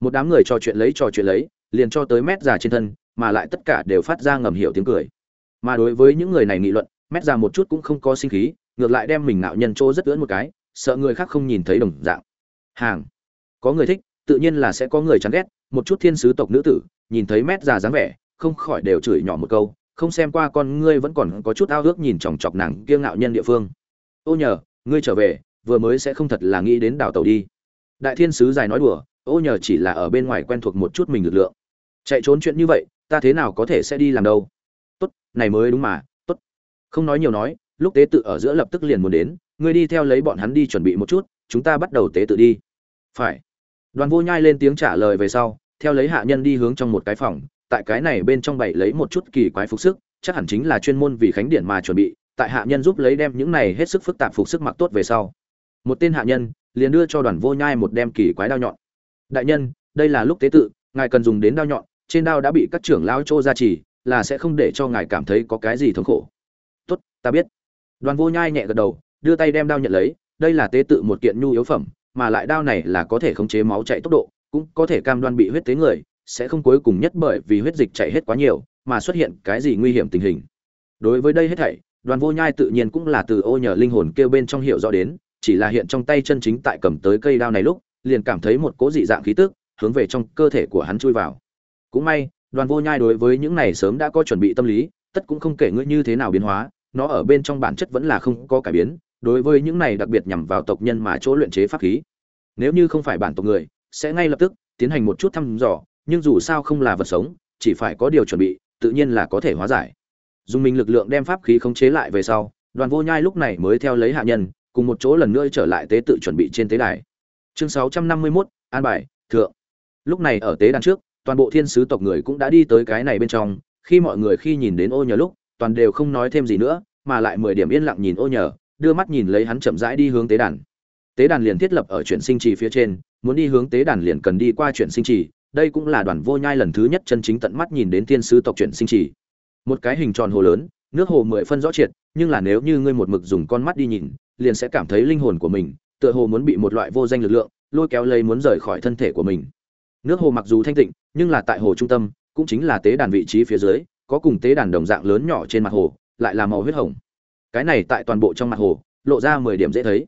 một đám người trò chuyện lấy trò chuyện lấy liền cho tới mét già trên thân, mà lại tất cả đều phát ra ngầm hiểu tiếng cười. Mà đối với những người này nghị luận, mét già một chút cũng không có sinh khí, ngược lại đem mình nạo nhân chỗ rất ưỡn một cái, sợ người khác không nhìn thấy đồng dạng. Hàng. Có người thích, tự nhiên là sẽ có người chán ghét, một chút thiên sứ tộc nữ tử, nhìn thấy mét già dáng vẻ, không khỏi đều chửi nhỏ một câu, không xem qua con ngươi vẫn còn có chút ao ước nhìn chòng chọc nàng kia ngạo nhân địa phương. Ô nhờ, ngươi trở về, vừa mới sẽ không thật là nghĩ đến đào tàu đi. Đại thiên sứ dài nói đùa, ô nhờ chỉ là ở bên ngoài quen thuộc một chút mình lực lượng chạy trốn chuyện như vậy, ta thế nào có thể sẽ đi làm đâu? Tốt, này mới đúng mà, tốt. Không nói nhiều nói, lúc tế tự ở giữa lập tức liền muốn đến, ngươi đi theo lấy bọn hắn đi chuẩn bị một chút, chúng ta bắt đầu tế tự đi. Phải. Đoàn vô nhai lên tiếng trả lời về sau, theo lấy hạ nhân đi hướng trong một cái phòng, tại cái này bên trong bảy lấy một chút kỳ quái phục sức, chắc hẳn chính là chuyên môn vì khánh điển mà chuẩn bị, tại hạ nhân giúp lấy đem những này hết sức phức tạp phục sức mặc tốt về sau. Một tên hạ nhân, liền đưa cho đoàn vô nhai một đem kỳ quái đao nhọn. Đại nhân, đây là lúc tế tự, ngài cần dùng đến đao nhọn trên đao đã bị các trưởng lao trô ra trì là sẽ không để cho ngài cảm thấy có cái gì thống khổ. Tốt, ta biết. Đoàn vô nhai nhẹ gật đầu, đưa tay đem đao nhận lấy, đây là tế tự một kiện nhu yếu phẩm, mà lại đao này là có thể khống chế máu chạy tốc độ, cũng có thể cam đoan bị huyết tế người, sẽ không cuối cùng nhất bởi vì huyết dịch chạy hết quá nhiều, mà xuất hiện cái gì nguy hiểm tình hình. Đối với đây hết thảy, đoàn vô nhai tự nhiên cũng là từ ô nhờ linh hồn kêu bên trong hiểu rõ đến, chỉ là hiện trong tay chân chính tại cầm tới cây đao này lúc, liền cảm thấy một cố dị dạng khí tức hướng về trong cơ thể của hắn chui vào cũng may đoàn vô nhai đối với những này sớm đã có chuẩn bị tâm lý tất cũng không kể ngươi như thế nào biến hóa nó ở bên trong bản chất vẫn là không có cải biến đối với những này đặc biệt nhằm vào tộc nhân mà chỗ luyện chế pháp khí. Nếu như không phải bản tộc người sẽ ngay lập tức tiến hành một chút thăm dò nhưng dù sao không là vật sống chỉ phải có điều chuẩn bị tự nhiên là có thể hóa giải. Dùng mình lực lượng đem pháp khí khống chế lại về sau đoàn vô nhai lúc này mới theo lấy hạ nhân cùng một chỗ lần nữa trở lại tế tự chuẩn bị trên tế đài. Chương 651, an bài thượng. Lúc này ở tế đàn trước toàn bộ thiên sứ tộc người cũng đã đi tới cái này bên trong, khi mọi người khi nhìn đến ô nhờ lúc, toàn đều không nói thêm gì nữa, mà lại mười điểm yên lặng nhìn ô nhờ, đưa mắt nhìn lấy hắn chậm rãi đi hướng tế đàn. Tế đàn liền thiết lập ở chuyển sinh trì phía trên, muốn đi hướng tế đàn liền cần đi qua chuyển sinh trì, đây cũng là đoàn vô nhai lần thứ nhất chân chính tận mắt nhìn đến thiên sứ tộc chuyển sinh trì. Một cái hình tròn hồ lớn, nước hồ mười phân rõ triệt, nhưng là nếu như ngươi một mực dùng con mắt đi nhìn, liền sẽ cảm thấy linh hồn của mình, tựa hồ muốn bị một loại vô danh lực lượng, lôi kéo lấy muốn rời khỏi thân thể của mình nước hồ mặc dù thanh tịnh, nhưng là tại hồ trung tâm, cũng chính là tế đàn vị trí phía dưới, có cùng tế đàn đồng dạng lớn nhỏ trên mặt hồ, lại là màu huyết hồng. Cái này tại toàn bộ trong mặt hồ, lộ ra mười điểm dễ thấy.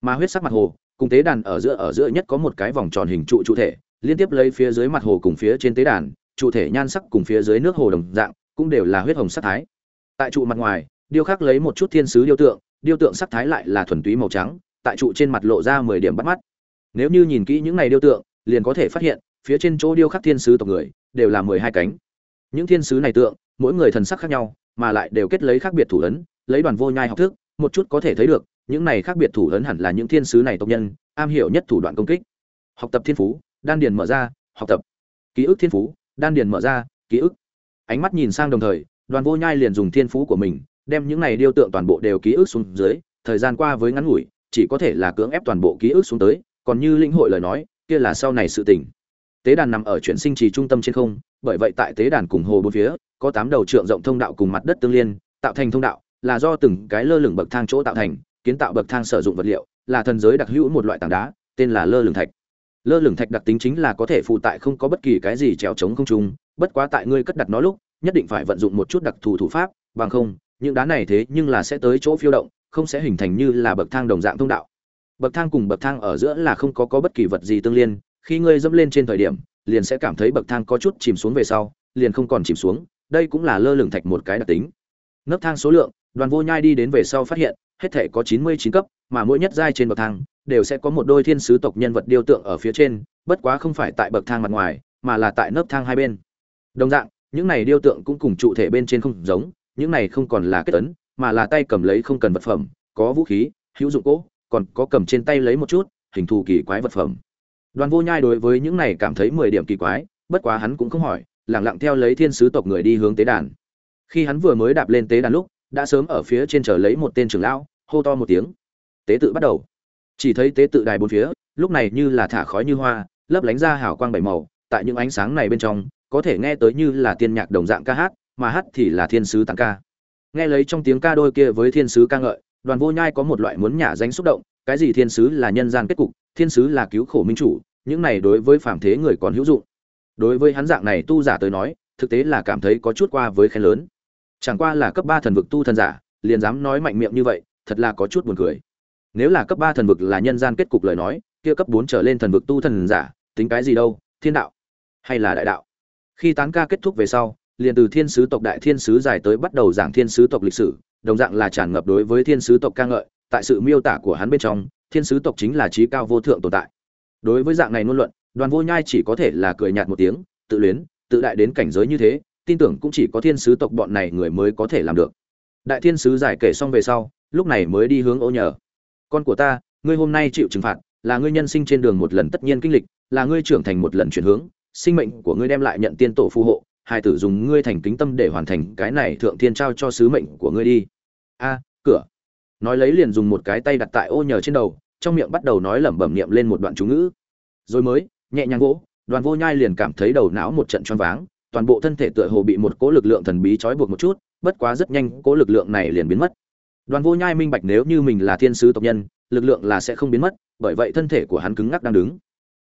Mà huyết sắc mặt hồ, cùng tế đàn ở giữa ở giữa nhất có một cái vòng tròn hình trụ trụ thể, liên tiếp lấy phía dưới mặt hồ cùng phía trên tế đàn, trụ thể nhan sắc cùng phía dưới nước hồ đồng dạng, cũng đều là huyết hồng sắc thái. Tại trụ mặt ngoài, điêu khắc lấy một chút thiên sứ điêu tượng điêu tượng sắc thái lại là thuần túy màu trắng, tại trụ trên mặt lộ ra mười điểm bắt mắt. Nếu như nhìn kỹ những này điêu tượng, liền có thể phát hiện phía trên chỗ điêu khắc thiên sứ tộc người, đều là mười hai cánh. Những thiên sứ này tượng, mỗi người thần sắc khác nhau, mà lại đều kết lấy khác biệt thủ ấn, lấy đoàn vô nhai học thức, một chút có thể thấy được, những này khác biệt thủ ấn hẳn là những thiên sứ này tộc nhân, am hiểu nhất thủ đoạn công kích. Học tập thiên phú, đan điền mở ra, học tập. Ký ức thiên phú, đan điền mở ra, ký ức. Ánh mắt nhìn sang đồng thời, đoàn vô nhai liền dùng thiên phú của mình, đem những này điêu tượng toàn bộ đều ký ức xuống dưới, thời gian qua với ngắn ngủi, chỉ có thể là cưỡng ép toàn bộ ký ức xuống tới, còn như linh hội lời nói, kia là sau này sự tình tế đàn nằm ở chuyển sinh trì trung tâm trên không, bởi vậy tại tế đàn cùng hồ bốn phía, có tám đầu trượng rộng thông đạo cùng mặt đất tương liên, tạo thành thông đạo, là do từng cái lơ lửng bậc thang chỗ tạo thành, kiến tạo bậc thang sử dụng vật liệu, là thần giới đặc hữu một loại tảng đá, tên là lơ lửng thạch. Lơ lửng thạch đặc tính chính là có thể phụ tại không có bất kỳ cái gì trèo trống không trung, bất quá tại ngươi cất đặt nó lúc, nhất định phải vận dụng một chút đặc thù thủ pháp, bằng không, những đá này thế nhưng là sẽ tới chỗ phiêu động, không sẽ hình thành như là bậc thang đồng dạng thông đạo. Bậc thang cùng bậc thang ở giữa là không có có bất kỳ vật gì tương liên khi ngươi dẫm lên trên thời điểm, liền sẽ cảm thấy bậc thang có chút chìm xuống về sau, liền không còn chìm xuống, đây cũng là lơ lửng thạch một cái đặc tính. Nấc thang số lượng, đoàn vô nhai đi đến về sau phát hiện, hết thể có chín mươi chín cấp, mà mỗi nhất giai trên bậc thang, đều sẽ có một đôi thiên sứ tộc nhân vật điêu tượng ở phía trên, bất quá không phải tại bậc thang mặt ngoài, mà là tại nấc thang hai bên. Đồng dạng, những này điêu tượng cũng cùng trụ thể bên trên không giống, những này không còn là kết ấn, mà là tay cầm lấy không cần vật phẩm, có vũ khí, hữu dụng cỗ, còn có cầm trên tay lấy một chút, hình thù kỳ quái vật phẩm đoàn vô nhai đối với những này cảm thấy mười điểm kỳ quái, bất quá hắn cũng không hỏi, lẳng lặng theo lấy thiên sứ tộc người đi hướng tế đàn. Khi hắn vừa mới đạp lên tế đàn lúc, đã sớm ở phía trên chờ lấy một tên trưởng lão, hô to một tiếng. Tế tự bắt đầu. Chỉ thấy tế tự đài bốn phía, lúc này như là thả khói như hoa, lấp lánh ra hào quang bảy màu, tại những ánh sáng này bên trong, có thể nghe tới như là tiên nhạc đồng dạng ca hát, mà hát thì là thiên sứ tăng ca. Nghe lấy trong tiếng ca đôi kia với thiên sứ ca ngợi, đoàn vô nhai có một loại muốn nhả danh xúc động cái gì thiên sứ là nhân gian kết cục, thiên sứ là cứu khổ minh chủ, những này đối với phàm thế người còn hữu dụng. Đối với hắn dạng này tu giả tới nói, thực tế là cảm thấy có chút qua với khen lớn. Chẳng qua là cấp ba thần vực tu thần giả, liền dám nói mạnh miệng như vậy, thật là có chút buồn cười. Nếu là cấp ba thần vực là nhân gian kết cục lời nói, kia cấp bốn trở lên thần vực tu thần giả, tính cái gì đâu, thiên đạo hay là đại đạo? Khi tán ca kết thúc về sau, liền từ thiên sứ tộc đại thiên sứ dài tới bắt đầu giảng thiên sứ tộc lịch sử, đồng dạng là tràn ngập đối với thiên sứ tộc ca ngợi tại sự miêu tả của hắn bên trong, thiên sứ tộc chính là trí cao vô thượng tồn tại. Đối với dạng này ngôn luận, đoàn vô nhai chỉ có thể là cười nhạt một tiếng, tự luyến, tự đại đến cảnh giới như thế, tin tưởng cũng chỉ có thiên sứ tộc bọn này người mới có thể làm được. Đại thiên sứ giải kể xong về sau, lúc này mới đi hướng ô nhờ. Con của ta, ngươi hôm nay chịu trừng phạt, là ngươi nhân sinh trên đường một lần tất nhiên kinh lịch, là ngươi trưởng thành một lần chuyển hướng, sinh mệnh của ngươi đem lại nhận tiên tổ phù hộ, hai tử dùng ngươi thành kính tâm để hoàn thành cái này thượng thiên trao cho sứ mệnh của ngươi đi. A, cửa nói lấy liền dùng một cái tay đặt tại ô nhờ trên đầu, trong miệng bắt đầu nói lẩm bẩm niệm lên một đoạn chú ngữ. Rồi mới, nhẹ nhàng gỗ đoàn vô nhai liền cảm thấy đầu não một trận choáng váng, toàn bộ thân thể tựa hồ bị một cỗ lực lượng thần bí trói buộc một chút, bất quá rất nhanh cỗ lực lượng này liền biến mất. Đoàn vô nhai minh bạch nếu như mình là thiên sứ tộc nhân, lực lượng là sẽ không biến mất, bởi vậy thân thể của hắn cứng ngắc đang đứng.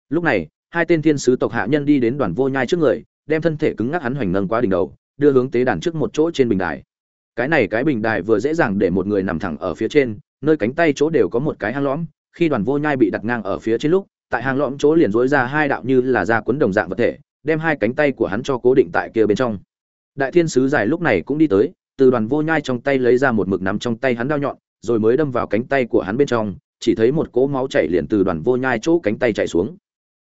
Lúc này, hai tên thiên sứ tộc hạ nhân đi đến đoàn vô nhai trước người, đem thân thể cứng ngắc hắn hoành nâng qua đỉnh đầu, đưa hướng tế đàn trước một chỗ trên bình đài cái này cái bình đài vừa dễ dàng để một người nằm thẳng ở phía trên, nơi cánh tay chỗ đều có một cái hang lõm, khi đoàn vô nhai bị đặt ngang ở phía trên lúc, tại hang lõm chỗ liền dối ra hai đạo như là da quấn đồng dạng vật thể, đem hai cánh tay của hắn cho cố định tại kia bên trong. Đại thiên sứ dài lúc này cũng đi tới, từ đoàn vô nhai trong tay lấy ra một mực nắm trong tay hắn đao nhọn, rồi mới đâm vào cánh tay của hắn bên trong, chỉ thấy một cỗ máu chảy liền từ đoàn vô nhai chỗ cánh tay chạy xuống.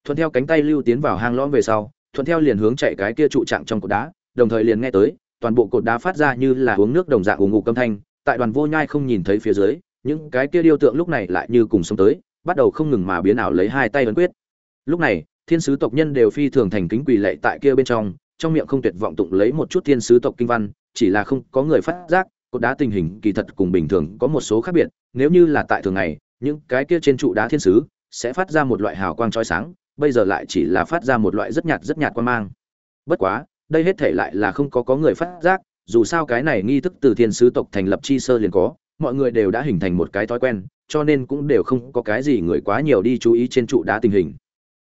Thuận theo cánh tay lưu tiến vào hang lõm về sau, thuận theo liền hướng chạy cái kia trụ trạng trong cột đá, đồng thời liền nghe tới toàn bộ cột đá phát ra như là uống nước đồng dạng ù ngụ âm thanh, tại đoàn vô nhai không nhìn thấy phía dưới, những cái kia điêu tượng lúc này lại như cùng sống tới, bắt đầu không ngừng mà biến ảo lấy hai tay ấn quyết. Lúc này, thiên sứ tộc nhân đều phi thường thành kính quỳ lạy tại kia bên trong trong miệng không tuyệt vọng tụng lấy một chút thiên sứ tộc kinh văn, chỉ là không có người phát giác, cột đá tình hình kỳ thật cùng bình thường có một số khác biệt, nếu như là tại thường ngày, những cái kia trên trụ đá thiên sứ sẽ phát ra một loại hào quang chói sáng, bây giờ lại chỉ là phát ra một loại rất nhạt rất nhạt quan mang. Bất quá đây hết thể lại là không có có người phát giác, dù sao cái này nghi thức từ thiên sứ tộc thành lập chi sơ liền có, mọi người đều đã hình thành một cái thói quen, cho nên cũng đều không có cái gì người quá nhiều đi chú ý trên trụ đá tình hình.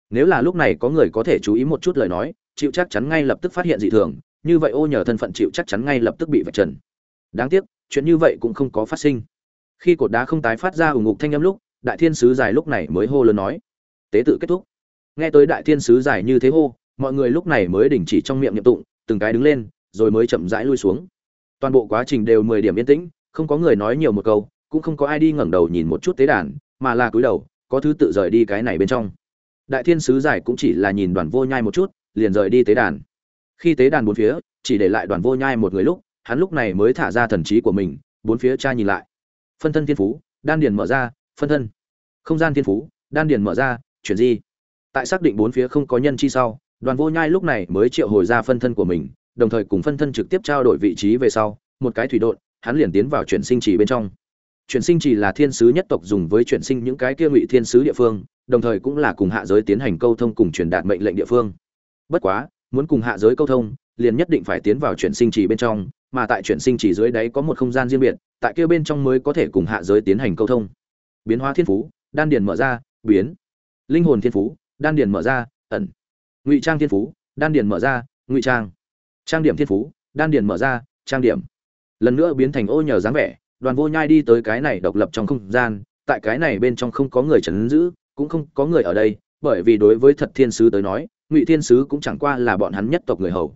Nếu là lúc này có người có thể chú ý một chút lời nói, chịu chắc chắn ngay lập tức phát hiện dị thường, như vậy ô nhờ thân phận chịu chắc chắn ngay lập tức bị vạch trần. Đáng tiếc, chuyện như vậy cũng không có phát sinh. Khi cột đá không tái phát ra ủng ngục thanh âm lúc, đại thiên sứ dài lúc này mới hô lớn nói, tế tự kết thúc. Nghe tới đại thiên sứ dài như thế hô mọi người lúc này mới đình chỉ trong miệng nhậm tụng, từng cái đứng lên, rồi mới chậm rãi lui xuống. Toàn bộ quá trình đều mười điểm yên tĩnh, không có người nói nhiều một câu, cũng không có ai đi ngẩng đầu nhìn một chút tế đàn, mà là cúi đầu, có thứ tự rời đi cái này bên trong. Đại thiên sứ giải cũng chỉ là nhìn đoàn vô nhai một chút, liền rời đi tế đàn. Khi tế đàn bốn phía, chỉ để lại đoàn vô nhai một người lúc, hắn lúc này mới thả ra thần trí của mình, bốn phía cha nhìn lại. Phân thân thiên phú, đan điền mở ra, phân thân. Không gian thiên phú, đan điền mở ra, chuyển di. Tại xác định bốn phía không có nhân chi sau đoàn vô nhai lúc này mới triệu hồi ra phân thân của mình, đồng thời cùng phân thân trực tiếp trao đổi vị trí về sau, một cái thủy đột hắn liền tiến vào chuyển sinh trì bên trong. Chuyển sinh trì là thiên sứ nhất tộc dùng với chuyển sinh những cái kia ngụy thiên sứ địa phương, đồng thời cũng là cùng hạ giới tiến hành câu thông cùng truyền đạt mệnh lệnh địa phương. Bất quá, muốn cùng hạ giới câu thông, liền nhất định phải tiến vào chuyển sinh trì bên trong, mà tại chuyển sinh trì dưới đáy có một không gian riêng biệt, tại kia bên trong mới có thể cùng hạ giới tiến hành câu thông. Biến hóa thiên phú, đan điền mở ra, biến. Linh hồn thiên phú, đan điền mở ra, ẩn ngụy trang thiên phú, đan điền mở ra, ngụy trang. Trang điểm thiên phú, đan điền mở ra, trang điểm. Lần nữa biến thành ô nhờ dáng vẻ, đoàn vô nhai đi tới cái này độc lập trong không gian, tại cái này bên trong không có người trấn giữ, cũng không có người ở đây, bởi vì đối với thật thiên sứ tới nói, ngụy thiên sứ cũng chẳng qua là bọn hắn nhất tộc người hầu.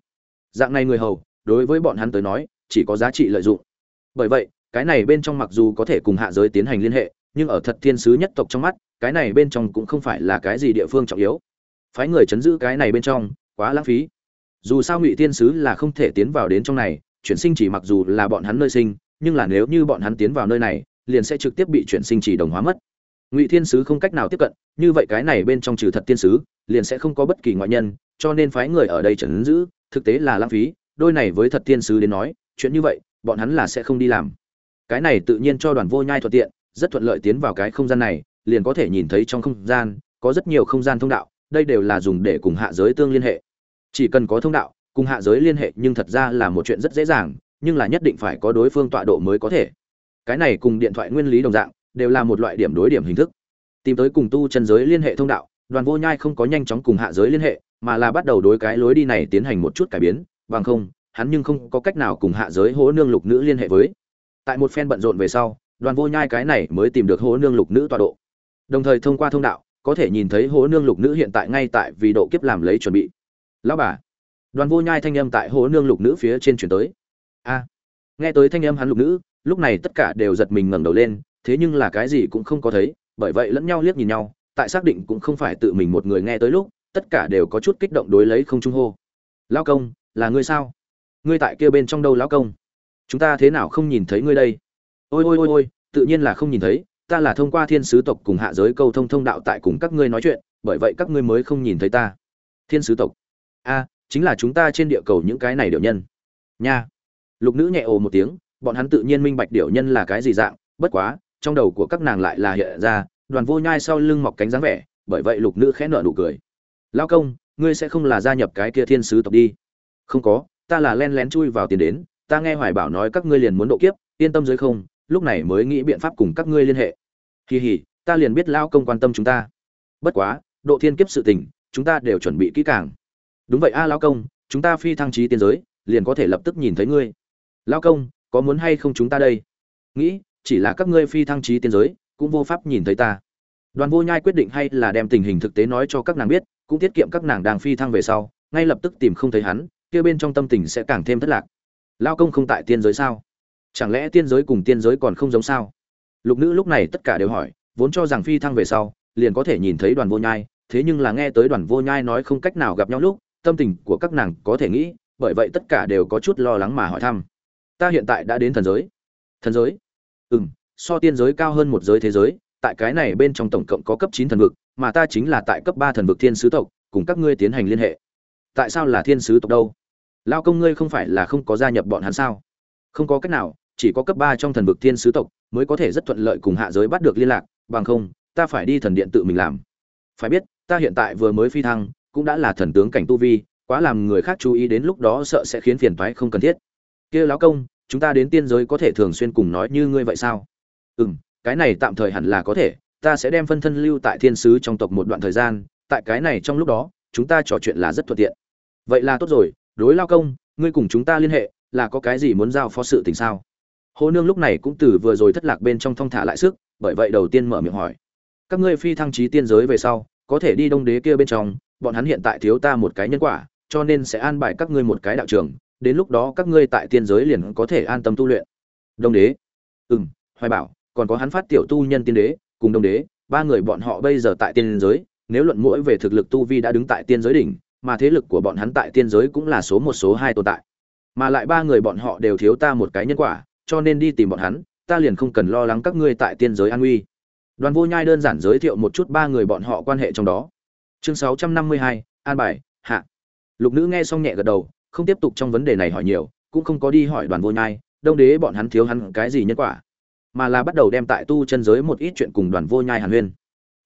Dạng này người hầu, đối với bọn hắn tới nói, chỉ có giá trị lợi dụng. Bởi vậy, cái này bên trong mặc dù có thể cùng hạ giới tiến hành liên hệ, nhưng ở thật thiên sứ nhất tộc trong mắt, cái này bên trong cũng không phải là cái gì địa phương trọng yếu phái người chấn giữ cái này bên trong, quá lãng phí. Dù sao ngụy thiên sứ là không thể tiến vào đến trong này, chuyển sinh chỉ mặc dù là bọn hắn nơi sinh, nhưng là nếu như bọn hắn tiến vào nơi này, liền sẽ trực tiếp bị chuyển sinh chỉ đồng hóa mất. Ngụy thiên sứ không cách nào tiếp cận, như vậy cái này bên trong trừ thật thiên sứ, liền sẽ không có bất kỳ ngoại nhân, cho nên phái người ở đây trấn giữ, thực tế là lãng phí, đôi này với thật thiên sứ đến nói, chuyện như vậy, bọn hắn là sẽ không đi làm. Cái này tự nhiên cho đoàn vô nhai thuận tiện, rất thuận lợi tiến vào cái không gian này, liền có thể nhìn thấy trong không gian, có rất nhiều không gian thông đạo đây đều là dùng để cùng hạ giới tương liên hệ. Chỉ cần có thông đạo, cùng hạ giới liên hệ nhưng thật ra là một chuyện rất dễ dàng, nhưng là nhất định phải có đối phương tọa độ mới có thể. Cái này cùng điện thoại nguyên lý đồng dạng, đều là một loại điểm đối điểm hình thức. Tìm tới cùng tu chân giới liên hệ thông đạo, đoàn vô nhai không có nhanh chóng cùng hạ giới liên hệ, mà là bắt đầu đối cái lối đi này tiến hành một chút cải biến, bằng không, hắn nhưng không có cách nào cùng hạ giới hố nương lục nữ liên hệ với. Tại một phen bận rộn về sau, đoàn vô nhai cái này mới tìm được hố nương lục nữ tọa độ. Đồng thời thông qua thông đạo có thể nhìn thấy hố nương lục nữ hiện tại ngay tại vì độ kiếp làm lấy chuẩn bị. Lão bà, đoàn vô nhai thanh âm tại hố nương lục nữ phía trên chuyển tới. A, nghe tới thanh âm hắn lục nữ, lúc này tất cả đều giật mình ngẩng đầu lên, thế nhưng là cái gì cũng không có thấy, bởi vậy lẫn nhau liếc nhìn nhau, tại xác định cũng không phải tự mình một người nghe tới lúc, tất cả đều có chút kích động đối lấy không trung hô. Lão công, là ngươi sao? Ngươi tại kia bên trong đâu lão công? Chúng ta thế nào không nhìn thấy ngươi đây? Ôi ôi ôi ôi, tự nhiên là không nhìn thấy ta là thông qua thiên sứ tộc cùng hạ giới câu thông thông đạo tại cùng các ngươi nói chuyện, bởi vậy các ngươi mới không nhìn thấy ta. Thiên sứ tộc. A, chính là chúng ta trên địa cầu những cái này điệu nhân. Nha. Lục nữ nhẹ ồ một tiếng, bọn hắn tự nhiên minh bạch điệu nhân là cái gì dạng, bất quá, trong đầu của các nàng lại là hiện ra, đoàn vô nhai sau lưng mọc cánh dáng vẻ, bởi vậy lục nữ khẽ nở nụ cười. Lao công, ngươi sẽ không là gia nhập cái kia thiên sứ tộc đi. Không có, ta là len lén chui vào tiền đến, ta nghe hoài bảo nói các ngươi liền muốn độ kiếp, yên tâm dưới không lúc này mới nghĩ biện pháp cùng các ngươi liên hệ. Kỳ hỉ ta liền biết lao công quan tâm chúng ta. Bất quá độ thiên kiếp sự tình chúng ta đều chuẩn bị kỹ càng. Đúng vậy a à, lao công chúng ta phi thăng trí tiên giới liền có thể lập tức nhìn thấy ngươi. Lao công có muốn hay không chúng ta đây? Nghĩ chỉ là các ngươi phi thăng trí tiên giới cũng vô pháp nhìn thấy ta. Đoàn vô nhai quyết định hay là đem tình hình thực tế nói cho các nàng biết cũng tiết kiệm các nàng đang phi thăng về sau ngay lập tức tìm không thấy hắn kia bên trong tâm tình sẽ càng thêm thất lạc. Lao công không tại tiên giới sao? Chẳng lẽ tiên giới cùng tiên giới còn không giống sao? Lục nữ lúc này tất cả đều hỏi, vốn cho rằng phi thăng về sau, liền có thể nhìn thấy đoàn vô nhai, thế nhưng là nghe tới đoàn vô nhai nói không cách nào gặp nhau lúc, tâm tình của các nàng có thể nghĩ, bởi vậy tất cả đều có chút lo lắng mà hỏi thăm. Ta hiện tại đã đến thần giới. Thần giới? Ừ m so tiên giới cao hơn một giới thế giới, tại cái này bên trong tổng cộng có cấp chín thần vực, mà ta chính là tại cấp ba thần vực thiên sứ tộc, cùng các ngươi tiến hành liên hệ. Tại sao là thiên sứ tộc đâu? Lao công ngươi không phải là không có gia nhập bọn hắn sao? Không có cách nào chỉ có cấp ba trong thần vực thiên sứ tộc mới có thể rất thuận lợi cùng hạ giới bắt được liên lạc bằng không ta phải đi thần điện tự mình làm. Phải biết ta hiện tại vừa mới phi thăng cũng đã là thần tướng cảnh tu vi quá làm người khác chú ý đến lúc đó sợ sẽ khiến phiền toái không cần thiết. Kia lão công chúng ta đến tiên giới có thể thường xuyên cùng nói như ngươi vậy sao? Ừm, cái này tạm thời hẳn là có thể ta sẽ đem phân thân lưu tại thiên sứ trong tộc một đoạn thời gian tại cái này trong lúc đó chúng ta trò chuyện là rất thuận tiện. Vậy là tốt rồi đối lao công ngươi cùng chúng ta liên hệ là có cái gì muốn giao phó sự tình sao? Hồ nương lúc này cũng từ vừa rồi thất lạc bên trong thong thả lại sức, bởi vậy đầu tiên mở miệng hỏi. Các ngươi phi thăng trí tiên giới về sau, có thể đi đông đế kia bên trong, bọn hắn hiện tại thiếu ta một cái nhân quả, cho nên sẽ an bài các ngươi một cái đạo trường, đến lúc đó các ngươi tại tiên giới liền có thể an tâm tu luyện. Đông đế. Ừ m hoài bảo, còn có hắn phát tiểu tu nhân tiên đế, cùng đông đế, ba người bọn họ bây giờ tại tiên giới, nếu luận mỗi về thực lực tu vi đã đứng tại tiên giới đỉnh, mà thế lực của bọn hắn tại tiên giới cũng là số một, số hai tồn tại. Mà lại ba người bọn họ đều thiếu ta một cái nhân quả cho nên đi tìm bọn hắn, ta liền không cần lo lắng các ngươi tại tiên giới an nguy. Đoàn vô nhai đơn giản giới thiệu một chút ba người bọn họ quan hệ trong đó. Chương sáu trăm năm mươi hai, an bài, hạ. Lục nữ nghe xong nhẹ gật đầu, không tiếp tục trong vấn đề này hỏi nhiều, cũng không có đi hỏi đoàn vô nhai, đông đế bọn hắn thiếu hắn cái gì nhân quả, mà là bắt đầu đem tại tu chân giới một ít chuyện cùng đoàn vô nhai hàn huyên.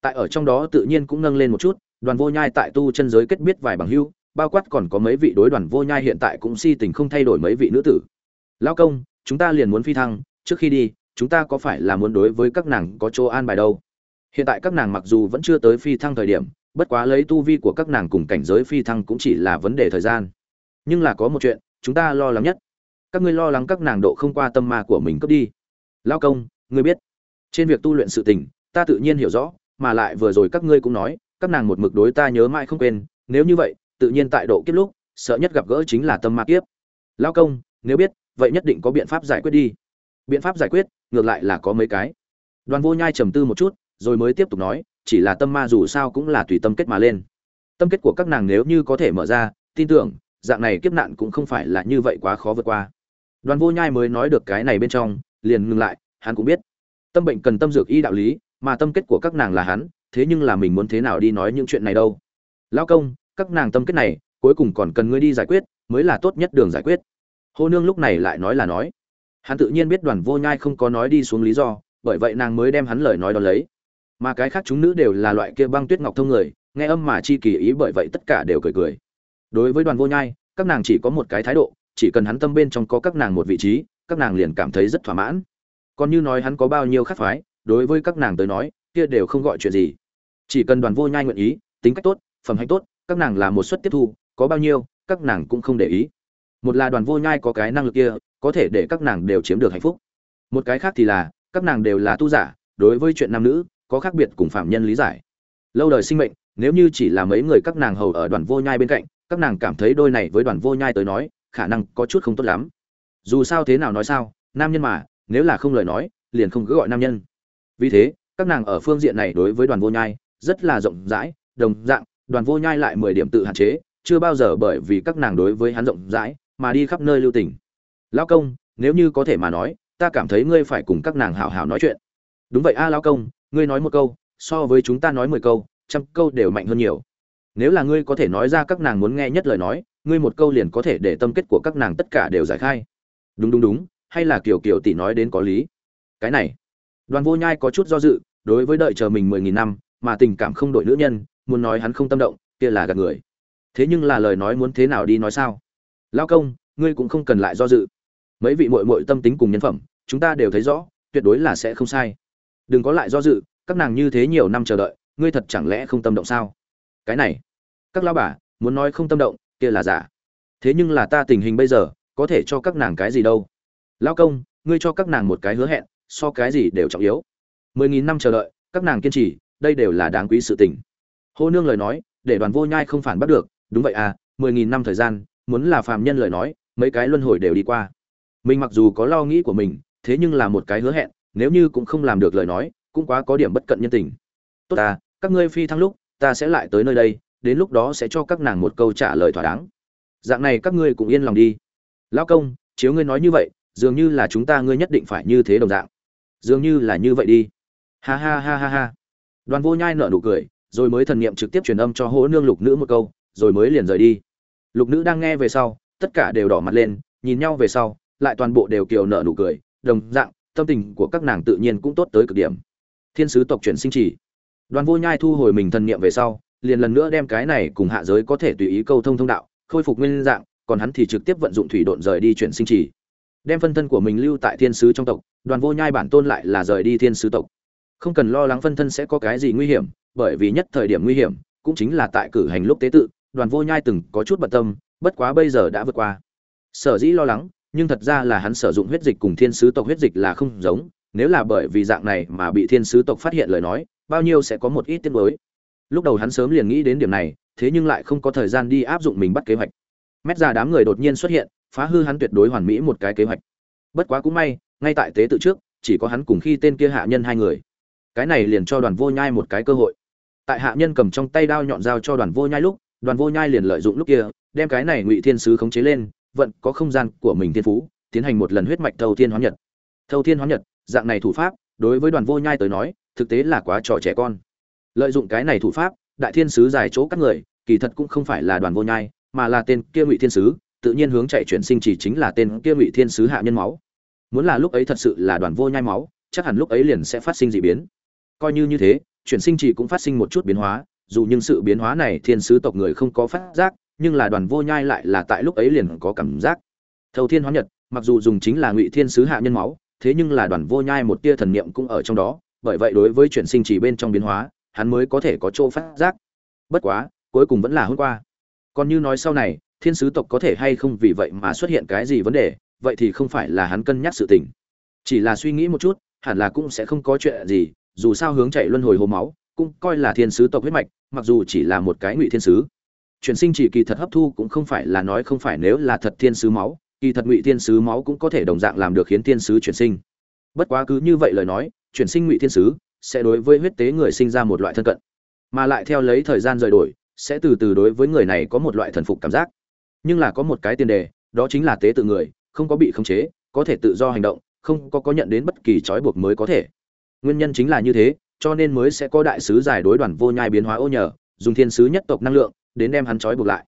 Tại ở trong đó tự nhiên cũng nâng lên một chút, đoàn vô nhai tại tu chân giới kết biết vài bằng hưu bao quát còn có mấy vị đối đoàn vô nhai hiện tại cũng si tình không thay đổi mấy vị nữ tử. Lao công chúng ta liền muốn phi thăng, trước khi đi, chúng ta có phải là muốn đối với các nàng có chỗ an bài đâu? Hiện tại các nàng mặc dù vẫn chưa tới phi thăng thời điểm, bất quá lấy tu vi của các nàng cùng cảnh giới phi thăng cũng chỉ là vấn đề thời gian. Nhưng là có một chuyện, chúng ta lo lắng nhất. Các ngươi lo lắng các nàng độ không qua tâm ma của mình cướp đi. Lao công, ngươi biết, trên việc tu luyện sự tình, ta tự nhiên hiểu rõ, mà lại vừa rồi các ngươi cũng nói, các nàng một mực đối ta nhớ mãi không quên. Nếu như vậy, tự nhiên tại độ kiếp lúc, sợ nhất gặp gỡ chính là tâm ma kiếp. Lao công, nếu biết vậy nhất định có biện pháp giải quyết đi. Biện pháp giải quyết, ngược lại là có mấy cái. Đoàn vô nhai trầm tư một chút, rồi mới tiếp tục nói, chỉ là tâm ma dù sao cũng là tùy tâm kết mà lên. Tâm kết của các nàng nếu như có thể mở ra, tin tưởng, dạng này kiếp nạn cũng không phải là như vậy quá khó vượt qua. Đoàn vô nhai mới nói được cái này bên trong, liền ngừng lại, hắn cũng biết. Tâm bệnh cần tâm dược y đạo lý, mà tâm kết của các nàng là hắn, thế nhưng là mình muốn thế nào đi nói những chuyện này đâu. Lao công, các nàng tâm kết này, cuối cùng còn cần ngươi đi giải quyết, mới là tốt nhất đường giải quyết hô nương lúc này lại nói là nói. Hắn tự nhiên biết đoàn vô nhai không có nói đi xuống lý do, bởi vậy nàng mới đem hắn lời nói đó lấy. Mà cái khác chúng nữ đều là loại kia băng tuyết ngọc thông người, nghe âm mà chi kỳ ý bởi vậy tất cả đều cười cười. Đối với đoàn vô nhai, các nàng chỉ có một cái thái độ, chỉ cần hắn tâm bên trong có các nàng một vị trí, các nàng liền cảm thấy rất thỏa mãn. Còn như nói hắn có bao nhiêu khác phái đối với các nàng tới nói, kia đều không gọi chuyện gì. Chỉ cần đoàn vô nhai nguyện ý, tính cách tốt, phẩm hạnh tốt, các nàng là một suất tiếp thu, có bao nhiêu, các nàng cũng không để ý một là đoàn vô nhai có cái năng lực kia, có thể để các nàng đều chiếm được hạnh phúc. Một cái khác thì là, các nàng đều là tu giả, đối với chuyện nam nữ, có khác biệt cùng phạm nhân lý giải. Lâu đời sinh mệnh, nếu như chỉ là mấy người các nàng hầu ở đoàn vô nhai bên cạnh, các nàng cảm thấy đôi này với đoàn vô nhai tới nói, khả năng có chút không tốt lắm. Dù sao thế nào nói sao, nam nhân mà, nếu là không lời nói, liền không cứ gọi nam nhân. Vì thế, các nàng ở phương diện này đối với đoàn vô nhai, rất là rộng rãi, đồng dạng, đoàn vô nhai lại mười điểm tự hạn chế, chưa bao giờ bởi vì các nàng đối với hắn rộng rãi mà đi khắp nơi lưu tình. Lão công, nếu như có thể mà nói, ta cảm thấy ngươi phải cùng các nàng hảo hảo nói chuyện. Đúng vậy a, lão công, ngươi nói một câu, so với chúng ta nói mười câu, trăm câu đều mạnh hơn nhiều. Nếu là ngươi có thể nói ra các nàng muốn nghe nhất lời nói, ngươi một câu liền có thể để tâm kết của các nàng tất cả đều giải khai. Đúng đúng đúng, hay là kiểu kiểu tỷ nói đến có lý. Cái này, đoàn vô nhai có chút do dự, đối với đợi chờ mình mười nghìn năm, mà tình cảm không đổi nữ nhân, muốn nói hắn không tâm động, kia là gạt người. Thế nhưng là lời nói muốn thế nào đi nói sao? Lao công, ngươi cũng không cần lại do dự. Mấy vị mội mội tâm tính cùng nhân phẩm, chúng ta đều thấy rõ, tuyệt đối là sẽ không sai. Đừng có lại do dự, các nàng như thế nhiều năm chờ đợi, ngươi thật chẳng lẽ không tâm động sao? Cái này, các lao bà, muốn nói không tâm động, kia là giả. Thế nhưng là ta tình hình bây giờ, có thể cho các nàng cái gì đâu? Lao công, ngươi cho các nàng một cái hứa hẹn, so cái gì đều trọng yếu. Mười nghìn năm chờ đợi, các nàng kiên trì, đây đều là đáng quý sự tình. Hô nương lời nói, để đoàn vô nhai không phản bắt được. Đúng vậy à mười nghìn năm thời gian muốn là phàm nhân lời nói, mấy cái luân hồi đều đi qua. Mình mặc dù có lo nghĩ của mình, thế nhưng là một cái hứa hẹn, nếu như cũng không làm được lời nói, cũng quá có điểm bất cận nhân tình. Tốt ta, các ngươi phi thăng lúc, ta sẽ lại tới nơi đây, đến lúc đó sẽ cho các nàng một câu trả lời thỏa đáng. Dạng này các ngươi cũng yên lòng đi. Lão công, chiếu ngươi nói như vậy, dường như là chúng ta ngươi nhất định phải như thế đồng dạng. Dường như là như vậy đi. Ha ha ha ha ha. Đoàn vô nhai nở nụ cười, rồi mới thần niệm trực tiếp truyền âm cho hỗ nương lục nữ một câu, rồi mới liền rời đi lục nữ đang nghe về sau, tất cả đều đỏ mặt lên, nhìn nhau về sau, lại toàn bộ đều kiều nở nụ cười, đồng dạng, tâm tình của các nàng tự nhiên cũng tốt tới cực điểm. Thiên sứ tộc chuyển sinh chỉ. Đoàn vô nhai thu hồi mình thần niệm về sau, liền lần nữa đem cái này cùng hạ giới có thể tùy ý câu thông thông đạo, khôi phục nguyên dạng, còn hắn thì trực tiếp vận dụng thủy độn rời đi chuyển sinh chỉ. Đem phân thân của mình lưu tại thiên sứ trong tộc, đoàn vô nhai bản tôn lại là rời đi thiên sứ tộc. Không cần lo lắng phân thân sẽ có cái gì nguy hiểm, bởi vì nhất thời điểm nguy hiểm, cũng chính là tại cử hành lúc tế tự đoàn vô nhai từng có chút bận tâm, bất quá bây giờ đã vượt qua. Sở dĩ lo lắng, nhưng thật ra là hắn sử dụng huyết dịch cùng thiên sứ tộc huyết dịch là không giống, nếu là bởi vì dạng này mà bị thiên sứ tộc phát hiện lời nói, bao nhiêu sẽ có một ít tiếc nuối. Lúc đầu hắn sớm liền nghĩ đến điểm này, thế nhưng lại không có thời gian đi áp dụng mình bắt kế hoạch. Mét ra đám người đột nhiên xuất hiện, phá hư hắn tuyệt đối hoàn mỹ một cái kế hoạch. Bất quá cũng may, ngay tại tế tự trước, chỉ có hắn cùng khi tên kia hạ nhân hai người. Cái này liền cho đoàn vô nhai một cái cơ hội. Tại hạ nhân cầm trong tay đao nhọn dao cho đoàn vô nhai lúc đoàn vô nhai liền lợi dụng lúc kia, đem cái này ngụy thiên sứ khống chế lên, vận có không gian của mình thiên phú, tiến hành một lần huyết mạch thâu thiên hóa nhật. Thâu thiên hóa nhật, dạng này thủ pháp, đối với đoàn vô nhai tới nói, thực tế là quá trò trẻ con. Lợi dụng cái này thủ pháp, đại thiên sứ giải chỗ các người, kỳ thật cũng không phải là đoàn vô nhai, mà là tên kia ngụy thiên sứ, tự nhiên hướng chạy chuyển sinh chỉ chính là tên kia ngụy thiên sứ hạ nhân máu. Muốn là lúc ấy thật sự là đoàn vô nhai máu, chắc hẳn lúc ấy liền sẽ phát sinh dị biến. Coi như như thế, chuyển sinh chỉ cũng phát sinh một chút biến hóa dù nhưng sự biến hóa này thiên sứ tộc người không có phát giác, nhưng là đoàn vô nhai lại là tại lúc ấy liền có cảm giác. Thầu thiên hóa nhật, mặc dù dùng chính là ngụy thiên sứ hạ nhân máu, thế nhưng là đoàn vô nhai một tia thần niệm cũng ở trong đó, bởi vậy đối với chuyển sinh chỉ bên trong biến hóa, hắn mới có thể có chỗ phát giác. Bất quá, cuối cùng vẫn là hôm qua. Còn như nói sau này, thiên sứ tộc có thể hay không vì vậy mà xuất hiện cái gì vấn đề, vậy thì không phải là hắn cân nhắc sự tình. Chỉ là suy nghĩ một chút, hẳn là cũng sẽ không có chuyện gì, dù sao hướng chạy luân hồi hồ máu, cũng coi là thiên sứ tộc huyết mạch mặc dù chỉ là một cái ngụy thiên sứ. Chuyển sinh chỉ kỳ thật hấp thu cũng không phải là nói không phải nếu là thật thiên sứ máu, kỳ thật ngụy thiên sứ máu cũng có thể đồng dạng làm được khiến thiên sứ chuyển sinh. Bất quá cứ như vậy lời nói, chuyển sinh ngụy thiên sứ sẽ đối với huyết tế người sinh ra một loại thân cận. Mà lại theo lấy thời gian rời đổi, sẽ từ từ đối với người này có một loại thần phục cảm giác. Nhưng là có một cái tiền đề, đó chính là tế tự người, không có bị khống chế, có thể tự do hành động, không có có nhận đến bất kỳ trói buộc mới có thể. Nguyên nhân chính là như thế cho nên mới sẽ có đại sứ giải đối đoàn vô nhai biến hóa ô nhờ, dùng thiên sứ nhất tộc năng lượng, đến đem hắn trói buộc lại.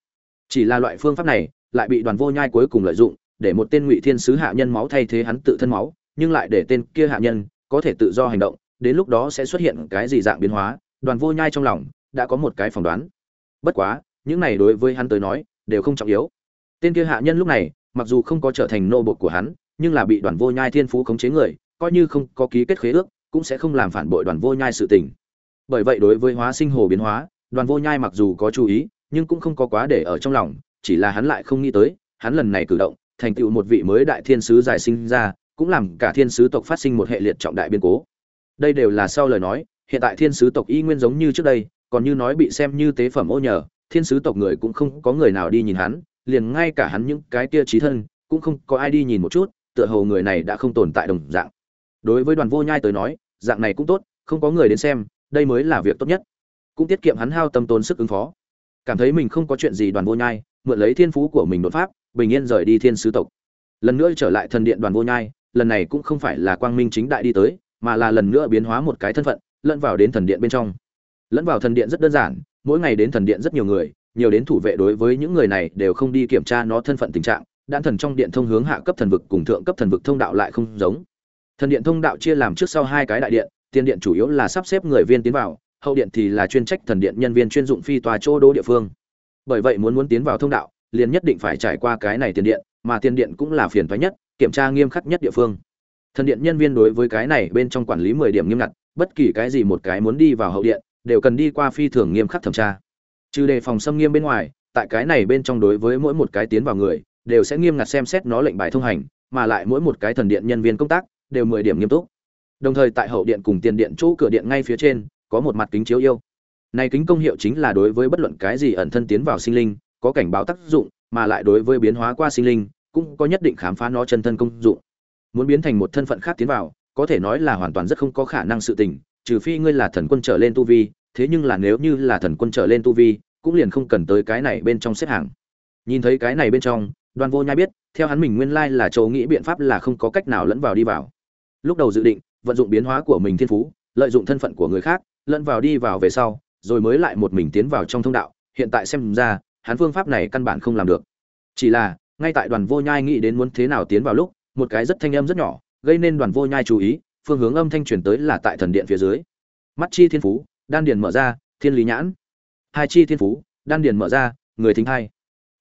Chỉ là loại phương pháp này, lại bị đoàn vô nhai cuối cùng lợi dụng, để một tên ngụy thiên sứ hạ nhân máu thay thế hắn tự thân máu, nhưng lại để tên kia hạ nhân có thể tự do hành động, đến lúc đó sẽ xuất hiện cái gì dạng biến hóa, đoàn vô nhai trong lòng đã có một cái phỏng đoán. Bất quá, những này đối với hắn tới nói, đều không trọng yếu. Tên kia hạ nhân lúc này, mặc dù không có trở thành nô bộc của hắn, nhưng là bị đoàn vô nhai thiên phú khống chế người, coi như không có ký kết khế ước cũng sẽ không làm phản bội đoàn vô nhai sự tình. Bởi vậy đối với hóa sinh hồ biến hóa, đoàn vô nhai mặc dù có chú ý, nhưng cũng không có quá để ở trong lòng, chỉ là hắn lại không nghĩ tới, hắn lần này cử động, thành tựu một vị mới đại thiên sứ giải sinh ra, cũng làm cả thiên sứ tộc phát sinh một hệ liệt trọng đại biến cố. Đây đều là sau lời nói, hiện tại thiên sứ tộc y nguyên giống như trước đây, còn như nói bị xem như tế phẩm ô nhờ, thiên sứ tộc người cũng không có người nào đi nhìn hắn, liền ngay cả hắn những cái kia trí thân, cũng không có ai đi nhìn một chút, tựa hồ người này đã không tồn tại đồng dạng đối với đoàn vô nhai tới nói, dạng này cũng tốt, không có người đến xem, đây mới là việc tốt nhất. Cũng tiết kiệm hắn hao tâm tốn sức ứng phó. Cảm thấy mình không có chuyện gì đoàn vô nhai, mượn lấy thiên phú của mình đột pháp, bình yên rời đi thiên sứ tộc. Lần nữa trở lại thần điện đoàn vô nhai, lần này cũng không phải là quang minh chính đại đi tới, mà là lần nữa biến hóa một cái thân phận, lẫn vào đến thần điện bên trong. Lẫn vào thần điện rất đơn giản, mỗi ngày đến thần điện rất nhiều người, nhiều đến thủ vệ đối với những người này đều không đi kiểm tra nó thân phận tình trạng, đan thần trong điện thông hướng hạ cấp thần vực cùng thượng cấp thần vực thông đạo lại không giống thần điện thông đạo chia làm trước sau hai cái đại điện, tiền điện chủ yếu là sắp xếp người viên tiến vào, hậu điện thì là chuyên trách thần điện nhân viên chuyên dụng phi tòa chỗ đô địa phương. Bởi vậy muốn muốn tiến vào thông đạo, liền nhất định phải trải qua cái này tiền điện, mà tiền điện cũng là phiền thoái nhất, kiểm tra nghiêm khắc nhất địa phương. Thần điện nhân viên đối với cái này bên trong quản lý mười điểm nghiêm ngặt, bất kỳ cái gì một cái muốn đi vào hậu điện, đều cần đi qua phi thường nghiêm khắc thẩm tra. Trừ đề phòng xâm nghiêm bên ngoài, tại cái này bên trong đối với mỗi một cái tiến vào người, đều sẽ nghiêm ngặt xem xét nó lệnh bài thông hành, mà lại mỗi một cái thần điện nhân viên công tác đều mười điểm nghiêm túc. Đồng thời tại hậu điện cùng tiền điện chỗ cửa điện ngay phía trên, có một mặt kính chiếu yêu. Này kính công hiệu chính là đối với bất luận cái gì ẩn thân tiến vào sinh linh, có cảnh báo tác dụng, mà lại đối với biến hóa qua sinh linh, cũng có nhất định khám phá nó chân thân công dụng. Muốn biến thành một thân phận khác tiến vào, có thể nói là hoàn toàn rất không có khả năng sự tình, trừ phi ngươi là thần quân trở lên tu vi, thế nhưng là nếu như là thần quân trở lên tu vi, cũng liền không cần tới cái này bên trong xếp hàng. Nhìn thấy cái này bên trong đoàn vô nhai biết, theo hắn mình nguyên lai là châu nghĩ biện pháp là không có cách nào lẫn vào đi vào lúc đầu dự định, vận dụng biến hóa của mình thiên phú, lợi dụng thân phận của người khác, lẫn vào đi vào về sau, rồi mới lại một mình tiến vào trong thông đạo. Hiện tại xem ra, hắn phương pháp này căn bản không làm được. Chỉ là, ngay tại đoàn vô nhai nghĩ đến muốn thế nào tiến vào lúc, một cái rất thanh âm rất nhỏ, gây nên đoàn vô nhai chú ý, phương hướng âm thanh truyền tới là tại thần điện phía dưới. Mắt chi thiên phú, đan điền mở ra, thiên lý nhãn. Hai chi thiên phú, đan điền mở ra, người thính hai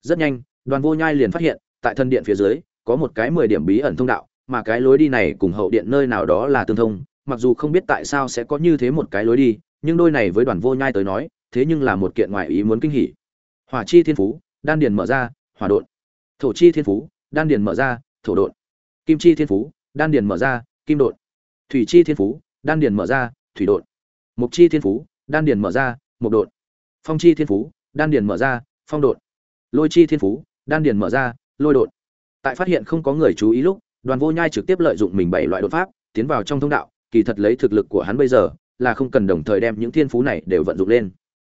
rất nhanh, đoàn vô nhai liền phát hiện, tại thần điện phía dưới, có một cái mười điểm bí ẩn thông đạo mà cái lối đi này cùng hậu điện nơi nào đó là tương thông, mặc dù không biết tại sao sẽ có như thế một cái lối đi, nhưng đôi này với đoàn vô nhai tới nói, thế nhưng là một kiện ngoại ý muốn kinh hỉ. Hỏa chi thiên phú, đan điền mở ra, hỏa đột thổ chi thiên phú, đan điền mở ra, thổ đột kim chi thiên phú, đan điền mở ra, kim đột thủy chi thiên phú, đan điền mở ra, thủy đột mục chi thiên phú, đan điền mở ra mục đột phong chi thiên phú, đan điền mở ra, phong đột lôi chi thiên phú, đan điền mở ra, lôi đột tại phát hiện không có người chú ý lúc đoàn vô nhai trực tiếp lợi dụng mình bảy loại đột pháp, tiến vào trong thông đạo, kỳ thật lấy thực lực của hắn bây giờ, là không cần đồng thời đem những thiên phú này đều vận dụng lên.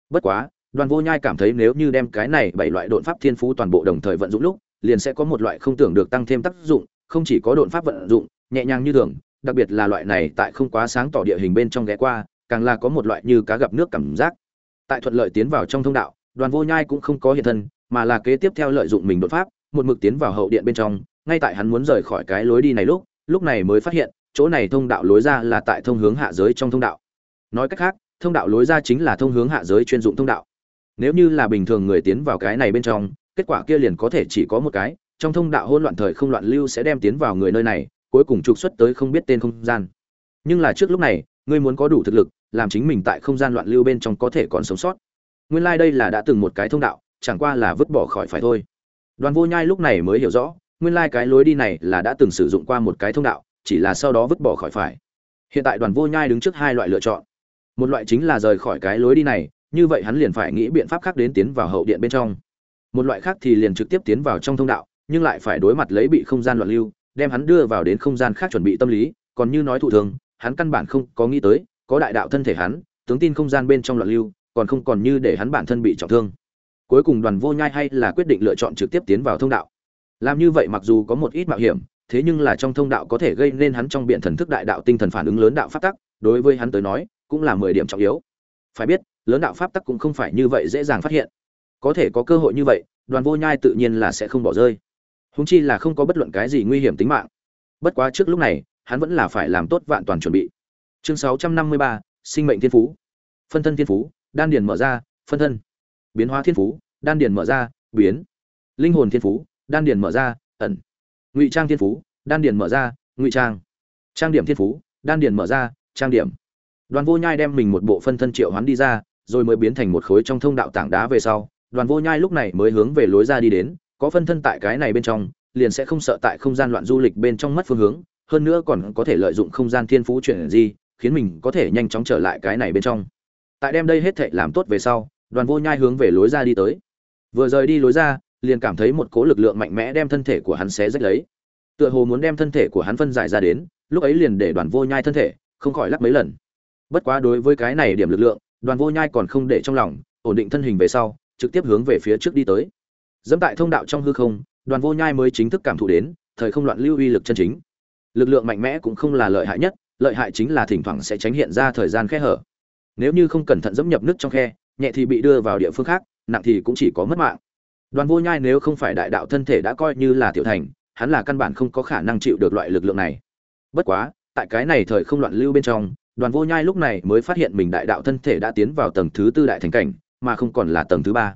Bất quá, đoàn vô nhai cảm thấy nếu như đem cái này bảy loại đột pháp thiên phú toàn bộ đồng thời vận dụng lúc, liền sẽ có một loại không tưởng được tăng thêm tác dụng, không chỉ có đột pháp vận dụng, nhẹ nhàng như thường, đặc biệt là loại này tại không quá sáng tỏ địa hình bên trong ghé qua, càng là có một loại như cá gặp nước cảm giác. Tại thuận lợi tiến vào trong thông đạo, đoàn vô nhai cũng không có hiện thân, mà là kế tiếp theo lợi dụng mình đột pháp, một mực tiến vào hậu điện bên trong ngay tại hắn muốn rời khỏi cái lối đi này lúc lúc này mới phát hiện, chỗ này thông đạo lối ra là tại thông hướng hạ giới trong thông đạo. Nói cách khác, thông đạo lối ra chính là thông hướng hạ giới chuyên dụng thông đạo. Nếu như là bình thường người tiến vào cái này bên trong, kết quả kia liền có thể chỉ có một cái, trong thông đạo hỗn loạn thời không loạn lưu sẽ đem tiến vào người nơi này, cuối cùng trục xuất tới không biết tên không gian. Nhưng là trước lúc này, ngươi muốn có đủ thực lực, làm chính mình tại không gian loạn lưu bên trong có thể còn sống sót. Nguyên lai đây là đã từng một cái thông đạo, chẳng qua là vứt bỏ khỏi phải thôi. Đoàn vô nhai lúc này mới hiểu rõ nguyên lai cái lối đi này là đã từng sử dụng qua một cái thông đạo, chỉ là sau đó vứt bỏ khỏi phải. Hiện tại đoàn vô nhai đứng trước hai loại lựa chọn. Một loại chính là rời khỏi cái lối đi này, như vậy hắn liền phải nghĩ biện pháp khác đến tiến vào hậu điện bên trong. Một loại khác thì liền trực tiếp tiến vào trong thông đạo, nhưng lại phải đối mặt lấy bị không gian loạn lưu, đem hắn đưa vào đến không gian khác chuẩn bị tâm lý, còn như nói thụ thường, hắn căn bản không có nghĩ tới, có đại đạo thân thể hắn, tướng tin không gian bên trong loạn lưu, còn không còn như để hắn bản thân bị trọng thương. Cuối cùng đoàn vô nhai hay là quyết định lựa chọn trực tiếp tiến vào thông đạo làm như vậy mặc dù có một ít mạo hiểm, thế nhưng là trong thông đạo có thể gây nên hắn trong biện thần thức đại đạo tinh thần phản ứng lớn đạo pháp tắc, đối với hắn tới nói, cũng là mười điểm trọng yếu. Phải biết, lớn đạo pháp tắc cũng không phải như vậy dễ dàng phát hiện. Có thể có cơ hội như vậy, đoàn vô nhai tự nhiên là sẽ không bỏ rơi. Huống chi là không có bất luận cái gì nguy hiểm tính mạng. Bất quá trước lúc này, hắn vẫn là phải làm tốt vạn toàn chuẩn bị. Chương sáu trăm năm mươi ba, sinh mệnh thiên phú. Phân thân thiên phú, đan điền mở ra, phân thân. Biến hóa thiên phú, đan điền mở ra, biến. Linh hồn thiên phú đan điền mở ra, ẩn. Ngụy trang thiên phú, đan điền mở ra, ngụy trang. Trang điểm thiên phú, đan điền mở ra, trang điểm. Đoàn vô nhai đem mình một bộ phân thân triệu hoán đi ra, rồi mới biến thành một khối trong thông đạo tảng đá về sau. Đoàn vô nhai lúc này mới hướng về lối ra đi đến, có phân thân tại cái này bên trong, liền sẽ không sợ tại không gian loạn du lịch bên trong mất phương hướng, hơn nữa còn có thể lợi dụng không gian thiên phú chuyển di, khiến mình có thể nhanh chóng trở lại cái này bên trong. Tại đem đây hết thệ làm tốt về sau, đoàn vô nhai hướng về lối ra đi tới. Vừa rời đi lối ra liền cảm thấy một cỗ lực lượng mạnh mẽ đem thân thể của hắn xé rách lấy. Tựa hồ muốn đem thân thể của hắn phân giải ra đến, lúc ấy liền để đoàn vô nhai thân thể, không khỏi lắc mấy lần. Bất quá đối với cái này điểm lực lượng, đoàn vô nhai còn không để trong lòng, ổn định thân hình về sau, trực tiếp hướng về phía trước đi tới. Dẫm tại thông đạo trong hư không, đoàn vô nhai mới chính thức cảm thụ đến, thời không loạn lưu uy lực chân chính. Lực lượng mạnh mẽ cũng không là lợi hại nhất, lợi hại chính là thỉnh thoảng sẽ tránh hiện ra thời gian khe hở. Nếu như không cẩn thận dẫm nhập nước trong khe, nhẹ thì bị đưa vào địa phương khác, nặng thì cũng chỉ có mất mạng đoàn vô nhai nếu không phải đại đạo thân thể đã coi như là tiểu thành, hắn là căn bản không có khả năng chịu được loại lực lượng này. Bất quá, tại cái này thời không loạn lưu bên trong, đoàn vô nhai lúc này mới phát hiện mình đại đạo thân thể đã tiến vào tầng thứ tư đại thành cảnh, mà không còn là tầng thứ ba.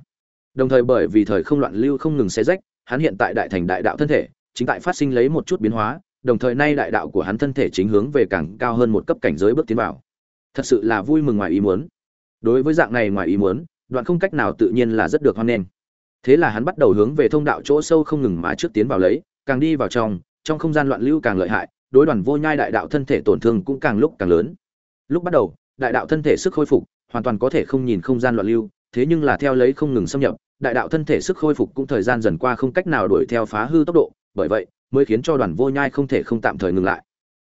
Đồng thời bởi vì thời không loạn lưu không ngừng xé rách, hắn hiện tại đại thành đại đạo thân thể, chính tại phát sinh lấy một chút biến hóa, đồng thời nay đại đạo của hắn thân thể chính hướng về càng cao hơn một cấp cảnh giới bước tiến vào. Thật sự là vui mừng ngoài ý muốn. Đối với dạng này ngoài ý muốn, đoạn không cách nào tự nhiên là rất được hoan nghênh thế là hắn bắt đầu hướng về thông đạo chỗ sâu không ngừng mà trước tiến vào lấy, càng đi vào trong trong không gian loạn lưu càng lợi hại, đối đoàn vô nhai đại đạo thân thể tổn thương cũng càng lúc càng lớn. Lúc bắt đầu, đại đạo thân thể sức khôi phục, hoàn toàn có thể không nhìn không gian loạn lưu, thế nhưng là theo lấy không ngừng xâm nhập, đại đạo thân thể sức khôi phục cũng thời gian dần qua không cách nào đuổi theo phá hư tốc độ, bởi vậy, mới khiến cho đoàn vô nhai không thể không tạm thời ngừng lại.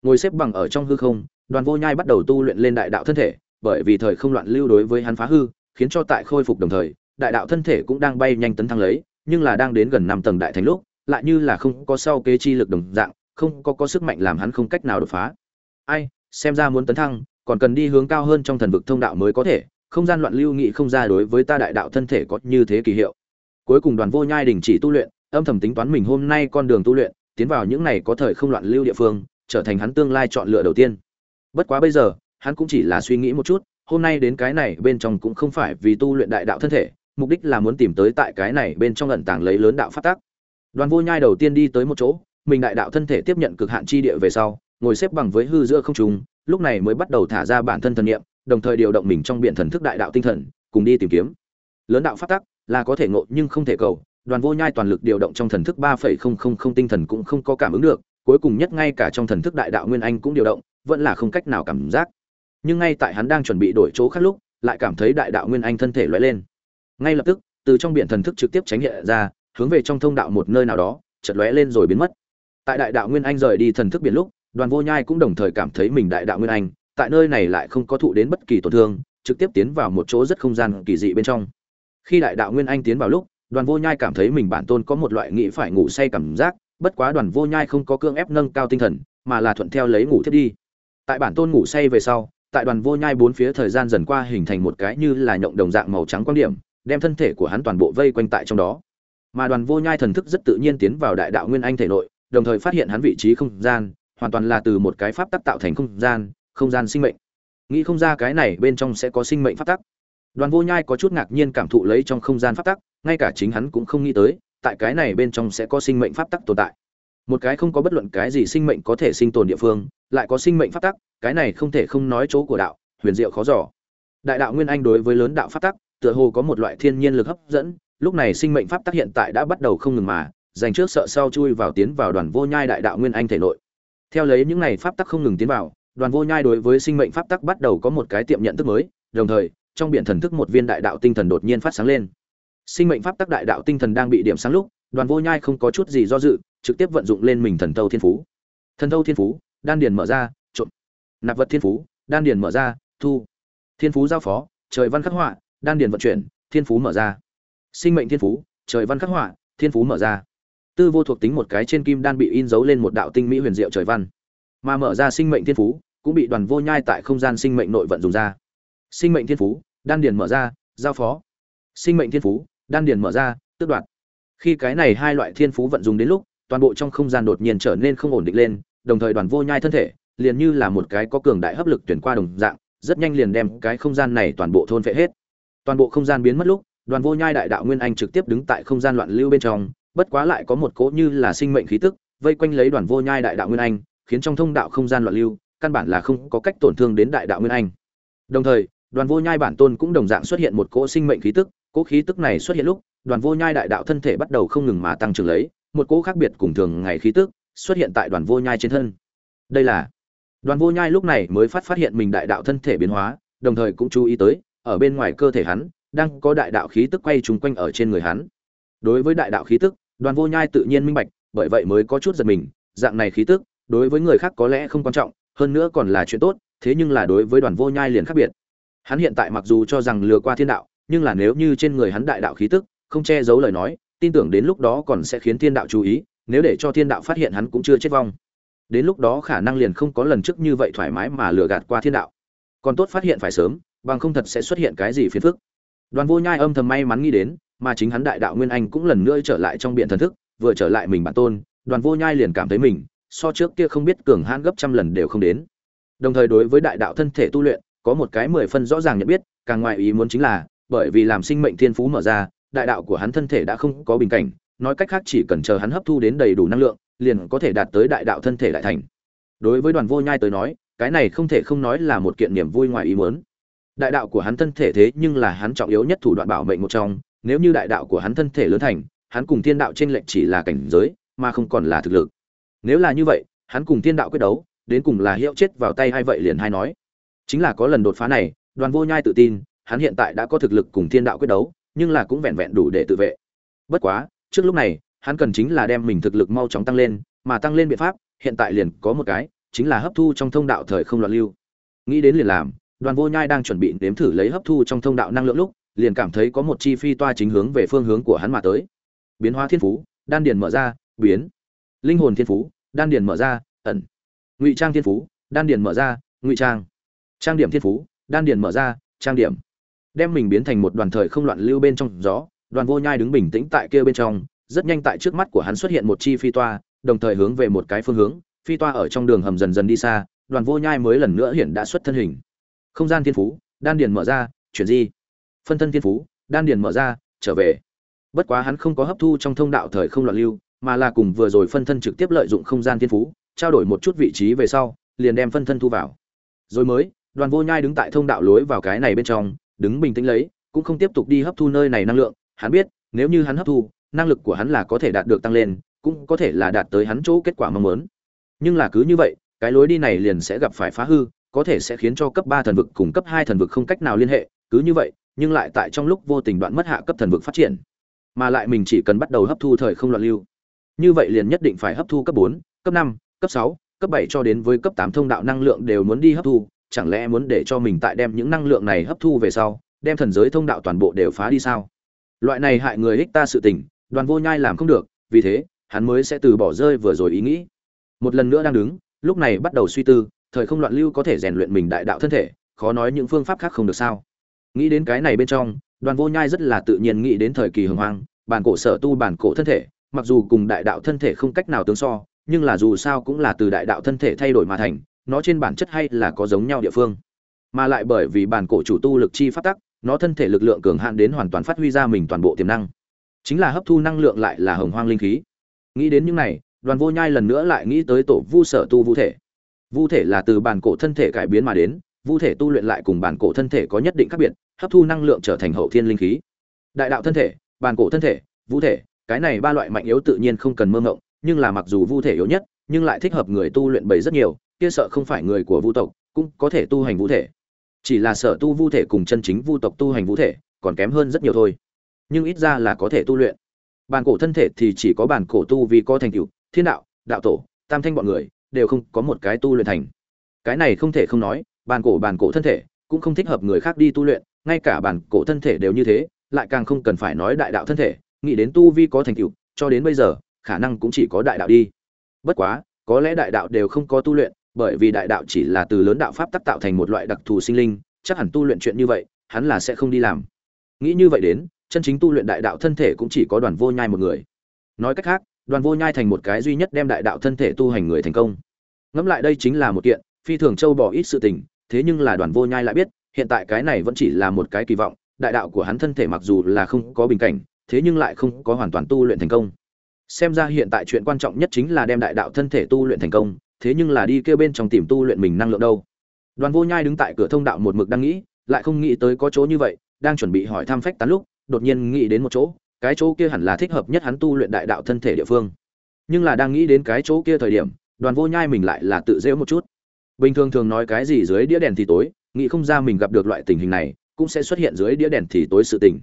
Ngồi xếp bằng ở trong hư không, đoàn vô nhai bắt đầu tu luyện lên đại đạo thân thể, bởi vì thời không loạn lưu đối với hắn phá hư, khiến cho tại khôi phục đồng thời đại đạo thân thể cũng đang bay nhanh tấn thăng lấy, nhưng là đang đến gần năm tầng đại thành lúc, lại như là không có sau kế chi lực đồng dạng, không có có sức mạnh làm hắn không cách nào đột phá. Ai, xem ra muốn tấn thăng, còn cần đi hướng cao hơn trong thần vực thông đạo mới có thể, không gian loạn lưu nghị không ra đối với ta đại đạo thân thể có như thế kỳ hiệu. Cuối cùng đoàn vô nhai đình chỉ tu luyện, âm thầm tính toán mình hôm nay con đường tu luyện, tiến vào những này có thời không loạn lưu địa phương, trở thành hắn tương lai chọn lựa đầu tiên. Bất quá bây giờ, hắn cũng chỉ là suy nghĩ một chút, hôm nay đến cái này bên trong cũng không phải vì tu luyện đại đạo thân thể mục đích là muốn tìm tới tại cái này bên trong ẩn tàng lấy lớn đạo phát tác đoàn vô nhai đầu tiên đi tới một chỗ, mình đại đạo thân thể tiếp nhận cực hạn chi địa về sau, ngồi xếp bằng với hư giữa không trung, lúc này mới bắt đầu thả ra bản thân thần niệm, đồng thời điều động mình trong biển thần thức đại đạo tinh thần, cùng đi tìm kiếm. Lớn đạo phát tác là có thể ngộ nhưng không thể cầu, đoàn vô nhai toàn lực điều động trong thần thức ba phẩy không không không tinh thần cũng không có cảm ứng được, cuối cùng nhất ngay cả trong thần thức đại đạo nguyên anh cũng điều động, vẫn là không cách nào cảm giác. Nhưng ngay tại hắn đang chuẩn bị đổi chỗ khác lúc, lại cảm thấy đại đạo nguyên anh thân thể lóe lên ngay lập tức, từ trong biển thần thức trực tiếp tránh hiện ra, hướng về trong thông đạo một nơi nào đó, chợt lóe lên rồi biến mất. Tại đại đạo nguyên anh rời đi thần thức biển lúc, đoàn vô nhai cũng đồng thời cảm thấy mình đại đạo nguyên anh, tại nơi này lại không có thụ đến bất kỳ tổn thương, trực tiếp tiến vào một chỗ rất không gian kỳ dị bên trong. Khi đại đạo nguyên anh tiến vào lúc, đoàn vô nhai cảm thấy mình bản tôn có một loại nghĩ phải ngủ say cảm giác, bất quá đoàn vô nhai không có cương ép nâng cao tinh thần, mà là thuận theo lấy ngủ thiết đi. Tại bản tôn ngủ say về sau, tại đoàn vô nhai bốn phía thời gian dần qua hình thành một cái như là nhộng đồng dạng màu trắng quan điểm đem thân thể của hắn toàn bộ vây quanh tại trong đó. Mà đoàn vô nhai thần thức rất tự nhiên tiến vào đại đạo nguyên anh thể nội, đồng thời phát hiện hắn vị trí không gian, hoàn toàn là từ một cái pháp tắc tạo thành không gian không gian sinh mệnh. Nghĩ không ra cái này bên trong sẽ có sinh mệnh pháp tắc. Đoàn vô nhai có chút ngạc nhiên cảm thụ lấy trong không gian pháp tắc, ngay cả chính hắn cũng không nghĩ tới, tại cái này bên trong sẽ có sinh mệnh pháp tắc tồn tại. Một cái không có bất luận cái gì sinh mệnh có thể sinh tồn địa phương, lại có sinh mệnh pháp tắc, cái này không thể không nói chỗ của đạo, huyền diệu khó giỏ đại đạo nguyên anh đối với lớn đạo pháp tắc tựa hồ có một loại thiên nhiên lực hấp dẫn, lúc này sinh mệnh pháp tắc hiện tại đã bắt đầu không ngừng mà, dành trước sợ sau chui vào tiến vào đoàn vô nhai đại đạo nguyên anh thể nội. Theo lấy những này pháp tắc không ngừng tiến vào, đoàn vô nhai đối với sinh mệnh pháp tắc bắt đầu có một cái tiệm nhận thức mới, đồng thời, trong biển thần thức một viên đại đạo tinh thần đột nhiên phát sáng lên. Sinh mệnh pháp tắc đại đạo tinh thần đang bị điểm sáng lúc, đoàn vô nhai không có chút gì do dự, trực tiếp vận dụng lên mình thần thâu thiên phú. Thần thâu thiên phú, đan điền mở ra trộn nạp vật thiên phú, đan điền mở ra, thu. Thiên phú giao phó, trời văn khắc họa đan điền vận chuyển, thiên phú mở ra. Sinh mệnh thiên phú, trời văn khắc họa, thiên phú mở ra. Tư vô thuộc tính một cái trên kim đan bị in dấu lên một đạo tinh mỹ huyền diệu trời văn. Mà mở ra sinh mệnh thiên phú, cũng bị đoàn vô nhai tại không gian sinh mệnh nội vận dùng ra. Sinh mệnh thiên phú, đan điền mở ra, giao phó. Sinh mệnh thiên phú, đan điền mở ra, tước đoạt. Khi cái này hai loại thiên phú vận dụng đến lúc, toàn bộ trong không gian đột nhiên trở nên không ổn định lên, đồng thời đoàn vô nhai thân thể, liền như là một cái có cường đại hấp lực truyền qua đồng dạng, rất nhanh liền đem cái không gian này toàn bộ thôn phệ hết toàn bộ không gian biến mất lúc, đoàn vô nhai đại đạo nguyên anh trực tiếp đứng tại không gian loạn lưu bên trong, bất quá lại có một cỗ như là sinh mệnh khí tức, vây quanh lấy đoàn vô nhai đại đạo nguyên anh, khiến trong thông đạo không gian loạn lưu, căn bản là không có cách tổn thương đến đại đạo nguyên anh. Đồng thời, đoàn vô nhai bản tôn cũng đồng dạng xuất hiện một cỗ sinh mệnh khí tức, cỗ khí tức này xuất hiện lúc, đoàn vô nhai đại đạo thân thể bắt đầu không ngừng mà tăng trưởng lấy, một cỗ khác biệt cùng thường ngày khí tức xuất hiện tại đoàn vô nhai trên thân. Đây là, đoàn vô nhai lúc này mới phát phát hiện mình đại đạo thân thể biến hóa, đồng thời cũng chú ý tới ở bên ngoài cơ thể hắn, đang có đại đạo khí tức quay trùng quanh ở trên người hắn. Đối với đại đạo khí tức, đoàn vô nhai tự nhiên minh bạch, bởi vậy mới có chút giật mình, dạng này khí tức, đối với người khác có lẽ không quan trọng, hơn nữa còn là chuyện tốt, thế nhưng là đối với đoàn vô nhai liền khác biệt. Hắn hiện tại mặc dù cho rằng lừa qua thiên đạo, nhưng là nếu như trên người hắn đại đạo khí tức, không che giấu lời nói, tin tưởng đến lúc đó còn sẽ khiến thiên đạo chú ý, nếu để cho thiên đạo phát hiện hắn cũng chưa chết vong. Đến lúc đó khả năng liền không có lần trước như vậy thoải mái mà lừa gạt qua thiên đạo. Còn tốt phát hiện phải sớm bằng không thật sẽ xuất hiện cái gì phiền phức. Đoàn vô nhai âm thầm may mắn nghĩ đến, mà chính hắn đại đạo nguyên anh cũng lần nữa trở lại trong biện thần thức, vừa trở lại mình bản tôn, đoàn vô nhai liền cảm thấy mình, so trước kia không biết cường hãn gấp trăm lần đều không đến. Đồng thời đối với đại đạo thân thể tu luyện, có một cái mười phân rõ ràng nhận biết, càng ngoại ý muốn chính là, bởi vì làm sinh mệnh thiên phú mở ra, đại đạo của hắn thân thể đã không có bình cảnh, nói cách khác chỉ cần chờ hắn hấp thu đến đầy đủ năng lượng, liền có thể đạt tới đại đạo thân thể đại thành. Đối với đoàn vô nhai tới nói, cái này không thể không nói là một kiện niềm vui ngoài ý muốn đại đạo của hắn thân thể thế nhưng là hắn trọng yếu nhất thủ đoạn bảo mệnh một trong, nếu như đại đạo của hắn thân thể lớn thành, hắn cùng thiên đạo trên lệnh chỉ là cảnh giới, mà không còn là thực lực. Nếu là như vậy, hắn cùng thiên đạo quyết đấu, đến cùng là hiệu chết vào tay hay vậy liền hay nói. Chính là có lần đột phá này, đoàn vô nhai tự tin, hắn hiện tại đã có thực lực cùng thiên đạo quyết đấu, nhưng là cũng vẹn vẹn đủ để tự vệ. Bất quá, trước lúc này, hắn cần chính là đem mình thực lực mau chóng tăng lên, mà tăng lên biện pháp, hiện tại liền có một cái, chính là hấp thu trong thông đạo thời không loạn lưu. Nghĩ đến liền làm đoàn vô nhai đang chuẩn bị nếm thử lấy hấp thu trong thông đạo năng lượng lúc, liền cảm thấy có một chi phi toa chính hướng về phương hướng của hắn mà tới. Biến hóa thiên phú, đan điền mở ra, biến. Linh hồn thiên phú, đan điền mở ra, ẩn. Ngụy trang thiên phú, đan điền mở ra, ngụy trang. Trang điểm thiên phú, đan điền mở ra, trang điểm. Đem mình biến thành một đoàn thời không loạn lưu bên trong gió, đoàn vô nhai đứng bình tĩnh tại kia bên trong, rất nhanh tại trước mắt của hắn xuất hiện một chi phi toa, đồng thời hướng về một cái phương hướng, phi toa ở trong đường hầm dần dần đi xa, đoàn vô nhai mới lần nữa hiện đã xuất thân hình không gian thiên phú, đan điền mở ra, chuyển di. Phân thân thiên phú, đan điền mở ra, trở về. Bất quá hắn không có hấp thu trong thông đạo thời không loạn lưu, mà là cùng vừa rồi phân thân trực tiếp lợi dụng không gian thiên phú, trao đổi một chút vị trí về sau, liền đem phân thân thu vào. Rồi mới, đoàn vô nhai đứng tại thông đạo lối vào cái này bên trong, đứng bình tĩnh lấy, cũng không tiếp tục đi hấp thu nơi này năng lượng. Hắn biết, nếu như hắn hấp thu, năng lực của hắn là có thể đạt được tăng lên, cũng có thể là đạt tới hắn chỗ kết quả mong muốn. Nhưng là cứ như vậy, cái lối đi này liền sẽ gặp phải phá hư có thể sẽ khiến cho cấp ba thần vực cùng cấp hai thần vực không cách nào liên hệ, cứ như vậy, nhưng lại tại trong lúc vô tình đoạn mất hạ cấp thần vực phát triển, mà lại mình chỉ cần bắt đầu hấp thu thời không loạn lưu. Như vậy liền nhất định phải hấp thu cấp bốn, cấp năm, cấp sáu, cấp bảy cho đến với cấp tám thông đạo năng lượng đều muốn đi hấp thu, chẳng lẽ muốn để cho mình tại đem những năng lượng này hấp thu về sau, đem thần giới thông đạo toàn bộ đều phá đi sao? Loại này hại người ích ta sự tình, đoàn vô nhai làm không được, vì thế, hắn mới sẽ từ bỏ rơi vừa rồi ý nghĩ. Một lần nữa đang đứng, lúc này bắt đầu suy tư thời không loạn lưu có thể rèn luyện mình đại đạo thân thể, khó nói những phương pháp khác không được sao. Nghĩ đến cái này bên trong, đoàn vô nhai rất là tự nhiên nghĩ đến thời kỳ hồng hoang, bản cổ sở tu bản cổ thân thể, mặc dù cùng đại đạo thân thể không cách nào tương so, nhưng là dù sao cũng là từ đại đạo thân thể thay đổi mà thành, nó trên bản chất hay là có giống nhau địa phương. Mà lại bởi vì bản cổ chủ tu lực chi phát tắc, nó thân thể lực lượng cường hạn đến hoàn toàn phát huy ra mình toàn bộ tiềm năng. Chính là hấp thu năng lượng lại là hồng hoang linh khí. Nghĩ đến những này, đoàn vô nhai lần nữa lại nghĩ tới tổ vu sở tu vũ thể vu thể là từ bản cổ thân thể cải biến mà đến, vu thể tu luyện lại cùng bản cổ thân thể có nhất định khác biệt, hấp thu năng lượng trở thành hậu thiên linh khí. Đại đạo thân thể, bản cổ thân thể, vu thể, cái này ba loại mạnh yếu tự nhiên không cần mơ ngộng, nhưng là mặc dù vu thể yếu nhất, nhưng lại thích hợp người tu luyện bầy rất nhiều, kia sợ không phải người của vu tộc, cũng có thể tu hành vu thể. Chỉ là sở tu vu thể cùng chân chính vu tộc tu hành vu thể, còn kém hơn rất nhiều thôi. Nhưng ít ra là có thể tu luyện. Bản cổ thân thể thì chỉ có bản cổ tu vì có thành tựu, thiên đạo đạo tổ, tam thanh bọn người đều không có một cái tu luyện thành. Cái này không thể không nói, bản cổ bản cổ thân thể cũng không thích hợp người khác đi tu luyện, ngay cả bản cổ thân thể đều như thế, lại càng không cần phải nói đại đạo thân thể, nghĩ đến tu vi có thành tựu, cho đến bây giờ, khả năng cũng chỉ có đại đạo đi. Bất quá, có lẽ đại đạo đều không có tu luyện, bởi vì đại đạo chỉ là từ lớn đạo pháp tác tạo thành một loại đặc thù sinh linh, chắc hẳn tu luyện chuyện như vậy, hắn là sẽ không đi làm. Nghĩ như vậy đến, chân chính tu luyện đại đạo thân thể cũng chỉ có đoàn vô nhai một người. Nói cách khác đoàn vô nhai thành một cái duy nhất đem đại đạo thân thể tu hành người thành công. Ngẫm lại đây chính là một kiện, phi thường châu bỏ ít sự tình, thế nhưng là đoàn vô nhai lại biết, hiện tại cái này vẫn chỉ là một cái kỳ vọng, đại đạo của hắn thân thể mặc dù là không có bình cảnh, thế nhưng lại không có hoàn toàn tu luyện thành công. Xem ra hiện tại chuyện quan trọng nhất chính là đem đại đạo thân thể tu luyện thành công, thế nhưng là đi kêu bên trong tìm tu luyện mình năng lượng đâu. Đoàn vô nhai đứng tại cửa thông đạo một mực đang nghĩ, lại không nghĩ tới có chỗ như vậy, đang chuẩn bị hỏi thăm phách tán lúc, đột nhiên nghĩ đến một chỗ cái chỗ kia hẳn là thích hợp nhất hắn tu luyện đại đạo thân thể địa phương. Nhưng là đang nghĩ đến cái chỗ kia thời điểm, đoàn vô nhai mình lại là tự dễ một chút. Bình thường thường nói cái gì dưới đĩa đèn thì tối, nghĩ không ra mình gặp được loại tình hình này, cũng sẽ xuất hiện dưới đĩa đèn thì tối sự tình.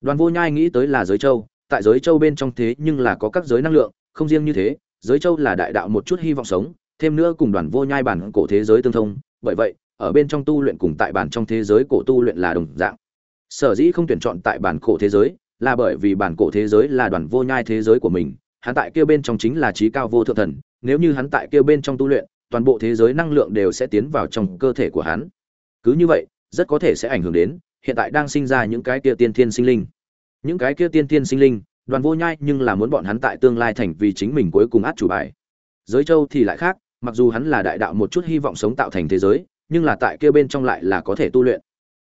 Đoàn vô nhai nghĩ tới là giới châu, tại giới châu bên trong thế nhưng là có các giới năng lượng, không riêng như thế, giới châu là đại đạo một chút hy vọng sống, thêm nữa cùng đoàn vô nhai bản cổ thế giới tương thông, bởi vậy, ở bên trong tu luyện cùng tại bản trong thế giới cổ tu luyện là đồng dạng. Sở dĩ không tuyển chọn tại bản cổ thế giới là bởi vì bản cổ thế giới là đoàn vô nhai thế giới của mình, hắn tại kia bên trong chính là trí cao vô thượng thần, nếu như hắn tại kia bên trong tu luyện, toàn bộ thế giới năng lượng đều sẽ tiến vào trong cơ thể của hắn. Cứ như vậy, rất có thể sẽ ảnh hưởng đến, hiện tại đang sinh ra những cái kia tiên thiên sinh linh. Những cái kia tiên thiên sinh linh, đoàn vô nhai nhưng là muốn bọn hắn tại tương lai thành vì chính mình cuối cùng át chủ bài. Giới châu thì lại khác, mặc dù hắn là đại đạo một chút hy vọng sống tạo thành thế giới, nhưng là tại kia bên trong lại là có thể tu luyện.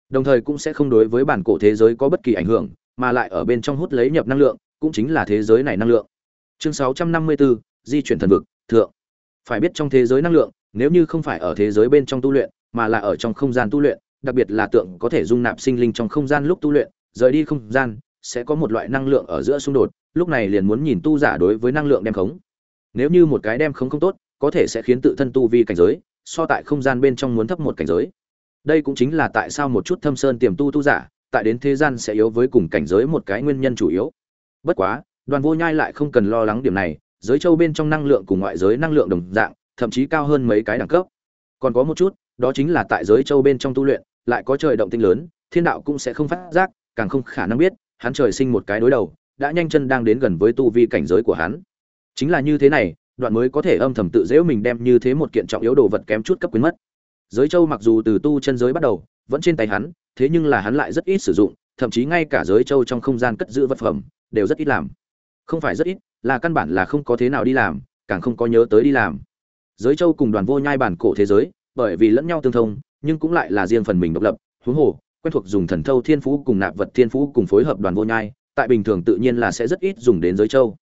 Đồng thời cũng sẽ không đối với bản cổ thế giới có bất kỳ ảnh hưởng mà lại ở bên trong hút lấy nhập năng lượng cũng chính là thế giới này năng lượng. Chương 654, di chuyển thần vực thượng. Phải biết trong thế giới năng lượng nếu như không phải ở thế giới bên trong tu luyện mà là ở trong không gian tu luyện đặc biệt là tượng có thể dung nạp sinh linh trong không gian lúc tu luyện rời đi không gian sẽ có một loại năng lượng ở giữa xung đột lúc này liền muốn nhìn tu giả đối với năng lượng đem khống. Nếu như một cái đem khống không tốt có thể sẽ khiến tự thân tu vi cảnh giới so tại không gian bên trong muốn thấp một cảnh giới. Đây cũng chính là tại sao một chút thâm sơn tiềm tu tu giả tại đến thế gian sẽ yếu với cùng cảnh giới một cái nguyên nhân chủ yếu. Bất quá, đoàn vô nhai lại không cần lo lắng điểm này, giới châu bên trong năng lượng cùng ngoại giới năng lượng đồng dạng, thậm chí cao hơn mấy cái đẳng cấp. Còn có một chút, đó chính là tại giới châu bên trong tu luyện, lại có trời động tinh lớn, thiên đạo cũng sẽ không phát giác, càng không khả năng biết, hắn trời sinh một cái đối đầu, đã nhanh chân đang đến gần với tu vi cảnh giới của hắn. Chính là như thế này, đoạn mới có thể âm thầm tự dễu mình đem như thế một kiện trọng yếu đồ vật kém chút cấp quyến mất. Giới châu mặc dù từ tu chân giới bắt đầu, vẫn trên tay hắn thế nhưng là hắn lại rất ít sử dụng, thậm chí ngay cả giới châu trong không gian cất giữ vật phẩm đều rất ít làm. Không phải rất ít, là căn bản là không có thế nào đi làm, càng không có nhớ tới đi làm. Giới châu cùng đoàn vô nhai bản cổ thế giới, bởi vì lẫn nhau tương thông, nhưng cũng lại là riêng phần mình độc lập, huống hồ, quen thuộc dùng thần thâu thiên phú cùng nạp vật thiên phú cùng phối hợp đoàn vô nhai, tại bình thường tự nhiên là sẽ rất ít dùng đến giới châu.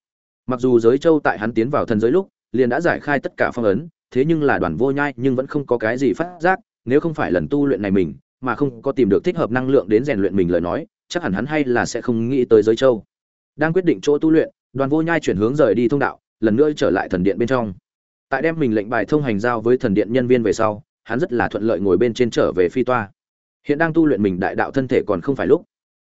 Mặc dù giới châu tại hắn tiến vào thần giới lúc, liền đã giải khai tất cả phong ấn, thế nhưng là đoàn vô nhai nhưng vẫn không có cái gì phát giác, nếu không phải lần tu luyện này mình mà không có tìm được thích hợp năng lượng đến rèn luyện mình lời nói, chắc hẳn hắn hay là sẽ không nghĩ tới giới châu. Đang quyết định chỗ tu luyện, đoàn vô nhai chuyển hướng rời đi thông đạo, lần nữa trở lại thần điện bên trong. Tại đem mình lệnh bài thông hành giao với thần điện nhân viên về sau, hắn rất là thuận lợi ngồi bên trên trở về phi toa. Hiện đang tu luyện mình đại đạo thân thể còn không phải lúc.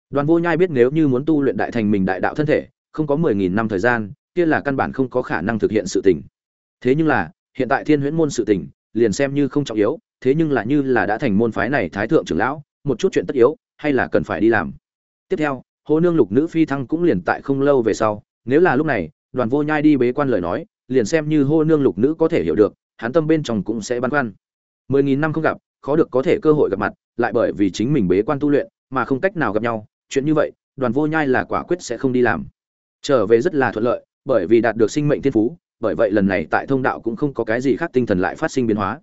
Đoàn vô nhai biết nếu như muốn tu luyện đại thành mình đại đạo thân thể, không có mười nghìn năm thời gian, kia là căn bản không có khả năng thực hiện sự tình. Thế nhưng là, hiện tại thiên huyễn môn sự tình, liền xem như không trọng yếu thế nhưng là như là đã thành môn phái này thái thượng trưởng lão, một chút chuyện tất yếu, hay là cần phải đi làm. Tiếp theo hồ nương lục nữ phi thăng cũng liền tại không lâu về sau, nếu là lúc này, đoàn vô nhai đi bế quan lời nói, liền xem như hô nương lục nữ có thể hiểu được, hắn tâm bên trong cũng sẽ băn khoăn. Mười nghìn năm không gặp, khó được có thể cơ hội gặp mặt, lại bởi vì chính mình bế quan tu luyện, mà không cách nào gặp nhau, chuyện như vậy, đoàn vô nhai là quả quyết sẽ không đi làm. Trở về rất là thuận lợi, bởi vì đạt được sinh mệnh thiên phú, bởi vậy lần này tại thông đạo cũng không có cái gì khác tinh thần lại phát sinh biến hóa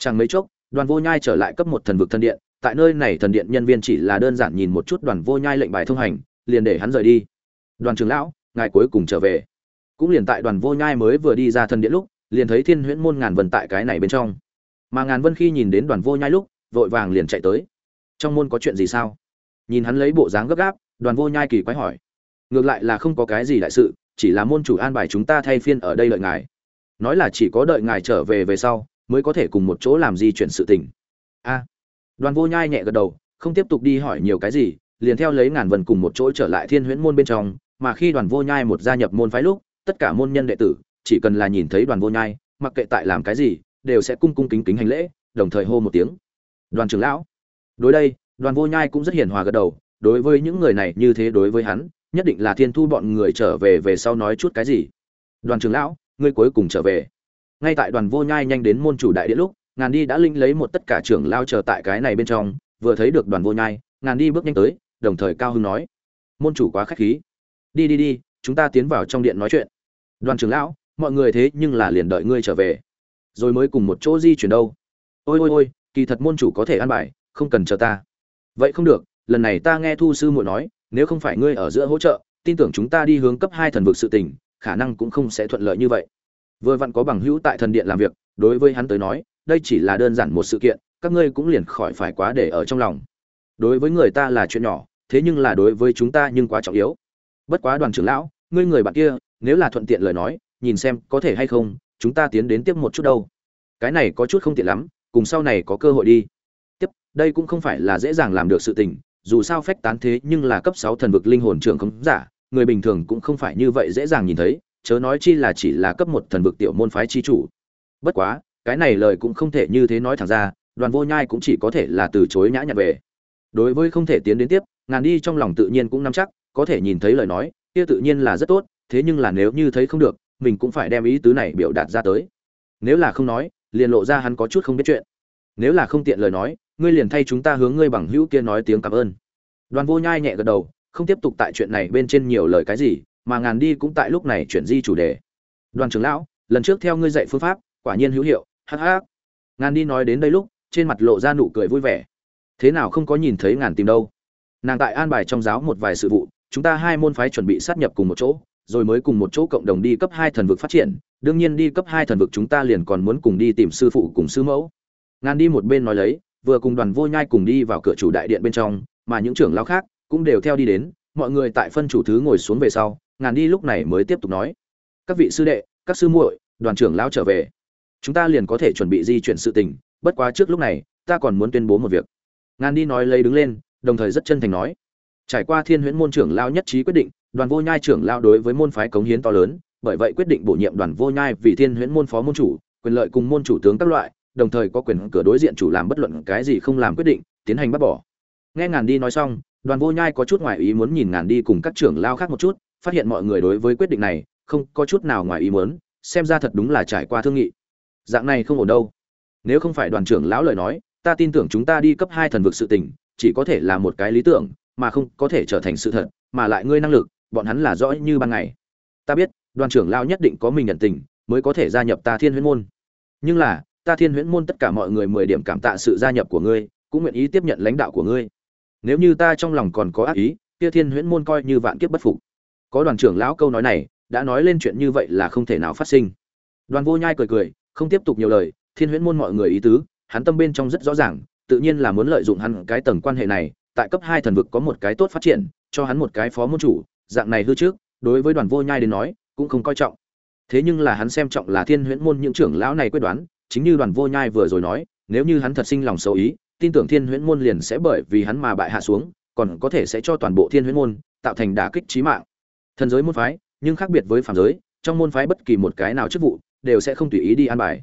chẳng mấy chốc, đoàn vô nhai trở lại cấp một thần vực thần điện, tại nơi này thần điện nhân viên chỉ là đơn giản nhìn một chút đoàn vô nhai lệnh bài thông hành, liền để hắn rời đi. Đoàn trưởng lão, ngài cuối cùng trở về. Cũng liền tại đoàn vô nhai mới vừa đi ra thần điện lúc, liền thấy thiên huyễn môn ngàn vân tại cái này bên trong. Mà ngàn vân khi nhìn đến đoàn vô nhai lúc, vội vàng liền chạy tới. Trong môn có chuyện gì sao? Nhìn hắn lấy bộ dáng gấp gáp, đoàn vô nhai kỳ quái hỏi. Ngược lại là không có cái gì đại sự, chỉ là môn chủ an bài chúng ta thay phiên ở đây đợi ngài. Nói là chỉ có đợi ngài trở về về sau mới có thể cùng một chỗ làm di chuyển sự tình. A. Đoàn vô nhai nhẹ gật đầu, không tiếp tục đi hỏi nhiều cái gì, liền theo lấy ngàn vân cùng một chỗ trở lại thiên huyễn môn bên trong, mà khi đoàn vô nhai một gia nhập môn phái lúc, tất cả môn nhân đệ tử, chỉ cần là nhìn thấy đoàn vô nhai, mặc kệ tại làm cái gì, đều sẽ cung cung kính kính hành lễ, đồng thời hô một tiếng. Đoàn trưởng lão. Đối đây, đoàn vô nhai cũng rất hiền hòa gật đầu, đối với những người này như thế đối với hắn, nhất định là thiên thu bọn người trở về về sau nói chút cái gì. Đoàn trưởng lão, ngươi cuối cùng trở về ngay tại đoàn vô nhai nhanh đến môn chủ đại điện lúc, ngàn đi đã linh lấy một tất cả trưởng lao chờ tại cái này bên trong, vừa thấy được đoàn vô nhai, ngàn đi bước nhanh tới, đồng thời cao hưng nói, môn chủ quá khách khí. Đi đi đi, chúng ta tiến vào trong điện nói chuyện. Đoàn trưởng lão, mọi người thế nhưng là liền đợi ngươi trở về. Rồi mới cùng một chỗ di chuyển đâu. Ôi ôi ôi, kỳ thật môn chủ có thể ăn bài, không cần chờ ta. Vậy không được, lần này ta nghe thu sư muội nói, nếu không phải ngươi ở giữa hỗ trợ, tin tưởng chúng ta đi hướng cấp hai thần vực sự tình, khả năng cũng không sẽ thuận lợi như vậy vừa vặn có bằng hữu tại thần điện làm việc, đối với hắn tới nói, đây chỉ là đơn giản một sự kiện, các ngươi cũng liền khỏi phải quá để ở trong lòng. Đối với người ta là chuyện nhỏ, thế nhưng là đối với chúng ta nhưng quá trọng yếu. Bất quá đoàn trưởng lão, ngươi người bạn kia, nếu là thuận tiện lời nói, nhìn xem có thể hay không, chúng ta tiến đến tiếp một chút đâu. Cái này có chút không tiện lắm, cùng sau này có cơ hội đi. Tiếp, đây cũng không phải là dễ dàng làm được sự tình, dù sao phách tán thế nhưng là cấp sáu thần vực linh hồn trưởng không giả, người bình thường cũng không phải như vậy dễ dàng nhìn thấy chớ nói chi là chỉ là cấp một thần vực tiểu môn phái chi chủ. Bất quá, cái này lời cũng không thể như thế nói thẳng ra, đoàn vô nhai cũng chỉ có thể là từ chối nhã nhặn về. Đối với không thể tiến đến tiếp, ngàn đi trong lòng tự nhiên cũng nắm chắc, có thể nhìn thấy lời nói, kia tự nhiên là rất tốt, thế nhưng là nếu như thấy không được, mình cũng phải đem ý tứ này biểu đạt ra tới. Nếu là không nói, liền lộ ra hắn có chút không biết chuyện. Nếu là không tiện lời nói, ngươi liền thay chúng ta hướng ngươi bằng hữu kia nói tiếng cảm ơn. Đoàn vô nhai nhẹ gật đầu, không tiếp tục tại chuyện này bên trên nhiều lời cái gì mà ngàn đi cũng tại lúc này chuyển di chủ đề. Đoàn trưởng lão, lần trước theo ngươi dạy phương pháp, quả nhiên hữu hiệu hh ngàn đi nói đến đây lúc, trên mặt lộ ra nụ cười vui vẻ. Thế nào không có nhìn thấy ngàn tìm đâu? Nàng tại an bài trong giáo một vài sự vụ, chúng ta hai môn phái chuẩn bị sát nhập cùng một chỗ, rồi mới cùng một chỗ cộng đồng đi cấp hai thần vực phát triển. Đương nhiên đi cấp hai thần vực chúng ta liền còn muốn cùng đi tìm sư phụ cùng sư mẫu. Ngàn đi một bên nói lấy, vừa cùng đoàn vô nhai cùng đi vào cửa chủ đại điện bên trong, mà những trưởng lão khác cũng đều theo đi đến. Mọi người tại phân chủ thứ ngồi xuống về sau ngàn đi lúc này mới tiếp tục nói. Các vị sư đệ, các sư muội, đoàn trưởng lão trở về. Chúng ta liền có thể chuẩn bị di chuyển sự tình, bất quá trước lúc này, ta còn muốn tuyên bố một việc. Ngàn đi nói lấy đứng lên, đồng thời rất chân thành nói. Trải qua thiên huyễn môn trưởng lao nhất trí quyết định, đoàn vô nhai trưởng lao đối với môn phái cống hiến to lớn, bởi vậy quyết định bổ nhiệm đoàn vô nhai vì thiên huyễn môn phó môn chủ, quyền lợi cùng môn chủ tướng các loại, đồng thời có quyền cửa đối diện chủ làm bất luận cái gì không làm quyết định, tiến hành bắt bỏ. Nghe ngàn đi nói xong, đoàn vô nhai có chút ngoại ý muốn nhìn ngàn đi cùng các trưởng lao khác một chút phát hiện mọi người đối với quyết định này không có chút nào ngoài ý muốn, xem ra thật đúng là trải qua thương nghị. Dạng này không ổn đâu. Nếu không phải đoàn trưởng lão lời nói, ta tin tưởng chúng ta đi cấp hai thần vực sự tình, chỉ có thể là một cái lý tưởng, mà không có thể trở thành sự thật, mà lại ngươi năng lực, bọn hắn là rõ như ban ngày. Ta biết, đoàn trưởng lão nhất định có mình nhận tình, mới có thể gia nhập ta thiên huyễn môn. Nhưng là, ta thiên huyễn môn tất cả mọi người mười điểm cảm tạ sự gia nhập của ngươi, cũng nguyện ý tiếp nhận lãnh đạo của ngươi. Nếu như ta trong lòng còn có ác ý, kia thiên huyễn môn coi như vạn kiếp bất phục có đoàn trưởng lão câu nói này, đã nói lên chuyện như vậy là không thể nào phát sinh. Đoàn vô nhai cười cười, không tiếp tục nhiều lời, thiên huyễn môn mọi người ý tứ, hắn tâm bên trong rất rõ ràng, tự nhiên là muốn lợi dụng hắn cái tầng quan hệ này, tại cấp hai thần vực có một cái tốt phát triển, cho hắn một cái phó môn chủ, dạng này hư trước, đối với đoàn vô nhai đến nói, cũng không coi trọng. Thế nhưng là hắn xem trọng là thiên huyễn môn những trưởng lão này quyết đoán, chính như đoàn vô nhai vừa rồi nói, nếu như hắn thật sinh lòng xấu ý, tin tưởng thiên huyễn môn liền sẽ bởi vì hắn mà bại hạ xuống, còn có thể sẽ cho toàn bộ thiên huyễn môn, tạo thành đả kích trí mạng thần giới môn phái, nhưng khác biệt với phàm giới, trong môn phái bất kỳ một cái nào chức vụ, đều sẽ không tùy ý đi an bài.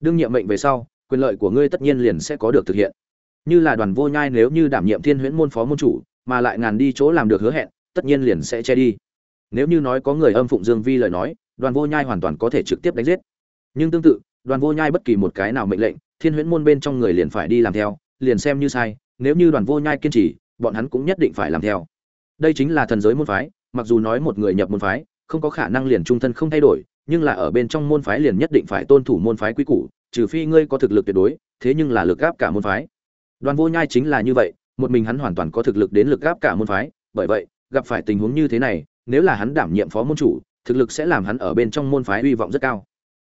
Đương nhiệm mệnh về sau, quyền lợi của ngươi tất nhiên liền sẽ có được thực hiện. Như là đoàn vô nhai nếu như đảm nhiệm thiên huyễn môn phó môn chủ, mà lại ngàn đi chỗ làm được hứa hẹn, tất nhiên liền sẽ che đi. Nếu như nói có người âm phụng dương vi lời nói, đoàn vô nhai hoàn toàn có thể trực tiếp đánh giết. Nhưng tương tự, đoàn vô nhai bất kỳ một cái nào mệnh lệnh, thiên huyễn môn bên trong người liền phải đi làm theo, liền xem như sai, nếu như đoàn vô nhai kiên trì, bọn hắn cũng nhất định phải làm theo. Đây chính là thần giới môn phái mặc dù nói một người nhập môn phái, không có khả năng liền trung thân không thay đổi, nhưng là ở bên trong môn phái liền nhất định phải tôn thủ môn phái quý củ, trừ phi ngươi có thực lực tuyệt đối, thế nhưng là lực gáp cả môn phái. Đoàn vô nhai chính là như vậy, một mình hắn hoàn toàn có thực lực đến lực gáp cả môn phái, bởi vậy, gặp phải tình huống như thế này, nếu là hắn đảm nhiệm phó môn chủ, thực lực sẽ làm hắn ở bên trong môn phái hy vọng rất cao.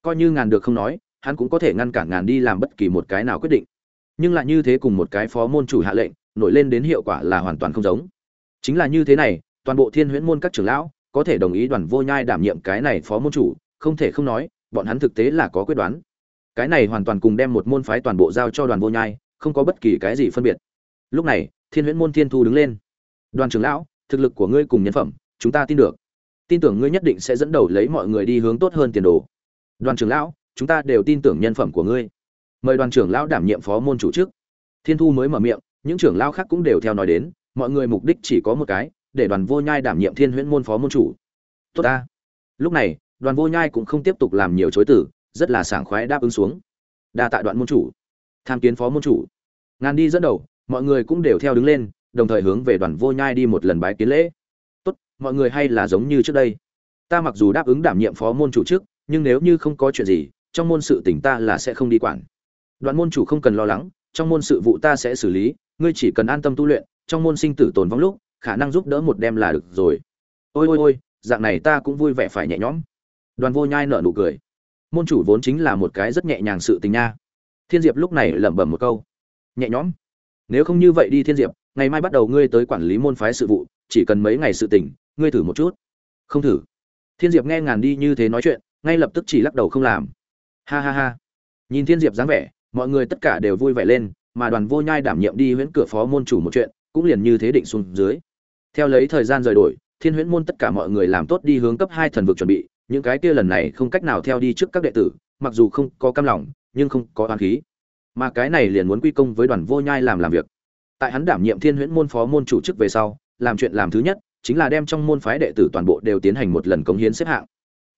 Coi như ngàn được không nói, hắn cũng có thể ngăn cản ngàn đi làm bất kỳ một cái nào quyết định. Nhưng lại như thế cùng một cái phó môn chủ hạ lệnh, nổi lên đến hiệu quả là hoàn toàn không giống. Chính là như thế này toàn bộ thiên huyễn môn các trưởng lão có thể đồng ý đoàn vô nhai đảm nhiệm cái này phó môn chủ, không thể không nói, bọn hắn thực tế là có quyết đoán. Cái này hoàn toàn cùng đem một môn phái toàn bộ giao cho đoàn vô nhai, không có bất kỳ cái gì phân biệt. Lúc này, thiên huyễn môn thiên thu đứng lên. Đoàn trưởng lão, thực lực của ngươi cùng nhân phẩm, chúng ta tin được. Tin tưởng ngươi nhất định sẽ dẫn đầu lấy mọi người đi hướng tốt hơn tiền đồ. Đoàn trưởng lão, chúng ta đều tin tưởng nhân phẩm của ngươi. Mời đoàn trưởng lão đảm nhiệm phó môn chủ chức thiên thu mới mở miệng, những trưởng lão khác cũng đều theo nói đến, mọi người mục đích chỉ có một cái để đoàn vô nhai đảm nhiệm thiên huyễn môn phó môn chủ. Tốt ta. Lúc này, đoàn vô nhai cũng không tiếp tục làm nhiều chối tử, rất là sảng khoái đáp ứng xuống. Đa tại đoạn môn chủ. Tham kiến phó môn chủ. Ngàn đi dẫn đầu, mọi người cũng đều theo đứng lên, đồng thời hướng về đoàn vô nhai đi một lần bái kiến lễ. Tốt, mọi người hay là giống như trước đây. Ta mặc dù đáp ứng đảm nhiệm phó môn chủ trước, nhưng nếu như không có chuyện gì, trong môn sự tỉnh ta là sẽ không đi quản. Đoạn môn chủ không cần lo lắng, trong môn sự vụ ta sẽ xử lý, ngươi chỉ cần an tâm tu luyện, trong môn sinh tử tồn vong lúc khả năng giúp đỡ một đêm là được rồi. Ôi ôi ôi, dạng này ta cũng vui vẻ phải nhẹ nhõm. Đoàn vô nhai nở nụ cười. Môn chủ vốn chính là một cái rất nhẹ nhàng sự tình nha. Thiên diệp lúc này lẩm bẩm một câu. Nhẹ nhõm. Nếu không như vậy đi thiên diệp, ngày mai bắt đầu ngươi tới quản lý môn phái sự vụ, chỉ cần mấy ngày sự tình, ngươi thử một chút. Không thử. Thiên diệp nghe ngàn đi như thế nói chuyện, ngay lập tức chỉ lắc đầu không làm. Ha ha ha. Nhìn thiên diệp dáng vẻ, mọi người tất cả đều vui vẻ lên, mà đoàn vô nhai đảm nhiệm đi huyễn cửa phó môn chủ một chuyện, cũng liền như thế định xuống dưới theo lấy thời gian rời đổi, thiên huyễn môn tất cả mọi người làm tốt đi hướng cấp hai thần vực chuẩn bị, những cái kia lần này không cách nào theo đi trước các đệ tử, mặc dù không có cam lòng, nhưng không có oán khí. Mà cái này liền muốn quy công với đoàn vô nhai làm làm việc. Tại hắn đảm nhiệm thiên huyễn môn phó môn chủ chức về sau, làm chuyện làm thứ nhất, chính là đem trong môn phái đệ tử toàn bộ đều tiến hành một lần cống hiến xếp hạng.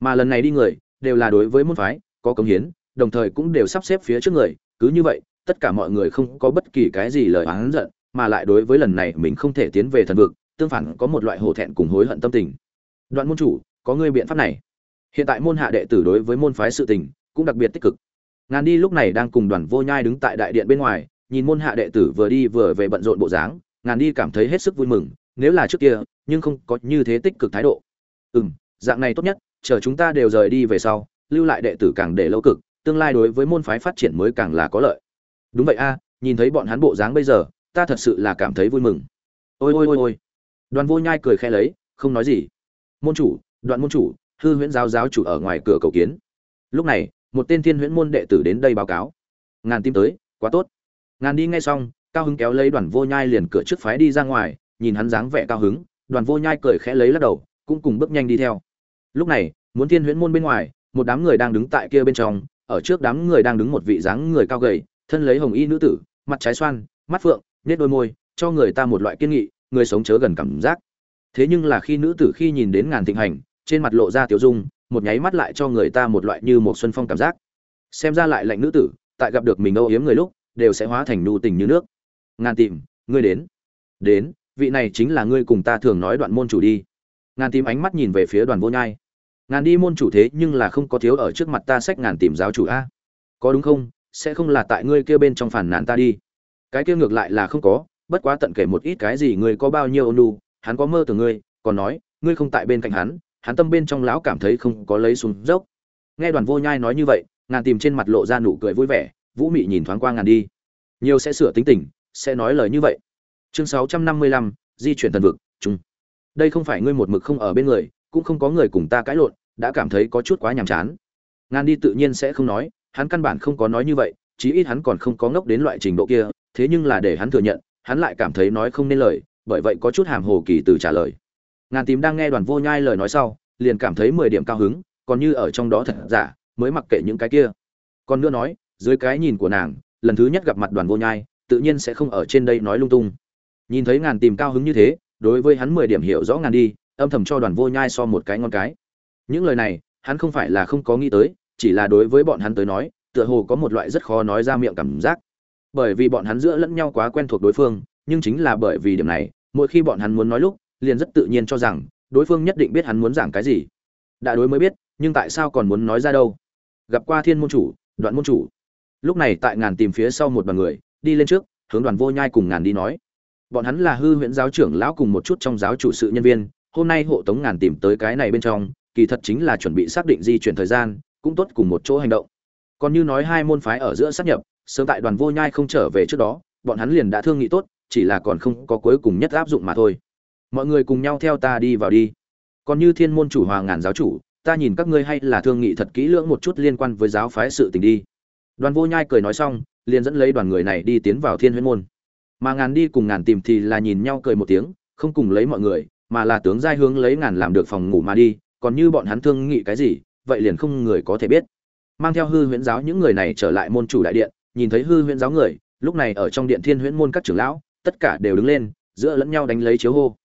Mà lần này đi người, đều là đối với môn phái, có cống hiến, đồng thời cũng đều sắp xếp phía trước người. Cứ như vậy, tất cả mọi người không có bất kỳ cái gì lời oán giận, mà lại đối với lần này mình không thể tiến về thần vực tương phản có một loại hổ thẹn cùng hối hận tâm tình. Đoạn môn chủ, có ngươi biện pháp này. Hiện tại môn hạ đệ tử đối với môn phái sự tình cũng đặc biệt tích cực. Ngàn đi lúc này đang cùng đoàn vô nhai đứng tại đại điện bên ngoài, nhìn môn hạ đệ tử vừa đi vừa về bận rộn bộ dáng, ngàn đi cảm thấy hết sức vui mừng, nếu là trước kia, nhưng không có như thế tích cực thái độ. Ừ m dạng này tốt nhất, chờ chúng ta đều rời đi về sau, lưu lại đệ tử càng để lâu cực, tương lai đối với môn phái phát triển mới càng là có lợi. Đúng vậy a, nhìn thấy bọn hắn bộ dáng bây giờ, ta thật sự là cảm thấy vui mừng. Ôi ôi ôi ôi đoàn vô nhai cười khẽ lấy, không nói gì. Môn chủ, đoạn môn chủ, hư huyễn giáo giáo chủ ở ngoài cửa cầu kiến. Lúc này, một tên thiên huyễn môn đệ tử đến đây báo cáo. Ngàn tim tới, quá tốt. Ngàn đi ngay xong, cao hứng kéo lấy đoàn vô nhai liền cửa trước phái đi ra ngoài, nhìn hắn dáng vẻ cao hứng, đoàn vô nhai cười khẽ lấy lắc đầu, cũng cùng bước nhanh đi theo. Lúc này, muốn thiên huyễn môn bên ngoài, một đám người đang đứng tại kia bên trong, ở trước đám người đang đứng một vị dáng người cao gầy, thân lấy hồng y nữ tử, mặt trái xoan, mắt phượng nết đôi môi, cho người ta một loại kiên nghị người sống chớ gần cảm giác. Thế nhưng là khi nữ tử khi nhìn đến ngàn thịnh hành, trên mặt lộ ra tiểu dung, một nháy mắt lại cho người ta một loại như một xuân phong cảm giác. Xem ra lại lạnh nữ tử, tại gặp được mình âu yếm người lúc, đều sẽ hóa thành nhu tình như nước. Ngàn tìm, ngươi đến. Đến, vị này chính là ngươi cùng ta thường nói đoạn môn chủ đi. Ngàn tìm ánh mắt nhìn về phía đoàn vô nhai. Ngàn đi môn chủ thế nhưng là không có thiếu ở trước mặt ta sách ngàn tìm giáo chủ a. Có đúng không? Sẽ không là tại ngươi kia bên trong phản nàn ta đi. Cái kia ngược lại là không có bất quá tận kể một ít cái gì ngươi có bao nhiêu ôn lu hắn có mơ từ ngươi, còn nói, ngươi không tại bên cạnh hắn hắn tâm bên trong lão cảm thấy không có lấy xuống dốc. Nghe đoàn vô nhai nói như vậy, ngàn tìm trên mặt lộ ra nụ cười vui vẻ, vũ mị nhìn thoáng qua ngàn đi. Nhiều sẽ sửa tính tình, sẽ nói lời như vậy. Chương sáu trăm năm mươi lăm, di chuyển thần vực chung đây không phải ngươi một mực không ở bên người, cũng không có người cùng ta cãi lộn, đã cảm thấy có chút quá nhàm chán. Ngàn đi tự nhiên sẽ không nói, hắn căn bản không có nói như vậy, chí ít hắn còn không có ngốc đến loại trình độ kia, thế nhưng là để hắn thừa nhận hắn lại cảm thấy nói không nên lời, bởi vậy có chút hàm hồ kỳ từ trả lời. Ngàn tím đang nghe đoàn vô nhai lời nói sau, liền cảm thấy mười điểm cao hứng, còn như ở trong đó thật giả, mới mặc kệ những cái kia. Còn nữa nói, dưới cái nhìn của nàng, lần thứ nhất gặp mặt đoàn vô nhai, tự nhiên sẽ không ở trên đây nói lung tung. Nhìn thấy ngàn tìm cao hứng như thế, đối với hắn mười điểm hiểu rõ ngàn đi, âm thầm cho đoàn vô nhai so một cái ngon cái. Những lời này, hắn không phải là không có nghĩ tới, chỉ là đối với bọn hắn tới nói, tựa hồ có một loại rất khó nói ra miệng cảm giác bởi vì bọn hắn giữa lẫn nhau quá quen thuộc đối phương, nhưng chính là bởi vì điểm này, mỗi khi bọn hắn muốn nói lúc, liền rất tự nhiên cho rằng, đối phương nhất định biết hắn muốn giảng cái gì. Đã đối mới biết, nhưng tại sao còn muốn nói ra đâu? Gặp qua thiên môn chủ, đoạn môn chủ. Lúc này tại ngàn tìm phía sau một đoàn người, đi lên trước, hướng đoàn vô nhai cùng ngàn đi nói. Bọn hắn là hư huyễn giáo trưởng lão cùng một chút trong giáo chủ sự nhân viên, hôm nay hộ tống ngàn tìm tới cái này bên trong, kỳ thật chính là chuẩn bị xác định di chuyển thời gian, cũng tốt cùng một chỗ hành động. Còn như nói hai môn phái ở giữa sát nhập sớm tại đoàn vô nhai không trở về trước đó, bọn hắn liền đã thương nghị tốt, chỉ là còn không có cuối cùng nhất áp dụng mà thôi. Mọi người cùng nhau theo ta đi vào đi. Còn như thiên môn chủ hòa ngàn giáo chủ, ta nhìn các ngươi hay là thương nghị thật kỹ lưỡng một chút liên quan với giáo phái sự tình đi. Đoàn vô nhai cười nói xong, liền dẫn lấy đoàn người này đi tiến vào thiên huyễn môn. Mà ngàn đi cùng ngàn tìm thì là nhìn nhau cười một tiếng, không cùng lấy mọi người, mà là tướng giai hướng lấy ngàn làm được phòng ngủ mà đi, còn như bọn hắn thương nghị cái gì, vậy liền không người có thể biết. Mang theo hư huyễn giáo những người này trở lại môn chủ đại điện nhìn thấy hư huyễn giáo người, lúc này ở trong điện thiên huyễn môn các trưởng lão, tất cả đều đứng lên, giữa lẫn nhau đánh lấy chiếu hô.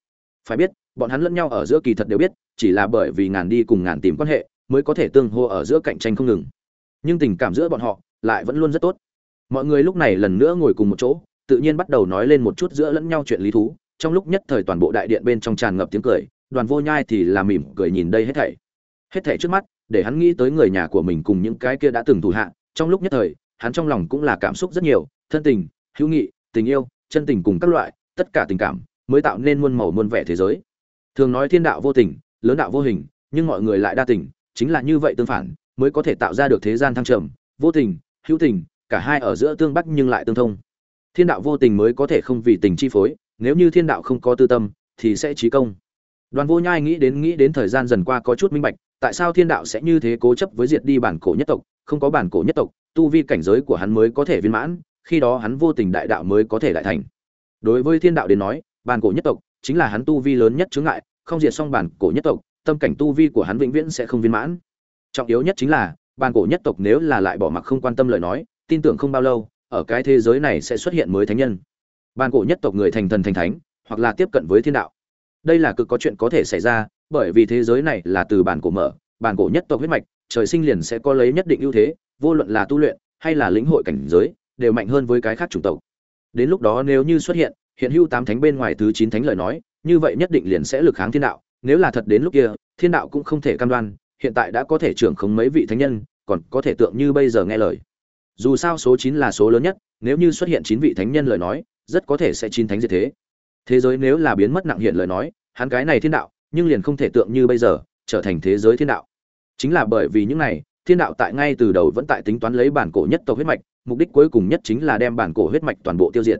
Phải biết, bọn hắn lẫn nhau ở giữa kỳ thật đều biết, chỉ là bởi vì ngàn đi cùng ngàn tìm quan hệ, mới có thể tương hô ở giữa cạnh tranh không ngừng. Nhưng tình cảm giữa bọn họ lại vẫn luôn rất tốt. Mọi người lúc này lần nữa ngồi cùng một chỗ, tự nhiên bắt đầu nói lên một chút giữa lẫn nhau chuyện lý thú, trong lúc nhất thời toàn bộ đại điện bên trong tràn ngập tiếng cười, đoàn vô nhai thì là mỉm cười nhìn đây hết thảy. Hết thảy trước mắt, để hắn nghĩ tới người nhà của mình cùng những cái kia đã từng thủ hạ, trong lúc nhất thời hắn trong lòng cũng là cảm xúc rất nhiều, thân tình, hữu nghị, tình yêu, chân tình cùng các loại, tất cả tình cảm mới tạo nên muôn màu muôn vẻ thế giới. Thường nói thiên đạo vô tình, lớn đạo vô hình, nhưng mọi người lại đa tình, chính là như vậy tương phản, mới có thể tạo ra được thế gian thăng trầm, vô tình, hữu tình, cả hai ở giữa tương bắc nhưng lại tương thông. Thiên đạo vô tình mới có thể không vì tình chi phối, nếu như thiên đạo không có tư tâm, thì sẽ trí công. Đoàn vô nhai nghĩ đến nghĩ đến thời gian dần qua có chút minh bạch, tại sao thiên đạo sẽ như thế cố chấp với diệt đi bản cổ nhất tộc, không có bản cổ nhất tộc tu vi cảnh giới của hắn mới có thể viên mãn, khi đó hắn vô tình đại đạo mới có thể đại thành. Đối với thiên đạo đến nói, bản cổ nhất tộc chính là hắn tu vi lớn nhất chướng ngại, không diệt xong bản cổ nhất tộc, tâm cảnh tu vi của hắn vĩnh viễn sẽ không viên mãn. Trọng yếu nhất chính là, bản cổ nhất tộc nếu là lại bỏ mặc không quan tâm lời nói, tin tưởng không bao lâu, ở cái thế giới này sẽ xuất hiện mới thánh nhân. Bản cổ nhất tộc người thành thần thành thánh, hoặc là tiếp cận với thiên đạo. Đây là cực có chuyện có thể xảy ra, bởi vì thế giới này là từ bản cổ mở, bản cổ nhất tộc huyết mạch, trời sinh liền sẽ có lấy nhất định ưu thế vô luận là tu luyện hay là lĩnh hội cảnh giới, đều mạnh hơn với cái khác chủng tộc. Đến lúc đó nếu như xuất hiện hiện hữu tám thánh bên ngoài thứ chín thánh lời nói, như vậy nhất định liền sẽ lực kháng thiên đạo. Nếu là thật đến lúc kia, thiên đạo cũng không thể cam đoan, hiện tại đã có thể trưởng không mấy vị thánh nhân, còn có thể tượng như bây giờ nghe lời. Dù sao số chín là số lớn nhất, nếu như xuất hiện chín vị thánh nhân lời nói, rất có thể sẽ chín thánh diệt thế. Thế giới nếu là biến mất nặng hiện lời nói, hắn cái này thiên đạo, nhưng liền không thể tượng như bây giờ, trở thành thế giới thiên đạo. Chính là bởi vì những này thiên đạo tại ngay từ đầu vẫn tại tính toán lấy bản cổ nhất tộc huyết mạch, mục đích cuối cùng nhất chính là đem bản cổ huyết mạch toàn bộ tiêu diệt.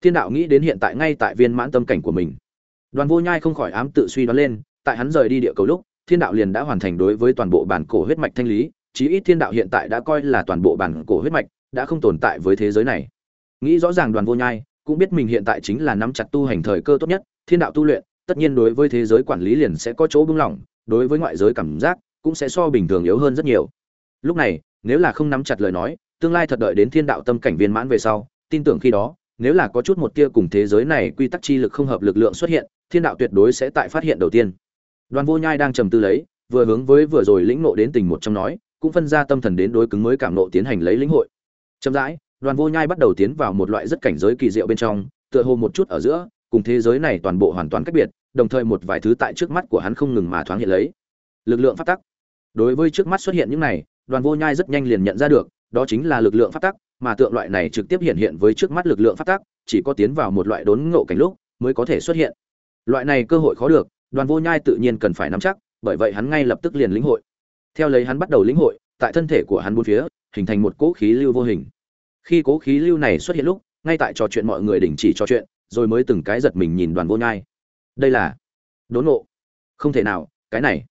Thiên đạo nghĩ đến hiện tại ngay tại viên mãn tâm cảnh của mình. Đoàn vô nhai không khỏi ám tự suy đoán lên, tại hắn rời đi địa cầu lúc, thiên đạo liền đã hoàn thành đối với toàn bộ bản cổ huyết mạch thanh lý, chí ít thiên đạo hiện tại đã coi là toàn bộ bản cổ huyết mạch đã không tồn tại với thế giới này. Nghĩ rõ ràng đoàn vô nhai cũng biết mình hiện tại chính là nắm chặt tu hành thời cơ tốt nhất, thiên đạo tu luyện, tất nhiên đối với thế giới quản lý liền sẽ có chỗ bưng lỏng, đối với ngoại giới cảm giác cũng sẽ so bình thường yếu hơn rất nhiều lúc này, nếu là không nắm chặt lời nói, tương lai thật đợi đến thiên đạo tâm cảnh viên mãn về sau, tin tưởng khi đó, nếu là có chút một tia cùng thế giới này quy tắc chi lực không hợp lực lượng xuất hiện, thiên đạo tuyệt đối sẽ tại phát hiện đầu tiên. Đoàn vô nhai đang trầm tư lấy, vừa hướng với vừa rồi lĩnh nộ đến tình một trong nói, cũng phân ra tâm thần đến đối cứng mới cảm nộ tiến hành lấy lĩnh hội. Chậm rãi, đoàn vô nhai bắt đầu tiến vào một loại rất cảnh giới kỳ diệu bên trong, tựa hồ một chút ở giữa, cùng thế giới này toàn bộ hoàn toàn cách biệt, đồng thời một vài thứ tại trước mắt của hắn không ngừng mà thoáng hiện lấy. Lực lượng phát tắc. Đối với trước mắt xuất hiện những này đoàn vô nhai rất nhanh liền nhận ra được, đó chính là lực lượng phát tắc, mà tượng loại này trực tiếp hiện hiện với trước mắt lực lượng phát tắc, chỉ có tiến vào một loại đốn ngộ cảnh lúc mới có thể xuất hiện. Loại này cơ hội khó được, đoàn vô nhai tự nhiên cần phải nắm chắc, bởi vậy hắn ngay lập tức liền lĩnh hội. Theo lấy hắn bắt đầu lĩnh hội, tại thân thể của hắn bốn phía, hình thành một cỗ khí lưu vô hình. Khi cỗ khí lưu này xuất hiện lúc, ngay tại trò chuyện mọi người đình chỉ trò chuyện, rồi mới từng cái giật mình nhìn đoàn vô nhai. Đây là đốn ngộ. Không thể nào, cái này.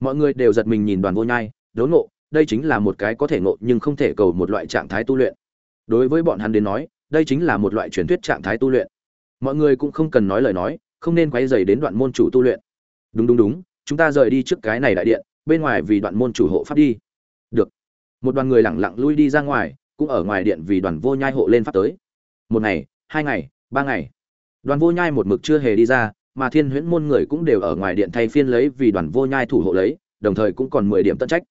Mọi người đều giật mình nhìn đoàn vô nhai, đốn ngộ đây chính là một cái có thể ngộ nhưng không thể cầu một loại trạng thái tu luyện. Đối với bọn hắn đến nói, đây chính là một loại truyền thuyết trạng thái tu luyện. Mọi người cũng không cần nói lời nói, không nên quay dày đến đoạn môn chủ tu luyện. Đúng đúng đúng, chúng ta rời đi trước cái này đại điện, bên ngoài vì đoạn môn chủ hộ pháp đi. Được. Một đoàn người lẳng lặng lui đi ra ngoài, cũng ở ngoài điện vì đoàn vô nhai hộ lên pháp tới. Một ngày, hai ngày, ba ngày. Đoàn vô nhai một mực chưa hề đi ra, mà thiên huyễn môn người cũng đều ở ngoài điện thay phiên lấy vì đoàn vô nhai thủ hộ lấy, đồng thời cũng còn mười điểm tận trách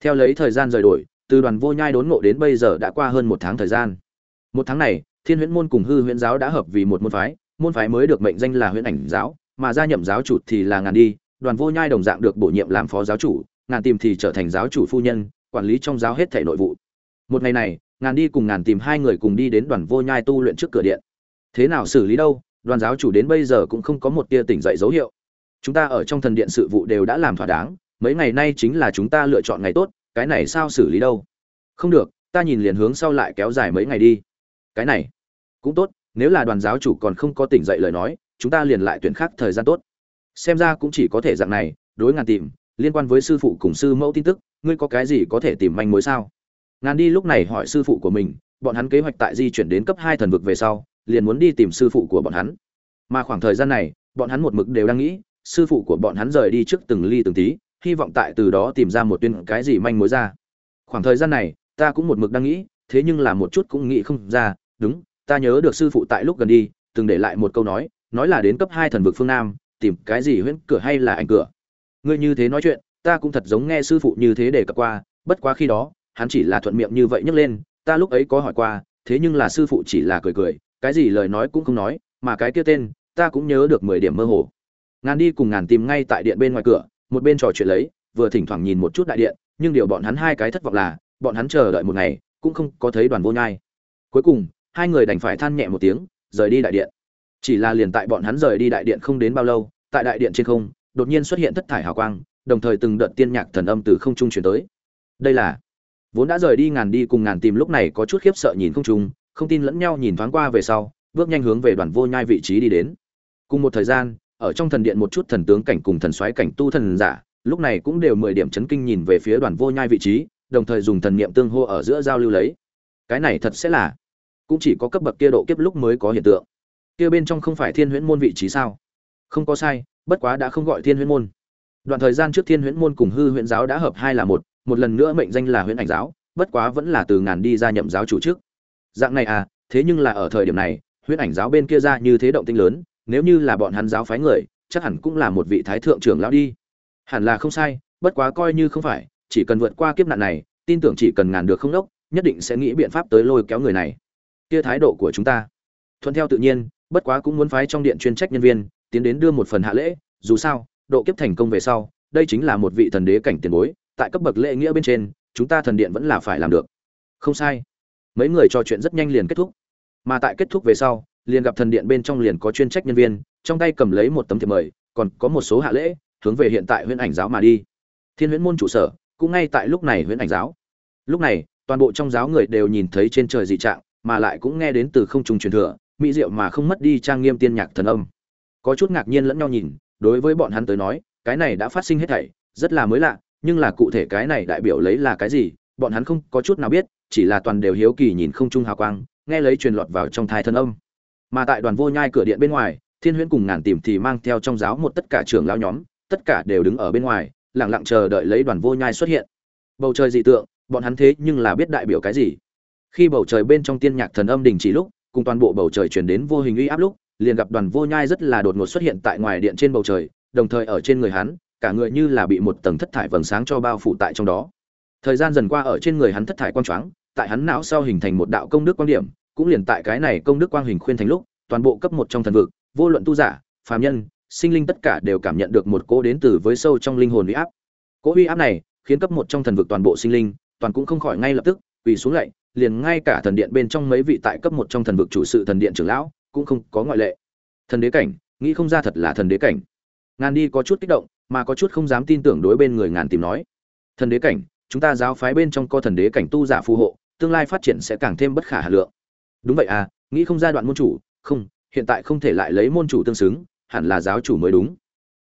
theo lấy thời gian rời đổi, từ đoàn vô nhai đốn ngộ đến bây giờ đã qua hơn một tháng thời gian. Một tháng này, thiên huyễn môn cùng hư huyễn giáo đã hợp vì một môn phái môn phái mới được mệnh danh là huyễn ảnh giáo, mà gia nhậm giáo chủ thì là ngàn đi, đoàn vô nhai đồng dạng được bổ nhiệm làm phó giáo chủ, ngàn tìm thì trở thành giáo chủ phu nhân, quản lý trong giáo hết thể nội vụ. Một ngày này, ngàn đi cùng ngàn tìm hai người cùng đi đến đoàn vô nhai tu luyện trước cửa điện. Thế nào xử lý đâu, đoàn giáo chủ đến bây giờ cũng không có một tia tỉnh dậy dấu hiệu. Chúng ta ở trong thần điện sự vụ đều đã làm thỏa đáng mấy ngày nay chính là chúng ta lựa chọn ngày tốt, cái này sao xử lý đâu? Không được, ta nhìn liền hướng sau lại kéo dài mấy ngày đi. Cái này cũng tốt, nếu là đoàn giáo chủ còn không có tỉnh dậy lời nói, chúng ta liền lại tuyển khác thời gian tốt. Xem ra cũng chỉ có thể dạng này, đối ngàn tìm, liên quan với sư phụ cùng sư mẫu tin tức, ngươi có cái gì có thể tìm manh mối sao? Ngàn đi lúc này hỏi sư phụ của mình, bọn hắn kế hoạch tại di chuyển đến cấp hai thần vực về sau, liền muốn đi tìm sư phụ của bọn hắn. Mà khoảng thời gian này, bọn hắn một mực đều đang nghĩ, sư phụ của bọn hắn rời đi trước từng ly từng tí hy vọng tại từ đó tìm ra một tuyên cái gì manh mối ra. Khoảng thời gian này, ta cũng một mực đang nghĩ, thế nhưng là một chút cũng nghĩ không ra. Đúng, ta nhớ được sư phụ tại lúc gần đi, từng để lại một câu nói nói là đến cấp hai thần vực phương nam, tìm cái gì huyễn cửa hay là ảnh cửa. Ngươi như thế nói chuyện, ta cũng thật giống nghe sư phụ như thế để cập qua, bất quá khi đó, hắn chỉ là thuận miệng như vậy nhấc lên, ta lúc ấy có hỏi qua, thế nhưng là sư phụ chỉ là cười cười, cái gì lời nói cũng không nói, mà cái kia tên, ta cũng nhớ được mười điểm mơ hồ. Ngàn đi cùng ngàn tìm ngay tại điện bên ngoài cửa một bên trò chuyện lấy, vừa thỉnh thoảng nhìn một chút đại điện, nhưng điều bọn hắn hai cái thất vọng là, bọn hắn chờ đợi một ngày, cũng không có thấy đoàn vô nhai. Cuối cùng, hai người đành phải than nhẹ một tiếng, rời đi đại điện. Chỉ là liền tại bọn hắn rời đi đại điện không đến bao lâu, tại đại điện trên không, đột nhiên xuất hiện thất thải hào quang, đồng thời từng đợt tiên nhạc thần âm từ không trung chuyển tới. Đây là, vốn đã rời đi ngàn đi cùng ngàn tìm lúc này có chút khiếp sợ nhìn không trung, không tin lẫn nhau nhìn thoáng qua về sau, bước nhanh hướng về đoàn vô nhai vị trí đi đến. Cùng một thời gian ở trong thần điện một chút thần tướng cảnh cùng thần soái cảnh tu thần giả, lúc này cũng đều mười điểm chấn kinh nhìn về phía đoàn vô nhai vị trí, đồng thời dùng thần niệm tương hô ở giữa giao lưu lấy. Cái này thật sẽ là, cũng chỉ có cấp bậc kia độ kiếp lúc mới có hiện tượng. Kia bên trong không phải thiên huyễn môn vị trí sao? Không có sai, bất quá đã không gọi thiên huyễn môn. Đoạn thời gian trước thiên huyễn môn cùng hư huyễn giáo đã hợp hai là một một lần nữa mệnh danh là huyễn ảnh giáo, bất quá vẫn là từ ngàn đi ra nhậm giáo chủ trước. Dạng này à thế nhưng là ở thời điểm này, huyễn ảnh giáo bên kia ra như thế động tĩnh lớn nếu như là bọn hắn giáo phái người, chắc hẳn cũng là một vị thái thượng trưởng lão đi. Hẳn là không sai, bất quá coi như không phải, chỉ cần vượt qua kiếp nạn này, tin tưởng chỉ cần ngàn được không đốc, nhất định sẽ nghĩ biện pháp tới lôi kéo người này. Kia thái độ của chúng ta. Thuận theo tự nhiên, bất quá cũng muốn phái trong điện chuyên trách nhân viên, tiến đến đưa một phần hạ lễ, dù sao, độ kiếp thành công về sau, đây chính là một vị thần đế cảnh tiền bối, tại cấp bậc lễ nghĩa bên trên, chúng ta thần điện vẫn là phải làm được. Không sai. Mấy người trò chuyện rất nhanh liền kết thúc. Mà tại kết thúc về sau liền gặp thần điện bên trong liền có chuyên trách nhân viên, trong tay cầm lấy một tấm thiệp mời, còn có một số hạ lễ, hướng về hiện tại huyễn ảnh giáo mà đi. Thiên huyễn môn trụ sở, cũng ngay tại lúc này huyễn ảnh giáo. Lúc này, toàn bộ trong giáo người đều nhìn thấy trên trời dị trạng, mà lại cũng nghe đến từ không trùng truyền thừa, mỹ diệu mà không mất đi trang nghiêm tiên nhạc thần âm. Có chút ngạc nhiên lẫn nhau nhìn, đối với bọn hắn tới nói, cái này đã phát sinh hết thảy, rất là mới lạ, nhưng là cụ thể cái này đại biểu lấy là cái gì, bọn hắn không có chút nào biết, chỉ là toàn đều hiếu kỳ nhìn không trung hào quang, nghe lấy truyền lọt vào trong thai thân âm mà tại đoàn vô nhai cửa điện bên ngoài, thiên huyễn cùng ngàn tìm thì mang theo trong giáo một tất cả trưởng lão nhóm, tất cả đều đứng ở bên ngoài, lặng lặng chờ đợi lấy đoàn vô nhai xuất hiện. Bầu trời dị tượng, bọn hắn thế nhưng là biết đại biểu cái gì. Khi bầu trời bên trong tiên nhạc thần âm đình chỉ lúc, cùng toàn bộ bầu trời chuyển đến vô hình uy áp lúc, liền gặp đoàn vô nhai rất là đột ngột xuất hiện tại ngoài điện trên bầu trời, đồng thời ở trên người hắn, cả người như là bị một tầng thất thải vầng sáng cho bao phủ tại trong đó. Thời gian dần qua ở trên người hắn thất thải quang choáng, tại hắn não sau hình thành một đạo công đức quan điểm cũng liền tại cái này công đức quang hình khuyên thành lúc, toàn bộ cấp một trong thần vực, vô luận tu giả, phàm nhân, sinh linh tất cả đều cảm nhận được một cỗ đến từ với sâu trong linh hồn uy áp. Cỗ uy áp này khiến cấp một trong thần vực toàn bộ sinh linh, toàn cũng không khỏi ngay lập tức, quỳ xuống lạy, liền ngay cả thần điện bên trong mấy vị tại cấp một trong thần vực chủ sự thần điện trưởng lão cũng không có ngoại lệ. Thần đế cảnh, nghĩ không ra thật là thần đế cảnh. Ngàn đi có chút kích động, mà có chút không dám tin tưởng đối bên người ngàn tìm nói. Thần đế cảnh, chúng ta giáo phái bên trong co thần đế cảnh tu giả phù hộ, tương lai phát triển sẽ càng thêm bất khả hà lượng đúng vậy à nghĩ không ra đoạn môn chủ, không, hiện tại không thể lại lấy môn chủ tương xứng, hẳn là giáo chủ mới đúng.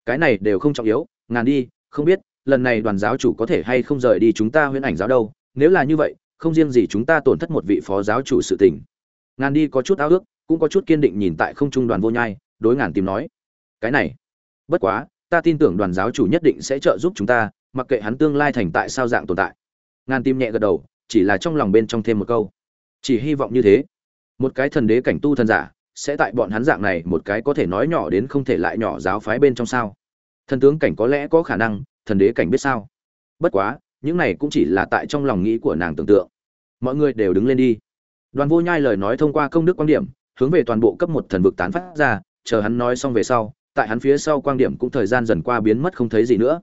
Cái này đều không trọng yếu, ngàn đi, không biết, lần này đoàn giáo chủ có thể hay không rời đi chúng ta huyễn ảnh giáo đâu, nếu là như vậy, không riêng gì chúng ta tổn thất một vị phó giáo chủ sự tình. Ngàn đi có chút ao ước, cũng có chút kiên định nhìn tại không trung đoàn vô nhai, đối ngàn tìm nói. Cái này, bất quá, ta tin tưởng đoàn giáo chủ nhất định sẽ trợ giúp chúng ta, mặc kệ hắn tương lai thành tại sao dạng tồn tại. Ngàn tim nhẹ gật đầu, chỉ là trong lòng bên trong thêm một câu. Chỉ hy vọng như thế một cái thần đế cảnh tu thần giả, sẽ tại bọn hắn dạng này một cái có thể nói nhỏ đến không thể lại nhỏ giáo phái bên trong sao? Thần tướng cảnh có lẽ có khả năng, thần đế cảnh biết sao? Bất quá, những này cũng chỉ là tại trong lòng nghĩ của nàng tưởng tượng. Mọi người đều đứng lên đi. Đoàn vô nhai lời nói thông qua công đức quan điểm, hướng về toàn bộ cấp một thần vực tán phát ra, chờ hắn nói xong về sau, tại hắn phía sau quan điểm cũng thời gian dần qua biến mất không thấy gì nữa.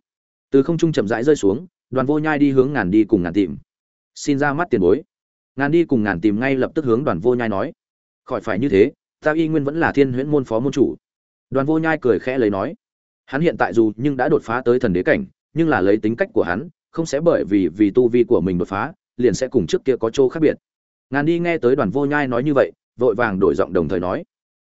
Từ không trung chậm rãi rơi xuống, đoàn vô nhai đi hướng ngàn đi cùng ngàn tìm. Xin ra mắt tiền bối ngàn đi cùng ngàn tìm ngay lập tức hướng đoàn vô nhai nói. Khỏi phải như thế, ta y nguyên vẫn là thiên huyễn môn phó môn chủ. Đoàn vô nhai cười khẽ lấy nói. Hắn hiện tại dù nhưng đã đột phá tới thần đế cảnh, nhưng là lấy tính cách của hắn, không sẽ bởi vì vì tu vi của mình đột phá, liền sẽ cùng trước kia có chỗ khác biệt. Ngàn đi nghe tới đoàn vô nhai nói như vậy, vội vàng đổi giọng đồng thời nói.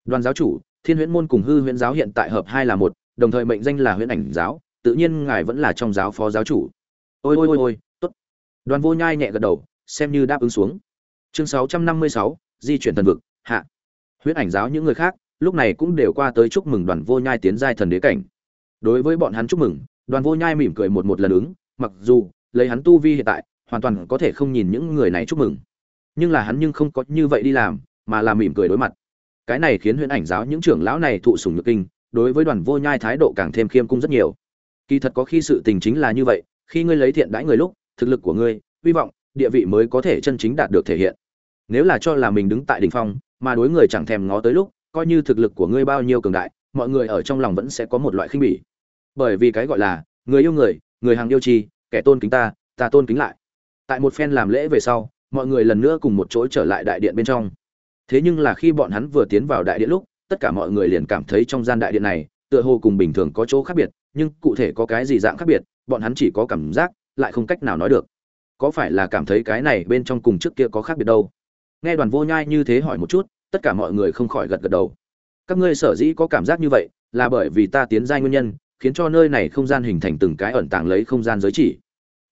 Đoàn giáo chủ, thiên huyễn môn cùng hư huyễn giáo hiện tại hợp hai là một, đồng thời mệnh danh là huyễn ảnh giáo, tự nhiên ngài vẫn là trong giáo phó giáo chủ. Ôi ôi ôi ôi, tốt. Đoàn vô nhai nhẹ gật đầu xem như đáp ứng xuống. Chương sáu trăm năm mươi sáu, di chuyển thần vực, hạ. Huyết ảnh giáo những người khác, lúc này cũng đều qua tới chúc mừng đoàn vô nhai tiến giai thần đế cảnh. Đối với bọn hắn chúc mừng, đoàn vô nhai mỉm cười một một lần ứng, mặc dù, lấy hắn tu vi hiện tại, hoàn toàn có thể không nhìn những người này chúc mừng. Nhưng là hắn nhưng không có như vậy đi làm, mà là mỉm cười đối mặt. Cái này khiến huyễn ảnh giáo những trưởng lão này thụ sủng nhược kinh, đối với đoàn vô nhai thái độ càng thêm khiêm cung rất nhiều. Kỳ thật có khi sự tình chính là như vậy, khi ngươi lấy thiện đãi người lúc, thực lực của ngươi, hy vọng địa vị mới có thể chân chính đạt được thể hiện. Nếu là cho là mình đứng tại đỉnh phong, mà đối người chẳng thèm ngó tới lúc, coi như thực lực của ngươi bao nhiêu cường đại, mọi người ở trong lòng vẫn sẽ có một loại khinh bỉ. Bởi vì cái gọi là, người yêu người người hàng yêu chi, kẻ tôn kính ta ta tôn kính lại. Tại một phen làm lễ về sau, mọi người lần nữa cùng một chỗ trở lại đại điện bên trong. Thế nhưng là khi bọn hắn vừa tiến vào đại điện lúc, tất cả mọi người liền cảm thấy trong gian đại điện này, tựa hồ cùng bình thường có chỗ khác biệt, nhưng cụ thể có cái gì dạng khác biệt, bọn hắn chỉ có cảm giác, lại không cách nào nói được có phải là cảm thấy cái này bên trong cùng trước kia có khác biệt đâu? Nghe đoàn vô nhai như thế hỏi một chút, tất cả mọi người không khỏi gật gật đầu. Các ngươi sở dĩ có cảm giác như vậy, là bởi vì ta tiến giai nguyên nhân, khiến cho nơi này không gian hình thành từng cái ẩn tàng lấy không gian giới chỉ.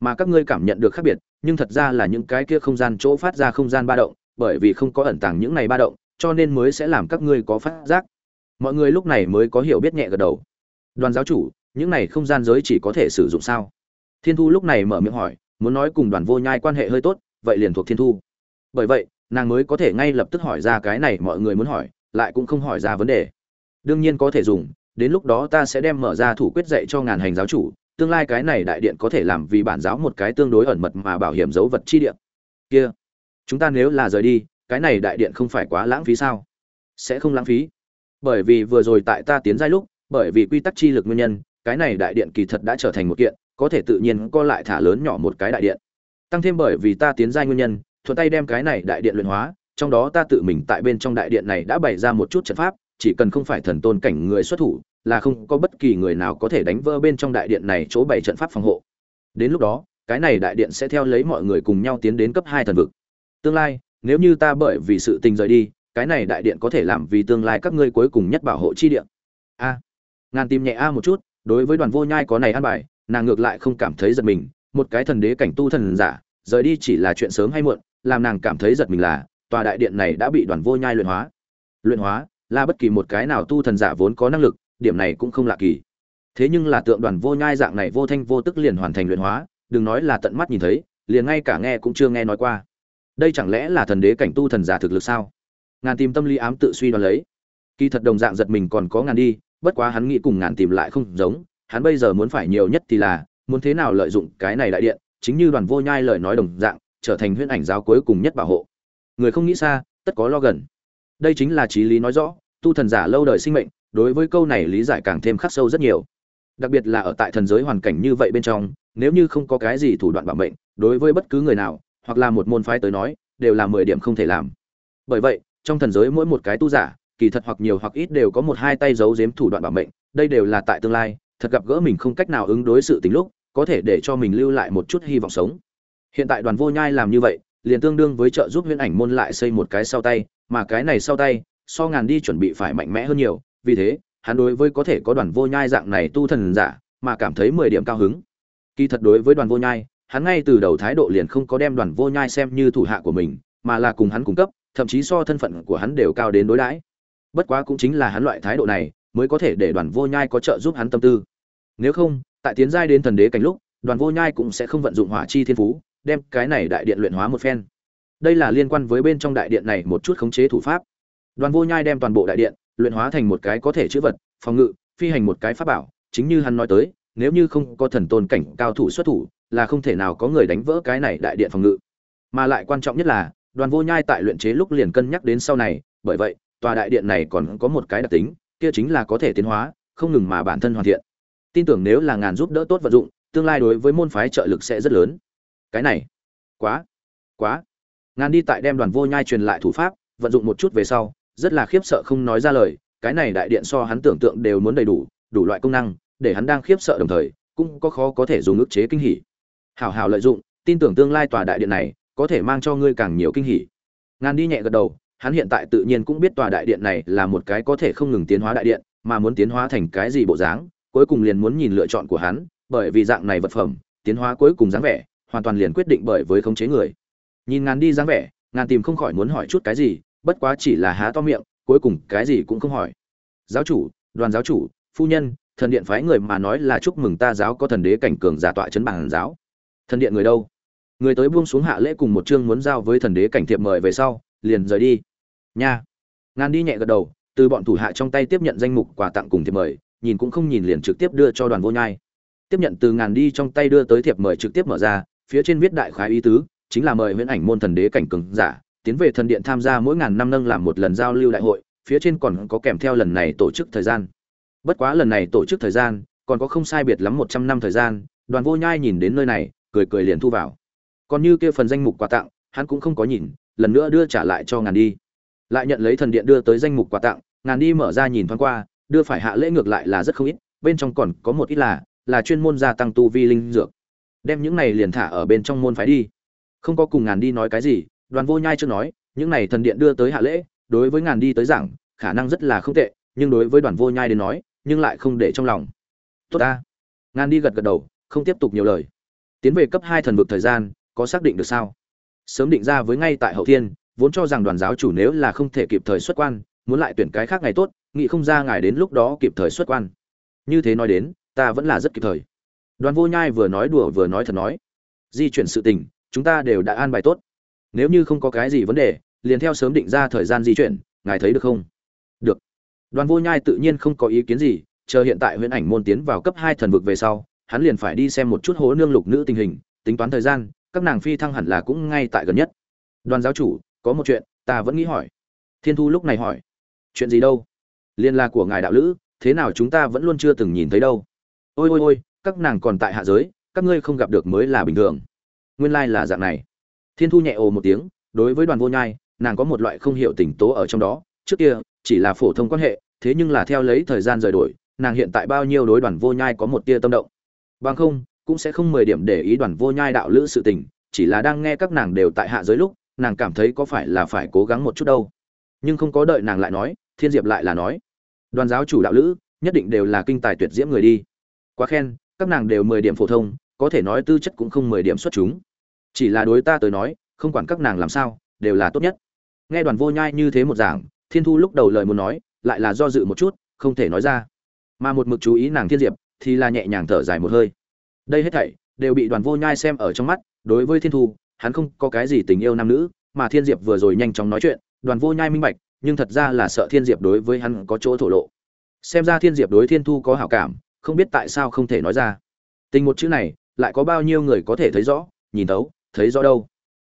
Mà các ngươi cảm nhận được khác biệt, nhưng thật ra là những cái kia không gian chỗ phát ra không gian ba động, bởi vì không có ẩn tàng những này ba động, cho nên mới sẽ làm các ngươi có phát giác. Mọi người lúc này mới có hiểu biết nhẹ gật đầu. Đoàn giáo chủ, những này không gian giới chỉ có thể sử dụng sao? Thiên thu lúc này mở miệng hỏi muốn nói cùng đoàn vô nhai quan hệ hơi tốt, vậy liền thuộc thiên thu. Bởi vậy, nàng mới có thể ngay lập tức hỏi ra cái này mọi người muốn hỏi, lại cũng không hỏi ra vấn đề. Đương nhiên có thể dùng, đến lúc đó ta sẽ đem mở ra thủ quyết dạy cho ngàn hành giáo chủ, tương lai cái này đại điện có thể làm vì bản giáo một cái tương đối ẩn mật mà bảo hiểm dấu vật chi điện kia, chúng ta nếu là rời đi, cái này đại điện không phải quá lãng phí sao? Sẽ không lãng phí. Bởi vì vừa rồi tại ta tiến giai lúc, bởi vì quy tắc chi lực nguyên nhân, cái này đại điện kỳ thật đã trở thành một kiện có thể tự nhiên co lại thả lớn nhỏ một cái đại điện. Tăng thêm bởi vì ta tiến giai nguyên nhân, thuận tay đem cái này đại điện luyện hóa, trong đó ta tự mình tại bên trong đại điện này đã bày ra một chút trận pháp, chỉ cần không phải thần tôn cảnh người xuất thủ, là không có bất kỳ người nào có thể đánh vỡ bên trong đại điện này chỗ bày trận pháp phòng hộ. Đến lúc đó, cái này đại điện sẽ theo lấy mọi người cùng nhau tiến đến cấp hai thần vực. Tương lai, nếu như ta bởi vì sự tình rời đi, cái này đại điện có thể làm vì tương lai các ngươi cuối cùng nhất bảo hộ chi điện a. Ngàn tìm nhẹ a một chút, đối với đoàn vô nhai có này ăn bài nàng ngược lại không cảm thấy giật mình, một cái thần đế cảnh tu thần giả, rời đi chỉ là chuyện sớm hay muộn, làm nàng cảm thấy giật mình là, tòa đại điện này đã bị đoàn vô nhai luyện hóa. Luyện hóa, là bất kỳ một cái nào tu thần giả vốn có năng lực, điểm này cũng không lạ kỳ. Thế nhưng là tượng đoàn vô nhai dạng này vô thanh vô tức liền hoàn thành luyện hóa, đừng nói là tận mắt nhìn thấy, liền ngay cả nghe cũng chưa nghe nói qua. Đây chẳng lẽ là thần đế cảnh tu thần giả thực lực sao? Ngàn tìm tâm lý ám tự suy đoán lấy. Kỳ thật đồng dạng giật mình còn có ngàn đi, bất quá hắn nghĩ cùng ngàn tìm lại không giống hắn bây giờ muốn phải nhiều nhất thì là, muốn thế nào lợi dụng cái này đại điện, chính như đoàn vô nhai lời nói đồng dạng, trở thành huyễn ảnh giáo cuối cùng nhất bảo hộ. Người không nghĩ xa, tất có lo gần. Đây chính là trí lý nói rõ, tu thần giả lâu đời sinh mệnh, đối với câu này lý giải càng thêm khắc sâu rất nhiều. Đặc biệt là ở tại thần giới hoàn cảnh như vậy bên trong, nếu như không có cái gì thủ đoạn bảo mệnh, đối với bất cứ người nào, hoặc là một môn phái tới nói, đều là mười điểm không thể làm. Bởi vậy, trong thần giới mỗi một cái tu giả, kỳ thật hoặc nhiều hoặc ít đều có một hai tay giấu giếm thủ đoạn bảo mệnh, đây đều là tại tương lai thật gặp gỡ mình không cách nào ứng đối sự tình lúc, có thể để cho mình lưu lại một chút hy vọng sống. Hiện tại đoàn vô nhai làm như vậy, liền tương đương với trợ giúp huyễn ảnh môn lại xây một cái sau tay, mà cái này sau tay, so ngàn đi chuẩn bị phải mạnh mẽ hơn nhiều, vì thế, hắn đối với có thể có đoàn vô nhai dạng này tu thần giả, mà cảm thấy mười điểm cao hứng. Kỳ thật đối với đoàn vô nhai, hắn ngay từ đầu thái độ liền không có đem đoàn vô nhai xem như thủ hạ của mình, mà là cùng hắn cung cấp, thậm chí so thân phận của hắn đều cao đến đối đãi. Bất quá cũng chính là hắn loại thái độ này mới có thể để đoàn vô nhai có trợ giúp hắn tâm tư. Nếu không, tại tiến giai đến thần đế cảnh lúc, đoàn vô nhai cũng sẽ không vận dụng hỏa chi thiên phú, đem cái này đại điện luyện hóa một phen. Đây là liên quan với bên trong đại điện này một chút khống chế thủ pháp. Đoàn vô nhai đem toàn bộ đại điện luyện hóa thành một cái có thể chữ vật, phòng ngự, phi hành một cái pháp bảo, chính như hắn nói tới, nếu như không có thần tôn cảnh cao thủ xuất thủ, là không thể nào có người đánh vỡ cái này đại điện phòng ngự. Mà lại quan trọng nhất là, đoàn vô nhai tại luyện chế lúc liền cân nhắc đến sau này, bởi vậy, tòa đại điện này còn có một cái đặc tính kia chính là có thể tiến hóa, không ngừng mà bản thân hoàn thiện. Tin tưởng nếu là ngàn giúp đỡ tốt vận dụng, tương lai đối với môn phái trợ lực sẽ rất lớn. Cái này, quá quá. Ngàn đi tại đem đoàn vô nhai truyền lại thủ pháp, vận dụng một chút về sau, rất là khiếp sợ không nói ra lời, cái này đại điện so hắn tưởng tượng đều muốn đầy đủ đủ loại công năng, để hắn đang khiếp sợ đồng thời, cũng có khó có thể dùng ức chế kinh hỉ. Hảo hảo lợi dụng, tin tưởng tương lai tòa đại điện này, có thể mang cho ngươi càng nhiều kinh hỉ. Ngàn đi nhẹ gật đầu hắn hiện tại tự nhiên cũng biết tòa đại điện này là một cái có thể không ngừng tiến hóa đại điện, mà muốn tiến hóa thành cái gì bộ dáng, cuối cùng liền muốn nhìn lựa chọn của hắn, bởi vì dạng này vật phẩm, tiến hóa cuối cùng dáng vẻ, hoàn toàn liền quyết định bởi với khống chế người. Nhìn ngàn đi dáng vẻ, ngàn tìm không khỏi muốn hỏi chút cái gì, bất quá chỉ là há to miệng, cuối cùng cái gì cũng không hỏi. Giáo chủ, đoàn giáo chủ, phu nhân, thần điện phái người mà nói là chúc mừng ta giáo có thần đế cảnh cường giả tọa chấn bằng giáo. Thần điện người đâu? Người tới buông xuống hạ lễ cùng một chương muốn giao với thần đế cảnh thiệp mời về sau, liền rời đi nha. Ngàn đi nhẹ gật đầu, từ bọn thủ hạ trong tay tiếp nhận danh mục quà tặng cùng thiệp mời, nhìn cũng không nhìn liền trực tiếp đưa cho đoàn vô nhai. Tiếp nhận từ ngàn đi trong tay đưa tới thiệp mời trực tiếp mở ra, phía trên viết đại khái ý tứ, chính là mời huyễn ảnh môn thần đế cảnh cường giả, tiến về thần điện tham gia mỗi ngàn năm nâng làm một lần giao lưu đại hội, phía trên còn có kèm theo lần này tổ chức thời gian. Bất quá lần này tổ chức thời gian, còn có không sai biệt lắm một trăm năm thời gian, đoàn vô nhai nhìn đến nơi này, cười cười liền thu vào. Còn như kia phần danh mục quà tặng, hắn cũng không có nhìn, lần nữa đưa trả lại cho ngàn đi lại nhận lấy thần điện đưa tới danh mục quà tặng, ngàn đi mở ra nhìn thoáng qua, đưa phải hạ lễ ngược lại là rất không ít, bên trong còn có một ít là là chuyên môn gia tăng tu vi linh dược. Đem những này liền thả ở bên trong môn phái đi. Không có cùng ngàn đi nói cái gì, đoàn vô nhai chưa nói, những này thần điện đưa tới hạ lễ, đối với ngàn đi tới giảng, khả năng rất là không tệ, nhưng đối với đoàn vô nhai đến nói, nhưng lại không để trong lòng. Tốt ta. Ngàn đi gật gật đầu, không tiếp tục nhiều lời. Tiến về cấp hai thần vực thời gian, có xác định được sao? Sớm định ra với ngay tại hậu thiên vốn cho rằng đoàn giáo chủ nếu là không thể kịp thời xuất quan, muốn lại tuyển cái khác ngày tốt nghị không ra ngài đến lúc đó kịp thời xuất quan. Như thế nói đến, ta vẫn là rất kịp thời. Đoàn vô nhai vừa nói đùa vừa nói thật nói. Di chuyển sự tình, chúng ta đều đã an bài tốt. Nếu như không có cái gì vấn đề, liền theo sớm định ra thời gian di chuyển, ngài thấy được không? Được. Đoàn vô nhai tự nhiên không có ý kiến gì, chờ hiện tại huyễn ảnh môn tiến vào cấp hai thần vực về sau, hắn liền phải đi xem một chút hố nương lục nữ tình hình, tính toán thời gian, các nàng phi thăng hẳn là cũng ngay tại gần nhất. Đoàn giáo chủ có một chuyện, ta vẫn nghĩ hỏi. Thiên thu lúc này hỏi. Chuyện gì đâu? Liên la của ngài đạo lữ, thế nào chúng ta vẫn luôn chưa từng nhìn thấy đâu? Ôi ôi ôi, các nàng còn tại hạ giới, các ngươi không gặp được mới là bình thường. Nguyên lai là dạng này. Thiên thu nhẹ ồ một tiếng, đối với đoàn vô nhai, nàng có một loại không hiểu tỉnh tố ở trong đó. Trước kia, chỉ là phổ thông quan hệ, thế nhưng là theo lấy thời gian rời đổi, nàng hiện tại bao nhiêu đối đoàn vô nhai có một tia tâm động. Bằng không, cũng sẽ không mười điểm để ý đoàn vô nhai đạo lữ sự tình, chỉ là đang nghe các nàng đều tại hạ giới lúc nàng cảm thấy có phải là phải cố gắng một chút đâu. Nhưng không có đợi nàng lại nói, thiên diệp lại là nói, đoàn giáo chủ đạo lữ, nhất định đều là kinh tài tuyệt diễm người đi. Quá khen, các nàng đều mười điểm phổ thông, có thể nói tư chất cũng không mười điểm xuất chúng. Chỉ là đối ta tới nói, không quản các nàng làm sao, đều là tốt nhất. Nghe đoàn vô nhai như thế một giảng, thiên thu lúc đầu lời muốn nói, lại là do dự một chút, không thể nói ra. Mà một mực chú ý nàng thiên diệp, thì là nhẹ nhàng thở dài một hơi. Đây hết thảy, đều bị đoàn vô nhai xem ở trong mắt, đối với thiên thu hắn không có cái gì tình yêu nam nữ, mà thiên diệp vừa rồi nhanh chóng nói chuyện, đoàn vô nhai minh bạch, nhưng thật ra là sợ thiên diệp đối với hắn có chỗ thổ lộ. Xem ra thiên diệp đối thiên thu có hảo cảm, không biết tại sao không thể nói ra. Tình một chữ này, lại có bao nhiêu người có thể thấy rõ, nhìn thấu, thấy rõ đâu.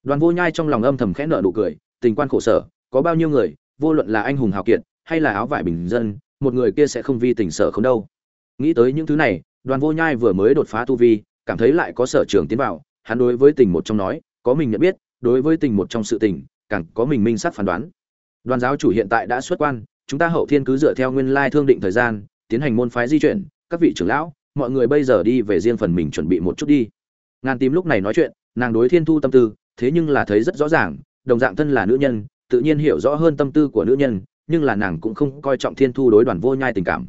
Đoàn vô nhai trong lòng âm thầm khẽ nở nụ cười, tình quan khổ sở, có bao nhiêu người, vô luận là anh hùng hào kiệt, hay là áo vải bình dân, một người kia sẽ không vi tình sở không đâu. Nghĩ tới những thứ này, đoàn vô nhai vừa mới đột phá tu vi, cảm thấy lại có sở trường tiến vào, hắn đối với tình một trong nói có mình nhận biết, đối với tình một trong sự tình, càng có mình minh sát phán đoán. Đoàn giáo chủ hiện tại đã xuất quan, chúng ta hậu thiên cứ dựa theo nguyên lai thương định thời gian, tiến hành môn phái di chuyển, các vị trưởng lão, mọi người bây giờ đi về riêng phần mình chuẩn bị một chút đi. Ngàn tím lúc này nói chuyện, nàng đối thiên thu tâm tư, thế nhưng là thấy rất rõ ràng, đồng dạng thân là nữ nhân, tự nhiên hiểu rõ hơn tâm tư của nữ nhân, nhưng là nàng cũng không coi trọng thiên thu đối đoàn vô nhai tình cảm.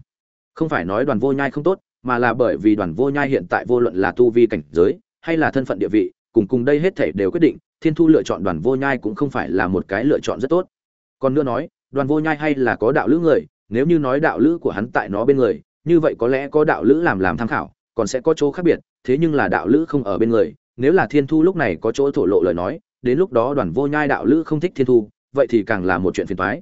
Không phải nói đoàn vô nhai không tốt, mà là bởi vì đoàn vô nhai hiện tại vô luận là tu vi cảnh giới, hay là thân phận địa vị cùng cùng đây hết thể đều quyết định, thiên thu lựa chọn đoàn vô nhai cũng không phải là một cái lựa chọn rất tốt. Còn nữa nói, đoàn vô nhai hay là có đạo lữ người, nếu như nói đạo lữ của hắn tại nó bên người, như vậy có lẽ có đạo lữ làm làm tham khảo, còn sẽ có chỗ khác biệt, thế nhưng là đạo lữ không ở bên người, nếu là thiên thu lúc này có chỗ thổ lộ lời nói, đến lúc đó đoàn vô nhai đạo lữ không thích thiên thu, vậy thì càng là một chuyện phiền toái.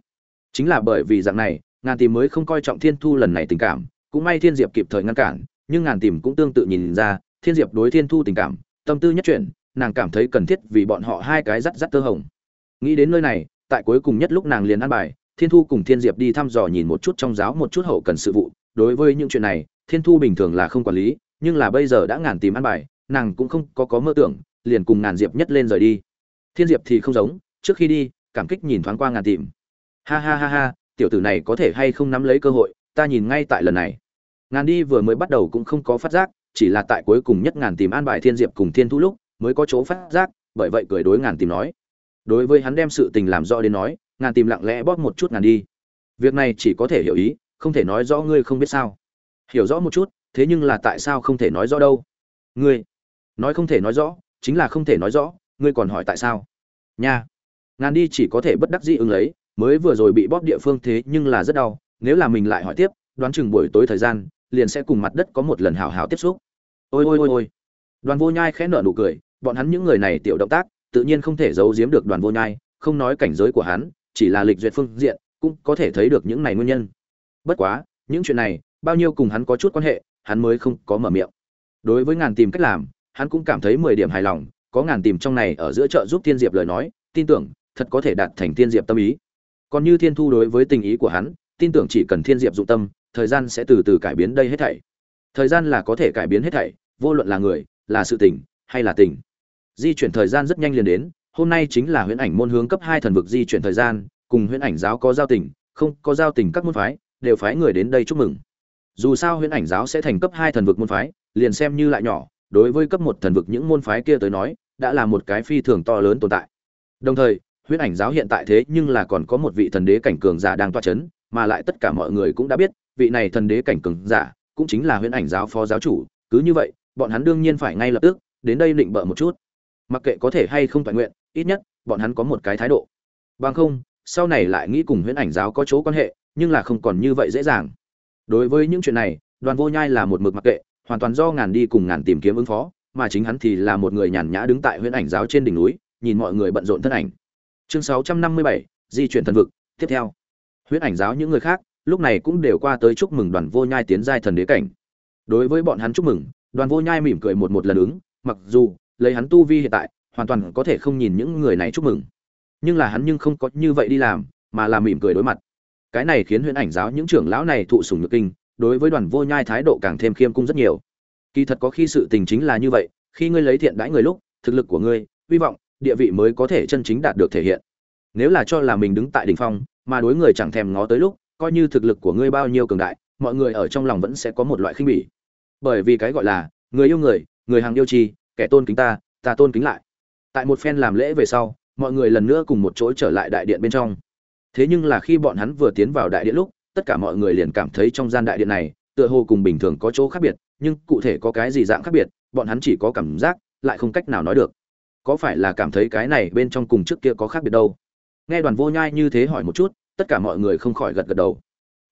Chính là bởi vì dạng này, ngàn tìm mới không coi trọng thiên thu lần này tình cảm, cũng may thiên diệp kịp thời ngăn cản, nhưng ngàn tìm cũng tương tự nhìn ra, thiên diệp đối thiên thu tình cảm, tâm tư nhất chuyện nàng cảm thấy cần thiết vì bọn họ hai cái rắt rắt tơ hồng. Nghĩ đến nơi này, tại cuối cùng nhất lúc nàng liền ăn bài, thiên thu cùng thiên diệp đi thăm dò nhìn một chút trong giáo một chút hậu cần sự vụ. Đối với những chuyện này, thiên thu bình thường là không quản lý, nhưng là bây giờ đã ngàn tìm ăn bài, nàng cũng không có có mơ tưởng, liền cùng ngàn diệp nhất lên rời đi. Thiên diệp thì không giống, trước khi đi, cảm kích nhìn thoáng qua ngàn tìm. Ha ha ha ha, tiểu tử này có thể hay không nắm lấy cơ hội, ta nhìn ngay tại lần này. Ngàn đi vừa mới bắt đầu cũng không có phát giác, chỉ là tại cuối cùng nhất ngàn tìm an bài thiên diệp cùng thiên thu lúc mới có chỗ phát giác, bởi vậy cười đối ngàn tìm nói. Đối với hắn đem sự tình làm rõ đến nói, ngàn tìm lặng lẽ bóp một chút ngàn đi. Việc này chỉ có thể hiểu ý, không thể nói rõ ngươi không biết sao. Hiểu rõ một chút, thế nhưng là tại sao không thể nói rõ đâu? Ngươi, nói không thể nói rõ, chính là không thể nói rõ, ngươi còn hỏi tại sao? Nha. Ngàn đi chỉ có thể bất đắc dĩ ứng lấy, mới vừa rồi bị bóp địa phương thế nhưng là rất đau, nếu là mình lại hỏi tiếp, đoán chừng buổi tối thời gian, liền sẽ cùng mặt đất có một lần hào hào tiếp xúc. Ôi ôi ôi ôi. Đoàn vô nhai khẽ nở nụ cười bọn hắn những người này tiểu động tác, tự nhiên không thể giấu giếm được đoàn vô nhai, không nói cảnh giới của hắn, chỉ là lịch duyệt phương diện, cũng có thể thấy được những này nguyên nhân. Bất quá, những chuyện này, bao nhiêu cùng hắn có chút quan hệ, hắn mới không có mở miệng. Đối với ngàn tìm cách làm, hắn cũng cảm thấy mười điểm hài lòng, có ngàn tìm trong này ở giữa chợ giúp thiên diệp lời nói, tin tưởng, thật có thể đạt thành thiên diệp tâm ý. Còn như thiên thu đối với tình ý của hắn, tin tưởng chỉ cần thiên diệp dụng tâm, thời gian sẽ từ từ cải biến đây hết thảy. Thời gian là có thể cải biến hết thảy, vô luận là người, là sự tình, hay là tình di chuyển thời gian rất nhanh liền đến, hôm nay chính là huyễn ảnh môn hướng cấp hai thần vực di chuyển thời gian, cùng huyễn ảnh giáo có giao tình, không có giao tình các môn phái, đều phái người đến đây chúc mừng. Dù sao huyễn ảnh giáo sẽ thành cấp hai thần vực môn phái, liền xem như lại nhỏ, đối với cấp một thần vực những môn phái kia tới nói, đã là một cái phi thường to lớn tồn tại. Đồng thời, huyễn ảnh giáo hiện tại thế nhưng là còn có một vị thần đế cảnh cường giả đang toa chấn, mà lại tất cả mọi người cũng đã biết, vị này thần đế cảnh cường giả cũng chính là huyễn ảnh giáo phó giáo chủ, cứ như vậy, bọn hắn đương nhiên phải ngay lập tức đến đây định bợ một chút mặc kệ có thể hay không toàn nguyện ít nhất bọn hắn có một cái thái độ. Bằng không sau này lại nghĩ cùng huyễn ảnh giáo có chỗ quan hệ nhưng là không còn như vậy dễ dàng. Đối với những chuyện này đoàn vô nhai là một mực mặc kệ hoàn toàn do ngàn đi cùng ngàn tìm kiếm ứng phó mà chính hắn thì là một người nhàn nhã đứng tại huyễn ảnh giáo trên đỉnh núi nhìn mọi người bận rộn thân ảnh. Chương 657, di chuyển thần vực tiếp theo. Huyễn ảnh giáo những người khác lúc này cũng đều qua tới chúc mừng đoàn vô nhai tiến giai thần đế cảnh. Đối với bọn hắn chúc mừng đoàn vô nhai mỉm cười một một lần ứng mặc dù lấy hắn tu vi hiện tại, hoàn toàn có thể không nhìn những người này chúc mừng. Nhưng là hắn nhưng không có như vậy đi làm, mà là mỉm cười đối mặt. Cái này khiến huyễn ảnh giáo những trưởng lão này thụ sủng nhược kinh, đối với đoàn vô nhai thái độ càng thêm khiêm cung rất nhiều. Kỳ thật có khi sự tình chính là như vậy, khi ngươi lấy thiện đãi người lúc, thực lực của ngươi, hy vọng, địa vị mới có thể chân chính đạt được thể hiện. Nếu là cho là mình đứng tại đỉnh phong, mà đối người chẳng thèm ngó tới lúc, coi như thực lực của ngươi bao nhiêu cường đại, mọi người ở trong lòng vẫn sẽ có một loại khinh bỉ. Bởi vì cái gọi là, người yêu người người hàng yêu chi kẻ tôn kính ta ta tôn kính lại. Tại một phen làm lễ về sau, mọi người lần nữa cùng một chỗ trở lại đại điện bên trong. Thế nhưng là khi bọn hắn vừa tiến vào đại điện lúc, tất cả mọi người liền cảm thấy trong gian đại điện này, tựa hồ cùng bình thường có chỗ khác biệt, nhưng cụ thể có cái gì dạng khác biệt, bọn hắn chỉ có cảm giác, lại không cách nào nói được. Có phải là cảm thấy cái này bên trong cùng trước kia có khác biệt đâu? Nghe đoàn vô nhai như thế hỏi một chút, tất cả mọi người không khỏi gật gật đầu.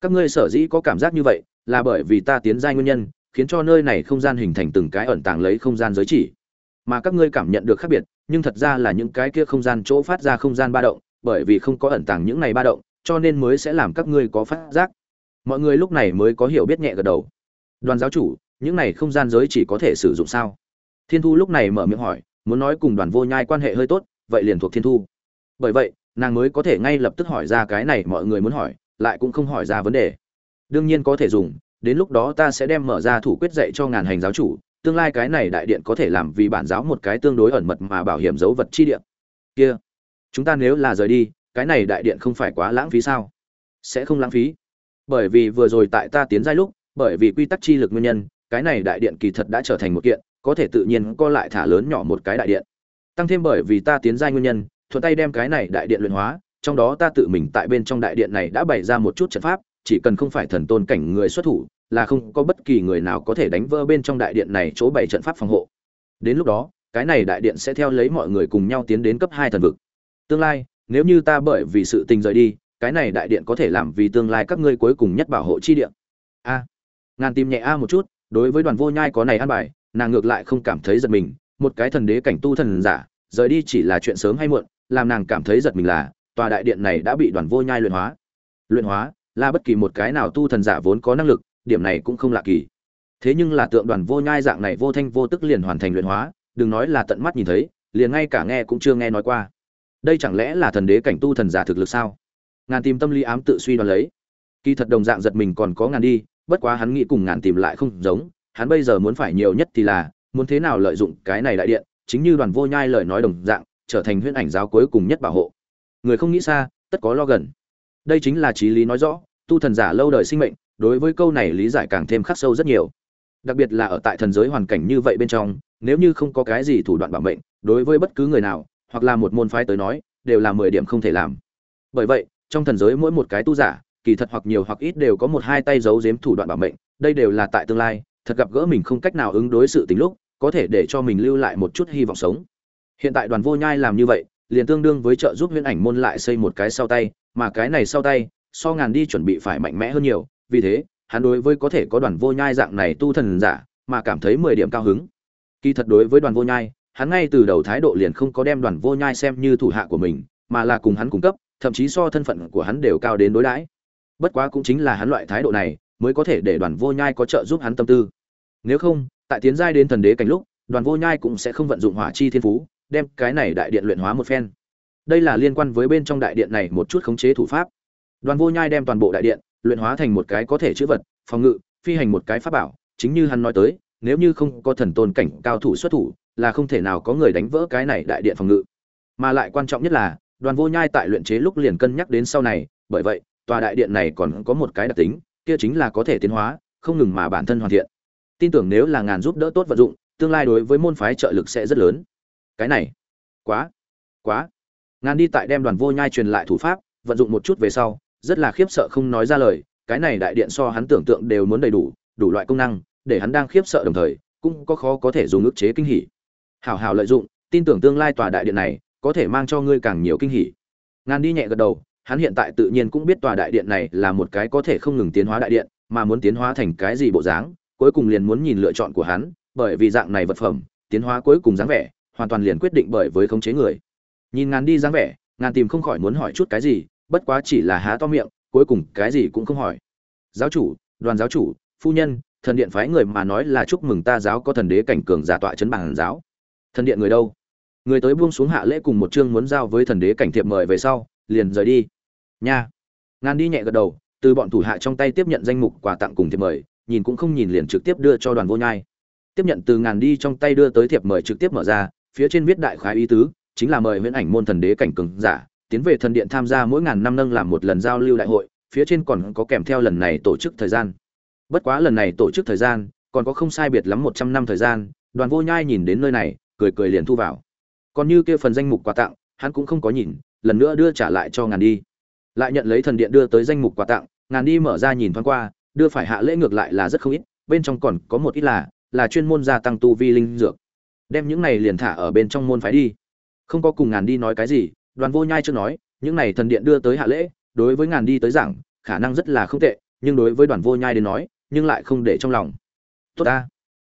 Các ngươi sở dĩ có cảm giác như vậy, là bởi vì ta tiến giai nguyên nhân khiến cho nơi này không gian hình thành từng cái ẩn tàng lấy không gian giới chỉ. Mà các ngươi cảm nhận được khác biệt, nhưng thật ra là những cái kia không gian chỗ phát ra không gian ba động, bởi vì không có ẩn tàng những này ba động, cho nên mới sẽ làm các ngươi có phát giác. Mọi người lúc này mới có hiểu biết nhẹ gật đầu. Đoàn giáo chủ, những này không gian giới chỉ có thể sử dụng sao? Thiên thu lúc này mở miệng hỏi, muốn nói cùng đoàn vô nhai quan hệ hơi tốt, vậy liền thuộc thiên thu. Bởi vậy, nàng mới có thể ngay lập tức hỏi ra cái này mọi người muốn hỏi, lại cũng không hỏi ra vấn đề. Đương nhiên có thể dùng đến lúc đó ta sẽ đem mở ra thủ quyết dạy cho ngàn hành giáo chủ, tương lai cái này đại điện có thể làm vì bản giáo một cái tương đối ẩn mật mà bảo hiểm dấu vật chi điện kia, chúng ta nếu là rời đi, cái này đại điện không phải quá lãng phí sao? Sẽ không lãng phí. Bởi vì vừa rồi tại ta tiến giai lúc, bởi vì quy tắc chi lực nguyên nhân, cái này đại điện kỳ thật đã trở thành một kiện, có thể tự nhiên co lại thả lớn nhỏ một cái đại điện. Tăng thêm bởi vì ta tiến giai nguyên nhân, thuận tay đem cái này đại điện luyện hóa, trong đó ta tự mình tại bên trong đại điện này đã bày ra một chút trận pháp chỉ cần không phải thần tôn cảnh người xuất thủ, là không có bất kỳ người nào có thể đánh vỡ bên trong đại điện này chỗ bày trận pháp phòng hộ. Đến lúc đó, cái này đại điện sẽ theo lấy mọi người cùng nhau tiến đến cấp hai thần vực. Tương lai, nếu như ta bởi vì sự tình rời đi, cái này đại điện có thể làm vì tương lai các ngươi cuối cùng nhất bảo hộ chi điện a. Ngàn tìm nhẹ a một chút, đối với đoàn vô nhai có này ăn bài, nàng ngược lại không cảm thấy giật mình, một cái thần đế cảnh tu thần giả, rời đi chỉ là chuyện sớm hay muộn, làm nàng cảm thấy giật mình là, tòa đại điện này đã bị đoàn vô nhai luyện hóa. Luyện hóa là bất kỳ một cái nào tu thần giả vốn có năng lực, điểm này cũng không lạ kỳ. Thế nhưng là tượng đoàn vô nhai dạng này vô thanh vô tức liền hoàn thành luyện hóa, đừng nói là tận mắt nhìn thấy, liền ngay cả nghe cũng chưa nghe nói qua. Đây chẳng lẽ là thần đế cảnh tu thần giả thực lực sao? Ngàn tìm tâm lý ám tự suy đoán lấy. Kỳ thật đồng dạng giật mình còn có ngàn đi, bất quá hắn nghĩ cùng ngàn tìm lại không giống, hắn bây giờ muốn phải nhiều nhất thì là, muốn thế nào lợi dụng cái này đại điện, chính như đoàn vô nhai lời nói đồng dạng, trở thành huyễn ảnh giáo cuối cùng nhất bảo hộ. Người không nghĩ xa, tất có lo gần. Đây chính là trí lý nói rõ tu thần giả lâu đời sinh mệnh, đối với câu này lý giải càng thêm khắc sâu rất nhiều. Đặc biệt là ở tại thần giới hoàn cảnh như vậy bên trong, nếu như không có cái gì thủ đoạn bảo mệnh, đối với bất cứ người nào, hoặc là một môn phái tới nói, đều là mười điểm không thể làm. Bởi vậy, trong thần giới mỗi một cái tu giả, kỳ thật hoặc nhiều hoặc ít đều có một hai tay giấu giếm thủ đoạn bảo mệnh, đây đều là tại tương lai, thật gặp gỡ mình không cách nào ứng đối sự tình lúc, có thể để cho mình lưu lại một chút hy vọng sống. Hiện tại đoàn vô nhai làm như vậy, liền tương đương với trợ giúp huyễn ảnh môn lại xây một cái sau tay, mà cái này sau tay so ngàn đi chuẩn bị phải mạnh mẽ hơn nhiều, vì thế, hắn đối với có thể có đoàn vô nhai dạng này tu thần giả, mà cảm thấy mười điểm cao hứng. Kỳ thật đối với đoàn vô nhai, hắn ngay từ đầu thái độ liền không có đem đoàn vô nhai xem như thủ hạ của mình, mà là cùng hắn cung cấp, thậm chí so thân phận của hắn đều cao đến đối đãi. Bất quá cũng chính là hắn loại thái độ này, mới có thể để đoàn vô nhai có trợ giúp hắn tâm tư. Nếu không, tại tiến giai đến thần đế cảnh lúc, đoàn vô nhai cũng sẽ không vận dụng hỏa chi thiên phú, đem cái này đại điện luyện hóa một phen. Đây là liên quan với bên trong đại điện này một chút khống chế thủ pháp đoàn vô nhai đem toàn bộ đại điện luyện hóa thành một cái có thể chứa vật, phòng ngự, phi hành một cái pháp bảo, chính như hắn nói tới, nếu như không có thần tôn cảnh cao thủ xuất thủ, là không thể nào có người đánh vỡ cái này đại điện phòng ngự. Mà lại quan trọng nhất là, đoàn vô nhai tại luyện chế lúc liền cân nhắc đến sau này, bởi vậy, tòa đại điện này còn có một cái đặc tính, kia chính là có thể tiến hóa, không ngừng mà bản thân hoàn thiện. Tin tưởng nếu là ngàn giúp đỡ tốt vận dụng, tương lai đối với môn phái trợ lực sẽ rất lớn. Cái này, quá quá. Ngàn đi tại đem đoàn vô nhai truyền lại thủ pháp, vận dụng một chút về sau rất là khiếp sợ không nói ra lời, cái này đại điện so hắn tưởng tượng đều muốn đầy đủ đủ loại công năng, để hắn đang khiếp sợ đồng thời, cũng có khó có thể dùng ức chế kinh hỉ. Hảo hảo lợi dụng, tin tưởng tương lai tòa đại điện này, có thể mang cho ngươi càng nhiều kinh hỉ. Ngàn đi nhẹ gật đầu, hắn hiện tại tự nhiên cũng biết tòa đại điện này là một cái có thể không ngừng tiến hóa đại điện, mà muốn tiến hóa thành cái gì bộ dáng, cuối cùng liền muốn nhìn lựa chọn của hắn, bởi vì dạng này vật phẩm, tiến hóa cuối cùng dáng vẻ, hoàn toàn liền quyết định bởi với khống chế người. Nhìn ngàn đi dáng vẻ ngàn tìm không khỏi muốn hỏi chút cái gì bất quá chỉ là há to miệng, cuối cùng cái gì cũng không hỏi. Giáo chủ, đoàn giáo chủ, phu nhân, thần điện phái người mà nói là chúc mừng ta giáo có thần đế cảnh cường giả tọa chấn bản giáo. Thần điện người đâu? Người tới buông xuống hạ lễ cùng một chương muốn giao với thần đế cảnh thiệp mời về sau, liền rời đi. Nha. Ngàn đi nhẹ gật đầu, từ bọn thủ hạ trong tay tiếp nhận danh mục quà tặng cùng thiệp mời, nhìn cũng không nhìn liền trực tiếp đưa cho đoàn vô nhai. Tiếp nhận từ ngàn đi trong tay đưa tới thiệp mời trực tiếp mở ra, phía trên viết đại khái ý tứ, chính là mời huyễn ảnh môn thần đế cảnh cường giả tiến về thần điện tham gia mỗi ngàn năm nâng làm một lần giao lưu đại hội, phía trên còn có kèm theo lần này tổ chức thời gian. Bất quá lần này tổ chức thời gian, còn có không sai biệt lắm một trăm năm thời gian, đoàn vô nhai nhìn đến nơi này, cười cười liền thu vào. Còn như kia phần danh mục quà tặng, hắn cũng không có nhìn, lần nữa đưa trả lại cho ngàn đi. Lại nhận lấy thần điện đưa tới danh mục quà tặng, ngàn đi mở ra nhìn thoáng qua, đưa phải hạ lễ ngược lại là rất không ít, bên trong còn có một ít là là chuyên môn gia tăng tu vi linh dược. Đem những này liền thả ở bên trong môn phái đi. Không có cùng ngàn đi nói cái gì đoàn vô nhai chưa nói, những này thần điện đưa tới hạ lễ, đối với ngàn đi tới giảng, khả năng rất là không tệ, nhưng đối với đoàn vô nhai đến nói, nhưng lại không để trong lòng. Tốt ta.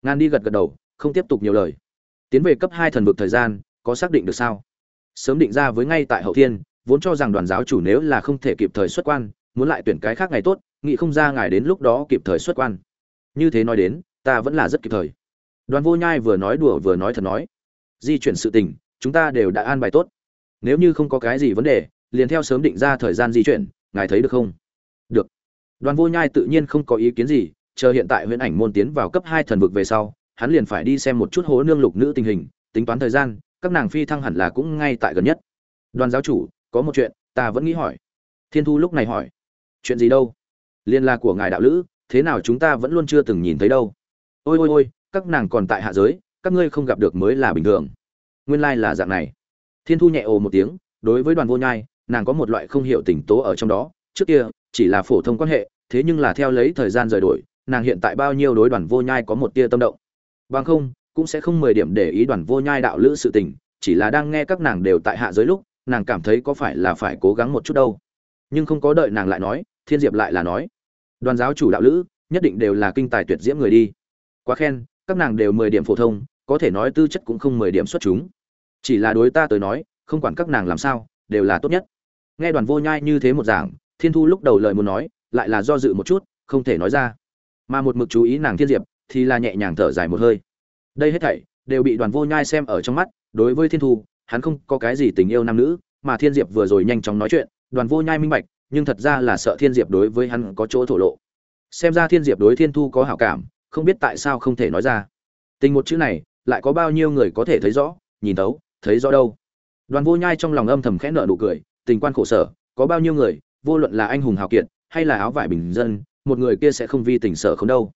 Ngàn đi gật gật đầu, không tiếp tục nhiều lời. Tiến về cấp hai thần vực thời gian, có xác định được sao? Sớm định ra với ngay tại hậu thiên, vốn cho rằng đoàn giáo chủ nếu là không thể kịp thời xuất quan, muốn lại tuyển cái khác ngày tốt, nghĩ không ra ngài đến lúc đó kịp thời xuất quan. Như thế nói đến, ta vẫn là rất kịp thời. Đoàn vô nhai vừa nói đùa vừa nói thật nói. Di chuyển sự tình, chúng ta đều đã an bài tốt nếu như không có cái gì vấn đề, liền theo sớm định ra thời gian di chuyển, ngài thấy được không? Được. Đoàn vô nhai tự nhiên không có ý kiến gì, chờ hiện tại huyễn ảnh môn tiến vào cấp hai thần vực về sau, hắn liền phải đi xem một chút hố nương lục nữ tình hình, tính toán thời gian, các nàng phi thăng hẳn là cũng ngay tại gần nhất. Đoàn giáo chủ, có một chuyện, ta vẫn nghĩ hỏi. Thiên thu lúc này hỏi. Chuyện gì đâu? Liên la của ngài đạo lữ, thế nào chúng ta vẫn luôn chưa từng nhìn thấy đâu? Ôi ôi ôi, các nàng còn tại hạ giới, các ngươi không gặp được mới là bình thường. Nguyên lai là dạng này thiên thu nhẹ ồ một tiếng, đối với đoàn vô nhai, nàng có một loại không hiểu tình tố ở trong đó. Trước kia, chỉ là phổ thông quan hệ, thế nhưng là theo lấy thời gian rời đổi, nàng hiện tại bao nhiêu đối đoàn vô nhai có một tia tâm động. Bằng không, cũng sẽ không mười điểm để ý đoàn vô nhai đạo lữ sự tình, chỉ là đang nghe các nàng đều tại hạ giới lúc, nàng cảm thấy có phải là phải cố gắng một chút đâu. Nhưng không có đợi nàng lại nói, thiên diệp lại là nói, đoàn giáo chủ đạo lữ, nhất định đều là kinh tài tuyệt diễm người đi. Quá khen, các nàng đều mười điểm phổ thông, có thể nói tư chất cũng không mười điểm xuất chúng chỉ là đối ta tới nói, không quản các nàng làm sao, đều là tốt nhất. Nghe đoàn vô nhai như thế một giảng, thiên thu lúc đầu lời muốn nói, lại là do dự một chút, không thể nói ra. Mà một mực chú ý nàng thiên diệp, thì là nhẹ nhàng thở dài một hơi. Đây hết thảy, đều bị đoàn vô nhai xem ở trong mắt, đối với thiên thu, hắn không có cái gì tình yêu nam nữ, mà thiên diệp vừa rồi nhanh chóng nói chuyện, đoàn vô nhai minh bạch, nhưng thật ra là sợ thiên diệp đối với hắn có chỗ thổ lộ. Xem ra thiên diệp đối thiên thu có hảo cảm, không biết tại sao không thể nói ra. Tình một chữ này, lại có bao nhiêu người có thể thấy rõ, nhìn tấu thấy rõ đâu. Đoàn vô nhai trong lòng âm thầm khẽ nợ nụ cười, tình quan khổ sở, có bao nhiêu người, vô luận là anh hùng hào kiệt hay là áo vải bình dân, một người kia sẽ không vi tình sở không đâu.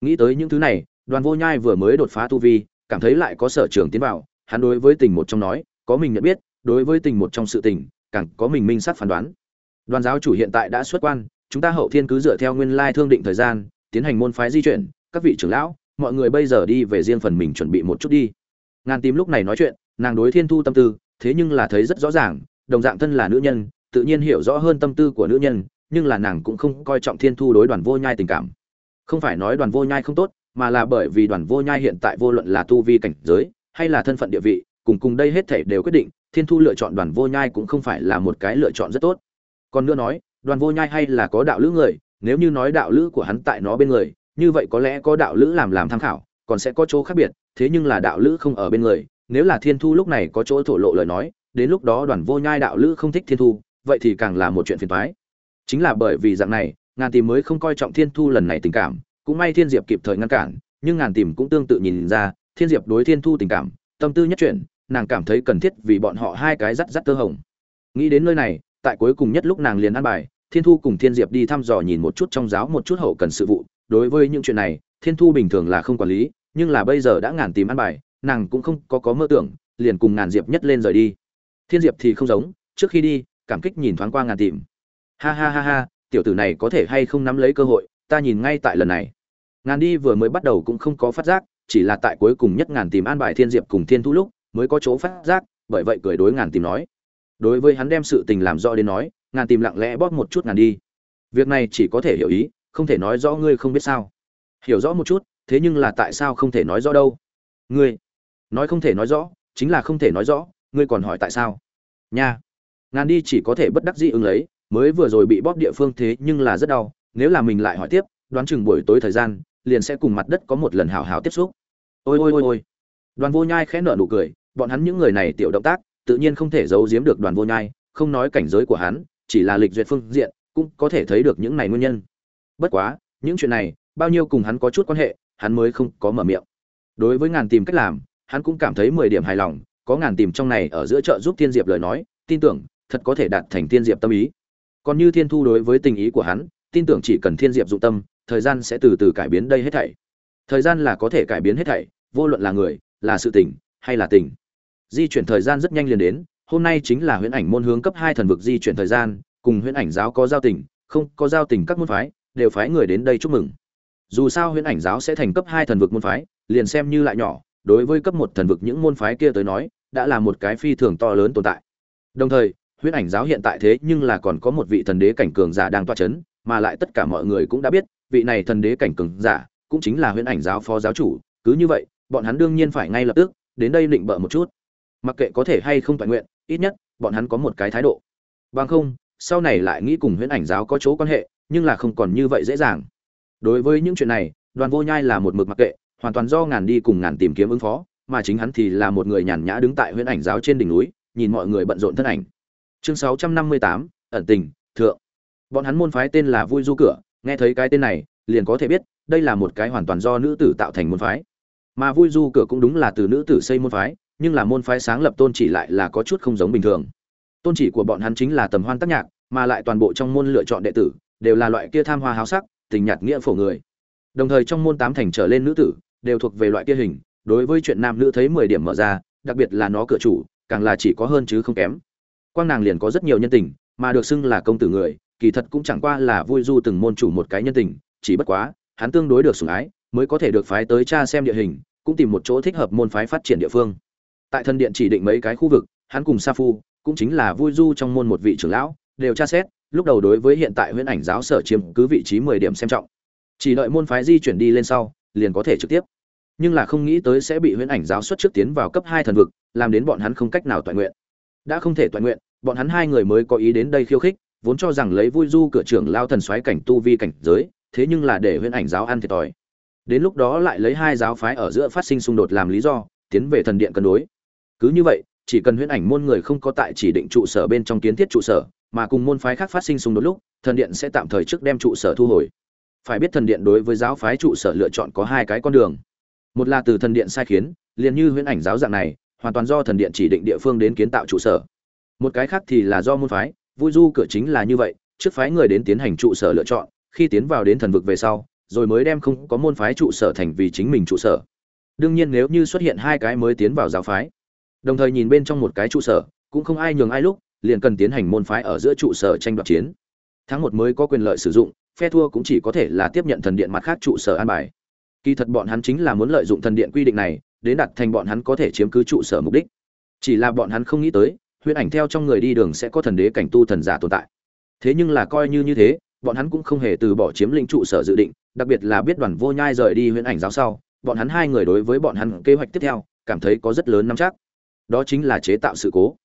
Nghĩ tới những thứ này, đoàn vô nhai vừa mới đột phá tu vi, cảm thấy lại có sở trường tiến vào, hắn đối với tình một trong nói, có mình nhận biết, đối với tình một trong sự tình, càng có mình minh sát phán đoán. Đoàn giáo chủ hiện tại đã xuất quan, chúng ta hậu thiên cứ dựa theo nguyên lai thương định thời gian, tiến hành môn phái di chuyển, các vị trưởng lão, mọi người bây giờ đi về riêng phần mình chuẩn bị một chút đi. Ngàn tím lúc này nói chuyện nàng đối thiên thu tâm tư, thế nhưng là thấy rất rõ ràng, đồng dạng thân là nữ nhân, tự nhiên hiểu rõ hơn tâm tư của nữ nhân, nhưng là nàng cũng không coi trọng thiên thu đối đoàn vô nhai tình cảm. Không phải nói đoàn vô nhai không tốt, mà là bởi vì đoàn vô nhai hiện tại vô luận là tu vi cảnh giới, hay là thân phận địa vị, cùng cùng đây hết thể đều quyết định, thiên thu lựa chọn đoàn vô nhai cũng không phải là một cái lựa chọn rất tốt. Còn nữa nói, đoàn vô nhai hay là có đạo lữ người, nếu như nói đạo lữ của hắn tại nó bên người, như vậy có lẽ có đạo lữ làm làm tham khảo, còn sẽ có chỗ khác biệt, thế nhưng là đạo lữ không ở bên người nếu là thiên thu lúc này có chỗ thổ lộ lời nói, đến lúc đó đoàn vô nhai đạo lữ không thích thiên thu, vậy thì càng là một chuyện phiền toái. Chính là bởi vì dạng này, ngàn tìm mới không coi trọng thiên thu lần này tình cảm, cũng may thiên diệp kịp thời ngăn cản, nhưng ngàn tìm cũng tương tự nhìn ra, thiên diệp đối thiên thu tình cảm, tâm tư nhất chuyển, nàng cảm thấy cần thiết vì bọn họ hai cái rắt rắt tơ hồng. Nghĩ đến nơi này, tại cuối cùng nhất lúc nàng liền ăn bài, thiên thu cùng thiên diệp đi thăm dò nhìn một chút trong giáo một chút hậu cần sự vụ. Đối với những chuyện này, thiên thu bình thường là không quản lý, nhưng là bây giờ đã ngàn tìm ăn bài nàng cũng không có có mơ tưởng, liền cùng ngàn diệp nhất lên rời đi. Thiên diệp thì không giống, trước khi đi, cảm kích nhìn thoáng qua ngàn tìm. Ha ha ha ha, tiểu tử này có thể hay không nắm lấy cơ hội, ta nhìn ngay tại lần này. Ngàn đi vừa mới bắt đầu cũng không có phát giác, chỉ là tại cuối cùng nhất ngàn tìm an bài thiên diệp cùng thiên thu lúc, mới có chỗ phát giác, bởi vậy cười đối ngàn tìm nói. Đối với hắn đem sự tình làm rõ đến nói, ngàn tìm lặng lẽ bóp một chút ngàn đi. Việc này chỉ có thể hiểu ý, không thể nói rõ ngươi không biết sao. Hiểu rõ một chút, thế nhưng là tại sao không thể nói rõ đâu? Ngươi nói không thể nói rõ, chính là không thể nói rõ, ngươi còn hỏi tại sao? Nha. Ngàn đi chỉ có thể bất đắc dĩ ứng lấy, mới vừa rồi bị bóp địa phương thế nhưng là rất đau, nếu là mình lại hỏi tiếp, đoán chừng buổi tối thời gian, liền sẽ cùng mặt đất có một lần hào hào tiếp xúc. Ôi ôi ôi ôi. Đoàn vô nhai khẽ nở nụ cười, bọn hắn những người này tiểu động tác, tự nhiên không thể giấu giếm được đoàn vô nhai, không nói cảnh giới của hắn, chỉ là lịch duyệt phương diện, cũng có thể thấy được những này nguyên nhân. Bất quá, những chuyện này, bao nhiêu cùng hắn có chút quan hệ, hắn mới không có mở miệng. Đối với ngàn tìm cách làm hắn cũng cảm thấy mười điểm hài lòng, có ngàn tìm trong này ở giữa chợ giúp thiên diệp lời nói, tin tưởng, thật có thể đạt thành thiên diệp tâm ý. Còn như thiên thu đối với tình ý của hắn, tin tưởng chỉ cần thiên diệp dụng tâm, thời gian sẽ từ từ cải biến đây hết thảy. Thời gian là có thể cải biến hết thảy, vô luận là người, là sự tình, hay là tình. Di chuyển thời gian rất nhanh liền đến, hôm nay chính là huyễn ảnh môn hướng cấp hai thần vực di chuyển thời gian, cùng huyễn ảnh giáo có giao tình, không có giao tình các môn phái, đều phái người đến đây chúc mừng. Dù sao huyễn ảnh giáo sẽ thành cấp hai thần vực môn phái, liền xem như lại nhỏ đối với cấp một thần vực những môn phái kia tới nói, đã là một cái phi thường to lớn tồn tại. Đồng thời huyễn ảnh giáo hiện tại thế nhưng là còn có một vị thần đế cảnh cường giả đang toa chấn, mà lại tất cả mọi người cũng đã biết, vị này thần đế cảnh cường giả cũng chính là huyễn ảnh giáo phó giáo chủ, cứ như vậy, bọn hắn đương nhiên phải ngay lập tức đến đây định bợ một chút. Mặc kệ có thể hay không toàn nguyện, ít nhất, bọn hắn có một cái thái độ. Bằng không, sau này lại nghĩ cùng huyễn ảnh giáo có chỗ quan hệ, nhưng là không còn như vậy dễ dàng. Đối với những chuyện này, đoàn vô nhai là một mực mặc kệ hoàn toàn do ngàn đi cùng ngàn tìm kiếm ứng phó mà chính hắn thì là một người nhàn nhã đứng tại huyện ảnh giáo trên đỉnh núi nhìn mọi người bận rộn thân ảnh. Chương 658, ẩn tình thượng. Bọn hắn môn phái tên là vui du cửa nghe thấy cái tên này liền có thể biết đây là một cái hoàn toàn do nữ tử tạo thành môn phái. Mà vui du cửa cũng đúng là từ nữ tử xây môn phái nhưng là môn phái sáng lập tôn chỉ lại là có chút không giống bình thường. Tôn chỉ của bọn hắn chính là tầm hoan tác nhạc mà lại toàn bộ trong môn lựa chọn đệ tử đều là loại kia tham hoa háo sắc tình nhạt nghĩa phổ người. Đồng thời trong môn tám thành trở lên nữ tử đều thuộc về loại kia hình, đối với chuyện nam nữ thấy mười điểm mở ra, đặc biệt là nó cửa chủ, càng là chỉ có hơn chứ không kém. Quang nàng liền có rất nhiều nhân tình, mà được xưng là công tử người, kỳ thật cũng chẳng qua là vui du từng môn chủ một cái nhân tình, chỉ bất quá, hắn tương đối được sủng ái, mới có thể được phái tới cha xem địa hình, cũng tìm một chỗ thích hợp môn phái phát triển địa phương. Tại thân điện chỉ định mấy cái khu vực, hắn cùng sa phu, cũng chính là vui du trong môn một vị trưởng lão, đều tra xét, lúc đầu đối với hiện tại huyễn ảnh giáo sở chiếm cứ vị trí mười điểm xem trọng. Chỉ đợi môn phái di chuyển đi lên sau liền có thể trực tiếp. Nhưng là không nghĩ tới sẽ bị huyễn ảnh giáo xuất trước tiến vào cấp hai thần vực, làm đến bọn hắn không cách nào toàn nguyện. Đã không thể toàn nguyện, bọn hắn hai người mới có ý đến đây khiêu khích, vốn cho rằng lấy vui du cửa trưởng lao thần xoáy cảnh tu vi cảnh giới, thế nhưng là để huyễn ảnh giáo ăn thiệt thòi. Đến lúc đó lại lấy hai giáo phái ở giữa phát sinh xung đột làm lý do, tiến về thần điện cân đối. Cứ như vậy, chỉ cần huyễn ảnh môn người không có tại chỉ định trụ sở bên trong kiến thiết trụ sở, mà cùng môn phái khác phát sinh xung đột lúc, thần điện sẽ tạm thời trước đem trụ sở thu hồi phải biết thần điện đối với giáo phái trụ sở lựa chọn có hai cái con đường. Một là từ thần điện sai khiến, liền như huyễn ảnh giáo dạng này, hoàn toàn do thần điện chỉ định địa phương đến kiến tạo trụ sở. Một cái khác thì là do môn phái, vui du cửa chính là như vậy, trước phái người đến tiến hành trụ sở lựa chọn, khi tiến vào đến thần vực về sau, rồi mới đem không có môn phái trụ sở thành vì chính mình trụ sở. Đương nhiên nếu như xuất hiện hai cái mới tiến vào giáo phái, đồng thời nhìn bên trong một cái trụ sở, cũng không ai nhường ai lúc, liền cần tiến hành môn phái ở giữa trụ sở tranh đoạt chiến. Tháng một mới có quyền lợi sử dụng phe thua cũng chỉ có thể là tiếp nhận thần điện mặt khác trụ sở an bài. Kỳ thật bọn hắn chính là muốn lợi dụng thần điện quy định này, đến đặt thành bọn hắn có thể chiếm cứ trụ sở mục đích. Chỉ là bọn hắn không nghĩ tới, huyễn ảnh theo trong người đi đường sẽ có thần đế cảnh tu thần giả tồn tại. Thế nhưng là coi như như thế, bọn hắn cũng không hề từ bỏ chiếm lĩnh trụ sở dự định, đặc biệt là biết đoàn vô nhai rời đi huyễn ảnh giáo sau, bọn hắn hai người đối với bọn hắn kế hoạch tiếp theo, cảm thấy có rất lớn nắm chắc. Đó chính là chế tạo sự cố.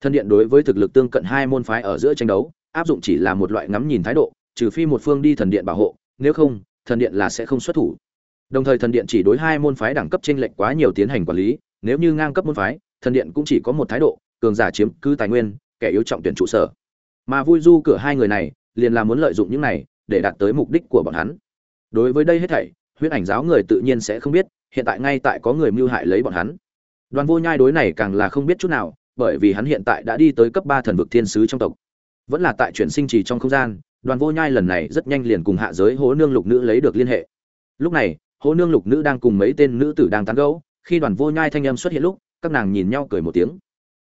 Thần điện đối với thực lực tương cận hai môn phái ở giữa tranh đấu, áp dụng chỉ là một loại ngắm nhìn thái độ trừ phi một phương đi thần điện bảo hộ, nếu không, thần điện là sẽ không xuất thủ. Đồng thời thần điện chỉ đối hai môn phái đẳng cấp chênh lệch quá nhiều tiến hành quản lý, nếu như ngang cấp môn phái, thần điện cũng chỉ có một thái độ, cường giả chiếm cứ tài nguyên, kẻ yếu trọng tuyển trụ sở. Mà vui du cửa hai người này, liền là muốn lợi dụng những này để đạt tới mục đích của bọn hắn. Đối với đây hết thảy huyễn ảnh giáo người tự nhiên sẽ không biết, hiện tại ngay tại có người mưu hại lấy bọn hắn. Đoàn vô nhai đối này càng là không biết chút nào, bởi vì hắn hiện tại đã đi tới cấp ba thần vực thiên sứ trong tộc. Vẫn là tại chuyển sinh trì trong không gian đoàn vô nhai lần này rất nhanh liền cùng hạ giới hố nương lục nữ lấy được liên hệ. Lúc này, hố nương lục nữ đang cùng mấy tên nữ tử đang tán gẫu, khi đoàn vô nhai thanh âm xuất hiện lúc, các nàng nhìn nhau cười một tiếng.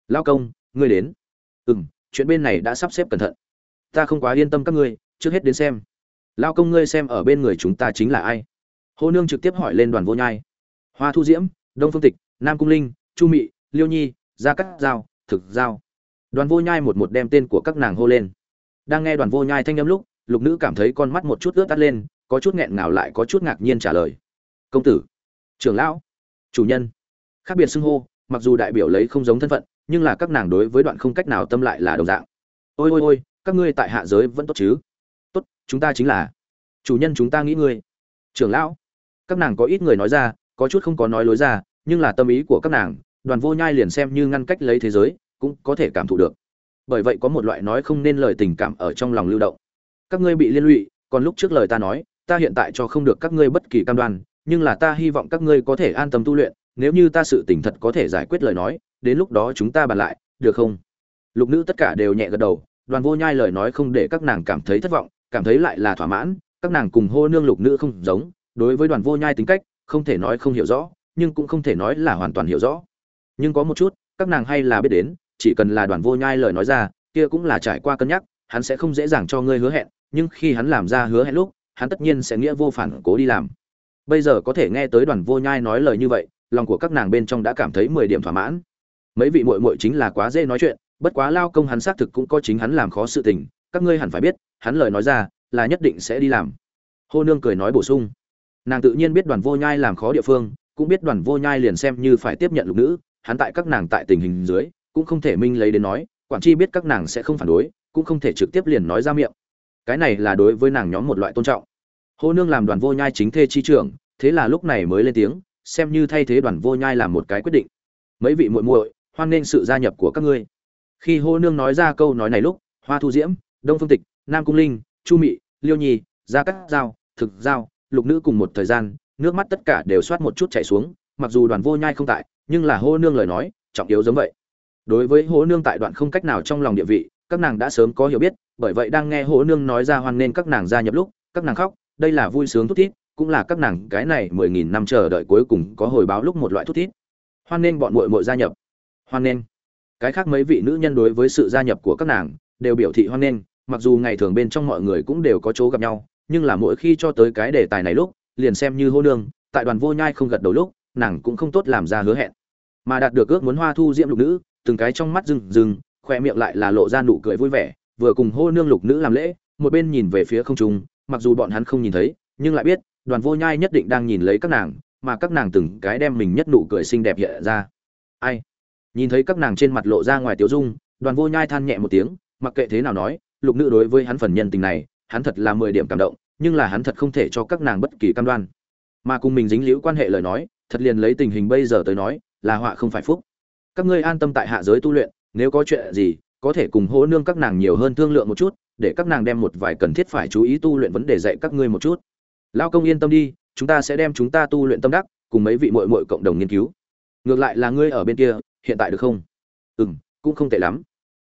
Lao công, ngươi đến. Ừ m chuyện bên này đã sắp xếp cẩn thận. Ta không quá yên tâm các ngươi, trước hết đến xem. Lao công ngươi xem ở bên người chúng ta chính là ai? Hô nương trực tiếp hỏi lên đoàn vô nhai. Hoa thu diễm, đông phương tịch, nam cung linh, chu mị, liêu nhi, gia cắt giao, thực giao. Đoàn vô nhai một một đem tên của các nàng hô lên đang nghe đoàn vô nhai thanh âm lúc, lục nữ cảm thấy con mắt một chút ướt tắt lên, có chút nghẹn ngào lại có chút ngạc nhiên trả lời. Công tử, trưởng lão, chủ nhân. Khác biệt xưng hô, mặc dù đại biểu lấy không giống thân phận, nhưng là các nàng đối với đoạn không cách nào tâm lại là đồng dạng. Ôi ôi ôi, các ngươi tại hạ giới vẫn tốt chứ? Tốt, chúng ta chính là. Chủ nhân chúng ta nghĩ ngươi. Trưởng lão. Các nàng có ít người nói ra, có chút không có nói lối ra, nhưng là tâm ý của các nàng, đoàn vô nhai liền xem như ngăn cách lấy thế giới, cũng có thể cảm thụ được bởi vậy có một loại nói không nên lời tình cảm ở trong lòng lưu động. Các ngươi bị liên lụy, còn lúc trước lời ta nói, ta hiện tại cho không được các ngươi bất kỳ cam đoan, nhưng là ta hy vọng các ngươi có thể an tâm tu luyện, nếu như ta sự tỉnh thật có thể giải quyết lời nói, đến lúc đó chúng ta bàn lại, được không? Lục nữ tất cả đều nhẹ gật đầu, đoàn vô nhai lời nói không để các nàng cảm thấy thất vọng, cảm thấy lại là thỏa mãn, các nàng cùng hô nương lục nữ không giống, đối với đoàn vô nhai tính cách, không thể nói không hiểu rõ, nhưng cũng không thể nói là hoàn toàn hiểu rõ. Nhưng có một chút, các nàng hay là biết đến chỉ cần là đoàn vô nhai lời nói ra, kia cũng là trải qua cân nhắc, hắn sẽ không dễ dàng cho ngươi hứa hẹn, nhưng khi hắn làm ra hứa hẹn lúc, hắn tất nhiên sẽ nghĩa vô phản cố đi làm. Bây giờ có thể nghe tới đoàn vô nhai nói lời như vậy, lòng của các nàng bên trong đã cảm thấy mười điểm thỏa mãn. Mấy vị muội muội chính là quá dễ nói chuyện, bất quá lao công hắn xác thực cũng có chính hắn làm khó sự tình, các ngươi hẳn phải biết, hắn lời nói ra, là nhất định sẽ đi làm. Hô nương cười nói bổ sung. Nàng tự nhiên biết đoàn vô nhai làm khó địa phương, cũng biết đoàn vô nhai liền xem như phải tiếp nhận lục nữ, hắn tại các nàng tại tình hình dưới cũng không thể minh lấy đến nói, quản tri biết các nàng sẽ không phản đối, cũng không thể trực tiếp liền nói ra miệng. Cái này là đối với nàng nhóm một loại tôn trọng. Hô nương làm đoàn vô nhai chính thê chi trưởng, thế là lúc này mới lên tiếng, xem như thay thế đoàn vô nhai làm một cái quyết định. Mấy vị muội muội, hoan nghênh sự gia nhập của các ngươi. Khi hô nương nói ra câu nói này lúc, hoa thu diễm, đông phương tịch, nam cung linh, chu mị, liêu nhi, gia cắt giao, thực giao, lục nữ cùng một thời gian, nước mắt tất cả đều soát một chút chảy xuống, mặc dù đoàn vô nhai không tại, nhưng là hô nương lời nói, trọng yếu giống vậy đối với hố nương tại đoạn không cách nào trong lòng địa vị, các nàng đã sớm có hiểu biết, bởi vậy đang nghe hố nương nói ra hoan nên các nàng gia nhập lúc, các nàng khóc, đây là vui sướng thút thít, cũng là các nàng cái này mười nghìn năm chờ đợi cuối cùng có hồi báo lúc một loại thút thít. Hoan nên bọn muội muội gia nhập. Hoan nên. Cái khác mấy vị nữ nhân đối với sự gia nhập của các nàng, đều biểu thị hoan nên, mặc dù ngày thường bên trong mọi người cũng đều có chỗ gặp nhau, nhưng là mỗi khi cho tới cái đề tài này lúc, liền xem như hô nương, tại đoàn vô nhai không gật đầu lúc, nàng cũng không tốt làm ra hứa hẹn. Mà đạt được ước muốn hoa thu diễm lục nữ từng cái trong mắt rừng rừng khoe miệng lại là lộ ra nụ cười vui vẻ, vừa cùng hô nương lục nữ làm lễ, một bên nhìn về phía không trung, mặc dù bọn hắn không nhìn thấy, nhưng lại biết, đoàn vô nhai nhất định đang nhìn lấy các nàng, mà các nàng từng cái đem mình nhất nụ cười xinh đẹp hiện ra. Ai? Nhìn thấy các nàng trên mặt lộ ra ngoài tiểu dung, đoàn vô nhai than nhẹ một tiếng, mặc kệ thế nào nói, lục nữ đối với hắn phần nhân tình này, hắn thật là mười điểm cảm động, nhưng là hắn thật không thể cho các nàng bất kỳ cam đoan. Mà cùng mình dính liễu quan hệ lời nói, thật liền lấy tình hình bây giờ tới nói, là họa không phải phúc các ngươi an tâm tại hạ giới tu luyện, nếu có chuyện gì, có thể cùng hỗ nương các nàng nhiều hơn thương lượng một chút, để các nàng đem một vài cần thiết phải chú ý tu luyện vấn đề dạy các ngươi một chút. Lao công yên tâm đi, chúng ta sẽ đem chúng ta tu luyện tâm đắc, cùng mấy vị muội muội cộng đồng nghiên cứu. Ngược lại là ngươi ở bên kia, hiện tại được không? Ừ m cũng không tệ lắm.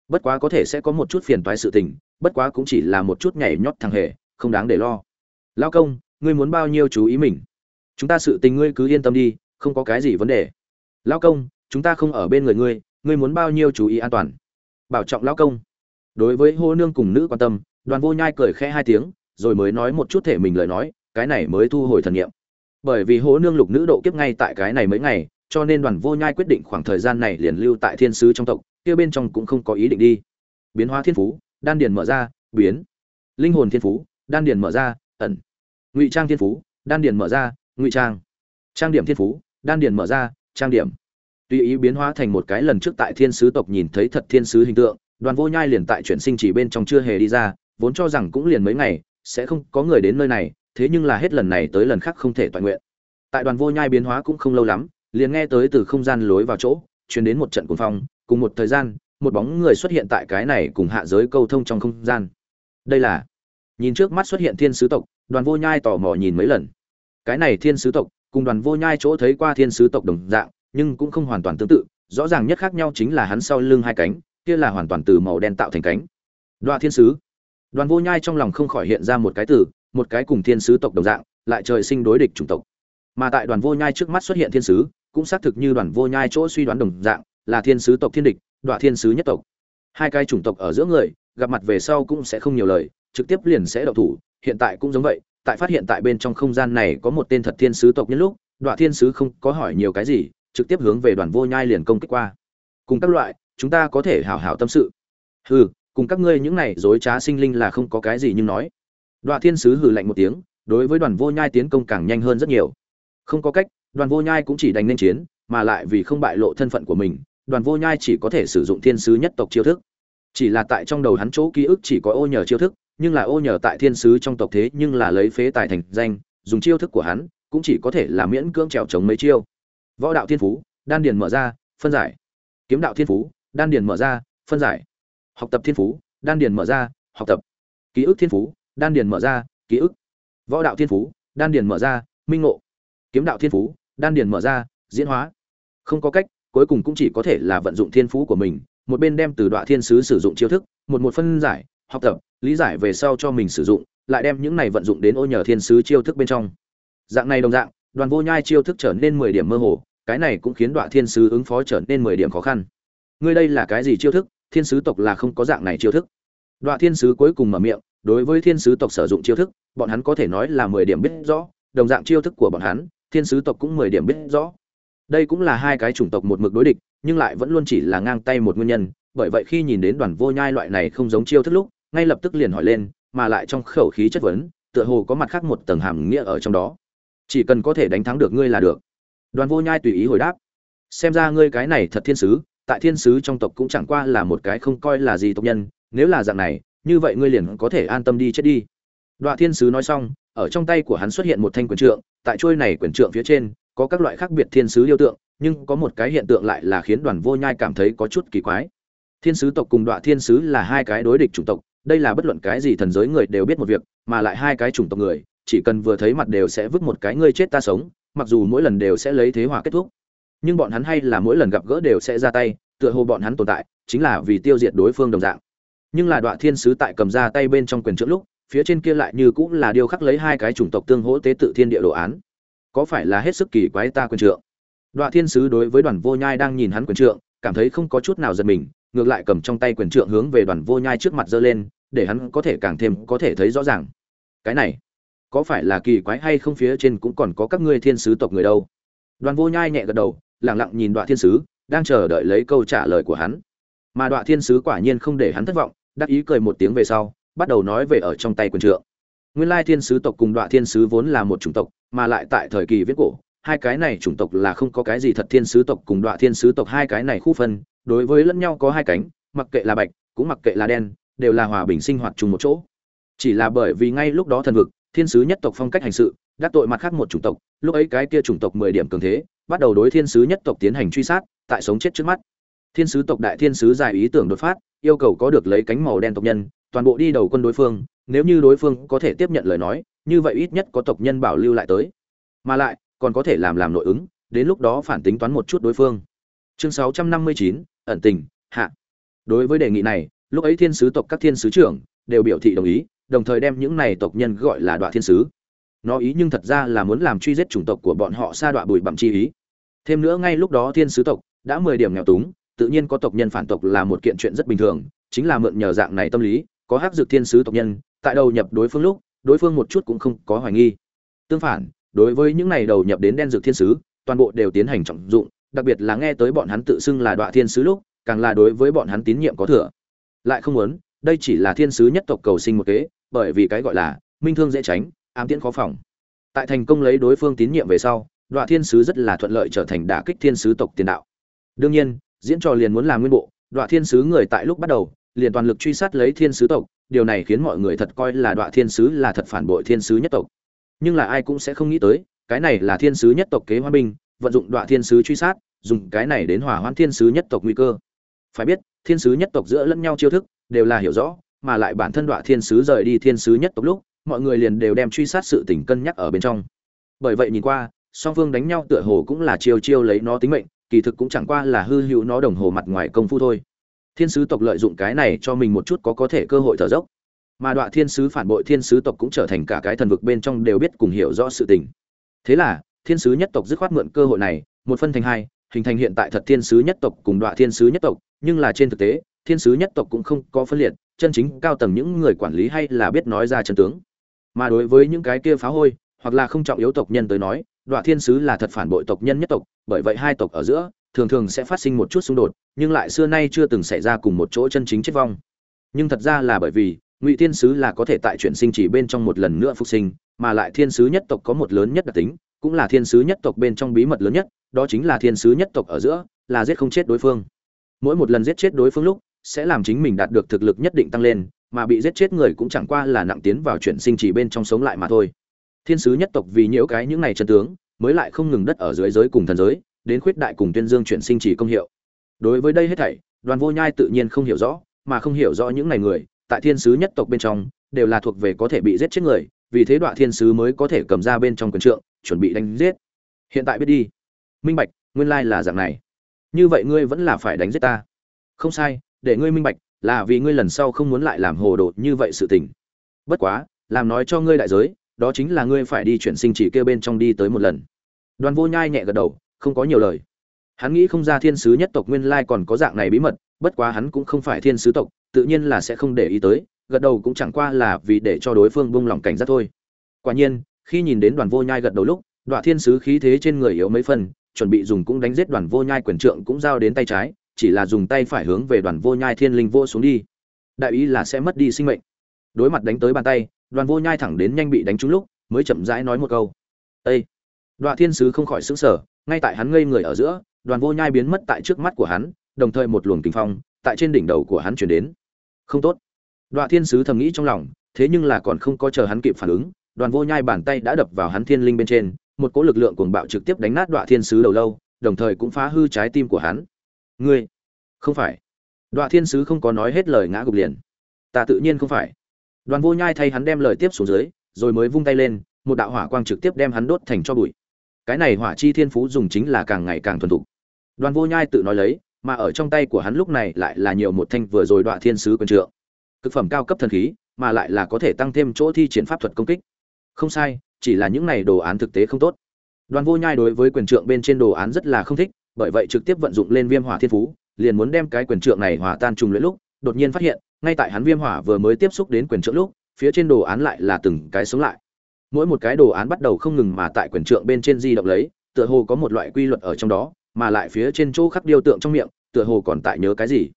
Bất quá có thể sẽ có một chút phiền toái sự tình, bất quá cũng chỉ là một chút nhảy nhót thằng hề, không đáng để lo. Lao công, ngươi muốn bao nhiêu chú ý mình? Chúng ta sự tình ngươi cứ yên tâm đi, không có cái gì vấn đề. Lao công chúng ta không ở bên người ngươi ngươi muốn bao nhiêu chú ý an toàn? Bảo trọng lao công. Đối với hô nương cùng nữ quan tâm, đoàn vô nhai cười khẽ hai tiếng, rồi mới nói một chút thể mình lời nói, cái này mới thu hồi thần nghiệm bởi vì hố nương lục nữ độ kiếp ngay tại cái này mấy ngày, cho nên đoàn vô nhai quyết định khoảng thời gian này liền lưu tại thiên sứ trong tộc, kia bên trong cũng không có ý định đi. Biến hóa thiên phú, đan điền mở ra, biến. Linh hồn thiên phú, đan điền mở ra, ẩn. Ngụy trang thiên phú, đan điền mở ra, ngụy trang. Trang điểm thiên phú, đan điền mở ra, trang điểm tùy ý biến hóa thành một cái lần trước tại thiên sứ tộc nhìn thấy thật thiên sứ hình tượng, đoàn vô nhai liền tại chuyển sinh chỉ bên trong chưa hề đi ra, vốn cho rằng cũng liền mấy ngày, sẽ không có người đến nơi này, thế nhưng là hết lần này tới lần khác không thể toàn nguyện. Tại đoàn vô nhai biến hóa cũng không lâu lắm, liền nghe tới từ không gian lối vào chỗ chuyển đến một trận cuồng phong, cùng một thời gian, một bóng người xuất hiện tại cái này cùng hạ giới câu thông trong không gian. Đây là, nhìn trước mắt xuất hiện thiên sứ tộc, đoàn vô nhai tò mò nhìn mấy lần. Cái này thiên sứ tộc, cùng đoàn vô nhai chỗ thấy qua thiên sứ tộc đồng dạng nhưng cũng không hoàn toàn tương tự, rõ ràng nhất khác nhau chính là hắn sau lưng hai cánh, kia là hoàn toàn từ màu đen tạo thành cánh. Đoa thiên sứ. Đoàn vô nhai trong lòng không khỏi hiện ra một cái từ, một cái cùng thiên sứ tộc đồng dạng, lại trời sinh đối địch chủng tộc. Mà tại đoàn vô nhai trước mắt xuất hiện thiên sứ, cũng xác thực như đoàn vô nhai chỗ suy đoán đồng dạng, là thiên sứ tộc thiên địch, đoạ thiên sứ nhất tộc. Hai cái chủng tộc ở giữa người, gặp mặt về sau cũng sẽ không nhiều lời, trực tiếp liền sẽ đậu thủ, hiện tại cũng giống vậy, tại phát hiện tại bên trong không gian này có một tên thật thiên sứ tộc nhân lúc đoạn thiên sứ không có hỏi nhiều cái gì trực tiếp hướng về đoàn vô nhai liền công kích qua. Cùng các loại, chúng ta có thể hảo hảo tâm sự. Hừ, cùng các ngươi những này dối trá sinh linh là không có cái gì nhưng nói. Đoạn thiên sứ hừ lạnh một tiếng, đối với đoàn vô nhai tiến công càng nhanh hơn rất nhiều. Không có cách, đoàn vô nhai cũng chỉ đành nên chiến, mà lại vì không bại lộ thân phận của mình, đoàn vô nhai chỉ có thể sử dụng thiên sứ nhất tộc chiêu thức. Chỉ là tại trong đầu hắn chỗ ký ức chỉ có ô nhờ chiêu thức, nhưng là ô nhờ tại thiên sứ trong tộc thế nhưng là lấy phế tài thành danh, dùng chiêu thức của hắn, cũng chỉ có thể là miễn cưỡng trèo chống mấy chiêu võ đạo thiên phú, đan điền mở ra, phân giải. Kiếm đạo thiên phú, đan điền mở ra, phân giải. Học tập thiên phú, đan điền mở ra, học tập. Ký ức thiên phú, đan điền mở ra, ký ức. Võ đạo thiên phú, đan điền mở ra, minh ngộ. Kiếm đạo thiên phú, đan điền mở ra, diễn hóa. Không có cách, cuối cùng cũng chỉ có thể là vận dụng thiên phú của mình, một bên đem từ đoạn thiên sứ sử dụng chiêu thức, một một phân giải, học tập, lý giải về sau cho mình sử dụng, lại đem những này vận dụng đến ô nhờ thiên sứ chiêu thức bên trong. Dạng này đồng dạng, đoàn vô nhai chiêu thức trở nên mười điểm mơ hồ cái này cũng khiến đoạn thiên sứ ứng phó trở nên mười điểm khó khăn. Ngươi đây là cái gì chiêu thức? Thiên sứ tộc là không có dạng này chiêu thức. Đoạn thiên sứ cuối cùng mở miệng, đối với thiên sứ tộc sử dụng chiêu thức, bọn hắn có thể nói là mười điểm biết rõ, đồng dạng chiêu thức của bọn hắn, thiên sứ tộc cũng mười điểm biết rõ. Đây cũng là hai cái chủng tộc một mực đối địch, nhưng lại vẫn luôn chỉ là ngang tay một nguyên nhân, bởi vậy khi nhìn đến đoàn vô nhai loại này không giống chiêu thức lúc, ngay lập tức liền hỏi lên, mà lại trong khẩu khí chất vấn, tựa hồ có mặt khác một tầng hàm nghĩa ở trong đó. Chỉ cần có thể đánh thắng được ngươi là được đoàn vô nhai tùy ý hồi đáp. Xem ra ngươi cái này thật thiên sứ, tại thiên sứ trong tộc cũng chẳng qua là một cái không coi là gì tộc nhân, nếu là dạng này, như vậy ngươi liền có thể an tâm đi chết đi. Đoạn thiên sứ nói xong, ở trong tay của hắn xuất hiện một thanh quyền trượng, tại trôi này quyền trượng phía trên, có các loại khác biệt thiên sứ điêu tượng, nhưng có một cái hiện tượng lại là khiến đoàn vô nhai cảm thấy có chút kỳ quái. Thiên sứ tộc cùng đoạn thiên sứ là hai cái đối địch chủng tộc, đây là bất luận cái gì thần giới người đều biết một việc, mà lại hai cái chủng tộc người, chỉ cần vừa thấy mặt đều sẽ vứt một cái ngươi chết ta sống mặc dù mỗi lần đều sẽ lấy thế hòa kết thúc, nhưng bọn hắn hay là mỗi lần gặp gỡ đều sẽ ra tay, tựa hồ bọn hắn tồn tại chính là vì tiêu diệt đối phương đồng dạng. Nhưng là đoạn thiên sứ tại cầm ra tay bên trong quyền trước lúc, phía trên kia lại như cũng là điều khắc lấy hai cái chủng tộc tương hỗ tế tự thiên địa đồ án. Có phải là hết sức kỳ quái ta quyền trượng? Đoạn thiên sứ đối với đoàn vô nhai đang nhìn hắn quyền trượng, cảm thấy không có chút nào giật mình, ngược lại cầm trong tay quyền trượng hướng về đoàn vô nhai trước mặt giơ lên, để hắn có thể càng thêm có thể thấy rõ ràng. Cái này có phải là kỳ quái hay không phía trên cũng còn có các ngươi thiên sứ tộc người đâu? Đoàn vô nhai nhẹ gật đầu lẳng lặng nhìn đoạn thiên sứ, đang chờ đợi lấy câu trả lời của hắn. Mà đoạn thiên sứ quả nhiên không để hắn thất vọng, đắc ý cười một tiếng về sau, bắt đầu nói về ở trong tay quyền trượng. Nguyên lai thiên sứ tộc cùng đoạn thiên sứ vốn là một chủng tộc, mà lại tại thời kỳ viết cổ, hai cái này chủng tộc là không có cái gì thật thiên sứ tộc cùng đoạn thiên sứ tộc hai cái này khu phân, đối với lẫn nhau có hai cánh, mặc kệ là bạch, cũng mặc kệ là đen, đều là hòa bình sinh hoạt chung một chỗ. Chỉ là bởi vì ngay lúc đó thần vực thiên sứ nhất tộc phong cách hành sự đắc tội mặt khác một chủng tộc lúc ấy cái kia chủng tộc mười điểm cường thế bắt đầu đối thiên sứ nhất tộc tiến hành truy sát tại sống chết trước mắt. Thiên sứ tộc đại thiên sứ dài ý tưởng đột phát yêu cầu có được lấy cánh màu đen tộc nhân toàn bộ đi đầu quân đối phương nếu như đối phương có thể tiếp nhận lời nói như vậy ít nhất có tộc nhân bảo lưu lại tới. Mà lại còn có thể làm làm nội ứng đến lúc đó phản tính toán một chút đối phương. Chương 659, ẩn tình hạ. Đối với đề nghị này lúc ấy thiên sứ tộc các thiên sứ trưởng đều biểu thị đồng ý đồng thời đem những này tộc nhân gọi là đoạn thiên sứ. Nó ý nhưng thật ra là muốn làm truy giết chủng tộc của bọn họ xa đoạn bụi bặm chi ý. Thêm nữa ngay lúc đó thiên sứ tộc đã mười điểm nghèo túng, tự nhiên có tộc nhân phản tộc là một kiện chuyện rất bình thường, chính là mượn nhờ dạng này tâm lý, có hắc dược thiên sứ tộc nhân, tại đầu nhập đối phương lúc, đối phương một chút cũng không có hoài nghi. Tương phản, đối với những này đầu nhập đến đen dược thiên sứ, toàn bộ đều tiến hành trọng dụng, đặc biệt là nghe tới bọn hắn tự xưng là đoạn thiên sứ lúc, càng là đối với bọn hắn tín nhiệm có thừa. Lại không muốn, đây chỉ là thiên sứ nhất tộc cầu sinh một kế bởi vì cái gọi là minh thương dễ tránh, ám tiễn khó phòng. Tại thành công lấy đối phương tín nhiệm về sau đoạn thiên sứ rất là thuận lợi trở thành đả kích thiên sứ tộc tiền đạo. Đương nhiên, diễn trò liền muốn làm nguyên bộ đoạn thiên sứ người tại lúc bắt đầu, liền toàn lực truy sát lấy thiên sứ tộc, điều này khiến mọi người thật coi là đoạn thiên sứ là thật phản bội thiên sứ nhất tộc. Nhưng là ai cũng sẽ không nghĩ tới, cái này là thiên sứ nhất tộc kế hoa binh, vận dụng đoạn thiên sứ truy sát, dùng cái này đến hỏa hoãn thiên sứ nhất tộc nguy cơ. Phải biết, thiên sứ nhất tộc giữa lẫn nhau chiêu thức, đều là hiểu rõ mà lại bản thân đọa thiên sứ rời đi thiên sứ nhất tộc lúc, mọi người liền đều đem truy sát sự tình cân nhắc ở bên trong. Bởi vậy nhìn qua, song phương đánh nhau tựa hồ cũng là chiêu chiêu lấy nó tính mệnh, kỳ thực cũng chẳng qua là hư hữu nó đồng hồ mặt ngoài công phu thôi. Thiên sứ tộc lợi dụng cái này cho mình một chút có có thể cơ hội thở dốc. Mà đọa thiên sứ phản bội thiên sứ tộc cũng trở thành cả cái thần vực bên trong đều biết cùng hiểu rõ sự tình. Thế là, thiên sứ nhất tộc dứt khoát mượn cơ hội này, một phân thành hai, hình thành hiện tại thật thiên sứ nhất tộc cùng đọa thiên sứ nhất tộc, nhưng là trên thực tế, thiên sứ nhất tộc cũng không có phân liệt chân chính cao tầng những người quản lý hay là biết nói ra chân tướng. Mà đối với những cái kia phá hôi, hoặc là không trọng yếu tộc nhân tới nói đoạn thiên sứ là thật phản bội tộc nhân nhất tộc, bởi vậy hai tộc ở giữa, thường thường sẽ phát sinh một chút xung đột, nhưng lại xưa nay chưa từng xảy ra cùng một chỗ chân chính chết vong. Nhưng thật ra là bởi vì, ngụy thiên sứ là có thể tại chuyển sinh chỉ bên trong một lần nữa phục sinh, mà lại thiên sứ nhất tộc có một lớn nhất đặc tính, cũng là thiên sứ nhất tộc bên trong bí mật lớn nhất, đó chính là thiên sứ nhất tộc ở giữa, là giết không chết đối phương. Mỗi một lần giết chết đối phương lúc sẽ làm chính mình đạt được thực lực nhất định tăng lên, mà bị giết chết người cũng chẳng qua là nặng tiến vào chuyển sinh chỉ bên trong sống lại mà thôi. Thiên sứ nhất tộc vì nhiễu cái những này chân tướng, mới lại không ngừng đất ở dưới giới cùng thần giới, đến khuyết đại cùng tuyên dương chuyển sinh chỉ công hiệu. Đối với đây hết thảy, đoàn vô nhai tự nhiên không hiểu rõ, mà không hiểu rõ những này người, tại thiên sứ nhất tộc bên trong, đều là thuộc về có thể bị giết chết người, vì thế đoạn thiên sứ mới có thể cầm ra bên trong quyền trượng, chuẩn bị đánh giết. Hiện tại biết đi. Minh bạch, nguyên lai là dạng này. Như vậy ngươi vẫn là phải đánh giết ta. Không sai để ngươi minh bạch, là vì ngươi lần sau không muốn lại làm hồ đồ như vậy sự tình. Bất quá, làm nói cho ngươi đại giới, đó chính là ngươi phải đi chuyển sinh chỉ kêu bên trong đi tới một lần. Đoàn vô nhai nhẹ gật đầu, không có nhiều lời. Hắn nghĩ không ra thiên sứ nhất tộc nguyên lai còn có dạng này bí mật, bất quá hắn cũng không phải thiên sứ tộc, tự nhiên là sẽ không để ý tới, gật đầu cũng chẳng qua là vì để cho đối phương buông lòng cảnh giác thôi. Quả nhiên, khi nhìn đến đoàn vô nhai gật đầu lúc đoạn thiên sứ khí thế trên người yếu mấy phần, chuẩn bị dùng cũng đánh giết đoàn vô nhai quyền trượng cũng giao đến tay trái chỉ là dùng tay phải hướng về đoàn vô nhai thiên linh vô xuống đi. Đại ý là sẽ mất đi sinh mệnh. Đối mặt đánh tới bàn tay đoàn vô nhai thẳng đến nhanh bị đánh trúng lúc mới chậm rãi nói một câu. Ây đoạn thiên sứ không khỏi sững sở, ngay tại hắn ngây người ở giữa đoàn vô nhai biến mất tại trước mắt của hắn đồng thời một luồng kinh phong tại trên đỉnh đầu của hắn chuyển đến. Không tốt. Đoạn thiên sứ thầm nghĩ trong lòng thế nhưng là còn không có chờ hắn kịp phản ứng đoàn vô nhai bàn tay đã đập vào hắn thiên linh bên trên một cỗ lực lượng cuồng bạo trực tiếp đánh nát đoạn thiên sứ đầu lâu đồng thời cũng phá hư trái tim của hắn ngươi? Không phải. Đoạn thiên sứ không có nói hết lời ngã gục liền. Ta tự nhiên không phải. Đoàn vô nhai thay hắn đem lời tiếp xuống dưới, rồi mới vung tay lên, một đạo hỏa quang trực tiếp đem hắn đốt thành cho bụi. Cái này hỏa chi thiên phú dùng chính là càng ngày càng thuần thục. Đoàn vô nhai tự nói lấy, mà ở trong tay của hắn lúc này lại là nhiều một thanh vừa rồi đoạn thiên sứ quyền trượng. Cực phẩm cao cấp thần khí, mà lại là có thể tăng thêm chỗ thi triển pháp thuật công kích. Không sai, chỉ là những này đồ án thực tế không tốt. Đoàn vô nhai đối với quyền trượng bên trên đồ án rất là không thích bởi vậy trực tiếp vận dụng lên viêm hỏa thiên phú, liền muốn đem cái quyền trượng này hòa tan trùng luyện lúc, đột nhiên phát hiện, ngay tại hắn viêm hỏa vừa mới tiếp xúc đến quyền trượng lúc, phía trên đồ án lại là từng cái sống lại. Mỗi một cái đồ án bắt đầu không ngừng mà tại quyền trượng bên trên di động lấy, tựa hồ có một loại quy luật ở trong đó, mà lại phía trên chỗ khắc điêu tượng trong miệng, tựa hồ còn tại nhớ cái gì.